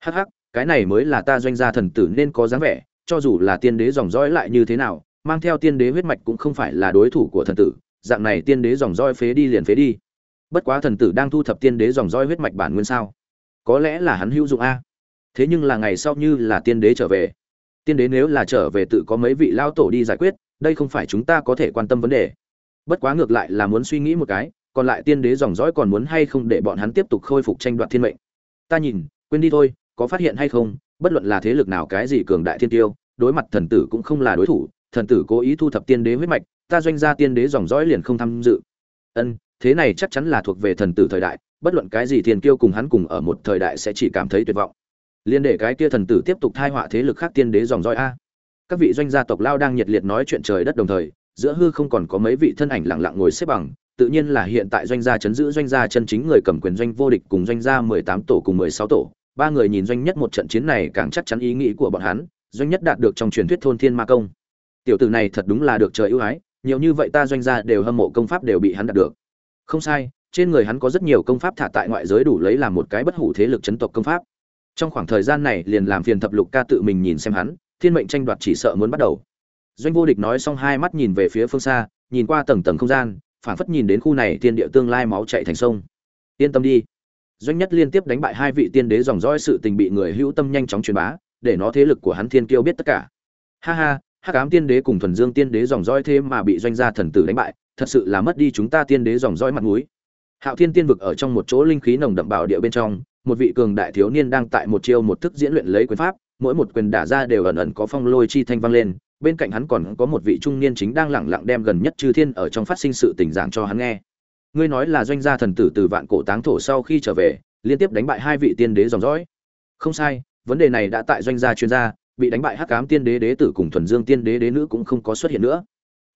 Hắc hắc, cái này mới là ta doanh gia thần tử nên có dáng vẻ, cho dù là tiên đế dòng dõi lại như thế nào, mang theo tiên đế huyết mạch cũng không phải là đối thủ của thần tử, dạng này tiên đế dòng dõi phế đi liền phế đi. Bất quá thần tử đang thu thập tiên đế dòng dõi huyết mạch bản nguyên sao? Có lẽ là hắn hữu dụng a. Thế nhưng là ngày sau như là tiên đế trở về tiên đế nếu là trở về tự có mấy vị lao tổ đi giải quyết, đây không phải chúng ta có thể quan tâm vấn đề. Bất quá ngược lại là muốn suy nghĩ một cái, còn lại tiên đế dòng dõi còn muốn hay không để bọn hắn tiếp tục khôi phục tranh đoạt thiên mệnh. Ta nhìn, quên đi thôi, có phát hiện hay không, bất luận là thế lực nào cái gì cường đại thiên tiêu, đối mặt thần tử cũng không là đối thủ, thần tử cố ý thu thập tiên đế huyết mạch, ta doanh gia tiên đế dòng dõi liền không tham dự. Ân, thế này chắc chắn là thuộc về thần tử thời đại, bất luận cái gì thiên tiêu cùng hắn cùng ở một thời đại sẽ chỉ cảm thấy tuyệt vọng liên để cái kia thần tử tiếp tục thai họa thế lực khác tiên đế dòng dõi a. Các vị doanh gia tộc lao đang nhiệt liệt nói chuyện trời đất đồng thời, giữa hư không còn có mấy vị thân ảnh lặng lặng ngồi xếp bằng, tự nhiên là hiện tại doanh gia chấn giữ doanh gia chân chính người cầm quyền doanh vô địch cùng doanh gia mười tám tổ cùng mười sáu tổ. Ba người nhìn doanh nhất một trận chiến này càng chắc chắn ý nghĩ của bọn hắn, doanh nhất đạt được trong truyền thuyết thôn thiên ma công. Tiểu tử này thật đúng là được trời ưu ái, nhiều như vậy ta doanh gia đều hâm mộ công pháp đều bị hắn đạt được. Không sai, trên người hắn có rất nhiều công pháp thả tại ngoại giới đủ lấy làm một cái bất hủ thế lực chấn tộc công pháp trong khoảng thời gian này liền làm phiền thập lục ca tự mình nhìn xem hắn, thiên mệnh tranh đoạt chỉ sợ muốn bắt đầu. Doanh vô địch nói xong hai mắt nhìn về phía phương xa, nhìn qua tầng tầng không gian, phảng phất nhìn đến khu này tiên địa tương lai máu chạy thành sông. Yên tâm đi. Doanh nhất liên tiếp đánh bại hai vị tiên đế dòng dõi sự tình bị người hữu tâm nhanh chóng truyền bá, để nó thế lực của hắn thiên kiêu biết tất cả. Ha ha, hắc ám tiên đế cùng thuần dương tiên đế dòng dõi thế mà bị doanh gia thần tử đánh bại, thật sự là mất đi chúng ta tiên đế dòng dõi mặt mũi. Hạo thiên tiên vực ở trong một chỗ linh khí nồng đậm bảo địa bên trong một vị cường đại thiếu niên đang tại một chiêu một thức diễn luyện lấy quyền pháp, mỗi một quyền đả ra đều ẩn ẩn có phong lôi chi thanh vang lên, bên cạnh hắn còn có một vị trung niên chính đang lặng lặng đem gần nhất chư thiên ở trong phát sinh sự tình giảng cho hắn nghe. Ngươi nói là doanh gia thần tử từ vạn cổ táng thổ sau khi trở về, liên tiếp đánh bại hai vị tiên đế dòng dõi. Không sai, vấn đề này đã tại doanh gia chuyên gia, bị đánh bại hắc ám tiên đế đế tử cùng thuần dương tiên đế đế nữ cũng không có xuất hiện nữa.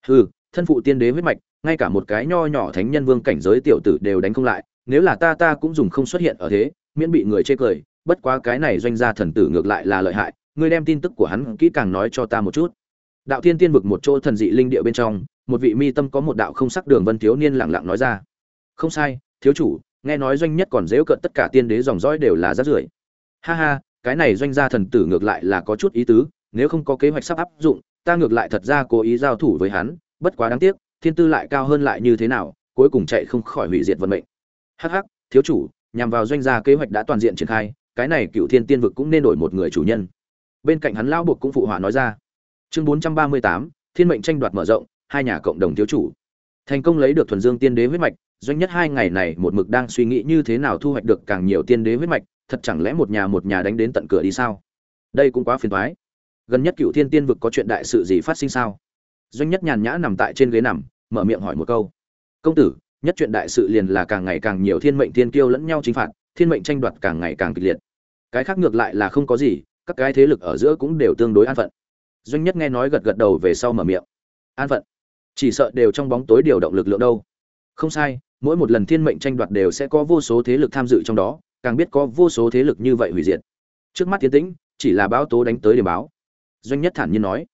Hừ, thân phụ tiên đế huyết mạch, ngay cả một cái nho nhỏ thánh nhân vương cảnh giới tiểu tử đều đánh không lại, nếu là ta ta cũng dùng không xuất hiện ở thế miễn bị người chê cười, bất quá cái này doanh gia thần tử ngược lại là lợi hại, ngươi đem tin tức của hắn kỹ càng nói cho ta một chút. Đạo thiên tiên vực một chỗ thần dị linh địa bên trong, một vị mi tâm có một đạo không sắc đường vân thiếu niên lặng lặng nói ra. Không sai, thiếu chủ, nghe nói doanh nhất còn dễu cận tất cả tiên đế dòng dõi đều là rác rưởi. Ha ha, cái này doanh gia thần tử ngược lại là có chút ý tứ, nếu không có kế hoạch sắp áp dụng, ta ngược lại thật ra cố ý giao thủ với hắn, bất quá đáng tiếc, thiên tư lại cao hơn lại như thế nào, cuối cùng chạy không khỏi hủy diệt vận mệnh. Hắc hắc thiếu chủ nhằm vào doanh gia kế hoạch đã toàn diện triển khai, cái này cựu thiên tiên vực cũng nên đổi một người chủ nhân. Bên cạnh hắn lão buộc cũng phụ họa nói ra. Chương bốn trăm ba mươi tám, thiên mệnh tranh đoạt mở rộng, hai nhà cộng đồng thiếu chủ. Thành công lấy được thuần dương tiên đế huyết mạch, doanh nhất hai ngày này một mực đang suy nghĩ như thế nào thu hoạch được càng nhiều tiên đế huyết mạch, thật chẳng lẽ một nhà một nhà đánh đến tận cửa đi sao? Đây cũng quá phiền toái. Gần nhất cựu thiên tiên vực có chuyện đại sự gì phát sinh sao? Doanh nhất nhàn nhã nằm tại trên ghế nằm, mở miệng hỏi một câu. Công tử nhất chuyện đại sự liền là càng ngày càng nhiều thiên mệnh thiên kiêu lẫn nhau chính phạt, thiên mệnh tranh đoạt càng ngày càng kịch liệt. Cái khác ngược lại là không có gì, các cái thế lực ở giữa cũng đều tương đối an phận. Doanh nhất nghe nói gật gật đầu về sau mở miệng. An phận? Chỉ sợ đều trong bóng tối điều động lực lượng đâu. Không sai, mỗi một lần thiên mệnh tranh đoạt đều sẽ có vô số thế lực tham dự trong đó, càng biết có vô số thế lực như vậy hủy diệt. Trước mắt tiến tĩnh, chỉ là báo tố đánh tới để báo. Doanh nhất thản nhiên nói.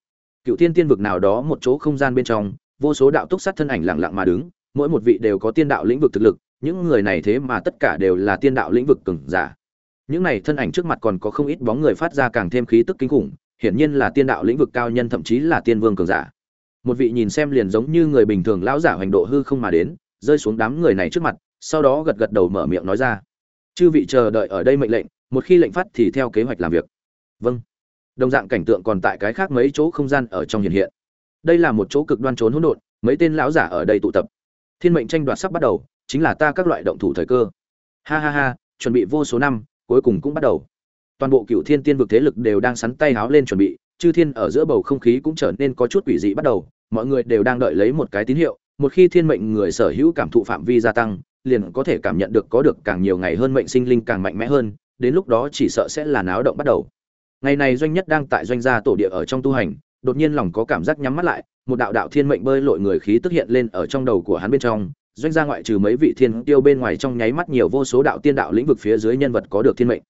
Cựu thiên tiên vực nào đó một chỗ không gian bên trong, vô số đạo túc sát thân ảnh lặng lặng mà đứng mỗi một vị đều có tiên đạo lĩnh vực thực lực, những người này thế mà tất cả đều là tiên đạo lĩnh vực cường giả. Những này thân ảnh trước mặt còn có không ít bóng người phát ra càng thêm khí tức kinh khủng, hiển nhiên là tiên đạo lĩnh vực cao nhân thậm chí là tiên vương cường giả. Một vị nhìn xem liền giống như người bình thường lão giả hoành độ hư không mà đến, rơi xuống đám người này trước mặt, sau đó gật gật đầu mở miệng nói ra. Chư vị chờ đợi ở đây mệnh lệnh, một khi lệnh phát thì theo kế hoạch làm việc. Vâng. Đồng dạng cảnh tượng còn tại cái khác mấy chỗ không gian ở trong hiện hiện. Đây là một chỗ cực đoan trốn hỗn độn, mấy tên lão giả ở đây tụ tập thiên mệnh tranh đoạt sắp bắt đầu, chính là ta các loại động thủ thời cơ. Ha ha ha, chuẩn bị vô số năm, cuối cùng cũng bắt đầu. Toàn bộ cựu thiên tiên vực thế lực đều đang sắn tay háo lên chuẩn bị, chư thiên ở giữa bầu không khí cũng trở nên có chút quỷ dị bắt đầu, mọi người đều đang đợi lấy một cái tín hiệu, một khi thiên mệnh người sở hữu cảm thụ phạm vi gia tăng, liền có thể cảm nhận được có được càng nhiều ngày hơn mệnh sinh linh càng mạnh mẽ hơn, đến lúc đó chỉ sợ sẽ là náo động bắt đầu. Ngày này doanh nhất đang tại doanh gia tổ địa ở trong tu hành đột nhiên lòng có cảm giác nhắm mắt lại, một đạo đạo thiên mệnh bơi lội người khí tức hiện lên ở trong đầu của hắn bên trong, doanh gia ngoại trừ mấy vị thiên tiêu bên ngoài trong nháy mắt nhiều vô số đạo tiên đạo lĩnh vực phía dưới nhân vật có được thiên mệnh.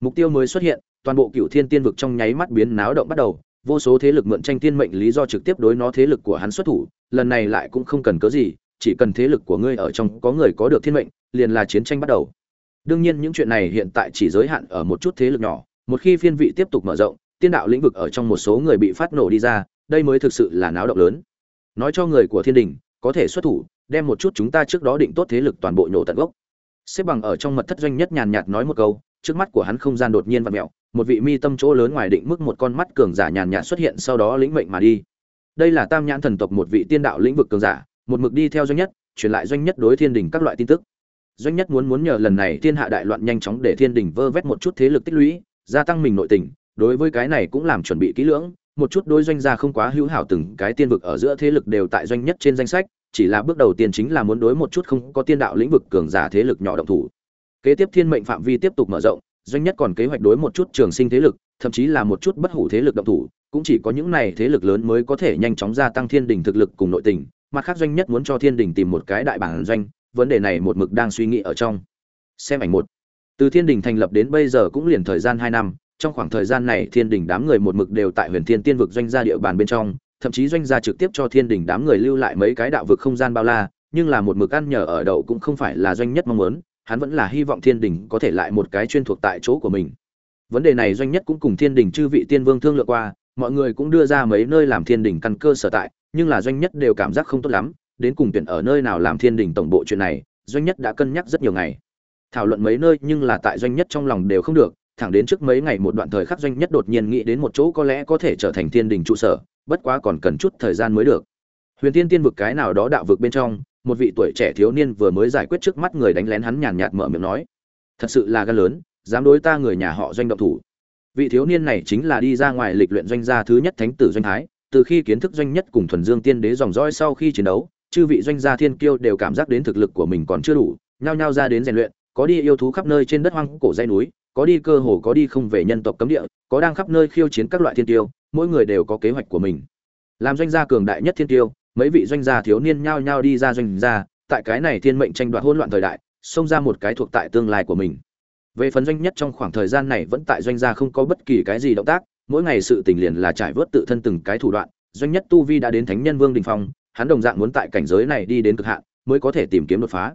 Mục tiêu mới xuất hiện, toàn bộ cựu thiên tiên vực trong nháy mắt biến náo động bắt đầu, vô số thế lực mượn tranh thiên mệnh lý do trực tiếp đối nó thế lực của hắn xuất thủ, lần này lại cũng không cần cớ gì, chỉ cần thế lực của ngươi ở trong có người có được thiên mệnh, liền là chiến tranh bắt đầu. Đương nhiên những chuyện này hiện tại chỉ giới hạn ở một chút thế lực nhỏ, một khi phiên vị tiếp tục mở rộng tiên đạo lĩnh vực ở trong một số người bị phát nổ đi ra đây mới thực sự là náo động lớn. Nói cho người của thiên đình có thể xuất thủ đem một chút chúng ta trước đó định tốt thế lực toàn bộ nhổ tận gốc. Xếp bằng ở trong mật thất doanh nhất nhàn nhạt nói một câu trước mắt của hắn không gian đột nhiên vặn mèo, một vị mi tâm chỗ lớn ngoài định mức một con mắt cường giả nhàn nhạt xuất hiện sau đó lĩnh mệnh mà đi. Đây là tam nhãn thần tộc một vị tiên đạo lĩnh vực cường giả một mực đi theo doanh nhất truyền lại doanh nhất đối thiên đình các loại tin tức. Doanh nhất muốn muốn nhờ lần này thiên hạ đại loạn nhanh chóng để thiên đình vơ vét một chút thế lực tích lũy gia tăng mình nội tình đối với cái này cũng làm chuẩn bị kỹ lưỡng, một chút đối doanh gia không quá hữu hảo từng cái tiên vực ở giữa thế lực đều tại doanh nhất trên danh sách, chỉ là bước đầu tiên chính là muốn đối một chút không có tiên đạo lĩnh vực cường giả thế lực nhỏ động thủ. Kế tiếp thiên mệnh phạm vi tiếp tục mở rộng, doanh nhất còn kế hoạch đối một chút trường sinh thế lực, thậm chí là một chút bất hủ thế lực động thủ, cũng chỉ có những này thế lực lớn mới có thể nhanh chóng gia tăng thiên đình thực lực cùng nội tình, mặt khác doanh nhất muốn cho thiên đình tìm một cái đại bản doanh, vấn đề này một mực đang suy nghĩ ở trong. Xem ảnh một. Từ thiên đình thành lập đến bây giờ cũng liền thời gian hai năm trong khoảng thời gian này thiên đình đám người một mực đều tại huyền thiên tiên vực doanh gia địa bàn bên trong, thậm chí doanh gia trực tiếp cho thiên đình đám người lưu lại mấy cái đạo vực không gian bao la, nhưng là một mực ăn nhờ ở đậu cũng không phải là doanh nhất mong muốn, hắn vẫn là hy vọng thiên đình có thể lại một cái chuyên thuộc tại chỗ của mình. Vấn đề này doanh nhất cũng cùng thiên đình chư vị tiên vương thương lượng qua, mọi người cũng đưa ra mấy nơi làm thiên đình căn cơ sở tại, nhưng là doanh nhất đều cảm giác không tốt lắm, đến cùng tuyển ở nơi nào làm thiên đình tổng bộ chuyện này, doanh nhất đã cân nhắc rất nhiều ngày. Thảo luận mấy nơi nhưng là tại doanh nhất trong lòng đều không được thẳng đến trước mấy ngày một đoạn thời khắc doanh nhất đột nhiên nghĩ đến một chỗ có lẽ có thể trở thành thiên đình trụ sở, bất quá còn cần chút thời gian mới được. Huyền tiên tiên vực cái nào đó đạo vực bên trong, một vị tuổi trẻ thiếu niên vừa mới giải quyết trước mắt người đánh lén hắn nhàn nhạt mở miệng nói, thật sự là gan lớn, dám đối ta người nhà họ doanh động thủ. Vị thiếu niên này chính là đi ra ngoài lịch luyện doanh gia thứ nhất thánh tử doanh thái, từ khi kiến thức doanh nhất cùng thuần dương tiên đế dòng dõi sau khi chiến đấu, chư vị doanh gia thiên kiêu đều cảm giác đến thực lực của mình còn chưa đủ, nhao nhao ra đến rèn luyện, có đi yêu thú khắp nơi trên đất hoang cổ dây núi có đi cơ hồ có đi không về nhân tộc cấm địa, có đang khắp nơi khiêu chiến các loại thiên tiêu, mỗi người đều có kế hoạch của mình. Làm doanh gia cường đại nhất thiên tiêu, mấy vị doanh gia thiếu niên nhao nhao đi ra doanh gia, tại cái này thiên mệnh tranh đoạt hỗn loạn thời đại, xông ra một cái thuộc tại tương lai của mình. Về phần doanh nhất trong khoảng thời gian này vẫn tại doanh gia không có bất kỳ cái gì động tác, mỗi ngày sự tình liền là trải vớt tự thân từng cái thủ đoạn, doanh nhất tu vi đã đến thánh nhân vương đình phong, hắn đồng dạng muốn tại cảnh giới này đi đến cực hạn, mới có thể tìm kiếm đột phá.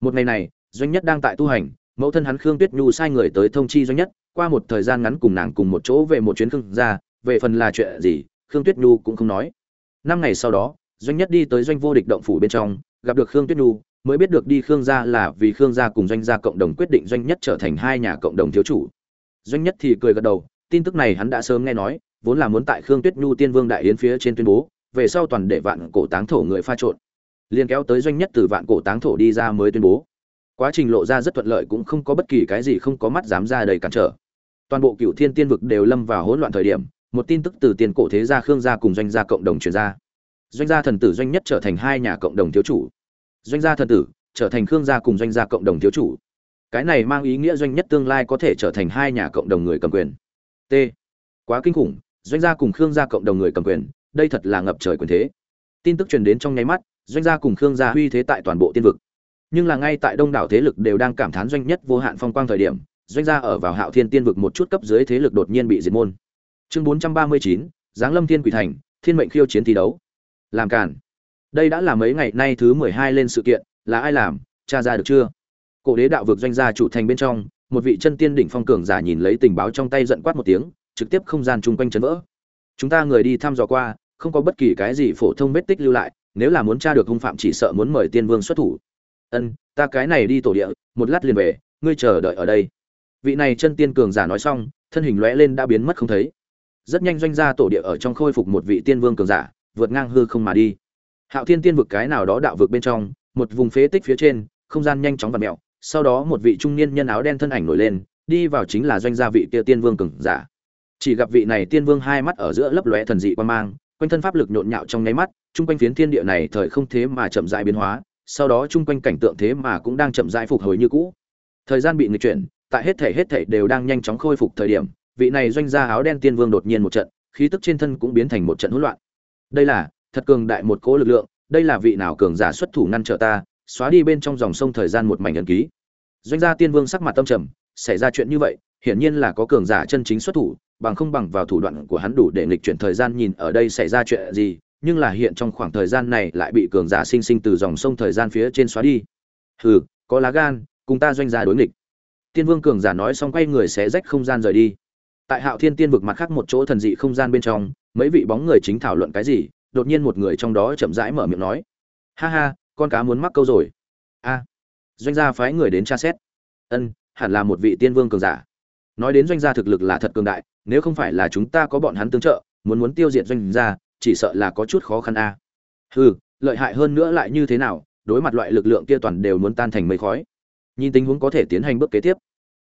Một ngày này, doanh nhất đang tại tu hành mẫu thân hắn khương tuyết nhu sai người tới thông chi doanh nhất, qua một thời gian ngắn cùng nàng cùng một chỗ về một chuyến khương gia, về phần là chuyện gì, khương tuyết nhu cũng không nói. Năm ngày sau đó, doanh nhất đi tới doanh vô địch động phủ bên trong, gặp được khương tuyết nhu, mới biết được đi khương gia là vì khương gia cùng doanh gia cộng đồng quyết định doanh nhất trở thành hai nhà cộng đồng thiếu chủ. Doanh nhất thì cười gật đầu, tin tức này hắn đã sớm nghe nói, vốn là muốn tại khương tuyết nhu tiên vương đại yến phía trên tuyên bố, về sau toàn để vạn cổ táng thổ người pha trộn. Liền kéo tới doanh nhất từ vạn cổ táng thổ đi ra mới tuyên bố quá trình lộ ra rất thuận lợi cũng không có bất kỳ cái gì không có mắt dám ra đầy cản trở. Toàn bộ cựu thiên tiên vực đều lâm vào hỗn loạn thời điểm, một tin tức từ tiền cổ thế gia khương gia cùng doanh gia cộng đồng truyền ra. Doanh gia thần tử doanh nhất trở thành hai nhà cộng đồng thiếu chủ. Doanh gia thần tử trở thành khương gia cùng doanh gia cộng đồng thiếu chủ. Cái này mang ý nghĩa doanh nhất tương lai có thể trở thành hai nhà cộng đồng người cầm quyền. T. Quá kinh khủng, doanh gia cùng khương gia cộng đồng người cầm quyền, đây thật là ngập trời quyền thế. Tin tức truyền đến trong nháy mắt, doanh gia cùng khương gia huy thế tại toàn bộ tiên vực nhưng là ngay tại đông đảo thế lực đều đang cảm thán doanh nhất vô hạn phong quang thời điểm, doanh gia ở vào hạo thiên tiên vực một chút cấp dưới thế lực đột nhiên bị diệt môn. Chương bốn trăm ba mươi chín, giáng lâm thiên quỷ thành, thiên mệnh khiêu chiến thi đấu. Làm cản đây đã là mấy ngày nay thứ mười hai lên sự kiện, là ai làm, tra ra được chưa? Cổ đế đạo vực doanh gia chủ thành bên trong, một vị chân tiên đỉnh phong cường giả nhìn lấy tình báo trong tay giận quát một tiếng, trực tiếp không gian chung quanh chấn vỡ. Chúng ta người đi thăm dò qua, không có bất kỳ cái gì phổ thông vết tích lưu lại, nếu là muốn tra được hung phạm chỉ sợ muốn mời tiên vương xuất thủ ân, ta cái này đi tổ địa, một lát liền về, ngươi chờ đợi ở đây. Vị này chân tiên cường giả nói xong, thân hình lóe lên đã biến mất không thấy. Rất nhanh doanh gia tổ địa ở trong khôi phục một vị tiên vương cường giả, vượt ngang hư không mà đi. Hạo thiên tiên vực cái nào đó đạo vực bên trong, một vùng phế tích phía trên, không gian nhanh chóng vặn mẹo sau đó một vị trung niên nhân áo đen thân ảnh nổi lên, đi vào chính là doanh gia vị kia tiên vương cường giả. Chỉ gặp vị này tiên vương hai mắt ở giữa lấp lóe thần dị quan mang, quanh thân pháp lực nhộn nhạo trong nháy mắt, chung quanh phiến thiên địa này thời không thế mà chậm rãi biến hóa sau đó chung quanh cảnh tượng thế mà cũng đang chậm rãi phục hồi như cũ. Thời gian bị nghịch chuyển, tại hết thể hết thể đều đang nhanh chóng khôi phục thời điểm, vị này doanh gia áo đen tiên vương đột nhiên một trận, khí tức trên thân cũng biến thành một trận hỗn loạn. Đây là, thật cường đại một cỗ lực lượng, đây là vị nào cường giả xuất thủ ngăn trở ta, xóa đi bên trong dòng sông thời gian một mảnh ấn ký. Doanh gia tiên vương sắc mặt tâm trầm, xảy ra chuyện như vậy, hiển nhiên là có cường giả chân chính xuất thủ, bằng không bằng vào thủ đoạn của hắn đủ để nghịch chuyển thời gian nhìn ở đây xảy ra chuyện gì nhưng là hiện trong khoảng thời gian này lại bị cường giả sinh sinh từ dòng sông thời gian phía trên xóa đi. Hừ, có lá gan, cùng ta doanh gia đối nghịch. Tiên vương cường giả nói xong quay người xé rách không gian rời đi. Tại hạo thiên tiên vực mặt khác một chỗ thần dị không gian bên trong, mấy vị bóng người chính thảo luận cái gì, đột nhiên một người trong đó chậm rãi mở miệng nói. Ha ha, con cá muốn mắc câu rồi. A, doanh gia phái người đến tra xét. Ân, hẳn là một vị tiên vương cường giả. Nói đến doanh gia thực lực là thật cường đại, nếu không phải là chúng ta có bọn hắn tương trợ, muốn muốn tiêu diệt doanh gia chỉ sợ là có chút khó khăn a. Hừ, lợi hại hơn nữa lại như thế nào, đối mặt loại lực lượng kia toàn đều muốn tan thành mây khói. Nhìn tình huống có thể tiến hành bước kế tiếp.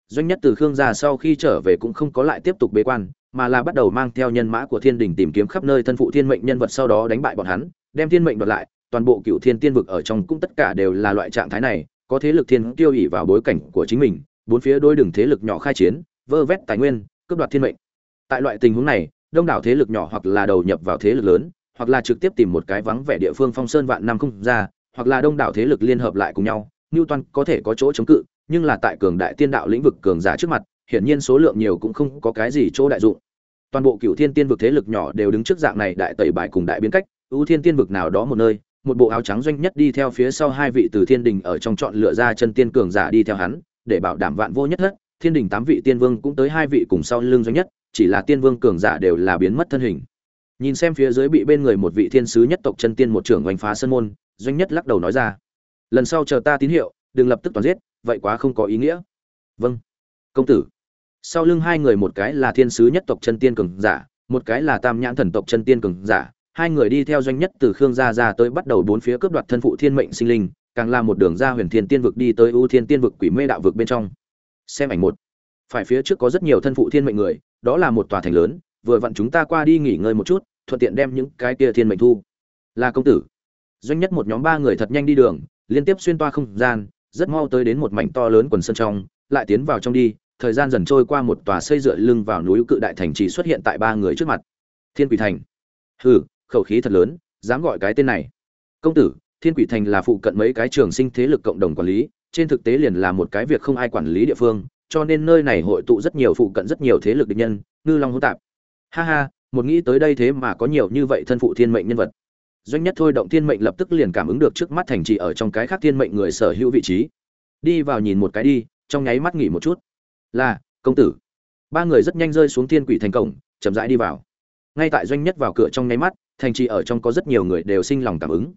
Doanh nhất từ khương gia sau khi trở về cũng không có lại tiếp tục bế quan, mà là bắt đầu mang theo nhân mã của thiên đình tìm kiếm khắp nơi thân phụ thiên mệnh nhân vật sau đó đánh bại bọn hắn, đem thiên mệnh đoạt lại, toàn bộ cựu thiên tiên vực ở trong cũng tất cả đều là loại trạng thái này, có thế lực thiên tiêu ỉ vào bối cảnh của chính mình, bốn phía đôi đường thế lực nhỏ khai chiến, vơ vét tài nguyên, cướp đoạt thiên mệnh. Tại loại tình huống này đông đảo thế lực nhỏ hoặc là đầu nhập vào thế lực lớn hoặc là trực tiếp tìm một cái vắng vẻ địa phương phong sơn vạn năm không ra hoặc là đông đảo thế lực liên hợp lại cùng nhau Newton có thể có chỗ chống cự, nhưng là tại cường đại tiên đạo lĩnh vực cường giả trước mặt, hiển nhiên số lượng nhiều cũng không có cái gì chỗ đại dụng. Toàn bộ Cửu Thiên Tiên vực thế lực nhỏ đều đứng trước dạng này đại tẩy bại cùng đại biến cách, ưu thiên tiên vực nào đó một nơi, một bộ áo trắng doanh nhất đi theo phía sau hai vị từ thiên đình ở trong chọn lựa ra chân tiên cường giả đi theo hắn, để bảo đảm vạn vô nhất hết, thiên đình tám vị tiên vương cũng tới hai vị cùng sau lưng doanh nhất, chỉ là tiên vương cường giả đều là biến mất thân hình. Nhìn xem phía dưới bị bên người một vị thiên sứ nhất tộc chân tiên một trưởng oanh phá sân môn, doanh nhất lắc đầu nói ra: lần sau chờ ta tín hiệu đừng lập tức toàn giết vậy quá không có ý nghĩa. Vâng công tử. Sau lưng hai người một cái là thiên sứ nhất tộc chân tiên cường giả một cái là tam nhãn thần tộc chân tiên cường giả hai người đi theo doanh nhất từ khương gia ra tới bắt đầu bốn phía cướp đoạt thân phụ thiên mệnh sinh linh càng là một đường ra huyền thiên tiên vực đi tới ưu thiên tiên vực quỷ mê đạo vực bên trong. Xem ảnh một. Phải phía trước có rất nhiều thân phụ thiên mệnh người đó là một tòa thành lớn, vừa vặn chúng ta qua đi nghỉ ngơi một chút, thuận tiện đem những cái kia thiên mệnh thu. Là công tử. Doanh nhất một nhóm ba người thật nhanh đi đường, liên tiếp xuyên toa không gian, rất mau tới đến một mảnh to lớn quần sân trong, lại tiến vào trong đi, thời gian dần trôi qua một tòa xây dựa lưng vào núi cự đại thành trì xuất hiện tại ba người trước mặt. Thiên quỷ thành. Hừ, khẩu khí thật lớn, dám gọi cái tên này. Công tử, thiên quỷ thành là phụ cận mấy cái trường sinh thế lực cộng đồng quản lý, trên thực tế liền là một cái việc không ai quản lý địa phương cho nên nơi này hội tụ rất nhiều phụ cận rất nhiều thế lực địch nhân, ngư long hỗn tạp. Ha ha, một nghĩ tới đây thế mà có nhiều như vậy thân phụ thiên mệnh nhân vật. Doanh nhất thôi động thiên mệnh lập tức liền cảm ứng được trước mắt thành trì ở trong cái khác thiên mệnh người sở hữu vị trí. Đi vào nhìn một cái đi, trong nháy mắt nghỉ một chút. Là, công tử. Ba người rất nhanh rơi xuống thiên quỷ thành cổng, chậm rãi đi vào. Ngay tại doanh nhất vào cửa trong nháy mắt, thành trì ở trong có rất nhiều người đều sinh lòng cảm ứng.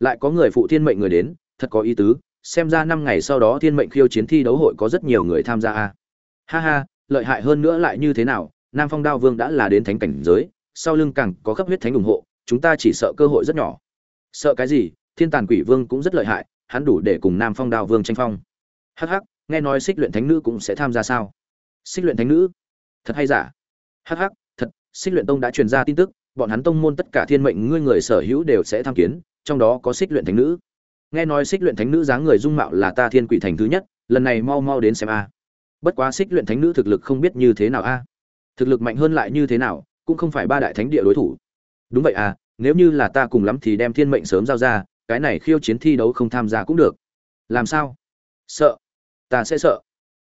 Lại có người phụ thiên mệnh người đến, thật có ý tứ xem ra năm ngày sau đó thiên mệnh khiêu chiến thi đấu hội có rất nhiều người tham gia a. Ha ha, lợi hại hơn nữa lại như thế nào, nam phong đao vương đã là đến thánh cảnh giới, sau lưng càng có khắp huyết thánh ủng hộ, chúng ta chỉ sợ cơ hội rất nhỏ. Sợ cái gì, thiên tàn quỷ vương cũng rất lợi hại, hắn đủ để cùng nam phong đao vương tranh phong. Hh nghe nói xích luyện thánh nữ cũng sẽ tham gia sao? Xích luyện thánh nữ? Thật hay giả? Hh thật, xích luyện tông đã truyền ra tin tức, bọn hắn tông môn tất cả thiên mệnh ngươi người sở hữu đều sẽ tham kiến, trong đó có xích luyện thánh nữ nghe nói xích luyện thánh nữ dáng người dung mạo là ta thiên quỷ thành thứ nhất, lần này mau mau đến xem a. Bất quá xích luyện thánh nữ thực lực không biết như thế nào a. Thực lực mạnh hơn lại như thế nào, cũng không phải ba đại thánh địa đối thủ. Đúng vậy à nếu như là ta cùng lắm thì đem thiên mệnh sớm giao ra, cái này khiêu chiến thi đấu không tham gia cũng được. Làm sao? Sợ. Ta sẽ sợ.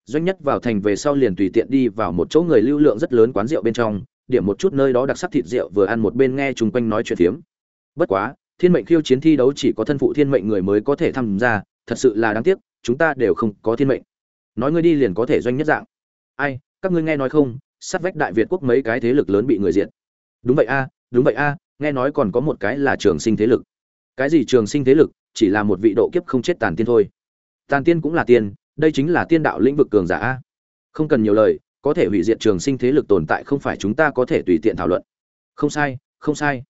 Doanh nhất vào thành về sau liền tùy tiện đi vào một chỗ người lưu lượng rất lớn quán rượu bên trong, điểm một chút nơi đó đặc sắc thịt rượu vừa ăn một bên nghe chung quanh nói chuyện phiếm. Bất quá thiên mệnh khiêu chiến thi đấu chỉ có thân phụ thiên mệnh người mới có thể tham gia, thật sự là đáng tiếc, chúng ta đều không có thiên mệnh. Nói ngươi đi liền có thể doanh nhất dạng. Ai, các ngươi nghe nói không, sát vách đại việt quốc mấy cái thế lực lớn bị người diện đúng vậy a, đúng vậy a, nghe nói còn có một cái là trường sinh thế lực. Cái gì trường sinh thế lực, chỉ là một vị độ kiếp không chết tàn tiên thôi. Tàn tiên cũng là tiên, đây chính là tiên đạo lĩnh vực cường giả a. Không cần nhiều lời, có thể hủy diệt trường sinh thế lực tồn tại không phải chúng ta có thể tùy tiện thảo luận. Không sai không sai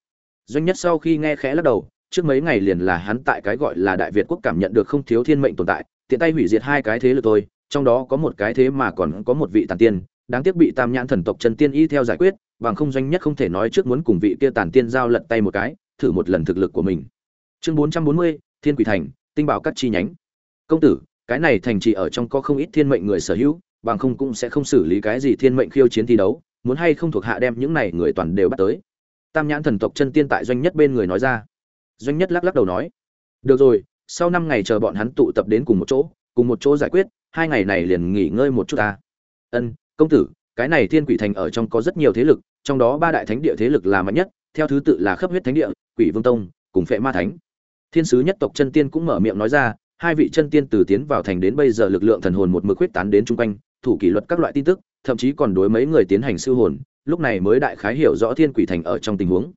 doanh nhất sau khi nghe khẽ lắc đầu, trước mấy ngày liền là hắn tại cái gọi là đại việt quốc cảm nhận được không thiếu thiên mệnh tồn tại, tiện tay hủy diệt hai cái thế lực thôi, trong đó có một cái thế mà còn có một vị tàn tiên, đáng tiếc bị tam nhãn thần tộc chân tiên y theo giải quyết, bằng không doanh nhất không thể nói trước muốn cùng vị kia tàn tiên giao lật tay một cái, thử một lần thực lực của mình. Chương bốn trăm bốn mươi, thiên quỷ thành, tinh bảo các chi nhánh. Công tử, cái này thành trì ở trong có không ít thiên mệnh người sở hữu, bằng không cũng sẽ không xử lý cái gì thiên mệnh khiêu chiến thi đấu, muốn hay không thuộc hạ đem những này người toàn đều bắt tới tam nhãn thần tộc chân tiên tại doanh nhất bên người nói ra. Doanh nhất lắc lắc đầu nói, được rồi, sau năm ngày chờ bọn hắn tụ tập đến cùng một chỗ, cùng một chỗ giải quyết, hai ngày này liền nghỉ ngơi một chút ta. Ân, công tử, cái này thiên quỷ thành ở trong có rất nhiều thế lực, trong đó ba đại thánh địa thế lực là mạnh nhất, theo thứ tự là khắp huyết thánh địa, quỷ vương tông, cùng phệ ma thánh. Thiên sứ nhất tộc chân tiên cũng mở miệng nói ra, hai vị chân tiên từ tiến vào thành đến bây giờ lực lượng thần hồn một mực huyết tán đến chung quanh, thủ kỷ luật các loại tin tức, thậm chí còn đối mấy người tiến hành siêu hồn lúc này mới đại khái hiểu rõ thiên quỷ thành ở trong tình huống.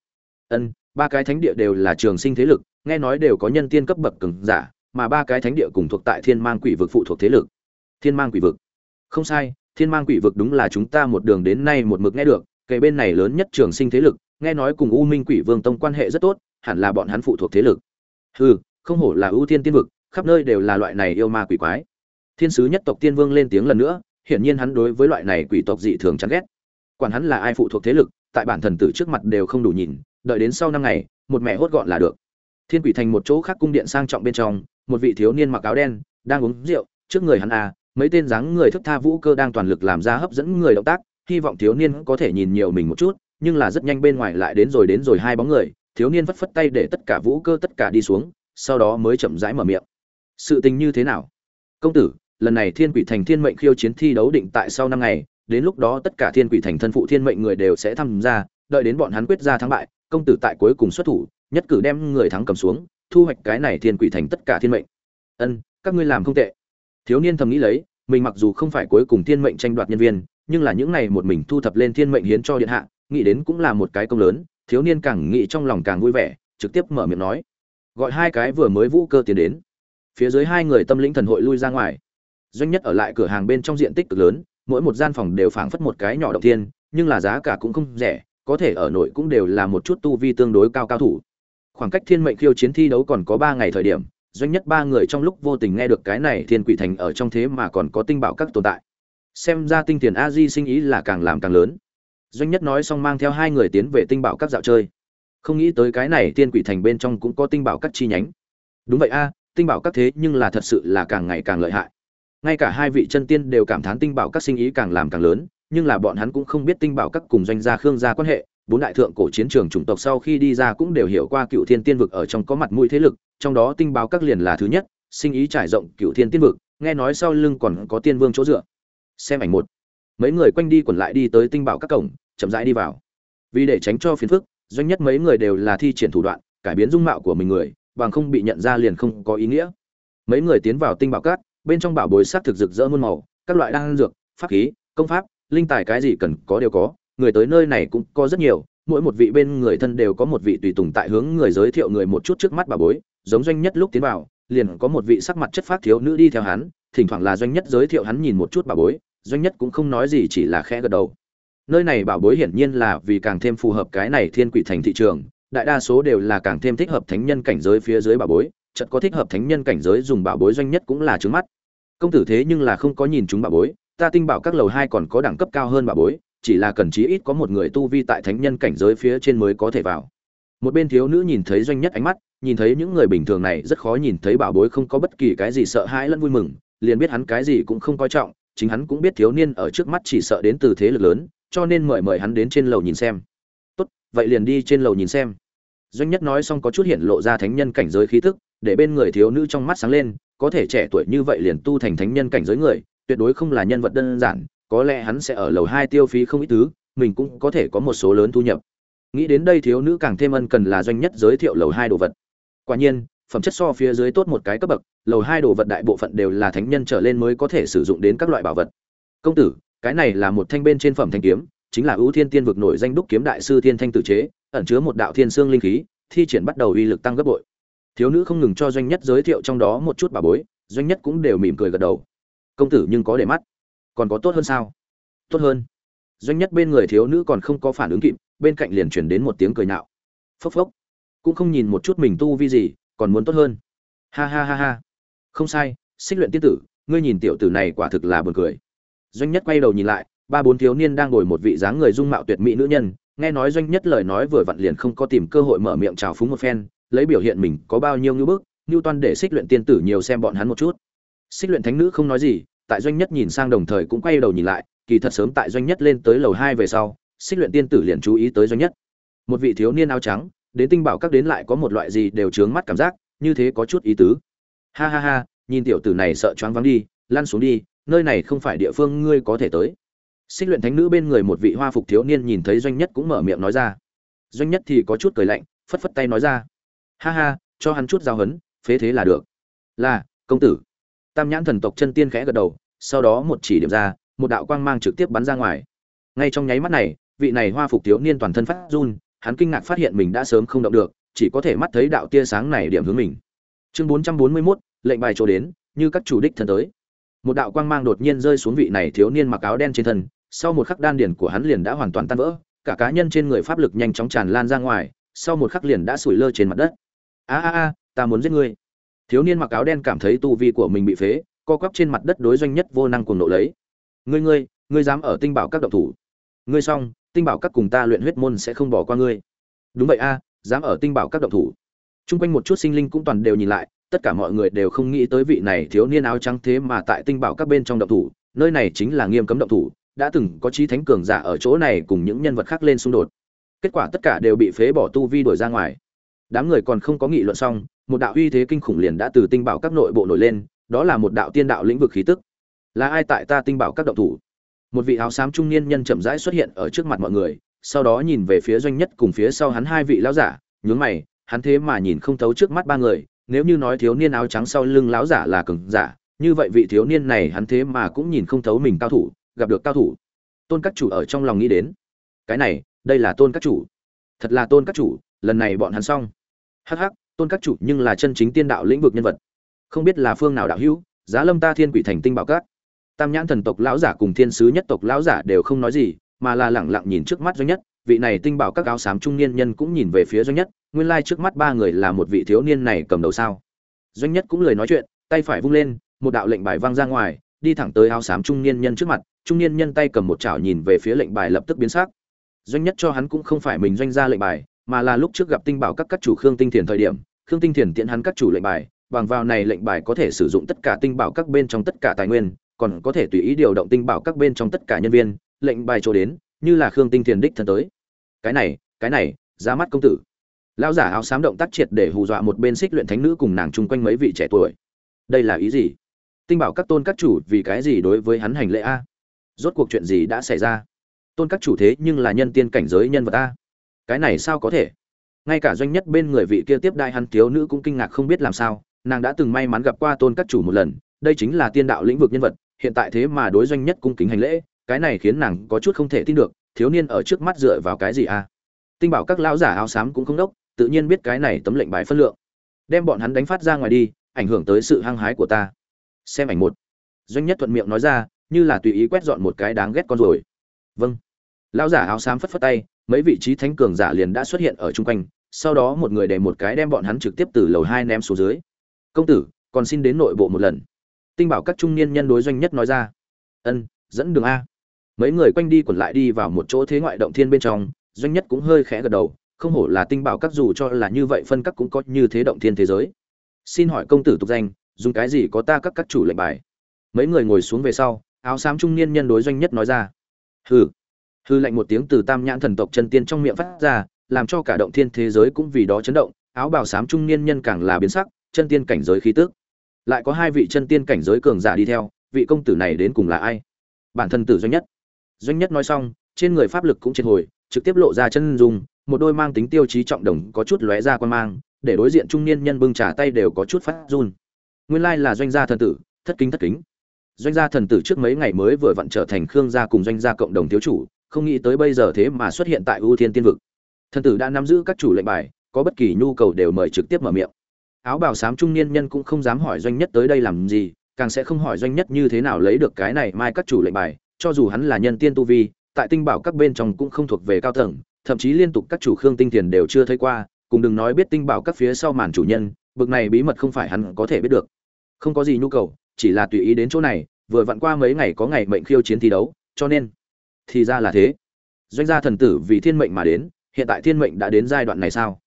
Ân, ba cái thánh địa đều là trường sinh thế lực, nghe nói đều có nhân tiên cấp bậc cường giả, mà ba cái thánh địa cùng thuộc tại thiên mang quỷ vực phụ thuộc thế lực. Thiên mang quỷ vực. Không sai, thiên mang quỷ vực đúng là chúng ta một đường đến nay một mực nghe được kể bên này lớn nhất trường sinh thế lực, nghe nói cùng u minh quỷ vương tông quan hệ rất tốt, hẳn là bọn hắn phụ thuộc thế lực. Hừ, không hổ là ưu tiên tiên vực, khắp nơi đều là loại này yêu ma quỷ quái. Thiên sứ nhất tộc tiên vương lên tiếng lần nữa, hiển nhiên hắn đối với loại này quỷ tộc dị thường chán ghét quản hắn là ai phụ thuộc thế lực, tại bản thần tử trước mặt đều không đủ nhìn, đợi đến sau năm ngày, một mẹ hốt gọn là được. Thiên quỷ thành một chỗ khác cung điện sang trọng bên trong, một vị thiếu niên mặc áo đen, đang uống rượu, trước người hắn à mấy tên dáng người thức tha vũ cơ đang toàn lực làm ra hấp dẫn người động tác, hy vọng thiếu niên có thể nhìn nhiều mình một chút, nhưng là rất nhanh bên ngoài lại đến rồi đến rồi hai bóng người, thiếu niên vất phất tay để tất cả vũ cơ tất cả đi xuống, sau đó mới chậm rãi mở miệng. Sự tình như thế nào? Công tử, lần này thiên quỷ thành thiên mệnh khiêu chiến thi đấu định tại sau năm ngày đến lúc đó tất cả thiên quỷ thành thân phụ thiên mệnh người đều sẽ tham gia, đợi đến bọn hắn quyết ra thắng bại, công tử tại cuối cùng xuất thủ, nhất cử đem người thắng cầm xuống, thu hoạch cái này thiên quỷ thành tất cả thiên mệnh. Ân, các ngươi làm không tệ. Thiếu niên thầm nghĩ lấy, mình mặc dù không phải cuối cùng thiên mệnh tranh đoạt nhân viên, nhưng là những này một mình thu thập lên thiên mệnh hiến cho điện hạ, nghĩ đến cũng là một cái công lớn, thiếu niên càng nghĩ trong lòng càng vui vẻ, trực tiếp mở miệng nói. Gọi hai cái vừa mới vũ cơ tiến đến. Phía dưới hai người tâm lĩnh thần hội lui ra ngoài. Doanh nhất ở lại cửa hàng bên trong diện tích cực lớn mỗi một gian phòng đều phảng phất một cái nhỏ động thiên, nhưng là giá cả cũng không rẻ, có thể ở nội cũng đều là một chút tu vi tương đối cao cao thủ. Khoảng cách thiên mệnh khiêu chiến thi đấu còn có ba ngày thời điểm, doanh nhất ba người trong lúc vô tình nghe được cái này thiên quỷ thành ở trong thế mà còn có tinh bảo các tồn tại. Xem ra tinh tiền a di sinh ý là càng làm càng lớn. Doanh nhất nói xong mang theo hai người tiến về tinh bảo các dạo chơi. Không nghĩ tới cái này thiên quỷ thành bên trong cũng có tinh bảo các chi nhánh. Đúng vậy a, tinh bảo các thế nhưng là thật sự là càng ngày càng lợi hại ngay cả hai vị chân tiên đều cảm thán tinh bảo các sinh ý càng làm càng lớn, nhưng là bọn hắn cũng không biết tinh bảo các cùng doanh gia khương gia quan hệ. Bốn đại thượng cổ chiến trường chủng tộc sau khi đi ra cũng đều hiểu qua cựu thiên tiên vực ở trong có mặt mũi thế lực, trong đó tinh báo các liền là thứ nhất, sinh ý trải rộng cựu thiên tiên vực, nghe nói sau lưng còn có tiên vương chỗ dựa. Xem ảnh một. Mấy người quanh đi quẩn lại đi tới tinh bảo các cổng, chậm rãi đi vào. Vì để tránh cho phiền phức, doanh nhất mấy người đều là thi triển thủ đoạn, cải biến dung mạo của mình người, bằng không bị nhận ra liền không có ý nghĩa. Mấy người tiến vào tinh bảo các bên trong bảo bối sắc thực rực rỡ muôn màu, các loại đan dược, pháp khí, công pháp, linh tài cái gì cần có đều có, người tới nơi này cũng có rất nhiều, mỗi một vị bên người thân đều có một vị tùy tùng tại hướng người giới thiệu người một chút trước mắt bảo bối, giống doanh nhất lúc tiến vào, liền có một vị sắc mặt chất phác thiếu nữ đi theo hắn, thỉnh thoảng là doanh nhất giới thiệu hắn nhìn một chút bảo bối, doanh nhất cũng không nói gì chỉ là khẽ gật đầu. Nơi này bảo bối hiển nhiên là vì càng thêm phù hợp cái này thiên quỷ thành thị trường, đại đa số đều là càng thêm thích hợp thánh nhân cảnh giới phía dưới bảo bối chợt có thích hợp thánh nhân cảnh giới dùng bảo bối doanh nhất cũng là trứng mắt. Công tử thế nhưng là không có nhìn chúng bảo bối, ta tinh bảo các lầu hai còn có đẳng cấp cao hơn bảo bối, chỉ là cần chí ít có một người tu vi tại thánh nhân cảnh giới phía trên mới có thể vào. Một bên thiếu nữ nhìn thấy doanh nhất ánh mắt, nhìn thấy những người bình thường này rất khó nhìn thấy bảo bối không có bất kỳ cái gì sợ hãi lẫn vui mừng, liền biết hắn cái gì cũng không coi trọng, chính hắn cũng biết thiếu niên ở trước mắt chỉ sợ đến từ thế lực lớn, cho nên mời mời hắn đến trên lầu nhìn xem. Tốt, vậy liền đi trên lầu nhìn xem. Doanh nhất nói xong có chút hiện lộ ra thánh nhân cảnh giới khí tức để bên người thiếu nữ trong mắt sáng lên, có thể trẻ tuổi như vậy liền tu thành thánh nhân cảnh giới người, tuyệt đối không là nhân vật đơn giản, có lẽ hắn sẽ ở lầu hai tiêu phí không ít thứ, mình cũng có thể có một số lớn thu nhập. Nghĩ đến đây thiếu nữ càng thêm ân cần là doanh nhất giới thiệu lầu hai đồ vật. Quả nhiên, phẩm chất so phía dưới tốt một cái cấp bậc, lầu hai đồ vật đại bộ phận đều là thánh nhân trở lên mới có thể sử dụng đến các loại bảo vật. Công tử, cái này là một thanh bên trên phẩm thanh kiếm, chính là ưu thiên tiên vực nổi danh đúc kiếm đại sư thiên thanh tự chế, ẩn chứa một đạo thiên xương linh khí, thi triển bắt đầu uy lực tăng gấp bội thiếu nữ không ngừng cho doanh nhất giới thiệu trong đó một chút bà bối, doanh nhất cũng đều mỉm cười gật đầu. Công tử nhưng có để mắt. Còn có tốt hơn sao? Tốt hơn. Doanh nhất bên người thiếu nữ còn không có phản ứng kịp, bên cạnh liền chuyển đến một tiếng cười nạo. Phốc phốc. Cũng không nhìn một chút mình tu vi gì, còn muốn tốt hơn. Ha ha ha ha. Không sai, xích luyện tiên tử, ngươi nhìn tiểu tử này quả thực là buồn cười. Doanh nhất quay đầu nhìn lại, ba bốn thiếu niên đang ngồi một vị dáng người dung mạo tuyệt mỹ nữ nhân, nghe nói doanh nhất lời nói vừa vặn liền không có tìm cơ hội mở miệng chào phúng một phen lấy biểu hiện mình có bao nhiêu ngưỡng bức, Newton để xích luyện tiên tử nhiều xem bọn hắn một chút. Xích luyện thánh nữ không nói gì, tại doanh nhất nhìn sang đồng thời cũng quay đầu nhìn lại, kỳ thật sớm tại doanh nhất lên tới lầu hai về sau, xích luyện tiên tử liền chú ý tới doanh nhất. Một vị thiếu niên áo trắng, đến tinh bảo các đến lại có một loại gì đều trướng mắt cảm giác, như thế có chút ý tứ. Ha ha ha, nhìn tiểu tử này sợ choáng váng đi, lăn xuống đi, nơi này không phải địa phương ngươi có thể tới. Xích luyện thánh nữ bên người một vị hoa phục thiếu niên nhìn thấy doanh nhất cũng mở miệng nói ra. Doanh nhất thì có chút cười lạnh, phất phất tay nói ra ha ha, cho hắn chút giao hấn, phế thế là được. Là, công tử. Tam nhãn thần tộc chân tiên khẽ gật đầu, sau đó một chỉ điểm ra, một đạo quang mang trực tiếp bắn ra ngoài. Ngay trong nháy mắt này, vị này hoa phục thiếu niên toàn thân phát run, hắn kinh ngạc phát hiện mình đã sớm không động được, chỉ có thể mắt thấy đạo tia sáng này điểm hướng mình. Chương bốn trăm bốn mươi mốt, lệnh bài chỗ đến, như các chủ đích thân tới. Một đạo quang mang đột nhiên rơi xuống vị này thiếu niên mặc áo đen trên thân, sau một khắc đan điển của hắn liền đã hoàn toàn tan vỡ, cả cá nhân trên người pháp lực nhanh chóng tràn lan ra ngoài, sau một khắc liền đã sủi lơ trên mặt đất a a a, ta muốn giết ngươi. Thiếu niên mặc áo đen cảm thấy tu vi của mình bị phế, co quắp trên mặt đất đối doanh nhất vô năng cuồng nộ lấy. Ngươi ngươi ngươi dám ở tinh bảo các động thủ. Ngươi xong, tinh bảo các cùng ta luyện huyết môn sẽ không bỏ qua ngươi. Đúng vậy a, dám ở tinh bảo các động thủ. Chung quanh một chút sinh linh cũng toàn đều nhìn lại, tất cả mọi người đều không nghĩ tới vị này thiếu niên áo trắng thế mà tại tinh bảo các bên trong động thủ. Nơi này chính là nghiêm cấm động thủ, đã từng có trí thánh cường giả ở chỗ này cùng những nhân vật khác lên xung đột. Kết quả tất cả đều bị phế bỏ tu vi đuổi ra ngoài đám người còn không có nghị luận xong, một đạo uy thế kinh khủng liền đã từ tinh bảo các nội bộ nổi lên, đó là một đạo tiên đạo lĩnh vực khí tức. Là ai tại ta tinh bảo các động thủ? Một vị áo xám trung niên nhân chậm rãi xuất hiện ở trước mặt mọi người, sau đó nhìn về phía doanh nhất cùng phía sau hắn hai vị lão giả, nhướng mày, hắn thế mà nhìn không thấu trước mắt ba người, nếu như nói thiếu niên áo trắng sau lưng lão giả là cường giả, như vậy vị thiếu niên này hắn thế mà cũng nhìn không thấu mình cao thủ, gặp được cao thủ. Tôn các chủ ở trong lòng nghĩ đến, cái này, đây là tôn các chủ. Thật là tôn các chủ, lần này bọn hắn xong hắc hắc, tôn các chủ nhưng là chân chính tiên đạo lĩnh vực nhân vật. Không biết là phương nào đạo hữu, giá lâm ta thiên quỷ thành tinh bảo cát tam nhãn thần tộc lão giả cùng thiên sứ nhất tộc lão giả đều không nói gì, mà là lẳng lặng nhìn trước mắt doanh nhất. Vị này tinh bảo các áo xám trung niên nhân cũng nhìn về phía doanh nhất, nguyên lai trước mắt ba người là một vị thiếu niên này cầm đầu sao? Doanh nhất cũng lời nói chuyện, tay phải vung lên, một đạo lệnh bài vang ra ngoài, đi thẳng tới áo xám trung niên nhân trước mặt, trung niên nhân tay cầm một chảo nhìn về phía lệnh bài lập tức biến sắc. Doanh nhất cho hắn cũng không phải mình doanh ra lệnh bài mà là lúc trước gặp tinh bảo các các chủ khương tinh thiền thời điểm, khương tinh thiền tiện hắn các chủ lệnh bài, bằng vào này lệnh bài có thể sử dụng tất cả tinh bảo các bên trong tất cả tài nguyên, còn có thể tùy ý điều động tinh bảo các bên trong tất cả nhân viên, lệnh bài chỗ đến, như là khương tinh thiền đích thân tới. Cái này cái này, ra mắt công tử. Lão giả áo xám động tác triệt để hù dọa một bên xích luyện thánh nữ cùng nàng chung quanh mấy vị trẻ tuổi. Đây là ý gì? Tinh bảo các tôn các chủ vì cái gì đối với hắn hành lễ a? Rốt cuộc chuyện gì đã xảy ra? Tôn các chủ thế nhưng là nhân tiên cảnh giới nhân vật a? Cái này sao có thể? Ngay cả doanh nhất bên người vị kia tiếp đại hắn thiếu nữ cũng kinh ngạc không biết làm sao, nàng đã từng may mắn gặp qua tôn các chủ một lần, đây chính là tiên đạo lĩnh vực nhân vật, hiện tại thế mà đối doanh nhất cung kính hành lễ, cái này khiến nàng có chút không thể tin được, thiếu niên ở trước mắt dựa vào cái gì a tinh bảo các lão giả áo xám cũng không đốc, tự nhiên biết cái này tấm lệnh bài phân lượng. Đem bọn hắn đánh phát ra ngoài đi, ảnh hưởng tới sự hăng hái của ta. Xem ảnh một. Doanh nhất thuận miệng nói ra, như là tùy ý quét dọn một cái đáng ghét con rồi vâng lão giả áo xám phất phất tay, mấy vị trí thánh cường giả liền đã xuất hiện ở chung quanh, sau đó một người để một cái đem bọn hắn trực tiếp từ lầu hai ném xuống dưới. Công tử, còn xin đến nội bộ một lần. Tinh bảo các trung niên nhân đối doanh nhất nói ra. Ân, dẫn đường a. Mấy người quanh đi quẩn lại đi vào một chỗ thế ngoại động thiên bên trong, doanh nhất cũng hơi khẽ gật đầu, không hổ là tinh bảo các dù cho là như vậy phân các cũng có như thế động thiên thế giới. Xin hỏi công tử tục danh, dùng cái gì có ta các các chủ lệnh bài? Mấy người ngồi xuống về sau, áo xám trung niên nhân đối doanh nhất nói ra. Hừ hư lạnh một tiếng từ tam nhãn thần tộc chân tiên trong miệng phát ra, làm cho cả động thiên thế giới cũng vì đó chấn động, áo bào xám trung niên nhân càng là biến sắc, chân tiên cảnh giới khí tức. Lại có hai vị chân tiên cảnh giới cường giả đi theo, vị công tử này đến cùng là ai? Bản thân tử doanh nhất. Doanh nhất nói xong, trên người pháp lực cũng trên hồi, trực tiếp lộ ra chân dung, một đôi mang tính tiêu chí trọng đồng có chút lóe ra quan mang, để đối diện trung niên nhân bưng trả tay đều có chút phát run. Nguyên lai là doanh gia thần tử, thất kính thất kính. Doanh gia thần tử trước mấy ngày mới vừa vặn trở thành khương gia cùng doanh gia cộng đồng thiếu chủ không nghĩ tới bây giờ thế mà xuất hiện tại ưu thiên tiên vực. Thần tử đã nắm giữ các chủ lệnh bài, có bất kỳ nhu cầu đều mời trực tiếp mở miệng. Áo bào xám trung niên nhân cũng không dám hỏi doanh nhất tới đây làm gì, càng sẽ không hỏi doanh nhất như thế nào lấy được cái này mai các chủ lệnh bài, cho dù hắn là nhân tiên tu vi, tại tinh bảo các bên trong cũng không thuộc về cao tầng, thậm chí liên tục các chủ khương tinh tiền đều chưa thấy qua, cùng đừng nói biết tinh bảo các phía sau màn chủ nhân, bực này bí mật không phải hắn có thể biết được. Không có gì nhu cầu, chỉ là tùy ý đến chỗ này, vừa vặn qua mấy ngày có ngày mệnh khiêu chiến thi đấu, cho nên thì ra là thế. Doanh gia thần tử vì thiên mệnh mà đến, hiện tại thiên mệnh đã đến giai đoạn này sao?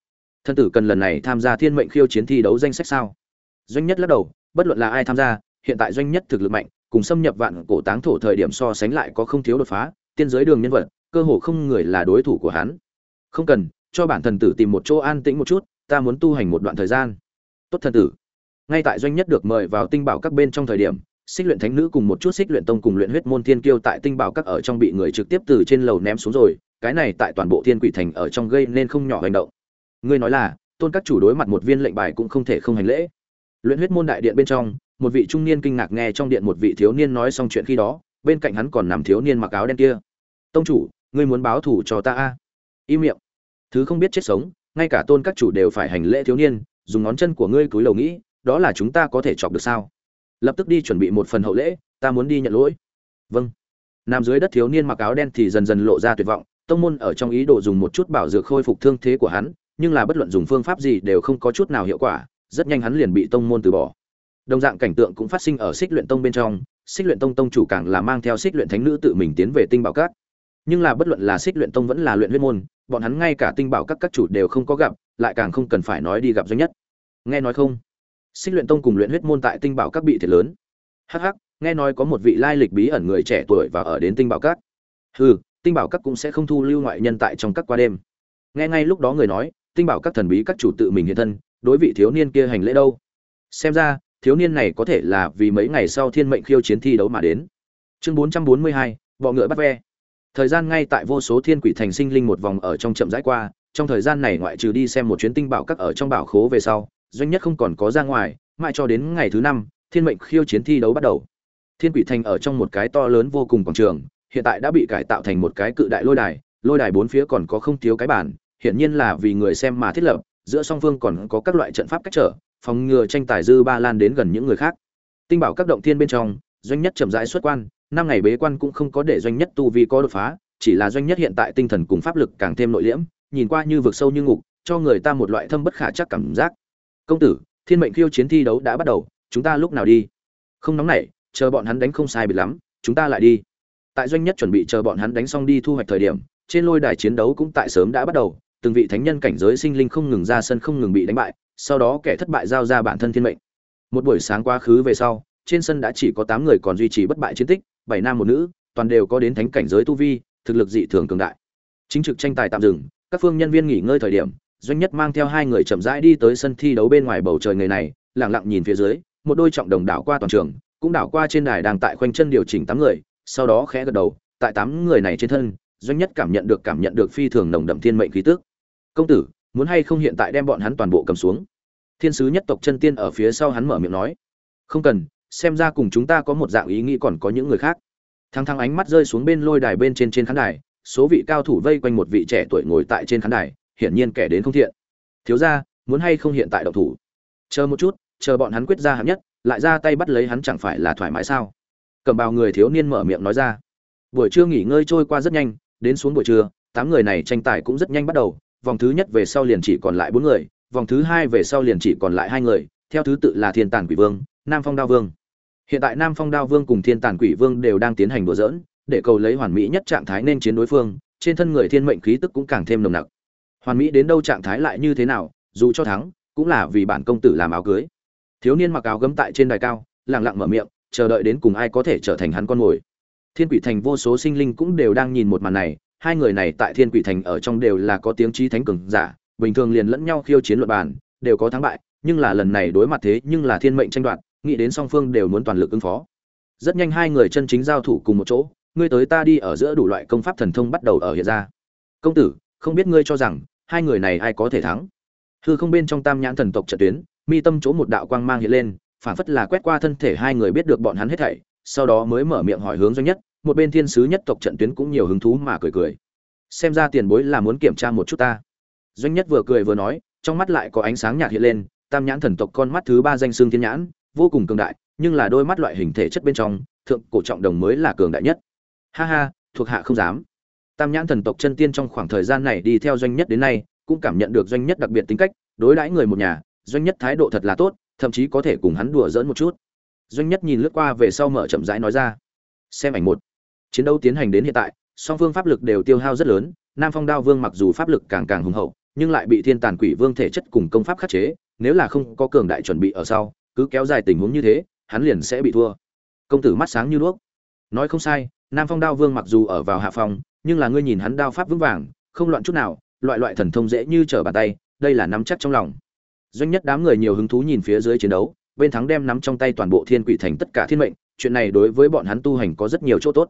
Thần tử cần lần này tham gia thiên mệnh khiêu chiến thi đấu danh sách sao? Doanh nhất lắc đầu, bất luận là ai tham gia, hiện tại doanh nhất thực lực mạnh, cùng xâm nhập vạn cổ táng thổ thời điểm so sánh lại có không thiếu đột phá, tiên giới đường nhân vật, cơ hồ không người là đối thủ của hắn. Không cần, cho bản thần tử tìm một chỗ an tĩnh một chút, ta muốn tu hành một đoạn thời gian. Tốt thần tử. Ngay tại doanh nhất được mời vào tinh bảo các bên trong thời điểm xích luyện thánh nữ cùng một chút xích luyện tông cùng luyện huyết môn thiên kiêu tại tinh bảo các ở trong bị người trực tiếp từ trên lầu ném xuống rồi, cái này tại toàn bộ thiên quỷ thành ở trong gây nên không nhỏ hành động. Ngươi nói là, tôn các chủ đối mặt một viên lệnh bài cũng không thể không hành lễ. Luyện huyết môn đại điện bên trong, một vị trung niên kinh ngạc nghe trong điện một vị thiếu niên nói xong chuyện khi đó, bên cạnh hắn còn nằm thiếu niên mặc áo đen kia. Tông chủ, ngươi muốn báo thủ cho ta a? Im miệng. Thứ không biết chết sống, ngay cả tôn các chủ đều phải hành lễ thiếu niên, dùng ngón chân của ngươi cúi lầu nghĩ, đó là chúng ta có thể chọc được sao? Lập tức đi chuẩn bị một phần hậu lễ, ta muốn đi nhận lỗi. Vâng. Nằm dưới đất thiếu niên mặc áo đen thì dần dần lộ ra tuyệt vọng, tông môn ở trong ý đồ dùng một chút bảo dược khôi phục thương thế của hắn, nhưng là bất luận dùng phương pháp gì đều không có chút nào hiệu quả, rất nhanh hắn liền bị tông môn từ bỏ. Đồng dạng cảnh tượng cũng phát sinh ở xích luyện tông bên trong, xích luyện tông tông chủ càng là mang theo xích luyện thánh nữ tự mình tiến về tinh bảo cát nhưng là bất luận là xích luyện tông vẫn là luyện huyết môn, bọn hắn ngay cả tinh bảo các các chủ đều không có gặp, lại càng không cần phải nói đi gặp doanh nhất. Nghe nói không? Xích luyện tông cùng luyện huyết môn tại tinh bảo các bị thiệt lớn. Hắc hắc, nghe nói có một vị lai lịch bí ẩn người trẻ tuổi và ở đến tinh bảo các. Hừ, tinh bảo các cũng sẽ không thu lưu ngoại nhân tại trong các qua đêm. Nghe ngay lúc đó người nói, tinh bảo các thần bí các chủ tự mình hiện thân, đối vị thiếu niên kia hành lễ đâu? Xem ra, thiếu niên này có thể là vì mấy ngày sau thiên mệnh khiêu chiến thi đấu mà đến. Chương bốn trăm bốn mươi hai, bọ ngựa bắt ve. Thời gian ngay tại vô số thiên quỷ thành sinh linh một vòng ở trong chậm rãi qua, trong thời gian này ngoại trừ đi xem một chuyến tinh bảo các ở trong bảo khố về sau doanh nhất không còn có ra ngoài, mãi cho đến ngày thứ năm, thiên mệnh khiêu chiến thi đấu bắt đầu. Thiên quỷ thành ở trong một cái to lớn vô cùng quảng trường, hiện tại đã bị cải tạo thành một cái cự đại lôi đài lôi đài bốn phía còn có không thiếu cái bản, hiển nhiên là vì người xem mà thiết lập, giữa song phương còn có các loại trận pháp cách trở, phòng ngừa tranh tài dư ba lan đến gần những người khác. Tinh bảo các động thiên bên trong, doanh nhất chậm rãi xuất quan, năm ngày bế quan cũng không có để doanh nhất tu vi có đột phá, chỉ là doanh nhất hiện tại tinh thần cùng pháp lực càng thêm nội liễm, nhìn qua như vực sâu như ngục, cho người ta một loại thâm bất khả chắc cảm giác công tử, thiên mệnh khiêu chiến thi đấu đã bắt đầu, chúng ta lúc nào đi? Không nóng nảy, chờ bọn hắn đánh không sai biệt lắm, chúng ta lại đi. Tại doanh nhất chuẩn bị chờ bọn hắn đánh xong đi thu hoạch thời điểm, trên lôi đài chiến đấu cũng tại sớm đã bắt đầu, từng vị thánh nhân cảnh giới sinh linh không ngừng ra sân không ngừng bị đánh bại, sau đó kẻ thất bại giao ra bản thân thiên mệnh. Một buổi sáng quá khứ về sau, trên sân đã chỉ có tám người còn duy trì bất bại chiến tích, bảy nam một nữ, toàn đều có đến thánh cảnh giới tu vi, thực lực dị thường cường đại. Chính trực tranh tài tạm dừng, các phương nhân viên nghỉ ngơi thời điểm doanh nhất mang theo hai người chậm rãi đi tới sân thi đấu bên ngoài bầu trời người này, lặng lặng nhìn phía dưới, một đôi trọng đồng đảo qua toàn trường, cũng đảo qua trên đài đang tại khoanh chân điều chỉnh tám người, sau đó khẽ gật đầu, tại tám người này trên thân, doanh nhất cảm nhận được cảm nhận được phi thường nồng đậm thiên mệnh khí tức. Công tử, muốn hay không hiện tại đem bọn hắn toàn bộ cầm xuống? Thiên sứ nhất tộc chân tiên ở phía sau hắn mở miệng nói. Không cần, xem ra cùng chúng ta có một dạng ý nghĩ còn có những người khác. Thăng thăng ánh mắt rơi xuống bên lôi đài bên trên trên khán đài, số vị cao thủ vây quanh một vị trẻ tuổi ngồi tại trên khán đài hiển nhiên kẻ đến không thiện. Thiếu ra muốn hay không hiện tại động thủ? Chờ một chút, chờ bọn hắn quyết ra hạng nhất, lại ra tay bắt lấy hắn chẳng phải là thoải mái sao? Cầm bào người thiếu niên mở miệng nói ra. Buổi trưa nghỉ ngơi trôi qua rất nhanh, đến xuống buổi trưa, tám người này tranh tài cũng rất nhanh bắt đầu, vòng thứ nhất về sau liền chỉ còn lại bốn người, vòng thứ hai về sau liền chỉ còn lại hai người, theo thứ tự là thiên tàn quỷ vương, nam phong đao vương. Hiện tại nam phong đao vương cùng thiên tàn quỷ vương đều đang tiến hành đùa dỡn để cầu lấy hoàn mỹ nhất trạng thái nên chiến đối phương, trên thân người thiên mệnh khí tức cũng càng thêm nồng nặc hoàn mỹ đến đâu trạng thái lại như thế nào, dù cho thắng, cũng là vì bản công tử làm áo cưới. Thiếu niên mặc áo gấm tại trên đài cao lẳng lặng mở miệng, chờ đợi đến cùng ai có thể trở thành hắn con mồi. Thiên quỷ thành vô số sinh linh cũng đều đang nhìn một màn này, hai người này tại thiên quỷ thành ở trong đều là có tiếng trí thánh cường giả, bình thường liền lẫn nhau khiêu chiến luật bàn, đều có thắng bại, nhưng là lần này đối mặt thế nhưng là thiên mệnh tranh đoạt, nghĩ đến song phương đều muốn toàn lực ứng phó. Rất nhanh hai người chân chính giao thủ cùng một chỗ, ngươi tới ta đi ở giữa đủ loại công pháp thần thông bắt đầu ở hiện ra. Công tử, không biết ngươi cho rằng hai người này ai có thể thắng? Hư không bên trong tam nhãn thần tộc trận tuyến, mi tâm chỗ một đạo quang mang hiện lên phản phất là quét qua thân thể hai người biết được bọn hắn hết thảy, sau đó mới mở miệng hỏi hướng doanh nhất, một bên thiên sứ nhất tộc trận tuyến cũng nhiều hứng thú mà cười cười. Xem ra tiền bối là muốn kiểm tra một chút ta. Doanh nhất vừa cười vừa nói, trong mắt lại có ánh sáng nhạt hiện lên, tam nhãn thần tộc con mắt thứ ba danh xương thiên nhãn, vô cùng cường đại, nhưng là đôi mắt loại hình thể chất bên trong, thượng cổ trọng đồng mới là cường đại nhất. Ha ha, thuộc hạ không dám tam nhãn thần tộc chân tiên trong khoảng thời gian này đi theo doanh nhất đến nay, cũng cảm nhận được doanh nhất đặc biệt tính cách, đối đãi người một nhà, doanh nhất thái độ thật là tốt, thậm chí có thể cùng hắn đùa giỡn một chút. Doanh nhất nhìn lướt qua về sau mở chậm rãi nói ra, xem ảnh một. Chiến đấu tiến hành đến hiện tại, song phương pháp lực đều tiêu hao rất lớn, nam phong đao vương mặc dù pháp lực càng càng hùng hậu, nhưng lại bị thiên tàn quỷ vương thể chất cùng công pháp khắc chế, nếu là không có cường đại chuẩn bị ở sau, cứ kéo dài tình huống như thế, hắn liền sẽ bị thua. Công tử mắt sáng như đuốc. Nói không sai, nam phong đao vương mặc dù ở vào hạ phòng nhưng là ngươi nhìn hắn đao pháp vững vàng, không loạn chút nào, loại loại thần thông dễ như trở bàn tay, đây là nắm chắc trong lòng. Doanh nhất đám người nhiều hứng thú nhìn phía dưới chiến đấu, bên thắng đem nắm trong tay toàn bộ thiên quỷ thành tất cả thiên mệnh, chuyện này đối với bọn hắn tu hành có rất nhiều chỗ tốt.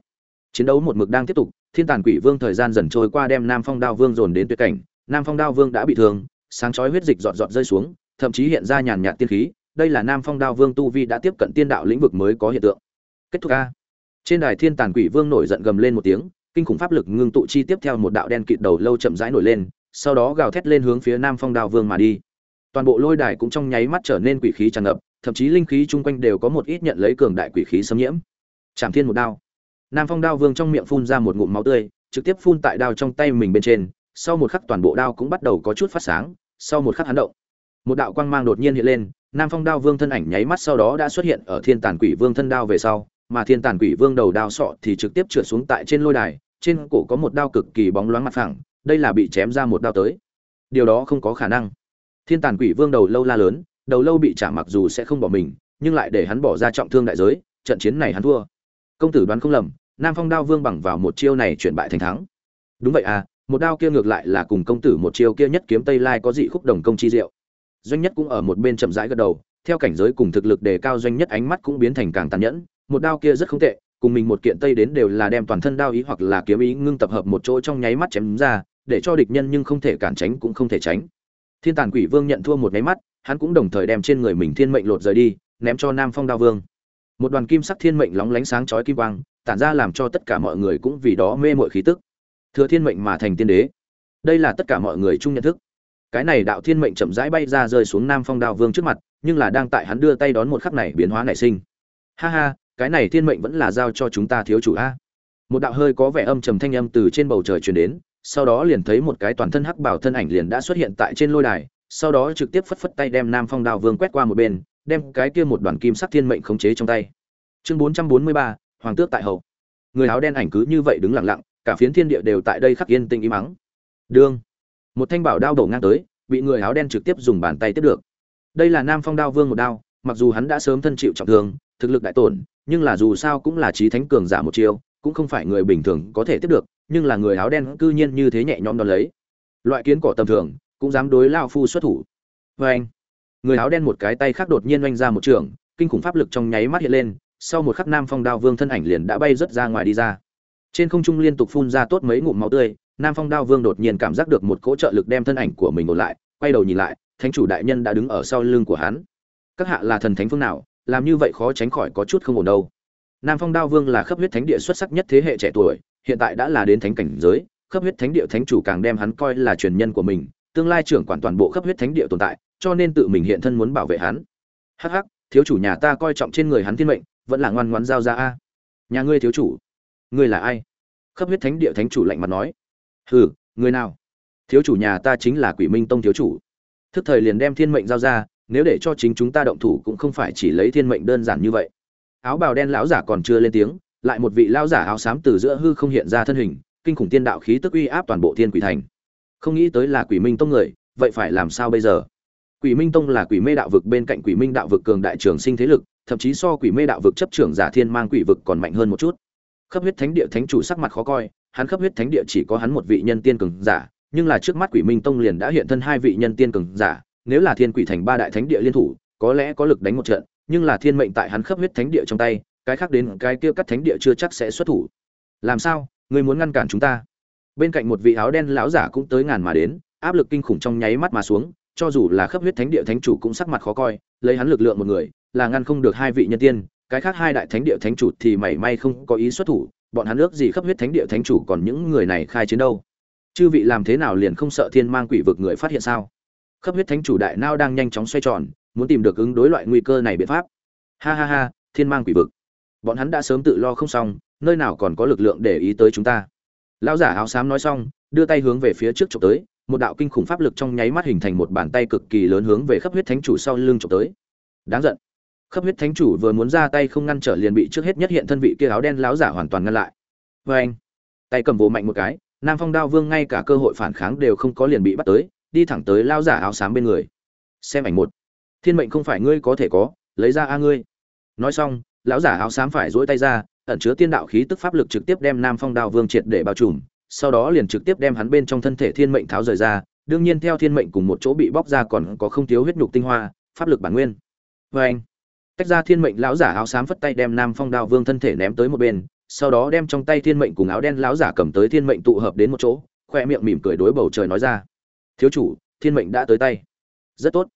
Chiến đấu một mực đang tiếp tục, thiên tàn quỷ vương thời gian dần trôi qua đem nam phong đao vương dồn đến tuyệt cảnh, nam phong đao vương đã bị thương, sáng chói huyết dịch dọn dọn rơi xuống, thậm chí hiện ra nhàn nhạt tiên khí, đây là nam phong đao vương tu vi đã tiếp cận tiên đạo lĩnh vực mới có hiện tượng. Kết thúc a. Trên đài thiên tàn quỷ vương nổi giận gầm lên một tiếng kinh khủng pháp lực ngưng tụ chi tiếp theo một đạo đen kịt đầu lâu chậm rãi nổi lên, sau đó gào thét lên hướng phía nam phong đao vương mà đi. Toàn bộ lôi đài cũng trong nháy mắt trở nên quỷ khí tràn ngập, thậm chí linh khí chung quanh đều có một ít nhận lấy cường đại quỷ khí xâm nhiễm. Trảm thiên một đao. Nam phong đao vương trong miệng phun ra một ngụm máu tươi, trực tiếp phun tại đao trong tay mình bên trên, sau một khắc toàn bộ đao cũng bắt đầu có chút phát sáng, sau một khắc hắn động. Một đạo quang mang đột nhiên hiện lên, nam phong đao vương thân ảnh nháy mắt sau đó đã xuất hiện ở thiên tàn quỷ vương thân đao về sau, mà thiên tàn quỷ vương đầu đao sọ thì trực tiếp trượt xuống tại trên lôi đài trên cổ có một đao cực kỳ bóng loáng mặt phẳng, đây là bị chém ra một đao tới. Điều đó không có khả năng. Thiên tàn quỷ vương đầu lâu la lớn, đầu lâu bị chạm mặc dù sẽ không bỏ mình, nhưng lại để hắn bỏ ra trọng thương đại giới, trận chiến này hắn thua. Công tử đoán không lầm, nam phong đao vương bằng vào một chiêu này chuyển bại thành thắng. Đúng vậy à một đao kia ngược lại là cùng công tử một chiêu kia nhất kiếm tây lai có dị khúc đồng công chi diệu. Doanh nhất cũng ở một bên chậm rãi gật đầu, theo cảnh giới cùng thực lực đề cao doanh nhất ánh mắt cũng biến thành càng tàn nhẫn, một đao kia rất không tệ cùng mình một kiện tây đến đều là đem toàn thân đao ý hoặc là kiếm ý ngưng tập hợp một chỗ trong nháy mắt chém ra, để cho địch nhân nhưng không thể cản tránh cũng không thể tránh. Thiên tàn quỷ vương nhận thua một cái mắt, hắn cũng đồng thời đem trên người mình thiên mệnh lột rời đi, ném cho nam phong đao vương. Một đoàn kim sắc thiên mệnh lóng lánh sáng chói kim quang, tản ra làm cho tất cả mọi người cũng vì đó mê muội khí tức. Thừa thiên mệnh mà thành tiên đế. Đây là tất cả mọi người chung nhận thức. Cái này đạo thiên mệnh chậm rãi bay ra rơi xuống nam phong đao vương trước mặt, nhưng là đang tại hắn đưa tay đón một khắc này biến hóa nảy sinh. Ha ha cái này thiên mệnh vẫn là giao cho chúng ta thiếu chủ a. Một đạo hơi có vẻ âm trầm thanh âm từ trên bầu trời truyền đến, sau đó liền thấy một cái toàn thân hắc bảo thân ảnh liền đã xuất hiện tại trên lôi đài, sau đó trực tiếp phất phất tay đem nam phong đao vương quét qua một bên, đem cái kia một đoàn kim sắc thiên mệnh khống chế trong tay. Chương bốn trăm bốn mươi ba, hoàng tước tại hậu. Người áo đen ảnh cứ như vậy đứng lặng lặng, cả phiến thiên địa đều tại đây khắc yên tinh im mắng đương một thanh bảo đao đổ ngang tới, bị người áo đen trực tiếp dùng bàn tay tiếp được. Đây là nam phong đao vương một đao, mặc dù hắn đã sớm thân chịu trọng thương, thực lực đại tổn nhưng là dù sao cũng là trí thánh cường giả một chiêu, cũng không phải người bình thường có thể tiếp được, nhưng là người áo đen cư nhiên như thế nhẹ nhõm đón lấy. Loại kiến cỏ tầm thường, cũng dám đối lao phu xuất thủ. Vê anh, người áo đen một cái tay khác đột nhiên oanh ra một trường, kinh khủng pháp lực trong nháy mắt hiện lên, sau một khắc nam phong đao vương thân ảnh liền đã bay rất ra ngoài đi ra. Trên không trung liên tục phun ra tốt mấy ngụm máu tươi, nam phong đao vương đột nhiên cảm giác được một cỗ trợ lực đem thân ảnh của mình ổn lại, quay đầu nhìn lại, thánh chủ đại nhân đã đứng ở sau lưng của hắn. Các hạ là thần thánh phương nào? Làm như vậy khó tránh khỏi có chút không ổn đâu. Nam phong đao vương là khắp huyết thánh địa xuất sắc nhất thế hệ trẻ tuổi, hiện tại đã là đến thánh cảnh giới, khắp huyết thánh địa thánh chủ càng đem hắn coi là truyền nhân của mình, tương lai trưởng quản toàn bộ khắp huyết thánh địa tồn tại, cho nên tự mình hiện thân muốn bảo vệ hắn. Hắc hắc, thiếu chủ nhà ta coi trọng trên người hắn thiên mệnh, vẫn là ngoan ngoãn giao ra a. Nhà ngươi thiếu chủ, ngươi là ai? Khắp huyết thánh địa thánh chủ lạnh mặt nói. Hừ, người nào? Thiếu chủ nhà ta chính là quỷ minh tông thiếu chủ. Thức thời liền đem thiên mệnh giao ra nếu để cho chính chúng ta động thủ cũng không phải chỉ lấy thiên mệnh đơn giản như vậy. Áo bào đen lão giả còn chưa lên tiếng, lại một vị lão giả áo xám từ giữa hư không hiện ra thân hình, kinh khủng tiên đạo khí tức uy áp toàn bộ thiên quỷ thành. Không nghĩ tới là quỷ minh tông người, vậy phải làm sao bây giờ? Quỷ minh tông là quỷ mê đạo vực bên cạnh quỷ minh đạo vực cường đại trường sinh thế lực, thậm chí so quỷ mê đạo vực chấp trưởng giả thiên mang quỷ vực còn mạnh hơn một chút. Khắp huyết thánh địa thánh chủ sắc mặt khó coi, hắn khắp huyết thánh địa chỉ có hắn một vị nhân tiên cường giả, nhưng là trước mắt quỷ minh tông liền đã hiện thân hai vị nhân tiên cường giả nếu là thiên quỷ thành ba đại thánh địa liên thủ, có lẽ có lực đánh một trận, nhưng là thiên mệnh tại hắn khắp huyết thánh địa trong tay, cái khác đến cái kia cắt thánh địa chưa chắc sẽ xuất thủ. Làm sao? Ngươi muốn ngăn cản chúng ta? Bên cạnh một vị áo đen lão giả cũng tới ngàn mà đến, áp lực kinh khủng trong nháy mắt mà xuống, cho dù là khắp huyết thánh địa thánh chủ cũng sắc mặt khó coi, lấy hắn lực lượng một người, là ngăn không được hai vị nhân tiên, cái khác hai đại thánh địa thánh chủ thì mảy may không có ý xuất thủ, bọn hắn ước gì khắp huyết thánh địa thánh chủ còn những người này khai chiến đâu? Chư vị làm thế nào liền không sợ thiên mang quỷ vực người phát hiện sao? Khắp huyết thánh chủ đại nao đang nhanh chóng xoay tròn, muốn tìm được ứng đối loại nguy cơ này biện pháp. Ha ha ha, thiên mang quỷ vực. Bọn hắn đã sớm tự lo không xong, nơi nào còn có lực lượng để ý tới chúng ta. Lão giả áo xám nói xong, đưa tay hướng về phía trước chụp tới, một đạo kinh khủng pháp lực trong nháy mắt hình thành một bàn tay cực kỳ lớn hướng về khắp huyết thánh chủ sau lưng chụp tới. Đáng giận. Khắp huyết thánh chủ vừa muốn ra tay không ngăn trở liền bị trước hết nhất hiện thân vị kia áo đen lão giả hoàn toàn ngăn lại. Vê anh tay cầm vỗ mạnh một cái, nam phong đao vương ngay cả cơ hội phản kháng đều không có liền bị bắt tới đi thẳng tới lão giả áo xám bên người. Xem ảnh một. Thiên mệnh không phải ngươi có thể có, lấy ra a ngươi. Nói xong, lão giả áo xám phải dỗi tay ra, ẩn chứa tiên đạo khí tức pháp lực trực tiếp đem nam phong đao vương triệt để bao trùm, sau đó liền trực tiếp đem hắn bên trong thân thể thiên mệnh tháo rời ra, đương nhiên theo thiên mệnh cùng một chỗ bị bóc ra còn có không thiếu huyết nhục tinh hoa, pháp lực bản nguyên. Vê anh, tách ra thiên mệnh lão giả áo xám phất tay đem nam phong đao vương thân thể ném tới một bên, sau đó đem trong tay thiên mệnh cùng áo đen lão giả cầm tới thiên mệnh tụ hợp đến một chỗ, khoe miệng mỉm cười đối bầu trời nói ra thiếu chủ, thiên mệnh đã tới tay. Rất tốt.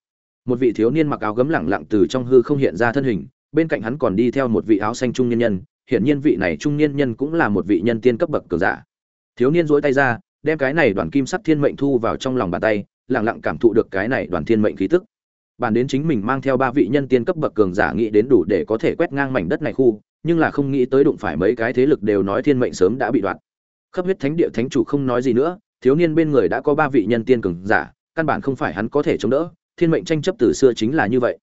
Một vị thiếu niên mặc áo gấm lẳng lặng từ trong hư không hiện ra thân hình, bên cạnh hắn còn đi theo một vị áo xanh trung niên nhân. Hiển nhiên vị này trung niên nhân cũng là một vị nhân tiên cấp bậc cường giả. Thiếu niên dỗi tay ra, đem cái này đoàn kim sắc thiên mệnh thu vào trong lòng bàn tay, lẳng lặng cảm thụ được cái này đoàn thiên mệnh khí tức. Bàn đến chính mình mang theo ba vị nhân tiên cấp bậc cường giả nghĩ đến đủ để có thể quét ngang mảnh đất này khu, nhưng là không nghĩ tới đụng phải mấy cái thế lực đều nói thiên mệnh sớm đã bị đoạn khắp huyết thánh địa thánh chủ không nói gì nữa thiếu niên bên người đã có ba vị nhân tiên cường giả, căn bản không phải hắn có thể chống đỡ, thiên mệnh tranh chấp từ xưa chính là như vậy.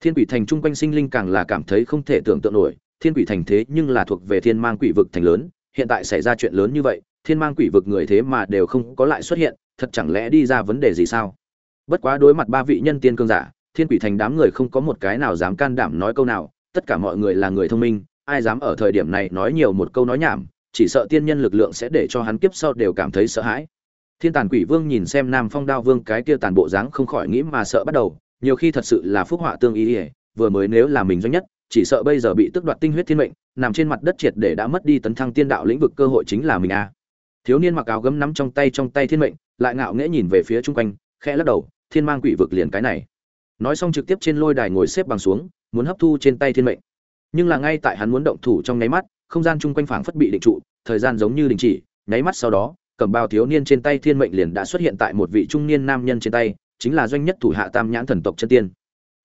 Thiên quỷ thành chung quanh sinh linh càng là cảm thấy không thể tưởng tượng nổi, thiên quỷ thành thế nhưng là thuộc về thiên mang quỷ vực thành lớn, hiện tại xảy ra chuyện lớn như vậy, thiên mang quỷ vực người thế mà đều không có lại xuất hiện, thật chẳng lẽ đi ra vấn đề gì sao? Bất quá đối mặt ba vị nhân tiên cương giả, thiên quỷ thành đám người không có một cái nào dám can đảm nói câu nào, tất cả mọi người là người thông minh, ai dám ở thời điểm này nói nhiều một câu nói nhảm, chỉ sợ tiên nhân lực lượng sẽ để cho hắn kiếp sau đều cảm thấy sợ hãi thiên tàn quỷ vương nhìn xem nam phong đao vương cái kia tàn bộ dáng không khỏi nghĩ mà sợ bắt đầu, nhiều khi thật sự là phúc họa tương ý ỉa vừa mới nếu là mình doanh nhất, chỉ sợ bây giờ bị tức đoạt tinh huyết thiên mệnh, nằm trên mặt đất triệt để đã mất đi tấn thăng tiên đạo lĩnh vực cơ hội chính là mình a. Thiếu niên mặc áo gấm nắm trong tay trong tay thiên mệnh, lại ngạo nghễ nhìn về phía chung quanh, khẽ lắc đầu, thiên mang quỷ vực liền cái này. Nói xong trực tiếp trên lôi đài ngồi xếp bằng xuống, muốn hấp thu trên tay thiên mệnh. Nhưng là ngay tại hắn muốn động thủ trong nháy mắt, không gian chung quanh phảng phất bị định trụ, thời gian giống như đình chỉ, nháy mắt sau đó cẩm bào thiếu niên trên tay thiên mệnh liền đã xuất hiện tại một vị trung niên nam nhân trên tay, chính là doanh nhất thủ hạ tam nhãn thần tộc chân tiên.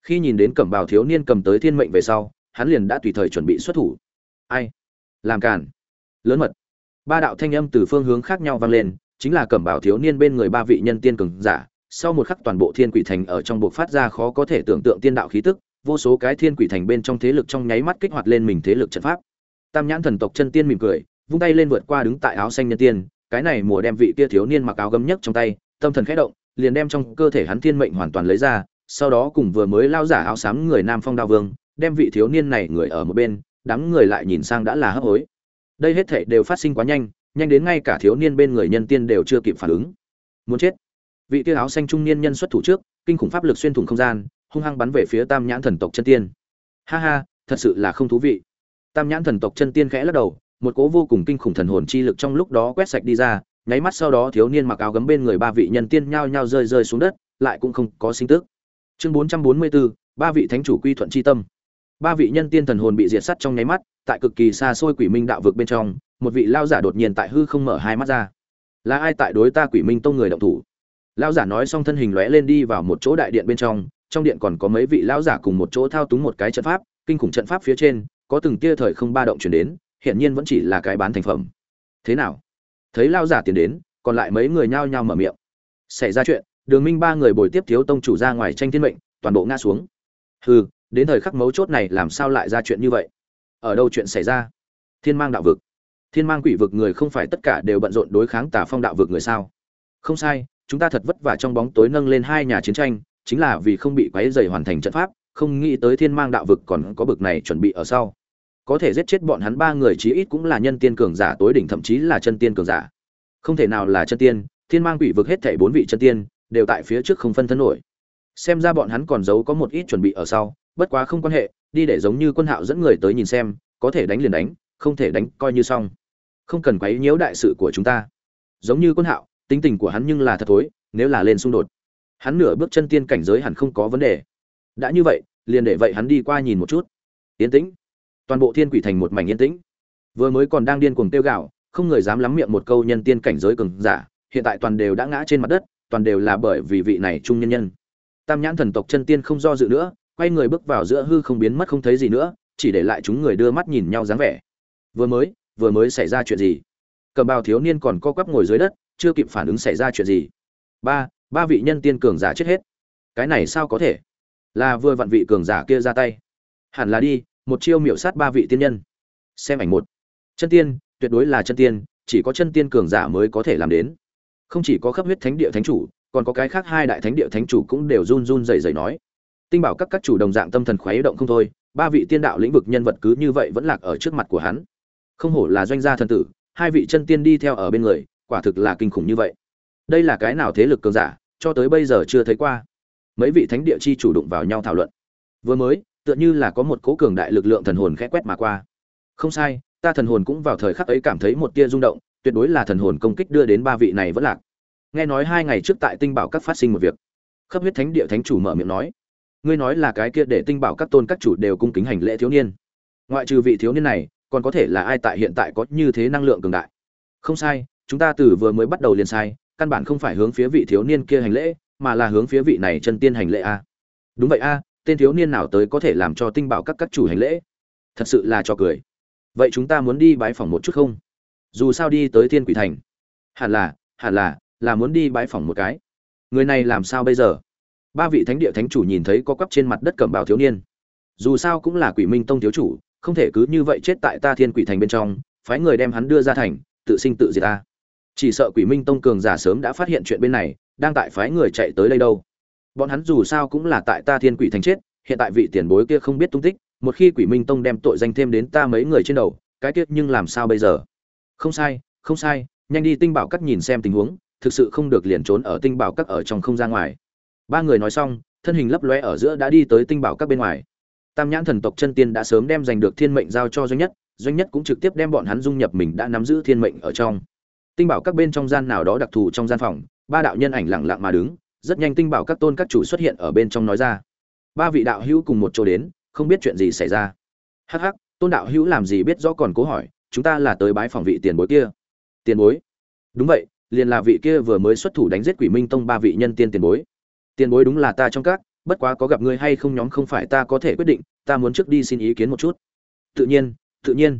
Khi nhìn đến cẩm bào thiếu niên cầm tới thiên mệnh về sau, hắn liền đã tùy thời chuẩn bị xuất thủ. Ai? Làm cản lớn mật. Ba đạo thanh âm từ phương hướng khác nhau vang lên, chính là cẩm bào thiếu niên bên người ba vị nhân tiên cường giả. Sau một khắc toàn bộ thiên quỷ thành ở trong buộc phát ra khó có thể tưởng tượng tiên đạo khí tức, vô số cái thiên quỷ thành bên trong thế lực trong nháy mắt kích hoạt lên mình thế lực trận pháp. Tam nhãn thần tộc chân tiên mỉm cười, vung tay lên vượt qua đứng tại áo xanh nhân tiên cái này mùa đem vị kia thiếu niên mặc áo gấm nhất trong tay, tâm thần khẽ động, liền đem trong cơ thể hắn thiên mệnh hoàn toàn lấy ra, sau đó cùng vừa mới lao giả áo xám người nam phong đao vương, đem vị thiếu niên này người ở một bên, đám người lại nhìn sang đã là hấp hối. Đây hết thảy đều phát sinh quá nhanh nhanh đến ngay cả thiếu niên bên người nhân tiên đều chưa kịp phản ứng. Muốn chết. Vị kia áo xanh trung niên nhân xuất thủ trước, kinh khủng pháp lực xuyên thủng không gian, hung hăng bắn về phía tam nhãn thần tộc chân tiên. Ha ha, thật sự là không thú vị. Tam nhãn thần tộc chân tiên khẽ lắc đầu một cố vô cùng kinh khủng thần hồn chi lực trong lúc đó quét sạch đi ra, nháy mắt sau đó thiếu niên mặc áo gấm bên người ba vị nhân tiên nhao nhao rơi rơi xuống đất, lại cũng không có sinh tức. Chương bốn trăm bốn mươi bốn ba vị thánh chủ quy thuận chi tâm. Ba vị nhân tiên thần hồn bị diệt sắt trong nháy mắt, tại cực kỳ xa xôi quỷ minh đạo vực bên trong, một vị lao giả đột nhiên tại hư không mở hai mắt ra. Là ai tại đối ta quỷ minh tông người động thủ? Lao giả nói xong thân hình lóe lên đi vào một chỗ đại điện bên trong trong điện còn có mấy vị lão giả cùng một chỗ thao túng một cái trận pháp, kinh khủng trận pháp phía trên, có từng tia thời không ba động chuyển đến hiện nhiên vẫn chỉ là cái bán thành phẩm. Thế nào? Thấy lao giả tiến đến, còn lại mấy người nhao nhao mở miệng. Xảy ra chuyện, đường minh ba người bồi tiếp thiếu tông chủ ra ngoài tranh thiên mệnh, toàn bộ ngã xuống. Hừ, đến thời khắc mấu chốt này làm sao lại ra chuyện như vậy? Ở đâu chuyện xảy ra? Thiên mang đạo vực. Thiên mang quỷ vực người không phải tất cả đều bận rộn đối kháng tà phong đạo vực người sao? Không sai, chúng ta thật vất vả trong bóng tối nâng lên hai nhà chiến tranh, chính là vì không bị quấy dày hoàn thành trận pháp, không nghĩ tới thiên mang đạo vực còn có bực này chuẩn bị ở sau có thể giết chết bọn hắn ba người chí ít cũng là nhân tiên cường giả tối đỉnh, thậm chí là chân tiên cường giả. Không thể nào là chân tiên, thiên mang quỷ vực hết thảy bốn vị chân tiên đều tại phía trước không phân thân nổi. Xem ra bọn hắn còn giấu có một ít chuẩn bị ở sau, bất quá không quan hệ, đi để giống như quân hạo dẫn người tới nhìn xem, có thể đánh liền đánh, không thể đánh coi như xong. Không cần quấy nhiễu đại sự của chúng ta. Giống như quân hạo, tính tình của hắn nhưng là thật thối, nếu là lên xung đột, hắn nửa bước chân tiên cảnh giới hẳn không có vấn đề. Đã như vậy, liền để vậy hắn đi qua nhìn một chút. Yên tĩnh toàn bộ thiên quỷ thành một mảnh yên tĩnh. Vừa mới còn đang điên cuồng tiêu gạo không người dám lắm miệng một câu nhân tiên cảnh giới cường giả, hiện tại toàn đều đã ngã trên mặt đất, toàn đều là bởi vì vị này trung nhân nhân. Tam nhãn thần tộc chân tiên không do dự nữa, quay người bước vào giữa hư không biến mất không thấy gì nữa, chỉ để lại chúng người đưa mắt nhìn nhau dáng vẻ. Vừa mới vừa mới xảy ra chuyện gì? Cầm bào thiếu niên còn co quắp ngồi dưới đất, chưa kịp phản ứng xảy ra chuyện gì. Ba ba vị nhân tiên cường giả chết hết. Cái này sao có thể? Là vừa vặn vị cường giả kia ra tay. Hẳn là đi một chiêu miểu sát ba vị tiên nhân. Xem ảnh một. Chân tiên, tuyệt đối là chân tiên, chỉ có chân tiên cường giả mới có thể làm đến. Không chỉ có khắp huyết thánh địa thánh chủ, còn có cái khác hai đại thánh địa thánh chủ cũng đều run run rẩy rẩy nói. Tinh bảo các các chủ đồng dạng tâm thần khuấy động không thôi, ba vị tiên đạo lĩnh vực nhân vật cứ như vậy vẫn lạc ở trước mặt của hắn. Không hổ là doanh gia thần tử, hai vị chân tiên đi theo ở bên người, quả thực là kinh khủng như vậy. Đây là cái nào thế lực cường giả, cho tới bây giờ chưa thấy qua. Mấy vị thánh địa chi chủ đụng vào nhau thảo luận. Vừa mới tựa như là có một cố cường đại lực lượng thần hồn khẽ quét mà qua. Không sai, ta thần hồn cũng vào thời khắc ấy cảm thấy một tia rung động, tuyệt đối là thần hồn công kích đưa đến ba vị này vẫn lạc. Nghe nói hai ngày trước tại tinh bảo các phát sinh một việc. Khắp huyết thánh địa thánh chủ mở miệng nói, ngươi nói là cái kia để tinh bảo các tôn các chủ đều cung kính hành lễ thiếu niên. Ngoại trừ vị thiếu niên này, còn có thể là ai tại hiện tại có như thế năng lượng cường đại? Không sai, chúng ta từ vừa mới bắt đầu liền sai, căn bản không phải hướng phía vị thiếu niên kia hành lễ, mà là hướng phía vị này chân tiên hành lễ a. Đúng vậy a tên thiếu niên nào tới có thể làm cho tinh bảo các các chủ hành lễ? Thật sự là cho cười. Vậy chúng ta muốn đi bái phỏng một chút không? Dù sao đi tới thiên quỷ thành. Hẳn là hẳn là là muốn đi bái phỏng một cái. Người này làm sao bây giờ? Ba vị thánh địa thánh chủ nhìn thấy có quắp trên mặt đất cẩm bào thiếu niên. Dù sao cũng là quỷ minh tông thiếu chủ, không thể cứ như vậy chết tại ta thiên quỷ thành bên trong, phái người đem hắn đưa ra thành, tự sinh tự diệt ta. Chỉ sợ quỷ minh tông cường giả sớm đã phát hiện chuyện bên này, đang tại phái người chạy tới đây đâu bọn hắn dù sao cũng là tại ta thiên quỷ thành chết, hiện tại vị tiền bối kia không biết tung tích, một khi quỷ minh tông đem tội danh thêm đến ta mấy người trên đầu, cái tiết nhưng làm sao bây giờ? Không sai không sai, nhanh đi tinh bảo các nhìn xem tình huống, thực sự không được liền trốn ở tinh bảo các ở trong không ra ngoài. Ba người nói xong, thân hình lấp lóe ở giữa đã đi tới tinh bảo các bên ngoài. Tam nhãn thần tộc chân tiên đã sớm đem giành được thiên mệnh giao cho doanh nhất doanh nhất cũng trực tiếp đem bọn hắn dung nhập mình đã nắm giữ thiên mệnh ở trong. Tinh bảo các bên trong gian nào đó đặc thù trong gian phòng, ba đạo nhân ảnh lặng lặng mà đứng rất nhanh tinh bảo các tôn các chủ xuất hiện ở bên trong nói ra. Ba vị đạo hữu cùng một chỗ đến, không biết chuyện gì xảy ra. Hắc hắc, tôn đạo hữu làm gì biết rõ còn cố hỏi, chúng ta là tới bái phòng vị tiền bối kia. Tiền bối? Đúng vậy, liền là vị kia vừa mới xuất thủ đánh giết quỷ minh tông ba vị nhân tiên tiền bối. Tiền bối đúng là ta trong các, bất quá có gặp ngươi hay không nhóm không phải ta có thể quyết định, ta muốn trước đi xin ý kiến một chút. Tự nhiên tự nhiên.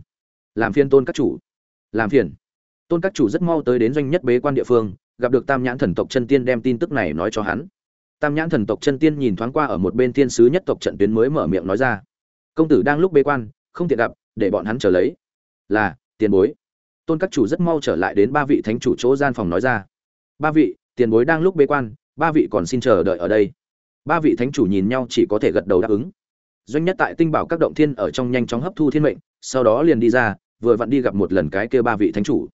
Làm phiền tôn các chủ. Làm phiền. Tôn các chủ rất mau tới đến doanh nhất bế quan địa phương gặp được tam nhãn thần tộc chân tiên đem tin tức này nói cho hắn. Tam nhãn thần tộc chân tiên nhìn thoáng qua ở một bên thiên sứ nhất tộc trận tuyến mới mở miệng nói ra. Công tử đang lúc bế quan, không tiện gặp, để bọn hắn trở lấy. Là, tiền bối. Tôn các chủ rất mau trở lại đến ba vị thánh chủ chỗ gian phòng nói ra. Ba vị, tiền bối đang lúc bế quan, ba vị còn xin chờ đợi ở đây. Ba vị thánh chủ nhìn nhau chỉ có thể gật đầu đáp ứng. Doanh nhất tại tinh bảo các động thiên ở trong nhanh chóng hấp thu thiên mệnh, sau đó liền đi ra, vừa vặn đi gặp một lần cái kia ba vị thánh chủ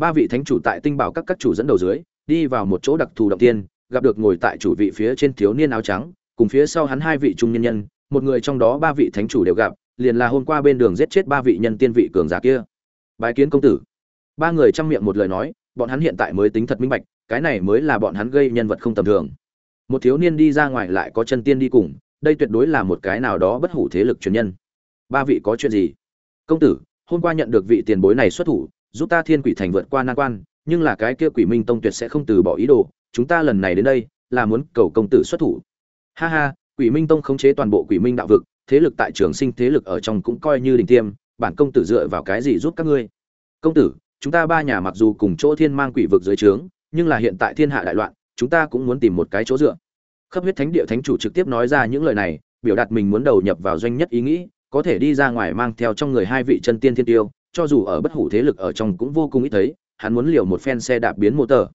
ba vị thánh chủ tại tinh bảo các các chủ dẫn đầu dưới, đi vào một chỗ đặc thù động tiên gặp được ngồi tại chủ vị phía trên thiếu niên áo trắng, cùng phía sau hắn hai vị trung nhân nhân, một người trong đó ba vị thánh chủ đều gặp, liền là hôm qua bên đường giết chết ba vị nhân tiên vị cường giả kia. Bái kiến công tử. Ba người chăm miệng một lời nói, bọn hắn hiện tại mới tính thật minh bạch, cái này mới là bọn hắn gây nhân vật không tầm thường. Một thiếu niên đi ra ngoài lại có chân tiên đi cùng, đây tuyệt đối là một cái nào đó bất hủ thế lực truyền nhân. Ba vị có chuyện gì? Công tử, hôm qua nhận được vị tiền bối này xuất thủ giúp ta thiên quỷ thành vượt qua nan quan, nhưng là cái kia quỷ minh tông tuyệt sẽ không từ bỏ ý đồ, chúng ta lần này đến đây, là muốn cầu công tử xuất thủ. Ha ha, quỷ minh tông khống chế toàn bộ quỷ minh đạo vực, thế lực tại trường sinh thế lực ở trong cũng coi như đỉnh tiêm, bản công tử dựa vào cái gì giúp các ngươi? Công tử, chúng ta ba nhà mặc dù cùng chỗ thiên mang quỷ vực dưới trướng, nhưng là hiện tại thiên hạ đại loạn, chúng ta cũng muốn tìm một cái chỗ dựa. Khắp huyết thánh địa thánh chủ trực tiếp nói ra những lời này, biểu đạt mình muốn đầu nhập vào doanh nhất ý nghĩ, có thể đi ra ngoài mang theo trong người hai vị chân tiên thiên tiêu cho dù ở bất hủ thế lực ở trong cũng vô cùng ít thấy, hắn muốn liều một phen xe đạp biến mô tờ.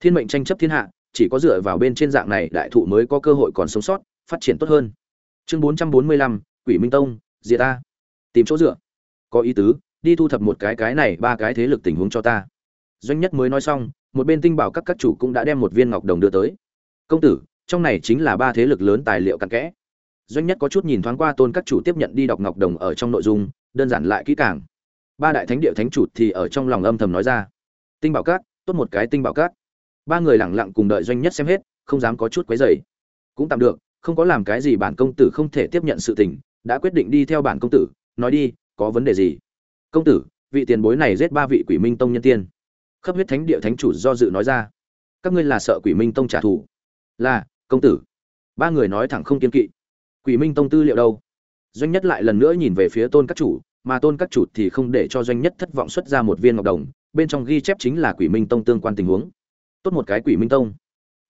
Thiên mệnh tranh chấp thiên hạ, chỉ có dựa vào bên trên dạng này đại thụ mới có cơ hội còn sống sót, phát triển tốt hơn. Chương bốn trăm bốn mươi lăm, quỷ minh tông, diệt ta. Tìm chỗ dựa. Có ý tứ, đi thu thập một cái cái này, ba cái thế lực tình huống cho ta. Doanh nhất mới nói xong, một bên tinh bảo các các chủ cũng đã đem một viên ngọc đồng đưa tới. Công tử, trong này chính là ba thế lực lớn tài liệu cặn kẽ. Doanh nhất có chút nhìn thoáng qua tôn các chủ tiếp nhận đi đọc ngọc đồng ở trong nội dung, đơn giản lại kỹ càng ba đại thánh địa thánh chủ thì ở trong lòng âm thầm nói ra. Tinh bảo cát, tốt một cái tinh bảo cát. ba người lẳng lặng cùng đợi doanh nhất xem hết không dám có chút quấy rầy. Cũng tạm được không có làm cái gì bản công tử không thể tiếp nhận sự tình đã quyết định đi theo bản công tử nói đi có vấn đề gì? Công tử vị tiền bối này giết ba vị quỷ minh tông nhân tiên. Khắp huyết thánh địa thánh chủ do dự nói ra. Các ngươi là sợ quỷ minh tông trả thù? Là công tử. Ba người nói thẳng không kiên kỵ. Quỷ minh tông tư liệu đâu? Doanh nhất lại lần nữa nhìn về phía tôn các chủ mà tôn các chủ thì không để cho doanh nhất thất vọng xuất ra một viên ngọc đồng, bên trong ghi chép chính là quỷ minh tông tương quan tình huống. Tốt một cái quỷ minh tông.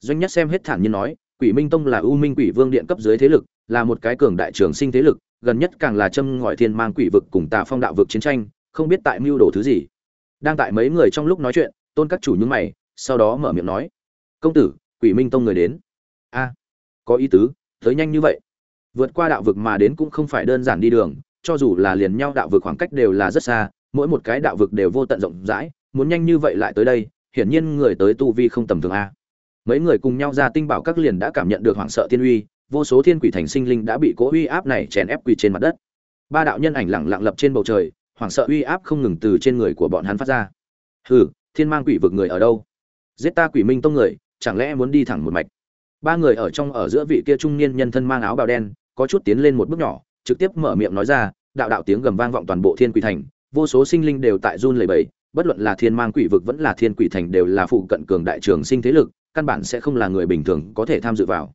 Doanh nhất xem hết thản nhiên nói, quỷ minh tông là ưu minh quỷ vương điện cấp dưới thế lực, là một cái cường đại trường sinh thế lực, gần nhất càng là châm ngòi thiên mang quỷ vực cùng tà phong đạo vực chiến tranh, không biết tại mưu đồ thứ gì. Đang tại mấy người trong lúc nói chuyện, tôn các chủ nhúng mày, sau đó mở miệng nói, công tử, quỷ minh tông người đến. A, có ý tứ, tới nhanh như vậy. Vượt qua đạo vực mà đến cũng không phải đơn giản đi đường cho dù là liền nhau đạo vực khoảng cách đều là rất xa, mỗi một cái đạo vực đều vô tận rộng rãi, muốn nhanh như vậy lại tới đây, hiển nhiên người tới tu vi không tầm thường a. Mấy người cùng nhau ra tinh bảo các liền đã cảm nhận được hoảng sợ thiên uy, vô số thiên quỷ thành sinh linh đã bị cố uy áp này chèn ép quỳ trên mặt đất. Ba đạo nhân ảnh lẳng lặng lập trên bầu trời, hoảng sợ uy áp không ngừng từ trên người của bọn hắn phát ra. Hừ, thiên mang quỷ vực người ở đâu? Giết ta quỷ minh tông người, chẳng lẽ muốn đi thẳng một mạch? Ba người ở trong, ở giữa vị kia trung niên nhân thân mang áo bào đen, có chút tiến lên một bước nhỏ trực tiếp mở miệng nói ra, đạo đạo tiếng gầm vang vọng toàn bộ thiên quỷ thành, vô số sinh linh đều tại run lẩy bẩy, bất luận là thiên mang quỷ vực vẫn là thiên quỷ thành đều là phụ cận cường đại trường sinh thế lực, căn bản sẽ không là người bình thường có thể tham dự vào.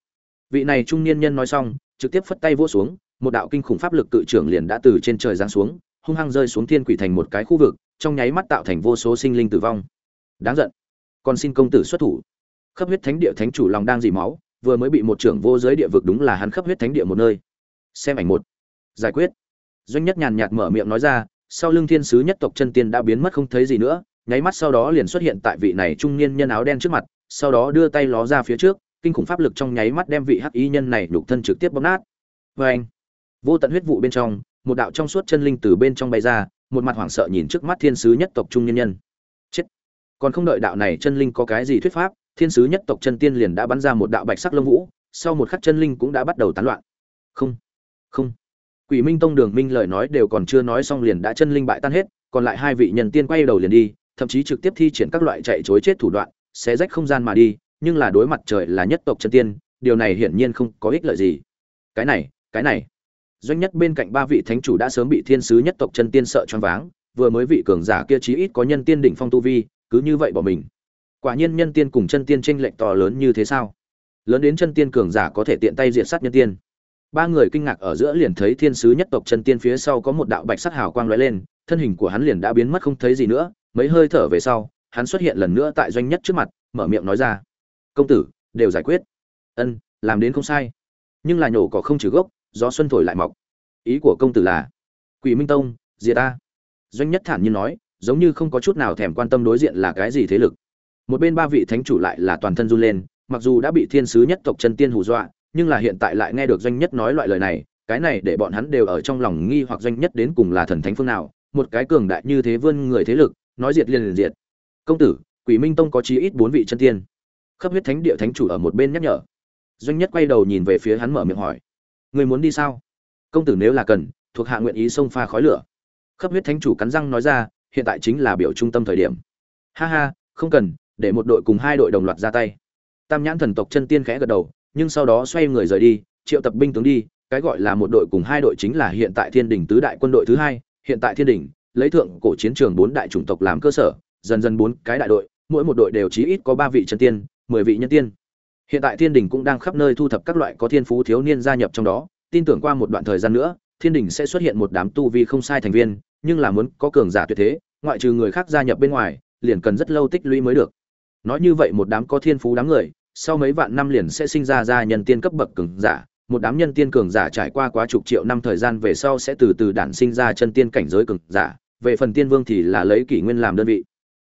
Vị này trung niên nhân nói xong, trực tiếp phất tay vỗ xuống, một đạo kinh khủng pháp lực cự trưởng liền đã từ trên trời giáng xuống, hung hăng rơi xuống thiên quỷ thành một cái khu vực, trong nháy mắt tạo thành vô số sinh linh tử vong. Đáng giận. Còn xin công tử xuất thủ. Khắp huyết thánh địa thánh chủ lòng đang dì máu, vừa mới bị một trưởng vô giới địa vực đúng là hắn khắp huyết thánh địa một nơi. Xem ảnh một giải quyết. Doanh nhất nhàn nhạt mở miệng nói ra, sau lưng thiên sứ nhất tộc chân tiên đã biến mất không thấy gì nữa, nháy mắt sau đó liền xuất hiện tại vị này trung niên nhân áo đen trước mặt, sau đó đưa tay ló ra phía trước, kinh khủng pháp lực trong nháy mắt đem vị hắc y nhân này nhục thân trực tiếp bóp nát. Vê anh vô tận huyết vụ bên trong, một đạo trong suốt chân linh từ bên trong bay ra, một mặt hoảng sợ nhìn trước mắt thiên sứ nhất tộc trung nhân nhân. Chết. Còn không đợi đạo này chân linh có cái gì thuyết pháp, thiên sứ nhất tộc chân tiên liền đã bắn ra một đạo bạch sắc lông vũ, sau một khắc chân linh cũng đã bắt đầu tán loạn. Không. Không quỷ minh tông đường minh lời nói đều còn chưa nói xong liền đã chân linh bại tan hết, còn lại hai vị nhân tiên quay đầu liền đi, thậm chí trực tiếp thi triển các loại chạy chối chết thủ đoạn, xé rách không gian mà đi, nhưng là đối mặt trời là nhất tộc chân tiên, điều này hiển nhiên không có ích lợi gì. Cái này cái này. Doanh nhất bên cạnh ba vị thánh chủ đã sớm bị thiên sứ nhất tộc chân tiên sợ choáng váng, vừa mới vị cường giả kia chí ít có nhân tiên đỉnh phong tu vi, cứ như vậy bỏ mình. Quả nhiên nhân tiên cùng chân tiên tranh lệch to lớn như thế sao? Lớn đến chân tiên cường giả có thể tiện tay diệt sát nhân tiên ba người kinh ngạc ở giữa liền thấy thiên sứ nhất tộc chân tiên phía sau có một đạo bạch sắc hào quang lóe lên, thân hình của hắn liền đã biến mất không thấy gì nữa, mấy hơi thở về sau, hắn xuất hiện lần nữa tại doanh nhất trước mặt, mở miệng nói ra. Công tử, đều giải quyết. Ân, làm đến không sai. Nhưng là nhổ cỏ không trừ gốc, gió xuân thổi lại mọc. Ý của công tử là, quỷ minh tông, diệt ta. Doanh nhất thản nhiên nói, giống như không có chút nào thèm quan tâm đối diện là cái gì thế lực. Một bên ba vị thánh chủ lại là toàn thân run lên, mặc dù đã bị thiên sứ nhất tộc chân tiên hù dọa nhưng là hiện tại lại nghe được doanh nhất nói loại lời này, cái này để bọn hắn đều ở trong lòng nghi hoặc doanh nhất đến cùng là thần thánh phương nào, một cái cường đại như thế vươn người thế lực, nói diệt liền liền diệt. Công tử, quỷ minh tông có chí ít bốn vị chân tiên. Khắp huyết thánh địa thánh chủ ở một bên nhắc nhở. Doanh nhất quay đầu nhìn về phía hắn mở miệng hỏi, người muốn đi sao? Công tử nếu là cần, thuộc hạ nguyện ý xông pha khói lửa. Khắp huyết thánh chủ cắn răng nói ra, hiện tại chính là biểu trung tâm thời điểm. Ha ha, không cần, để một đội cùng hai đội đồng loạt ra tay. Tam nhãn thần tộc chân tiên khẽ gật đầu nhưng sau đó xoay người rời đi, triệu tập binh tướng đi, cái gọi là một đội cùng hai đội chính là hiện tại thiên đình tứ đại quân đội thứ hai, hiện tại thiên đình, lấy thượng cổ chiến trường bốn đại chủng tộc làm cơ sở, dần dần bốn cái đại đội, mỗi một đội đều chí ít có ba vị chân tiên, mười vị nhân tiên. Hiện tại thiên đình cũng đang khắp nơi thu thập các loại có thiên phú thiếu niên gia nhập trong đó, tin tưởng qua một đoạn thời gian nữa, thiên đình sẽ xuất hiện một đám tu vi không sai thành viên, nhưng là muốn có cường giả tuyệt thế, ngoại trừ người khác gia nhập bên ngoài, liền cần rất lâu tích lũy mới được. Nói như vậy một đám có thiên phú đám người sau mấy vạn năm liền sẽ sinh ra ra nhân tiên cấp bậc cường giả, một đám nhân tiên cường giả trải qua quá chục triệu năm thời gian về sau sẽ từ từ đản sinh ra chân tiên cảnh giới cường giả, về phần tiên vương thì là lấy kỷ nguyên làm đơn vị.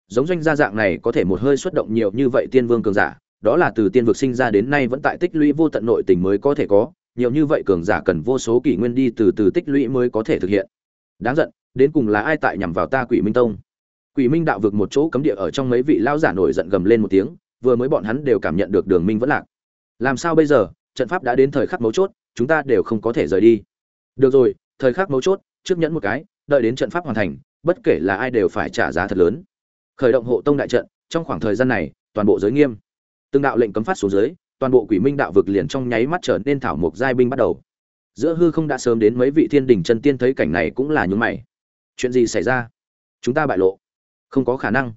Giống doanh gia dạng này có thể một hơi xuất động nhiều như vậy tiên vương cường giả, đó là từ tiên vực sinh ra đến nay vẫn tại tích lũy vô tận nội tình mới có thể có, nhiều như vậy cường giả cần vô số kỷ nguyên đi từ từ tích lũy mới có thể thực hiện. Đáng giận, đến cùng là ai tại nhằm vào ta quỷ minh tông? Quỷ minh đạo vực một chỗ cấm địa ở trong mấy vị lão giả nổi giận gầm lên một tiếng vừa mới bọn hắn đều cảm nhận được đường minh vẫn lạc. Làm sao bây giờ? Trận pháp đã đến thời khắc mấu chốt, chúng ta đều không có thể rời đi. Được rồi, thời khắc mấu chốt, trước nhẫn một cái, đợi đến trận pháp hoàn thành, bất kể là ai đều phải trả giá thật lớn. Khởi động hộ tông đại trận, trong khoảng thời gian này, toàn bộ giới nghiêm. Từng đạo lệnh cấm phát xuống dưới, toàn bộ quỷ minh đạo vực liền trong nháy mắt trở nên thảo mộc giai binh bắt đầu. Giữa hư không đã sớm đến mấy vị thiên đình chân tiên thấy cảnh này cũng là nhún mày. Chuyện gì xảy ra? Chúng ta bại lộ. Không có khả năng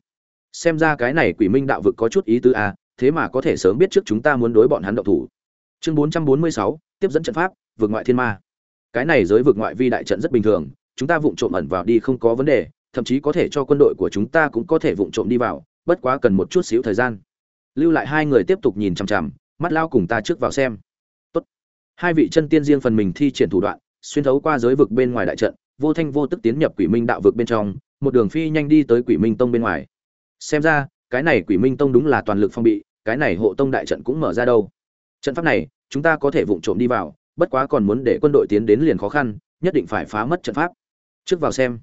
xem ra cái này quỷ minh đạo vực có chút ý tứ à, thế mà có thể sớm biết trước chúng ta muốn đối bọn hắn động thủ. Chương 446, tiếp dẫn trận pháp vượt ngoại thiên ma. Cái này giới vượt ngoại vi đại trận rất bình thường chúng ta vụng trộm ẩn vào đi không có vấn đề thậm chí có thể cho quân đội của chúng ta cũng có thể vụng trộm đi vào bất quá cần một chút xíu thời gian. Lưu lại hai người tiếp tục nhìn chằm chằm mắt lao cùng ta trước vào xem. Tốt. hai vị chân tiên riêng phần mình thi triển thủ đoạn xuyên thấu qua giới vực bên ngoài đại trận vô thanh vô tức tiến nhập quỷ minh đạo vực bên trong một đường phi nhanh đi tới quỷ minh tông bên ngoài xem ra, cái này quỷ minh tông đúng là toàn lực phong bị, cái này hộ tông đại trận cũng mở ra đâu. Trận pháp này, chúng ta có thể vụng trộm đi vào, bất quá còn muốn để quân đội tiến đến liền khó khăn, nhất định phải phá mất trận pháp. Trước vào xem.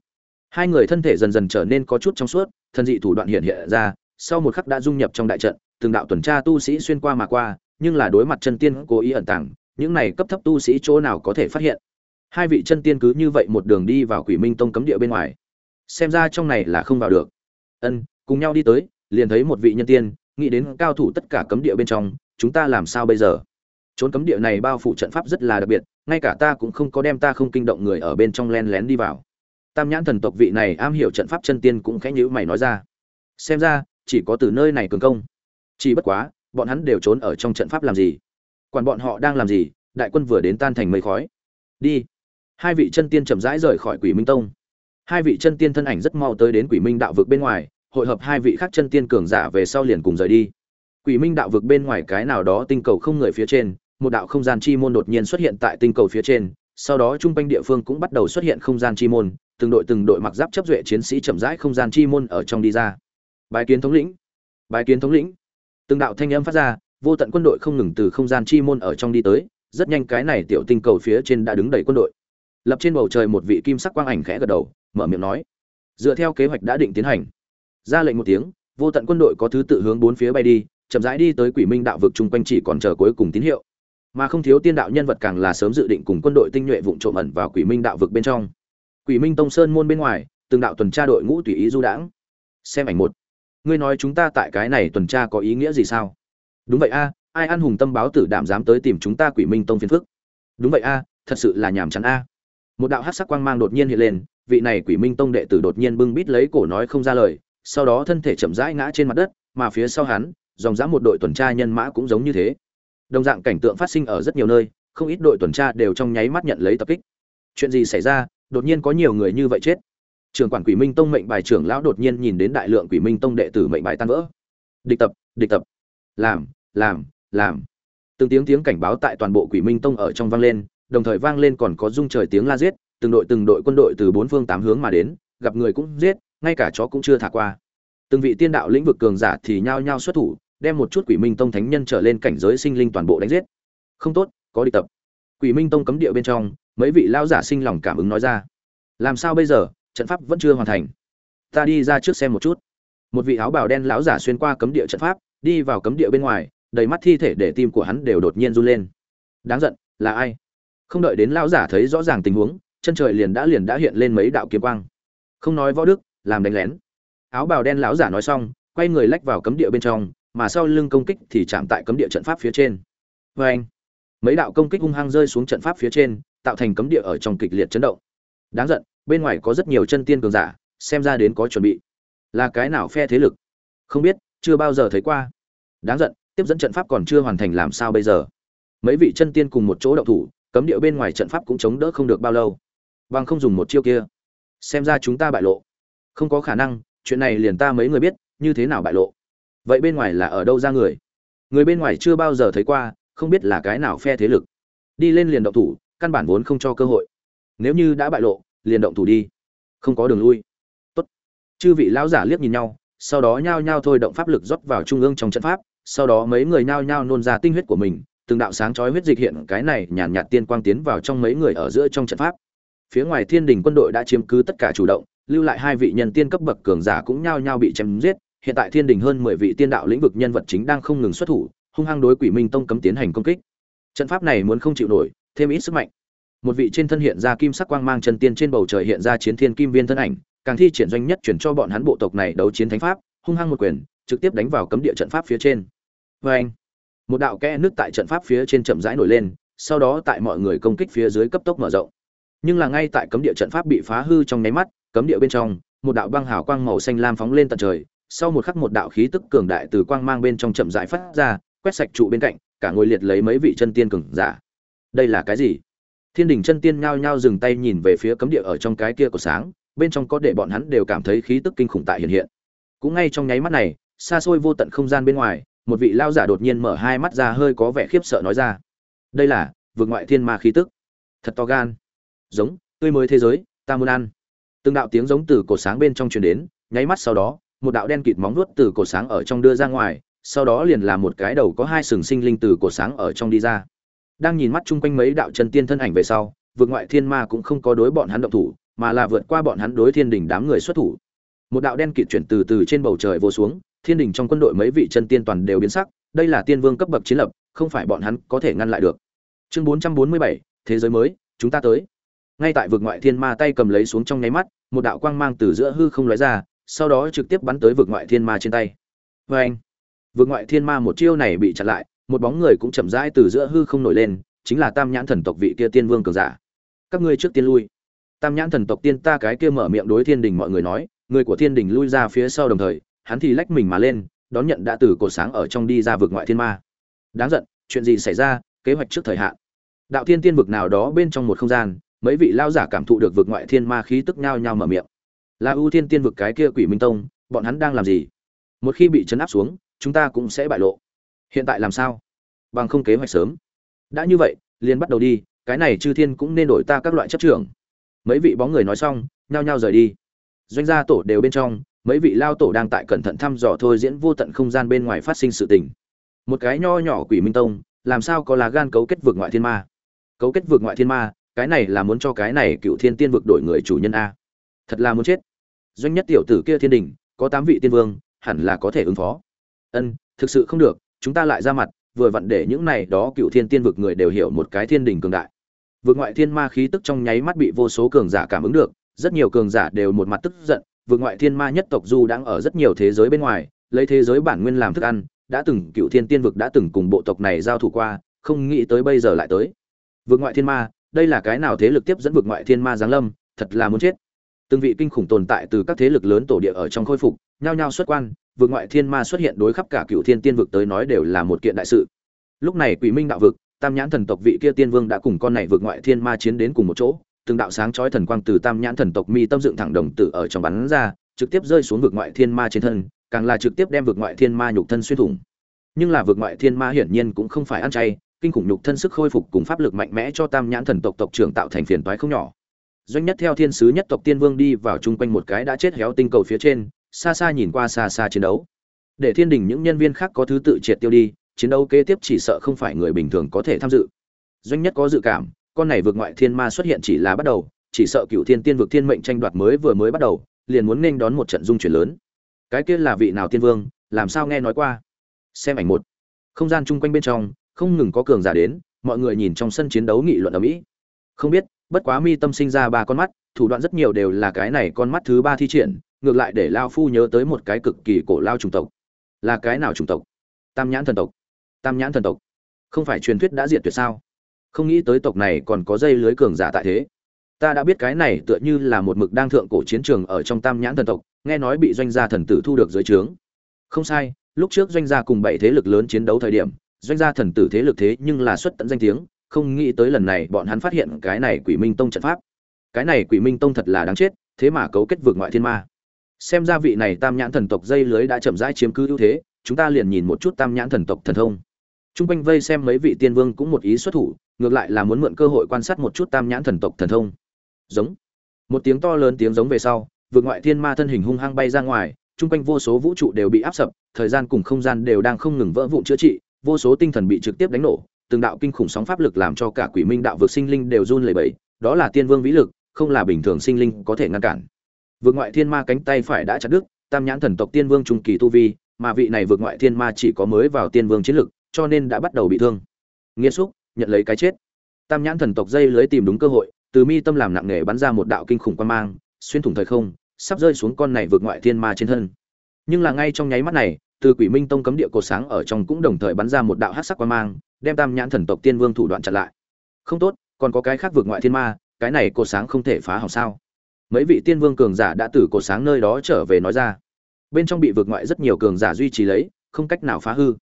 Hai người thân thể dần dần trở nên có chút trong suốt thân dị thủ đoạn hiện hiện ra, sau một khắc đã dung nhập trong đại trận, từng đạo tuần tra tu sĩ xuyên qua mà qua, nhưng là đối mặt chân tiên cố ý ẩn tàng, những này cấp thấp tu sĩ chỗ nào có thể phát hiện? Hai vị chân tiên cứ như vậy một đường đi vào quỷ minh tông cấm địa bên ngoài. Xem ra trong này là không vào được. Ân cùng nhau đi tới, liền thấy một vị nhân tiên, nghĩ đến cao thủ tất cả cấm địa bên trong, chúng ta làm sao bây giờ? Trốn cấm địa này bao phủ trận pháp rất là đặc biệt, ngay cả ta cũng không có đem ta không kinh động người ở bên trong len lén đi vào. Tam nhãn thần tộc vị này am hiểu trận pháp chân tiên cũng khẽ nhữ mày nói ra. Xem ra, chỉ có từ nơi này cường công. Chỉ bất quá, bọn hắn đều trốn ở trong trận pháp làm gì? Quản bọn họ đang làm gì, đại quân vừa đến tan thành mây khói. Đi. Hai vị chân tiên chậm rãi rời khỏi quỷ minh tông. Hai vị chân tiên thân ảnh rất mau tới đến quỷ minh đạo vực bên ngoài hội hợp hai vị khác chân tiên cường giả về sau liền cùng rời đi. Quỷ minh đạo vực bên ngoài cái nào đó tinh cầu không người phía trên, một đạo không gian chi môn đột nhiên xuất hiện tại tinh cầu phía trên, sau đó trung quanh địa phương cũng bắt đầu xuất hiện không gian chi môn, từng đội từng đội mặc giáp chấp duệ chiến sĩ chậm rãi không gian chi môn ở trong đi ra. Bài kiến thống lĩnh. Bài kiến thống lĩnh. Từng đạo thanh âm phát ra, vô tận quân đội không ngừng từ không gian chi môn ở trong đi tới, rất nhanh cái này tiểu tinh cầu phía trên đã đứng đầy quân đội. Lập trên bầu trời một vị kim sắc quang ảnh khẽ gật đầu, mở miệng nói. Dựa theo kế hoạch đã định tiến hành ra lệnh một tiếng, vô tận quân đội có thứ tự hướng bốn phía bay đi, chậm rãi đi tới quỷ minh đạo vực chung quanh chỉ còn chờ cuối cùng tín hiệu. Mà không thiếu tiên đạo nhân vật càng là sớm dự định cùng quân đội tinh nhuệ vụng trộm ẩn vào quỷ minh đạo vực bên trong. Quỷ minh tông sơn môn bên ngoài, từng đạo tuần tra đội ngũ tùy ý du đãng. Xem ảnh một. Ngươi nói chúng ta tại cái này tuần tra có ý nghĩa gì sao? Đúng vậy a, ai ăn hùng tâm báo tử đảm dám tới tìm chúng ta quỷ minh tông phiền phức? Đúng vậy a, thật sự là nhàm chán a. Một đạo hát sắc quang mang đột nhiên hiện lên, vị này quỷ minh tông đệ tử đột nhiên bưng bít lấy cổ nói không ra lời sau đó thân thể chậm rãi ngã trên mặt đất, mà phía sau hắn, dòng dã một đội tuần tra nhân mã cũng giống như thế. Đồng dạng cảnh tượng phát sinh ở rất nhiều nơi, không ít đội tuần tra đều trong nháy mắt nhận lấy tập kích. Chuyện gì xảy ra? Đột nhiên có nhiều người như vậy chết. Trưởng quản quỷ minh tông mệnh bài trưởng lão đột nhiên nhìn đến đại lượng quỷ minh tông đệ tử mệnh bài tan vỡ. Địch tập địch tập. Làm làm làm. Từng tiếng tiếng cảnh báo tại toàn bộ quỷ minh tông ở trong vang lên, đồng thời vang lên còn có rung trời tiếng la giết, từng đội từng đội quân đội từ bốn phương tám hướng mà đến, gặp người cũng giết ngay cả chó cũng chưa thả qua. Từng vị tiên đạo lĩnh vực cường giả thì nhao nhao xuất thủ, đem một chút quỷ minh tông thánh nhân trở lên cảnh giới sinh linh toàn bộ đánh giết. Không tốt, có địch tập. Quỷ minh tông cấm địa bên trong, mấy vị lao giả sinh lòng cảm ứng nói ra. Làm sao bây giờ? Trận pháp vẫn chưa hoàn thành. Ta đi ra trước xem một chút. Một vị áo bào đen lão giả xuyên qua cấm địa trận pháp, đi vào cấm địa bên ngoài, đầy mắt thi thể để tim của hắn đều đột nhiên run lên. Đáng giận, là ai? Không đợi đến lão giả thấy rõ ràng tình huống, chân trời liền đã liền đã hiện lên mấy đạo kiếm quang. Không nói võ đức làm đánh lén. Áo bào đen lão giả nói xong, quay người lách vào cấm địa bên trong, mà sau lưng công kích thì chạm tại cấm địa trận pháp phía trên. Vê anh, mấy đạo công kích hung hăng rơi xuống trận pháp phía trên, tạo thành cấm địa ở trong kịch liệt chấn động. Đáng giận, bên ngoài có rất nhiều chân tiên cường giả, xem ra đến có chuẩn bị. Là cái nào phe thế lực? Không biết, chưa bao giờ thấy qua. Đáng giận, tiếp dẫn trận pháp còn chưa hoàn thành làm sao bây giờ? Mấy vị chân tiên cùng một chỗ động thủ, cấm địa bên ngoài trận pháp cũng chống đỡ không được bao lâu. Bằng không dùng một chiêu kia, xem ra chúng ta bại lộ không có khả năng chuyện này liền ta mấy người biết như thế nào bại lộ? Vậy bên ngoài là ở đâu ra người? Người bên ngoài chưa bao giờ thấy qua không biết là cái nào phe thế lực. Đi lên liền động thủ căn bản vốn không cho cơ hội. Nếu như đã bại lộ liền động thủ đi. Không có đường lui. Tốt. Chư vị lão giả liếc nhìn nhau sau đó nhao nhao thôi động pháp lực rót vào trung ương trong trận pháp sau đó mấy người nhao nhao nôn ra tinh huyết của mình từng đạo sáng chói huyết dịch hiện cái này nhàn nhạt, tiên quang tiến vào trong mấy người ở giữa trong trận pháp. Phía ngoài thiên đình quân đội đã chiếm cứ tất cả chủ động lưu lại hai vị nhân tiên cấp bậc cường giả cũng nhao nhao bị chém giết, hiện tại thiên đình hơn mười vị tiên đạo lĩnh vực nhân vật chính đang không ngừng xuất thủ, hung hăng đối quỷ minh tông cấm tiến hành công kích. Trận pháp này muốn không chịu nổi, thêm ít sức mạnh. Một vị trên thân hiện ra kim sắc quang mang chân tiên trên bầu trời hiện ra chiến thiên kim viên thân ảnh, càng thi triển doanh nhất chuyển cho bọn hắn bộ tộc này đấu chiến thánh pháp, hung hăng một quyền, trực tiếp đánh vào cấm địa trận pháp phía trên. Vê anh một đạo kẽ nước tại trận pháp phía trên chậm rãi nổi lên, sau đó tại mọi người công kích phía dưới cấp tốc mở rộng. Nhưng là ngay tại cấm địa trận pháp bị phá hư trong nháy mắt cấm địa bên trong, một đạo băng hào quang màu xanh lam phóng lên tận trời, sau một khắc một đạo khí tức cường đại từ quang mang bên trong chậm rãi phát ra, quét sạch trụ bên cạnh, cả ngôi liệt lấy mấy vị chân tiên cường giả. Đây là cái gì? Thiên đình chân tiên nhao nhao dừng tay nhìn về phía cấm địa ở trong cái kia của sáng, bên trong có để bọn hắn đều cảm thấy khí tức kinh khủng tại hiện hiện. Cũng ngay trong nháy mắt này, xa xôi vô tận không gian bên ngoài, một vị lao giả đột nhiên mở hai mắt ra hơi có vẻ khiếp sợ nói ra. Đây là vượt ngoại thiên ma khí tức. Thật to gan. Giống, tươi mới thế giới, ta muốn ăn từng đạo tiếng giống từ cổ sáng bên trong truyền đến, nháy mắt sau đó, một đạo đen kịt móng vuốt từ cổ sáng ở trong đưa ra ngoài, sau đó liền là một cái đầu có hai sừng sinh linh từ cổ sáng ở trong đi ra. Đang nhìn mắt chung quanh mấy đạo chân tiên thân ảnh về sau vượt ngoại thiên ma cũng không có đối bọn hắn động thủ, mà là vượt qua bọn hắn đối thiên đình đám người xuất thủ. Một đạo đen kịt chuyển từ từ trên bầu trời vô xuống, thiên đình trong quân đội mấy vị chân tiên toàn đều biến sắc, đây là tiên vương cấp bậc chiến lập, không phải bọn hắn có thể ngăn lại được. Chương bốn trăm bốn mươi bảy, thế giới mới, chúng ta tới ngay tại vực ngoại thiên ma tay cầm lấy xuống trong nháy mắt, một đạo quang mang từ giữa hư không lóe ra, sau đó trực tiếp bắn tới vực ngoại thiên ma trên tay. Vê anh vực ngoại thiên ma một chiêu này bị chặn lại, một bóng người cũng chậm rãi từ giữa hư không nổi lên, chính là tam nhãn thần tộc vị kia tiên vương cường giả. Các ngươi trước tiên lui. Tam nhãn thần tộc tiên ta cái kia mở miệng đối thiên đình mọi người nói, người của thiên đình lui ra phía sau đồng thời, hắn thì lách mình mà lên, đón nhận đã từ cột sáng ở trong đi ra vực ngoại thiên ma. Đáng giận, chuyện gì xảy ra, kế hoạch trước thời hạn. Đạo thiên tiên vực nào đó bên trong một không gian mấy vị lao giả cảm thụ được vực ngoại thiên ma khí tức nhao nhao mở miệng. Là ưu thiên tiên vực cái kia quỷ minh tông, bọn hắn đang làm gì? Một khi bị chấn áp xuống, chúng ta cũng sẽ bại lộ. Hiện tại làm sao? Bằng không kế hoạch sớm. Đã như vậy, liền bắt đầu đi, cái này chư thiên cũng nên đổi ta các loại chấp trưởng. Mấy vị bóng người nói xong, nhao nhao rời đi. Doanh gia tổ đều bên trong, mấy vị lao tổ đang tại cẩn thận thăm dò thôi diễn vô tận không gian bên ngoài phát sinh sự tình. Một cái nho nhỏ quỷ minh tông, làm sao có lá gan cấu kết vượt ngoại thiên ma? Cấu kết vượt ngoại thiên ma cái này là muốn cho cái này cựu thiên tiên vực đổi người chủ nhân a. Thật là muốn chết. Doanh nhất tiểu tử kia thiên đình, có tám vị tiên vương, hẳn là có thể ứng phó. Ân, thực sự không được, chúng ta lại ra mặt, vừa vặn để những này đó cựu thiên tiên vực người đều hiểu một cái thiên đình cường đại. Vượt ngoại thiên ma khí tức trong nháy mắt bị vô số cường giả cảm ứng được, rất nhiều cường giả đều một mặt tức giận vượt ngoại thiên ma nhất tộc du đang ở rất nhiều thế giới bên ngoài, lấy thế giới bản nguyên làm thức ăn, đã từng cựu thiên tiên vực đã từng cùng bộ tộc này giao thủ qua, không nghĩ tới bây giờ lại tới. Vượt ngoại thiên ma đây là cái nào thế lực tiếp dẫn vượt ngoại thiên ma giáng lâm, thật là muốn chết. Từng vị kinh khủng tồn tại từ các thế lực lớn tổ địa ở trong khôi phục, nhao nhao xuất quan vượt ngoại thiên ma xuất hiện đối khắp cả cựu thiên tiên vực tới nói đều là một kiện đại sự. Lúc này quỷ minh đạo vực, tam nhãn thần tộc vị kia tiên vương đã cùng con này vượt ngoại thiên ma chiến đến cùng một chỗ, từng đạo sáng chói thần quang từ tam nhãn thần tộc mi tâm dựng thẳng đồng tử ở trong bắn ra, trực tiếp rơi xuống vực ngoại thiên ma trên thân, càng là trực tiếp đem vực ngoại thiên ma nhục thân xuyên thủng. Nhưng là vực ngoại thiên ma hiển nhiên cũng không phải ăn chay kinh khủng nhục thân sức khôi phục cùng pháp lực mạnh mẽ cho tam nhãn thần tộc tộc trưởng tạo thành phiền toái không nhỏ. Doanh nhất theo thiên sứ nhất tộc tiên vương đi vào chung quanh một cái đã chết héo tinh cầu phía trên, xa xa nhìn qua xa xa chiến đấu. Để thiên đình những nhân viên khác có thứ tự triệt tiêu đi, chiến đấu kế tiếp chỉ sợ không phải người bình thường có thể tham dự. Doanh nhất có dự cảm, con này vượt ngoại thiên ma xuất hiện chỉ là bắt đầu, chỉ sợ cựu thiên tiên vực thiên mệnh tranh đoạt mới vừa mới bắt đầu, liền muốn nên đón một trận dung chuyển lớn. Cái kia là vị nào tiên vương, làm sao nghe nói qua? Xem ảnh một. Không gian chung quanh bên trong không ngừng có cường giả đến, mọi người nhìn trong sân chiến đấu nghị luận ở mỹ. Không biết, bất quá mi tâm sinh ra ba con mắt, thủ đoạn rất nhiều đều là cái này con mắt thứ ba thi triển, ngược lại để lao phu nhớ tới một cái cực kỳ cổ lao chủng tộc. Là cái nào chủng tộc? Tam nhãn thần tộc. Tam nhãn thần tộc. Không phải truyền thuyết đã diệt tuyệt sao? Không nghĩ tới tộc này còn có dây lưới cường giả tại thế. Ta đã biết cái này tựa như là một mực đang thượng cổ chiến trường ở trong tam nhãn thần tộc, nghe nói bị doanh gia thần tử thu được dưới trướng. Không sai, lúc trước doanh gia cùng bảy thế lực lớn chiến đấu thời điểm doanh gia thần tử thế lực thế nhưng là xuất tận danh tiếng, không nghĩ tới lần này bọn hắn phát hiện cái này quỷ minh tông trận pháp. Cái này quỷ minh tông thật là đáng chết, thế mà cấu kết vượt ngoại thiên ma. Xem ra vị này tam nhãn thần tộc dây lưới đã chậm rãi chiếm cứ ưu thế, chúng ta liền nhìn một chút tam nhãn thần tộc thần thông. T r u n g quanh vây xem mấy vị tiên vương cũng một ý xuất thủ, ngược lại là muốn mượn cơ hội quan sát một chút tam nhãn thần tộc thần thông. Giống. Một tiếng to lớn tiếng giống về sau, vượt ngoại thiên ma thân hình hung hăng bay ra ngoài t r u n g quanh vô số vũ trụ đều bị áp sập, thời gian cùng không gian đều đang không ngừng vỡ vụn chữa trị vô số tinh thần bị trực tiếp đánh nổ, từng đạo kinh khủng sóng pháp lực làm cho cả quỷ minh đạo vực sinh linh đều run lẩy bẩy, đó là tiên vương vĩ lực, không là bình thường sinh linh có thể ngăn cản. Vượt ngoại thiên ma cánh tay phải đã chặt đứt, tam nhãn thần tộc tiên vương trung kỳ tu vi, mà vị này vượt ngoại thiên ma chỉ có mới vào tiên vương chiến lực, cho nên đã bắt đầu bị thương. Nghĩa xúc, nhận lấy cái chết. Tam nhãn thần tộc dây lưới tìm đúng cơ hội, từ mi tâm làm nặng nề bắn ra một đạo kinh khủng quan mang, xuyên thủng thời không, sắp rơi xuống con này vượt ngoại thiên ma trên thân. Nhưng là ngay trong nháy mắt này từ quỷ minh tông cấm địa cột sáng ở trong cũng đồng thời bắn ra một đạo hát sắc quan mang, đem tam nhãn thần tộc tiên vương thủ đoạn chặn lại. Không tốt, còn có cái khác vượt ngoại thiên ma, cái này cột sáng không thể phá hỏng sao? Mấy vị tiên vương cường giả đã từ cột sáng nơi đó trở về nói ra. Bên trong bị vượt ngoại rất nhiều cường giả duy trì lấy, không cách nào phá hư.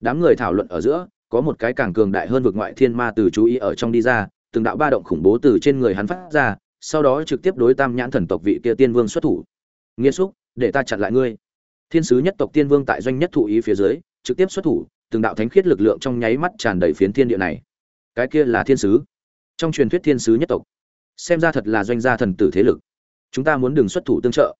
Đám người thảo luận ở giữa, có một cái càng cường đại hơn vượt ngoại thiên ma từ chú ý ở trong đi ra, từng đạo ba động khủng bố từ trên người hắn phát ra, sau đó trực tiếp đối tam nhãn thần tộc vị kia tiên vương xuất thủ. Nghĩa xúc, để ta chặn lại ngươi thiên sứ nhất tộc tiên vương tại doanh nhất thụ ý phía dưới, trực tiếp xuất thủ, từng đạo thánh khiết lực lượng trong nháy mắt tràn đầy phiến thiên địa này. Cái kia là thiên sứ. Trong truyền thuyết thiên sứ nhất tộc, xem ra thật là doanh gia thần tử thế lực. Chúng ta muốn đường xuất thủ tương trợ.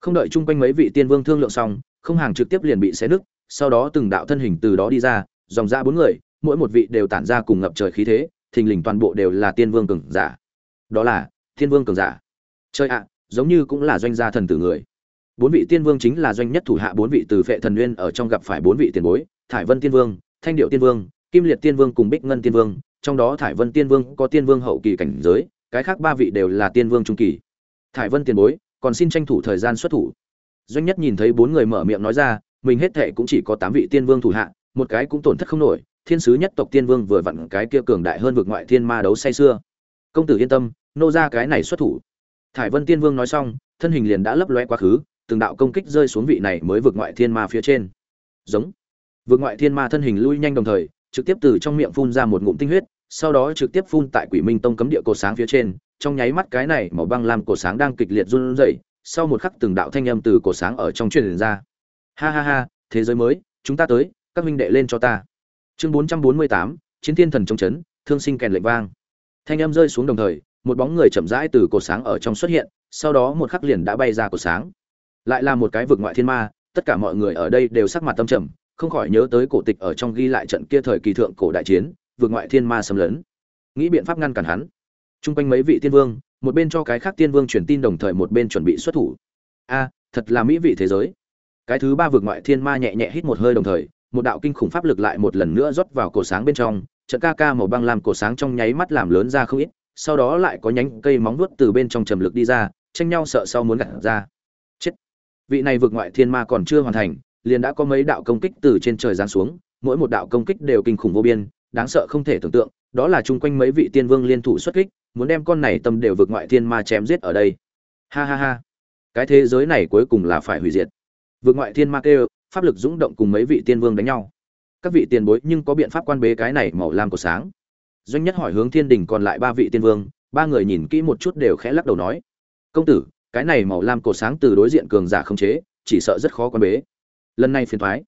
Không đợi chung quanh mấy vị tiên vương thương lượng xong, không hàng trực tiếp liền bị xé nứt, sau đó từng đạo thân hình từ đó đi ra, dòng ra bốn người, mỗi một vị đều tản ra cùng ngập trời khí thế, thình lình toàn bộ đều là tiên vương cường giả. Đó là tiên vương cường giả. Chơi ạ, giống như cũng là doanh gia thần tử người bốn vị tiên vương chính là doanh nhất thủ hạ bốn vị từ phệ thần nguyên ở trong gặp phải bốn vị tiền bối, thải vân tiên vương, thanh điệu tiên vương, kim liệt tiên vương cùng bích ngân tiên vương, trong đó thải vân tiên vương có tiên vương hậu kỳ cảnh giới, cái khác ba vị đều là tiên vương trung kỳ. Thải vân tiền bối, còn xin tranh thủ thời gian xuất thủ. Doanh nhất nhìn thấy bốn người mở miệng nói ra, mình hết thệ cũng chỉ có tám vị tiên vương thủ hạ, một cái cũng tổn thất không nổi, thiên sứ nhất tộc tiên vương vừa vặn cái kia cường đại hơn vực ngoại thiên ma đấu say xưa công tử yên tâm, nô ra cái này xuất thủ. Thải vân tiên vương nói xong, thân hình liền đã lấp loe quá khứ từng đạo công kích rơi xuống vị này mới vượt ngoại thiên ma phía trên giống vượt ngoại thiên ma thân hình lui nhanh đồng thời trực tiếp từ trong miệng phun ra một ngụm tinh huyết sau đó trực tiếp phun tại quỷ minh tông cấm địa cột sáng phía trên trong nháy mắt cái này màu băng lam cổ sáng đang kịch liệt run rẩy, sau một khắc từng đạo thanh âm từ cổ sáng ở trong truyền ra. Ha ha ha, thế giới mới, chúng ta tới, các huynh đệ lên cho ta. Chương 448, Chiến Thiên Thần chống chấn, thương sinh kèn lệnh vang. Thanh âm rơi xuống đồng thời, một bóng người chậm rãi từ cổ sáng ở trong xuất hiện, sau đó một khắc liền đã bay ra cổ sáng. Lại là một cái vực ngoại thiên ma, tất cả mọi người ở đây đều sắc mặt tâm trầm, không khỏi nhớ tới cổ tịch ở trong ghi lại trận kia thời kỳ thượng cổ đại chiến, vực ngoại thiên ma xâm lấn. Nghĩ biện pháp ngăn cản hắn chung quanh mấy vị tiên vương, một bên cho cái khác tiên vương truyền tin đồng thời một bên chuẩn bị xuất thủ. A, thật là mỹ vị thế giới. Cái thứ ba vực ngoại thiên ma nhẹ nhẹ hít một hơi đồng thời, một đạo kinh khủng pháp lực lại một lần nữa rót vào cổ sáng bên trong, trận ca ca màu băng làm cổ sáng trong nháy mắt làm lớn ra không ít, sau đó lại có nhánh cây móng vuốt từ bên trong trầm lực đi ra, tranh nhau sợ sau muốn gặt ra. Vị này vực ngoại thiên ma còn chưa hoàn thành, liền đã có mấy đạo công kích từ trên trời giáng xuống, mỗi một đạo công kích đều kinh khủng vô biên, đáng sợ không thể tưởng tượng, đó là chung quanh mấy vị tiên vương liên thủ xuất kích, muốn đem con này tâm đều vượt ngoại thiên ma chém giết ở đây. Ha ha ha. Cái thế giới này cuối cùng là phải hủy diệt. Vượt ngoại thiên ma kêu pháp lực dũng động cùng mấy vị tiên vương đánh nhau. Các vị tiền bối nhưng có biện pháp quan bế cái này màu lam của sáng. Doanh nhất hỏi hướng thiên đình còn lại ba vị tiên vương ba người nhìn kỹ một chút đều khẽ lắc đầu nói. Công tử cái này màu lam cổ sáng từ đối diện cường giả không chế, chỉ sợ rất khó quan bế. Lần này phiền thoái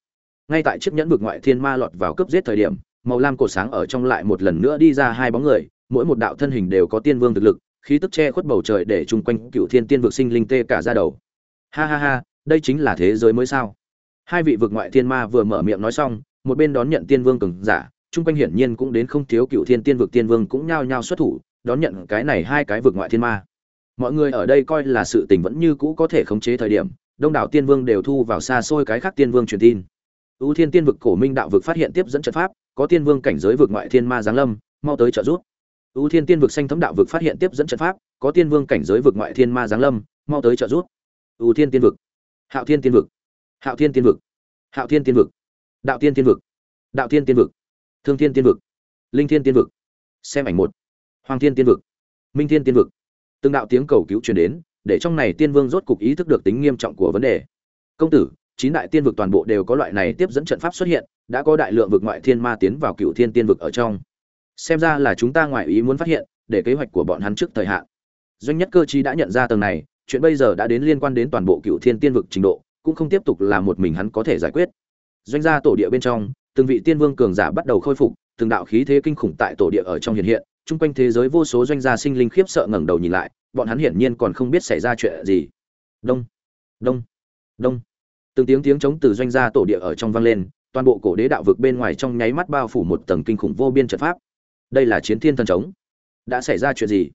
ngay tại chiếc nhẫn vực ngoại thiên ma lọt vào cướp giết thời điểm, màu lam cổ sáng ở trong lại một lần nữa đi ra hai bóng người, mỗi một đạo thân hình đều có tiên vương thực lực, khí tức che khuất bầu trời để chung quanh cựu thiên tiên vực sinh linh tê cả ra đầu. Ha ha ha, đây chính là thế giới mới sao? Hai vị vực ngoại thiên ma vừa mở miệng nói xong, một bên đón nhận tiên vương cường giả, chung quanh hiển nhiên cũng đến không thiếu cựu thiên tiên vực tiên vương cũng nhao nhao xuất thủ, đón nhận cái này hai cái vực ngoại thiên ma mọi người ở đây coi là sự tình vẫn như cũ có thể khống chế thời điểm đông đảo tiên vương đều thu vào xa xôi cái khác tiên vương truyền tin ưu thiên tiên vực cổ minh đạo vực phát hiện tiếp dẫn trận pháp có tiên vương cảnh giới vực ngoại thiên ma giáng lâm mau tới trợ giúp ưu thiên tiên vực xanh thấm đạo vực phát hiện tiếp dẫn trận pháp có tiên vương cảnh giới vực ngoại thiên ma giáng lâm mau tới trợ giúp ưu thiên tiên vực hạo thiên tiên vực hạo thiên tiên vực hạo thiên tiên vực đạo tiên tiên vực đạo tiên tiên vực thương thiên tiên vực linh thiên tiên vực xem ảnh một hoàng thiên tiên vực minh thiên tiên vực từng đạo tiếng cầu cứu truyền đến, để trong này tiên vương rốt cục ý thức được tính nghiêm trọng của vấn đề. Công tử, chín đại tiên vực toàn bộ đều có loại này tiếp dẫn trận pháp xuất hiện, đã có đại lượng vực ngoại thiên ma tiến vào cựu thiên tiên vực ở trong. Xem ra là chúng ta ngoại ý muốn phát hiện, để kế hoạch của bọn hắn trước thời hạn. Doanh nhất cơ chí đã nhận ra tầng này, chuyện bây giờ đã đến liên quan đến toàn bộ cựu thiên tiên vực trình độ, cũng không tiếp tục là một mình hắn có thể giải quyết. Doanh gia tổ địa bên trong, từng vị tiên vương cường giả bắt đầu khôi phục, từng đạo khí thế kinh khủng tại tổ địa ở trong hiện hiện chung quanh thế giới vô số doanh gia sinh linh khiếp sợ ngẩng đầu nhìn lại, bọn hắn hiển nhiên còn không biết xảy ra chuyện gì. Đông đông đông. Từng tiếng tiếng chống từ doanh gia tổ địa ở trong vang lên, toàn bộ cổ đế đạo vực bên ngoài trong nháy mắt bao phủ một tầng kinh khủng vô biên trận pháp. Đây là chiến thiên thần trống. Đã xảy ra chuyện gì?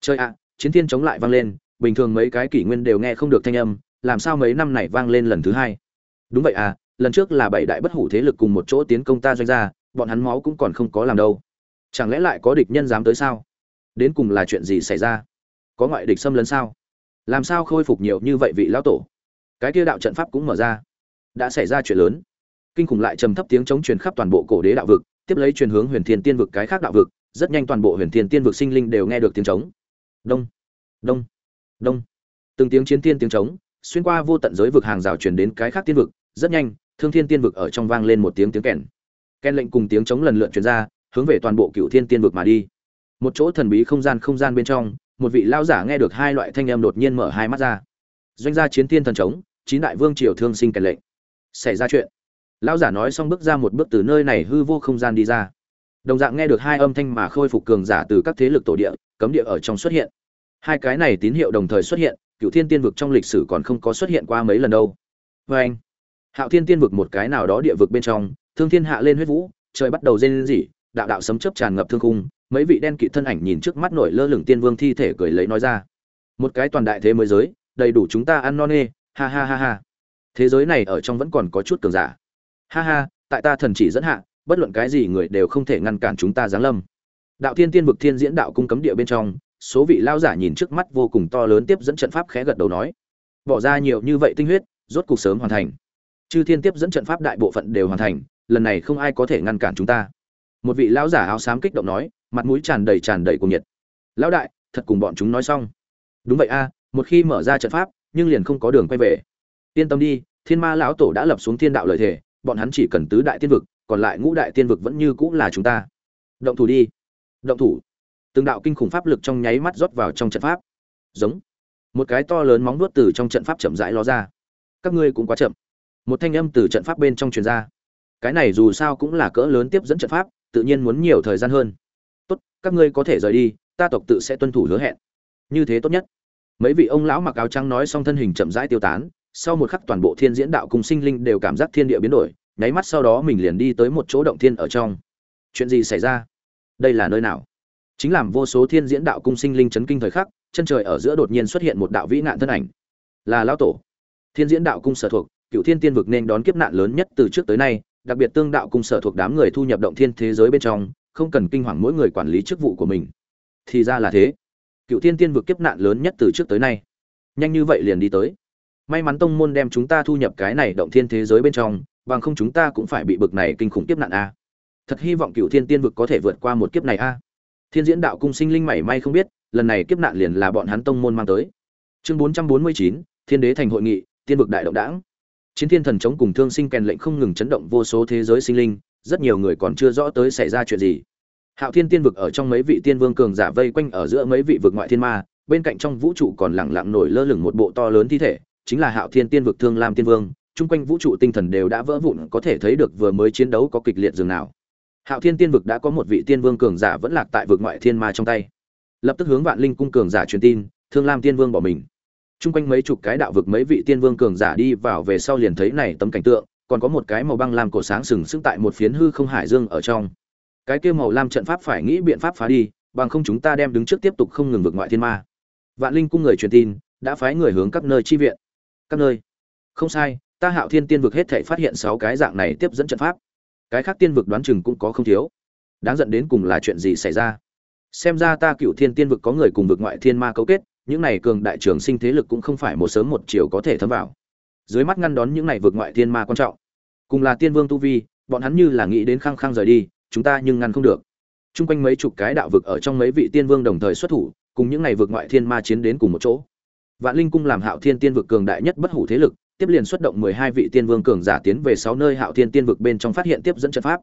Chơi ạ, chiến thiên chống lại vang lên, bình thường mấy cái kỷ nguyên đều nghe không được thanh âm, làm sao mấy năm này vang lên lần thứ hai? Đúng vậy à lần trước là bảy đại bất hủ thế lực cùng một chỗ tiến công ta doanh gia, bọn hắn máu cũng còn không có làm đâu chẳng lẽ lại có địch nhân dám tới sao? Đến cùng là chuyện gì xảy ra? Có ngoại địch xâm lấn sao? Làm sao khôi phục nhiều như vậy vị lão tổ? Cái kia đạo trận pháp cũng mở ra. Đã xảy ra chuyện lớn. Kinh khủng lại trầm thấp tiếng chống truyền khắp toàn bộ cổ đế đạo vực, tiếp lấy truyền hướng huyền thiên tiên vực cái khác đạo vực, rất nhanh toàn bộ huyền thiên tiên vực sinh linh đều nghe được tiếng trống. Đông đông đông. Từng tiếng chiến tiên tiếng trống, xuyên qua vô tận giới vực hàng rào truyền đến cái khác tiên vực, rất nhanh, thương thiên tiên vực ở trong vang lên một tiếng tiếng kèn. Ken lệnh cùng tiếng trống lần lượt truyền ra hướng về toàn bộ cựu thiên tiên vực mà đi. Một chỗ thần bí không gian không gian bên trong, một vị lao giả nghe được hai loại thanh âm đột nhiên mở hai mắt ra. Doanh gia chiến tiên thần trống chín đại vương triều thương sinh kèn lệnh. Xảy ra chuyện. Lao giả nói xong bước ra một bước từ nơi này hư vô không gian đi ra. Đồng dạng nghe được hai âm thanh mà khôi phục cường giả từ các thế lực tổ địa, cấm địa ở trong xuất hiện. Hai cái này tín hiệu đồng thời xuất hiện, cựu thiên tiên vực trong lịch sử còn không có xuất hiện qua mấy lần đâu. Vê anh, hạo thiên tiên vực một cái nào đó địa vực bên trong, thương thiên hạ lên huyết vũ, trời bắt đầu rên rỉ đạo đạo sấm chớp tràn ngập thương khung, mấy vị đen kịt thân ảnh nhìn trước mắt nổi lơ lửng tiên vương thi thể cười lấy nói ra. Một cái toàn đại thế mới giới, đầy đủ chúng ta ăn non nê, ha ha ha ha. Thế giới này ở trong vẫn còn có chút cường giả. Ha ha, tại ta thần chỉ dẫn hạ, bất luận cái gì người đều không thể ngăn cản chúng ta giáng lâm. Đạo thiên tiên vực thiên diễn đạo cung cấm địa bên trong, số vị lao giả nhìn trước mắt vô cùng to lớn tiếp dẫn trận pháp khẽ gật đầu nói. Bỏ ra nhiều như vậy tinh huyết, rốt cuộc sớm hoàn thành. Chư thiên tiếp dẫn trận pháp đại bộ phận đều hoàn thành, lần này không ai có thể ngăn cản chúng ta một vị lão giả áo xám kích động nói, mặt mũi tràn đầy tràn đầy cuồng nhiệt. Lão đại, thật cùng bọn chúng nói xong. Đúng vậy a, một khi mở ra trận pháp, nhưng liền không có đường quay về. Yên tâm đi, thiên ma lão tổ đã lập xuống thiên đạo lợi thể bọn hắn chỉ cần tứ đại tiên vực, còn lại ngũ đại tiên vực vẫn như cũng là chúng ta. Động thủ đi. Động thủ. Từng đạo kinh khủng pháp lực trong nháy mắt rót vào trong trận pháp. Giống. Một cái to lớn móng nuốt từ trong trận pháp chậm rãi ló ra. Các ngươi cũng quá chậm. Một thanh âm từ trận pháp bên trong truyền ra. Cái này dù sao cũng là cỡ lớn tiếp dẫn trận pháp tự nhiên muốn nhiều thời gian hơn. Tốt, các ngươi có thể rời đi, ta tộc tự sẽ tuân thủ hứa hẹn. Như thế tốt nhất. Mấy vị ông lão mặc áo trắng nói xong thân hình chậm rãi tiêu tán, sau một khắc toàn bộ thiên diễn đạo cùng sinh linh đều cảm giác thiên địa biến đổi, nháy mắt sau đó mình liền đi tới một chỗ động thiên ở trong. Chuyện gì xảy ra? Đây là nơi nào? Chính làm vô số thiên diễn đạo cung sinh linh chấn kinh thời khắc, chân trời ở giữa đột nhiên xuất hiện một đạo vĩ nạn thân ảnh. Là lão tổ. Thiên diễn đạo cung sở thuộc, cựu thiên tiên vực nên đón kiếp nạn lớn nhất từ trước tới nay đặc biệt tương đạo cung sở thuộc đám người thu nhập động thiên thế giới bên trong, không cần kinh hoàng mỗi người quản lý chức vụ của mình. Thì ra là thế. Cựu thiên tiên vực kiếp nạn lớn nhất từ trước tới nay. Nhanh như vậy liền đi tới. May mắn tông môn đem chúng ta thu nhập cái này động thiên thế giới bên trong, bằng không chúng ta cũng phải bị bực này kinh khủng kiếp nạn a. Thật hy vọng cựu thiên tiên vực có thể vượt qua một kiếp này a. Thiên diễn đạo cung sinh linh mảy may không biết, lần này kiếp nạn liền là bọn hắn tông môn mang tới. Chương bốn trăm bốn mươi chín, thiên đế thành hội nghị, tiên vực đại động đảng chiến thiên thần chống cùng thương sinh kèn lệnh không ngừng chấn động vô số thế giới sinh linh, rất nhiều người còn chưa rõ tới xảy ra chuyện gì. Hạo thiên tiên vực ở trong mấy vị tiên vương cường giả vây quanh ở giữa mấy vị vực ngoại thiên ma, bên cạnh trong vũ trụ còn lẳng lặng nổi lơ lửng một bộ to lớn thi thể, chính là hạo thiên tiên vực thương lam tiên vương, chung quanh vũ trụ tinh thần đều đã vỡ vụn, có thể thấy được vừa mới chiến đấu có kịch liệt dường nào. Hạo thiên tiên vực đã có một vị tiên vương cường giả vẫn lạc tại vực ngoại thiên ma trong tay. Lập tức hướng vạn linh cung cường giả truyền tin, thương lam tiên vương bỏ mình. Trung quanh mấy chục cái đạo vực mấy vị tiên vương cường giả đi vào về sau liền thấy này tấm cảnh tượng, còn có một cái màu băng lam cổ sáng sừng sững tại một phiến hư không hải dương ở trong. Cái kia màu lam trận pháp phải nghĩ biện pháp phá đi, bằng không chúng ta đem đứng trước tiếp tục không ngừng vượt ngoại thiên ma. Vạn linh cung người truyền tin, đã phái người hướng các nơi chi viện. Các nơi? Không sai, ta hạo thiên tiên vực hết thảy phát hiện sáu cái dạng này tiếp dẫn trận pháp. Cái khác tiên vực đoán chừng cũng có không thiếu. Đáng giận đến cùng là chuyện gì xảy ra? Xem ra ta cửu thiên tiên vực có người cùng vực ngoại thiên ma cấu kết những này cường đại trường sinh thế lực cũng không phải một sớm một chiều có thể thấm vào. Dưới mắt ngăn đón những này vực ngoại thiên ma quan trọng. Cùng là tiên vương tu vi, bọn hắn như là nghĩ đến khăng khăng rời đi, chúng ta nhưng ngăn không được. Trung quanh mấy chục cái đạo vực ở trong mấy vị tiên vương đồng thời xuất thủ, cùng những này vực ngoại thiên ma chiến đến cùng một chỗ. Vạn linh cung làm hạo thiên tiên vực cường đại nhất bất hủ thế lực, tiếp liền xuất động mười hai vị tiên vương cường giả tiến về sáu nơi hạo thiên tiên vực bên trong phát hiện tiếp dẫn trận pháp.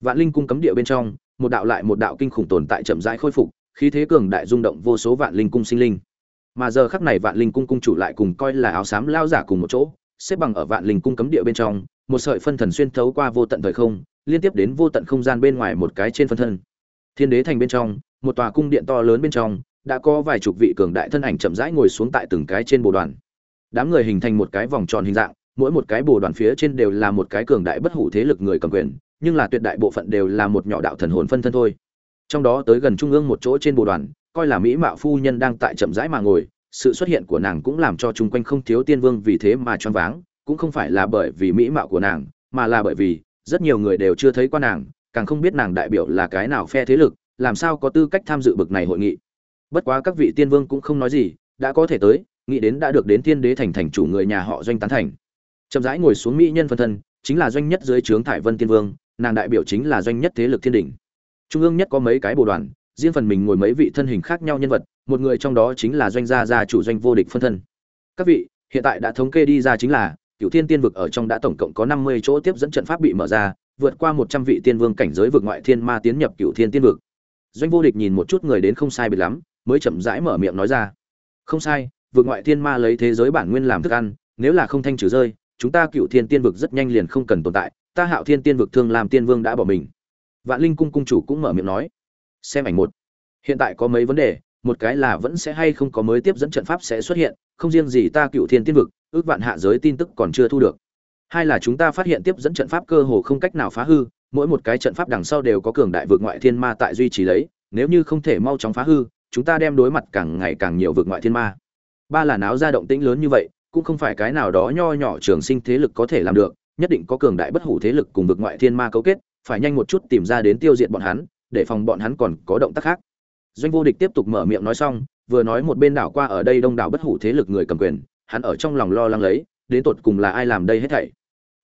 Vạn linh cung cấm địa bên trong, một đạo lại một đạo kinh khủng tồn tại chậm rãi khôi phục, khí thế cường đại rung động vô số vạn linh cung sinh linh mà giờ khắc này vạn linh cung cung chủ lại cùng coi là áo xám lao giả cùng một chỗ, xếp bằng ở vạn linh cung cấm địa bên trong, một sợi phân thần xuyên thấu qua vô tận thời không, liên tiếp đến vô tận không gian bên ngoài một cái trên phân thân. Thiên đế thành bên trong, một tòa cung điện to lớn bên trong, đã có vài chục vị cường đại thân ảnh chậm rãi ngồi xuống tại từng cái trên bồ đoàn. Đám người hình thành một cái vòng tròn hình dạng, mỗi một cái bồ đoàn phía trên đều là một cái cường đại bất hủ thế lực người cầm quyền, nhưng là tuyệt đại bộ phận đều là một nhỏ đạo thần hồn phân thân thôi. Trong đó tới gần trung ương một chỗ trên bồ đoàn coi là mỹ mạo phu nhân đang tại chậm rãi mà ngồi, sự xuất hiện của nàng cũng làm cho chung quanh không thiếu tiên vương vì thế mà choáng váng, cũng không phải là bởi vì mỹ mạo của nàng, mà là bởi vì rất nhiều người đều chưa thấy qua nàng, càng không biết nàng đại biểu là cái nào phe thế lực, làm sao có tư cách tham dự bực này hội nghị. Bất quá các vị tiên vương cũng không nói gì, đã có thể tới, nghĩ đến đã được đến tiên đế thành thành chủ người nhà họ doanh tán thành. Chậm rãi ngồi xuống mỹ nhân phân thân, chính là doanh nhất dưới trướng thải vân tiên vương, nàng đại biểu chính là doanh nhất thế lực thiên đỉnh. Trung ương nhất có mấy cái bồ đoàn riêng phần mình ngồi mấy vị thân hình khác nhau nhân vật, một người trong đó chính là doanh gia gia chủ doanh vô địch phân thân. Các vị, hiện tại đã thống kê đi ra chính là cựu thiên tiên vực ở trong đã tổng cộng có năm mươi chỗ tiếp dẫn trận pháp bị mở ra, vượt qua một trăm vị tiên vương cảnh giới vực ngoại thiên ma tiến nhập cựu thiên tiên vực. Doanh vô địch nhìn một chút người đến không sai biệt lắm, mới chậm rãi mở miệng nói ra. Không sai, vực ngoại thiên ma lấy thế giới bản nguyên làm thức ăn, nếu là không thanh trừ rơi, chúng ta cựu thiên tiên vực rất nhanh liền không cần tồn tại, ta hạo thiên tiên vực thương làm tiên vương đã bỏ mình. Vạn linh cung cung chủ cũng mở miệng nói xem ảnh một. Hiện tại có mấy vấn đề, một cái là vẫn sẽ hay không có mới tiếp dẫn trận pháp sẽ xuất hiện, không riêng gì ta cựu thiên tiên vực, ước vạn hạ giới tin tức còn chưa thu được. Hai là chúng ta phát hiện tiếp dẫn trận pháp cơ hồ không cách nào phá hư, mỗi một cái trận pháp đằng sau đều có cường đại vực ngoại thiên ma tại duy trì lấy, nếu như không thể mau chóng phá hư, chúng ta đem đối mặt càng ngày càng nhiều vực ngoại thiên ma. Ba là náo ra động tĩnh lớn như vậy, cũng không phải cái nào đó nho nhỏ trường sinh thế lực có thể làm được, nhất định có cường đại bất hủ thế lực cùng vực ngoại thiên ma cấu kết, phải nhanh một chút tìm ra đến tiêu diệt bọn hắn để phòng bọn hắn còn có động tác khác. Doanh vô địch tiếp tục mở miệng nói xong, vừa nói một bên đảo qua ở đây đông đảo bất hủ thế lực người cầm quyền, hắn ở trong lòng lo lắng lấy, đến tột cùng là ai làm đây hết thảy.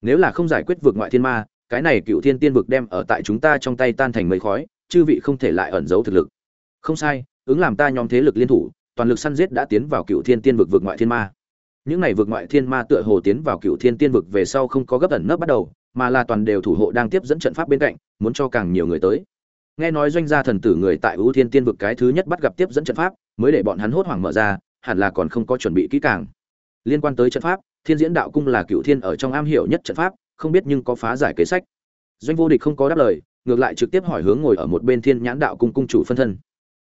Nếu là không giải quyết vượt ngoại thiên ma, cái này cựu thiên tiên vực đem ở tại chúng ta trong tay tan thành mây khói, chư vị không thể lại ẩn giấu thực lực. Không sai, ứng làm ta nhóm thế lực liên thủ, toàn lực săn giết đã tiến vào cựu thiên tiên vực vượt ngoại thiên ma. Những này vượt ngoại thiên ma tựa hồ tiến vào cựu thiên tiên vực về sau không có gấp ẩn nấp bắt đầu, mà là toàn đều thủ hộ đang tiếp dẫn trận pháp bên cạnh, muốn cho càng nhiều người tới nghe nói doanh gia thần tử người tại ưu thiên tiên vực cái thứ nhất bắt gặp tiếp dẫn trận pháp, mới để bọn hắn hốt hoảng mở ra, hẳn là còn không có chuẩn bị kỹ càng. Liên quan tới trận pháp, thiên diễn đạo cung là cựu thiên ở trong am hiểu nhất trận pháp, không biết nhưng có phá giải kế sách. Doanh vô địch không có đáp lời, ngược lại trực tiếp hỏi hướng ngồi ở một bên thiên nhãn đạo cung cung chủ phân thân.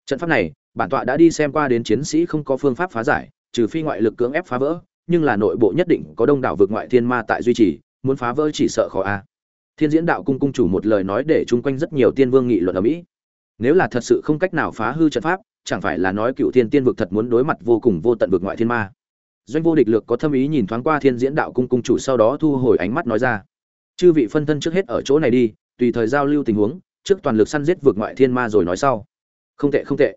Trận pháp này, bản tọa đã đi xem qua đến chiến sĩ không có phương pháp phá giải, trừ phi ngoại lực cưỡng ép phá vỡ, nhưng là nội bộ nhất định có đông đảo vực ngoại thiên ma tại duy trì, muốn phá vỡ chỉ sợ khó a thiên diễn đạo cung cung chủ một lời nói để chung quanh rất nhiều tiên vương nghị luận ở mỹ. Nếu là thật sự không cách nào phá hư trận pháp, chẳng phải là nói cựu thiên tiên vực thật muốn đối mặt vô cùng vô tận vực ngoại thiên ma. Doanh vô địch lược có thâm ý nhìn thoáng qua thiên diễn đạo cung cung chủ sau đó thu hồi ánh mắt nói ra. Chư vị phân thân trước hết ở chỗ này đi, tùy thời giao lưu tình huống, trước toàn lực săn giết vượt ngoại thiên ma rồi nói sau. Không tệ không tệ.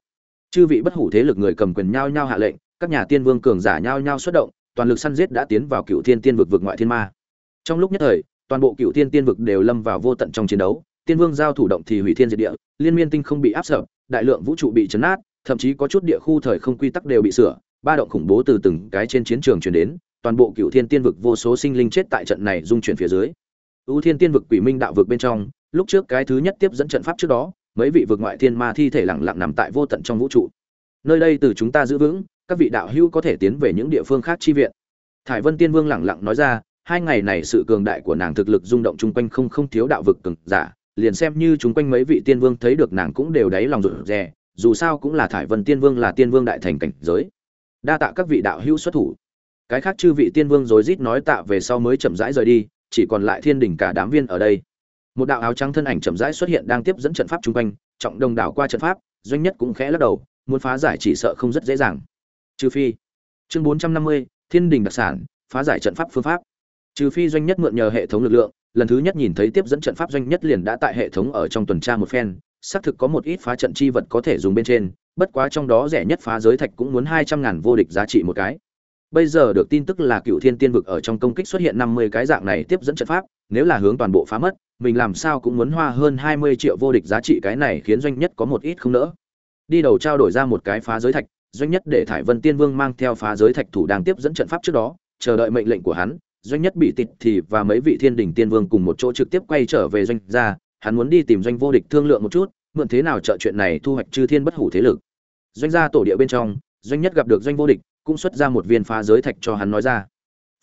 Chư vị bất hủ thế lực người cầm quyền nhau nhau hạ lệnh, các nhà tiên vương cường giả nhau nhau xuất động, toàn lực săn giết đã tiến vào cựu thiên tiên vực vượt ngoại thiên ma. Trong lúc nhất thời toàn bộ cựu thiên tiên vực đều lâm vào vô tận trong chiến đấu, tiên vương giao thủ động thì hủy thiên diệt địa, liên miên tinh không bị áp sợ đại lượng vũ trụ bị chấn át, thậm chí có chút địa khu thời không quy tắc đều bị sửa, ba động khủng bố từ từng cái trên chiến trường truyền đến, toàn bộ cựu thiên tiên vực vô số sinh linh chết tại trận này dung chuyển phía dưới. Ưu thiên tiên vực quỷ minh đạo vực bên trong, lúc trước cái thứ nhất tiếp dẫn trận pháp trước đó, mấy vị vực ngoại thiên ma thi thể lẳng lặng nằm tại vô tận trong vũ trụ. Nơi đây từ chúng ta giữ vững, các vị đạo hữu có thể tiến về những địa phương khác chi viện. Thải vân tiên vương lẳng lặng nói ra hai ngày này sự cường đại của nàng thực lực rung động chung quanh không không thiếu đạo vực cường giả, liền xem như chúng quanh mấy vị tiên vương thấy được nàng cũng đều đáy lòng rụt rè, dù sao cũng là thải vân tiên vương là tiên vương đại thành cảnh giới. Đa tạ các vị đạo hữu xuất thủ. Cái khác chư vị tiên vương rối rít nói tạ về sau mới chậm rãi rời đi, chỉ còn lại thiên đỉnh cả đám viên ở đây. Một đạo áo trắng thân ảnh chậm rãi xuất hiện đang tiếp dẫn trận pháp chung quanh, trọng đồng đảo qua trận pháp, doanh nhất cũng khẽ lắc đầu, muốn phá giải chỉ sợ không rất dễ dàng. Trừ phi, chương bốn trăm năm mươi, thiên đình đặc sản, phá giải trận pháp phương pháp trừ phi doanh nhất mượn nhờ hệ thống lực lượng, lần thứ nhất nhìn thấy tiếp dẫn trận pháp doanh nhất liền đã tại hệ thống ở trong tuần tra một phen, xác thực có một ít phá trận chi vật có thể dùng bên trên, bất quá trong đó rẻ nhất phá giới thạch cũng muốn hai trăm ngàn vô địch giá trị một cái. Bây giờ được tin tức là cựu thiên tiên vực ở trong công kích xuất hiện năm mươi cái dạng này tiếp dẫn trận pháp, nếu là hướng toàn bộ phá mất, mình làm sao cũng muốn hoa hơn hai mươi triệu vô địch giá trị cái này khiến doanh nhất có một ít không nỡ. Đi đầu trao đổi ra một cái phá giới thạch, doanh nhất để thải vân tiên vương mang theo phá giới thạch thủ đang tiếp dẫn trận pháp trước đó, chờ đợi mệnh lệnh của hắn doanh nhất bị tịt thì và mấy vị thiên đình tiên vương cùng một chỗ trực tiếp quay trở về doanh gia, hắn muốn đi tìm doanh vô địch thương lượng một chút, mượn thế nào trợ chuyện này thu hoạch chư thiên bất hủ thế lực. Doanh gia tổ địa bên trong, doanh nhất gặp được doanh vô địch, cũng xuất ra một viên phá giới thạch cho hắn nói ra.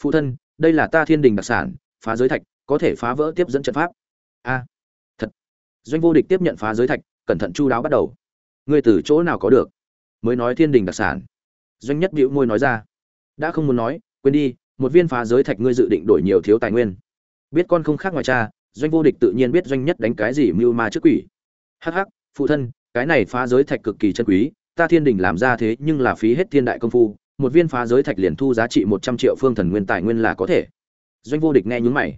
Phụ thân, đây là ta thiên đình đặc sản, phá giới thạch, có thể phá vỡ tiếp dẫn trận pháp. A, thật. Doanh vô địch tiếp nhận phá giới thạch, cẩn thận chu đáo bắt đầu. Ngươi từ chỗ nào có được? Mới nói thiên đình đặc sản. Doanh nhất bĩu môi nói ra. Đã không muốn nói, quên đi một viên phá giới thạch ngươi dự định đổi nhiều thiếu tài nguyên. Biết con không khác ngoài cha, doanh vô địch tự nhiên biết doanh nhất đánh cái gì mưu ma trước quỷ. Hắc hắc, phụ thân, cái này phá giới thạch cực kỳ chân quý, ta thiên đình làm ra thế nhưng là phí hết thiên đại công phu, một viên phá giới thạch liền thu giá trị một trăm triệu phương thần nguyên tài nguyên là có thể. Doanh vô địch nghe nhúng mày.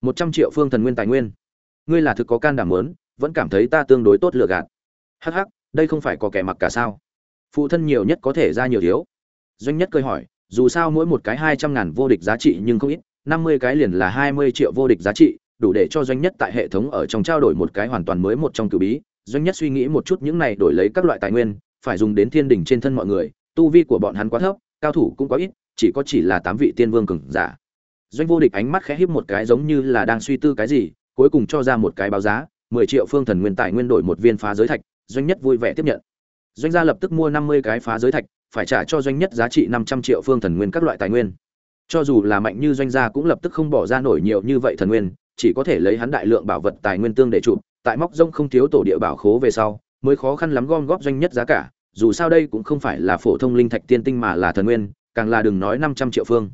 Một trăm triệu phương thần nguyên tài nguyên? Ngươi là thực có can đảm lớn vẫn cảm thấy ta tương đối tốt lựa gạt. Hắc hắc, đây không phải có kẻ mặc cả sao? Phụ thân nhiều nhất có thể ra nhiều thiếu. Doanh nhất cười hỏi dù sao mỗi một cái hai trăm ngàn vô địch giá trị nhưng không ít, năm mươi cái liền là hai mươi triệu vô địch giá trị, đủ để cho doanh nhất tại hệ thống ở trong trao đổi một cái hoàn toàn mới một trong cử bí. Doanh nhất suy nghĩ một chút những này đổi lấy các loại tài nguyên, phải dùng đến thiên đình trên thân mọi người, tu vi của bọn hắn quá thấp, cao thủ cũng quá ít, chỉ có chỉ là tám vị tiên vương cường giả. Doanh vô địch ánh mắt khẽ híp một cái giống như là đang suy tư cái gì, cuối cùng cho ra một cái báo giá, mười triệu phương thần nguyên tài nguyên đổi một viên phá giới thạch, doanh nhất vui vẻ tiếp nhận. Doanh gia lập tức mua năm mươi cái phá giới thạch phải trả cho doanh nhất giá trị năm trăm triệu phương thần nguyên các loại tài nguyên. Cho dù là mạnh như doanh gia cũng lập tức không bỏ ra nổi nhiều như vậy thần nguyên, chỉ có thể lấy hắn đại lượng bảo vật tài nguyên tương để chụp tại móc rông không thiếu tổ địa bảo khố về sau, mới khó khăn lắm gom góp doanh nhất giá cả, dù sao đây cũng không phải là phổ thông linh thạch tiên tinh mà là thần nguyên, càng là đừng nói năm trăm triệu phương.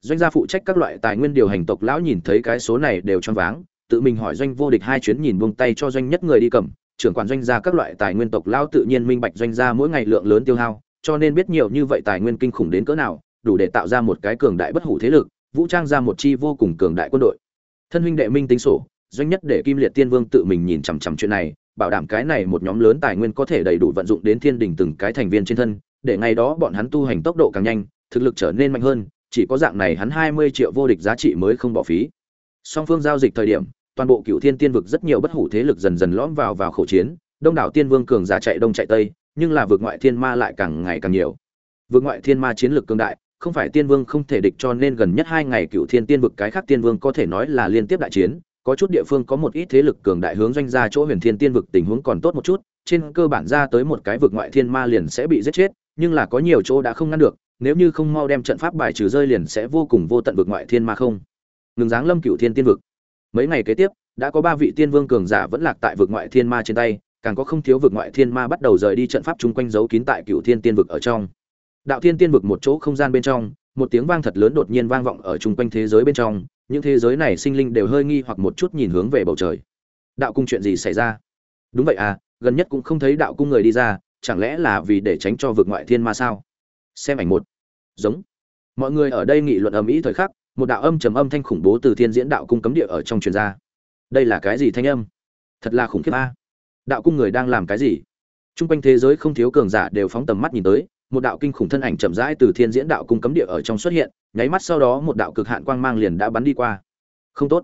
Doanh gia phụ trách các loại tài nguyên điều hành tộc lão nhìn thấy cái số này đều choáng váng, tự mình hỏi doanh vô địch hai chuyến nhìn buông tay cho doanh nhất người đi cầm, trưởng quản doanh gia các loại tài nguyên tộc lão tự nhiên minh bạch doanh gia mỗi ngày lượng lớn tiêu hao cho nên biết nhiều như vậy tài nguyên kinh khủng đến cỡ nào, đủ để tạo ra một cái cường đại bất hủ thế lực, vũ trang ra một chi vô cùng cường đại quân đội. Thân huynh đệ minh tính sổ, doanh nhất để kim liệt tiên vương tự mình nhìn chằm chằm chuyện này, bảo đảm cái này một nhóm lớn tài nguyên có thể đầy đủ vận dụng đến thiên đình từng cái thành viên trên thân, để ngày đó bọn hắn tu hành tốc độ càng nhanh, thực lực trở nên mạnh hơn, chỉ có dạng này hắn hai mươi triệu vô địch giá trị mới không bỏ phí. Song phương giao dịch thời điểm, toàn bộ cựu thiên tiên vực rất nhiều bất hủ thế lực dần dần lõm vào vào khẩu chiến, đông đảo tiên vương cường giả chạy đông chạy tây nhưng là vượt ngoại thiên ma lại càng ngày càng nhiều. Vượt ngoại thiên ma chiến lược cường đại, không phải tiên vương không thể địch cho nên gần nhất hai ngày cựu thiên tiên vực cái khác tiên vương có thể nói là liên tiếp đại chiến, có chút địa phương có một ít thế lực cường đại hướng doanh ra chỗ huyền thiên tiên vực tình huống còn tốt một chút, trên cơ bản ra tới một cái vực ngoại thiên ma liền sẽ bị giết chết, nhưng là có nhiều chỗ đã không ngăn được, nếu như không mau đem trận pháp bài trừ rơi liền sẽ vô cùng vô tận vực ngoại thiên ma không. Ngừng giáng lâm cựu thiên tiên vực. Mấy ngày kế tiếp, đã có ba vị tiên vương cường giả vẫn lạc tại vực ngoại thiên ma trên tay càng có không thiếu vực ngoại thiên ma bắt đầu rời đi trận pháp chung quanh giấu kín tại cựu thiên tiên vực ở trong. Đạo thiên tiên vực một chỗ không gian bên trong, một tiếng vang thật lớn đột nhiên vang vọng ở chung quanh thế giới bên trong, những thế giới này sinh linh đều hơi nghi hoặc một chút nhìn hướng về bầu trời. Đạo cung chuyện gì xảy ra? Đúng vậy à gần nhất cũng không thấy đạo cung người đi ra, chẳng lẽ là vì để tránh cho vực ngoại thiên ma sao? Xem ảnh một. Giống. Mọi người ở đây nghị luận ầm ĩ thời khắc, một đạo âm trầm âm thanh khủng bố từ thiên diễn đạo cung cấm địa ở trong truyền ra. Đây là cái gì thanh âm? Thật là khủng khiếp a đạo cung người đang làm cái gì? T r u n g quanh thế giới không thiếu cường giả đều phóng tầm mắt nhìn tới, một đạo kinh khủng thân ảnh chậm rãi từ thiên diễn đạo cung cấm địa ở trong xuất hiện, nháy mắt sau đó một đạo cực hạn quang mang liền đã bắn đi qua. Không tốt.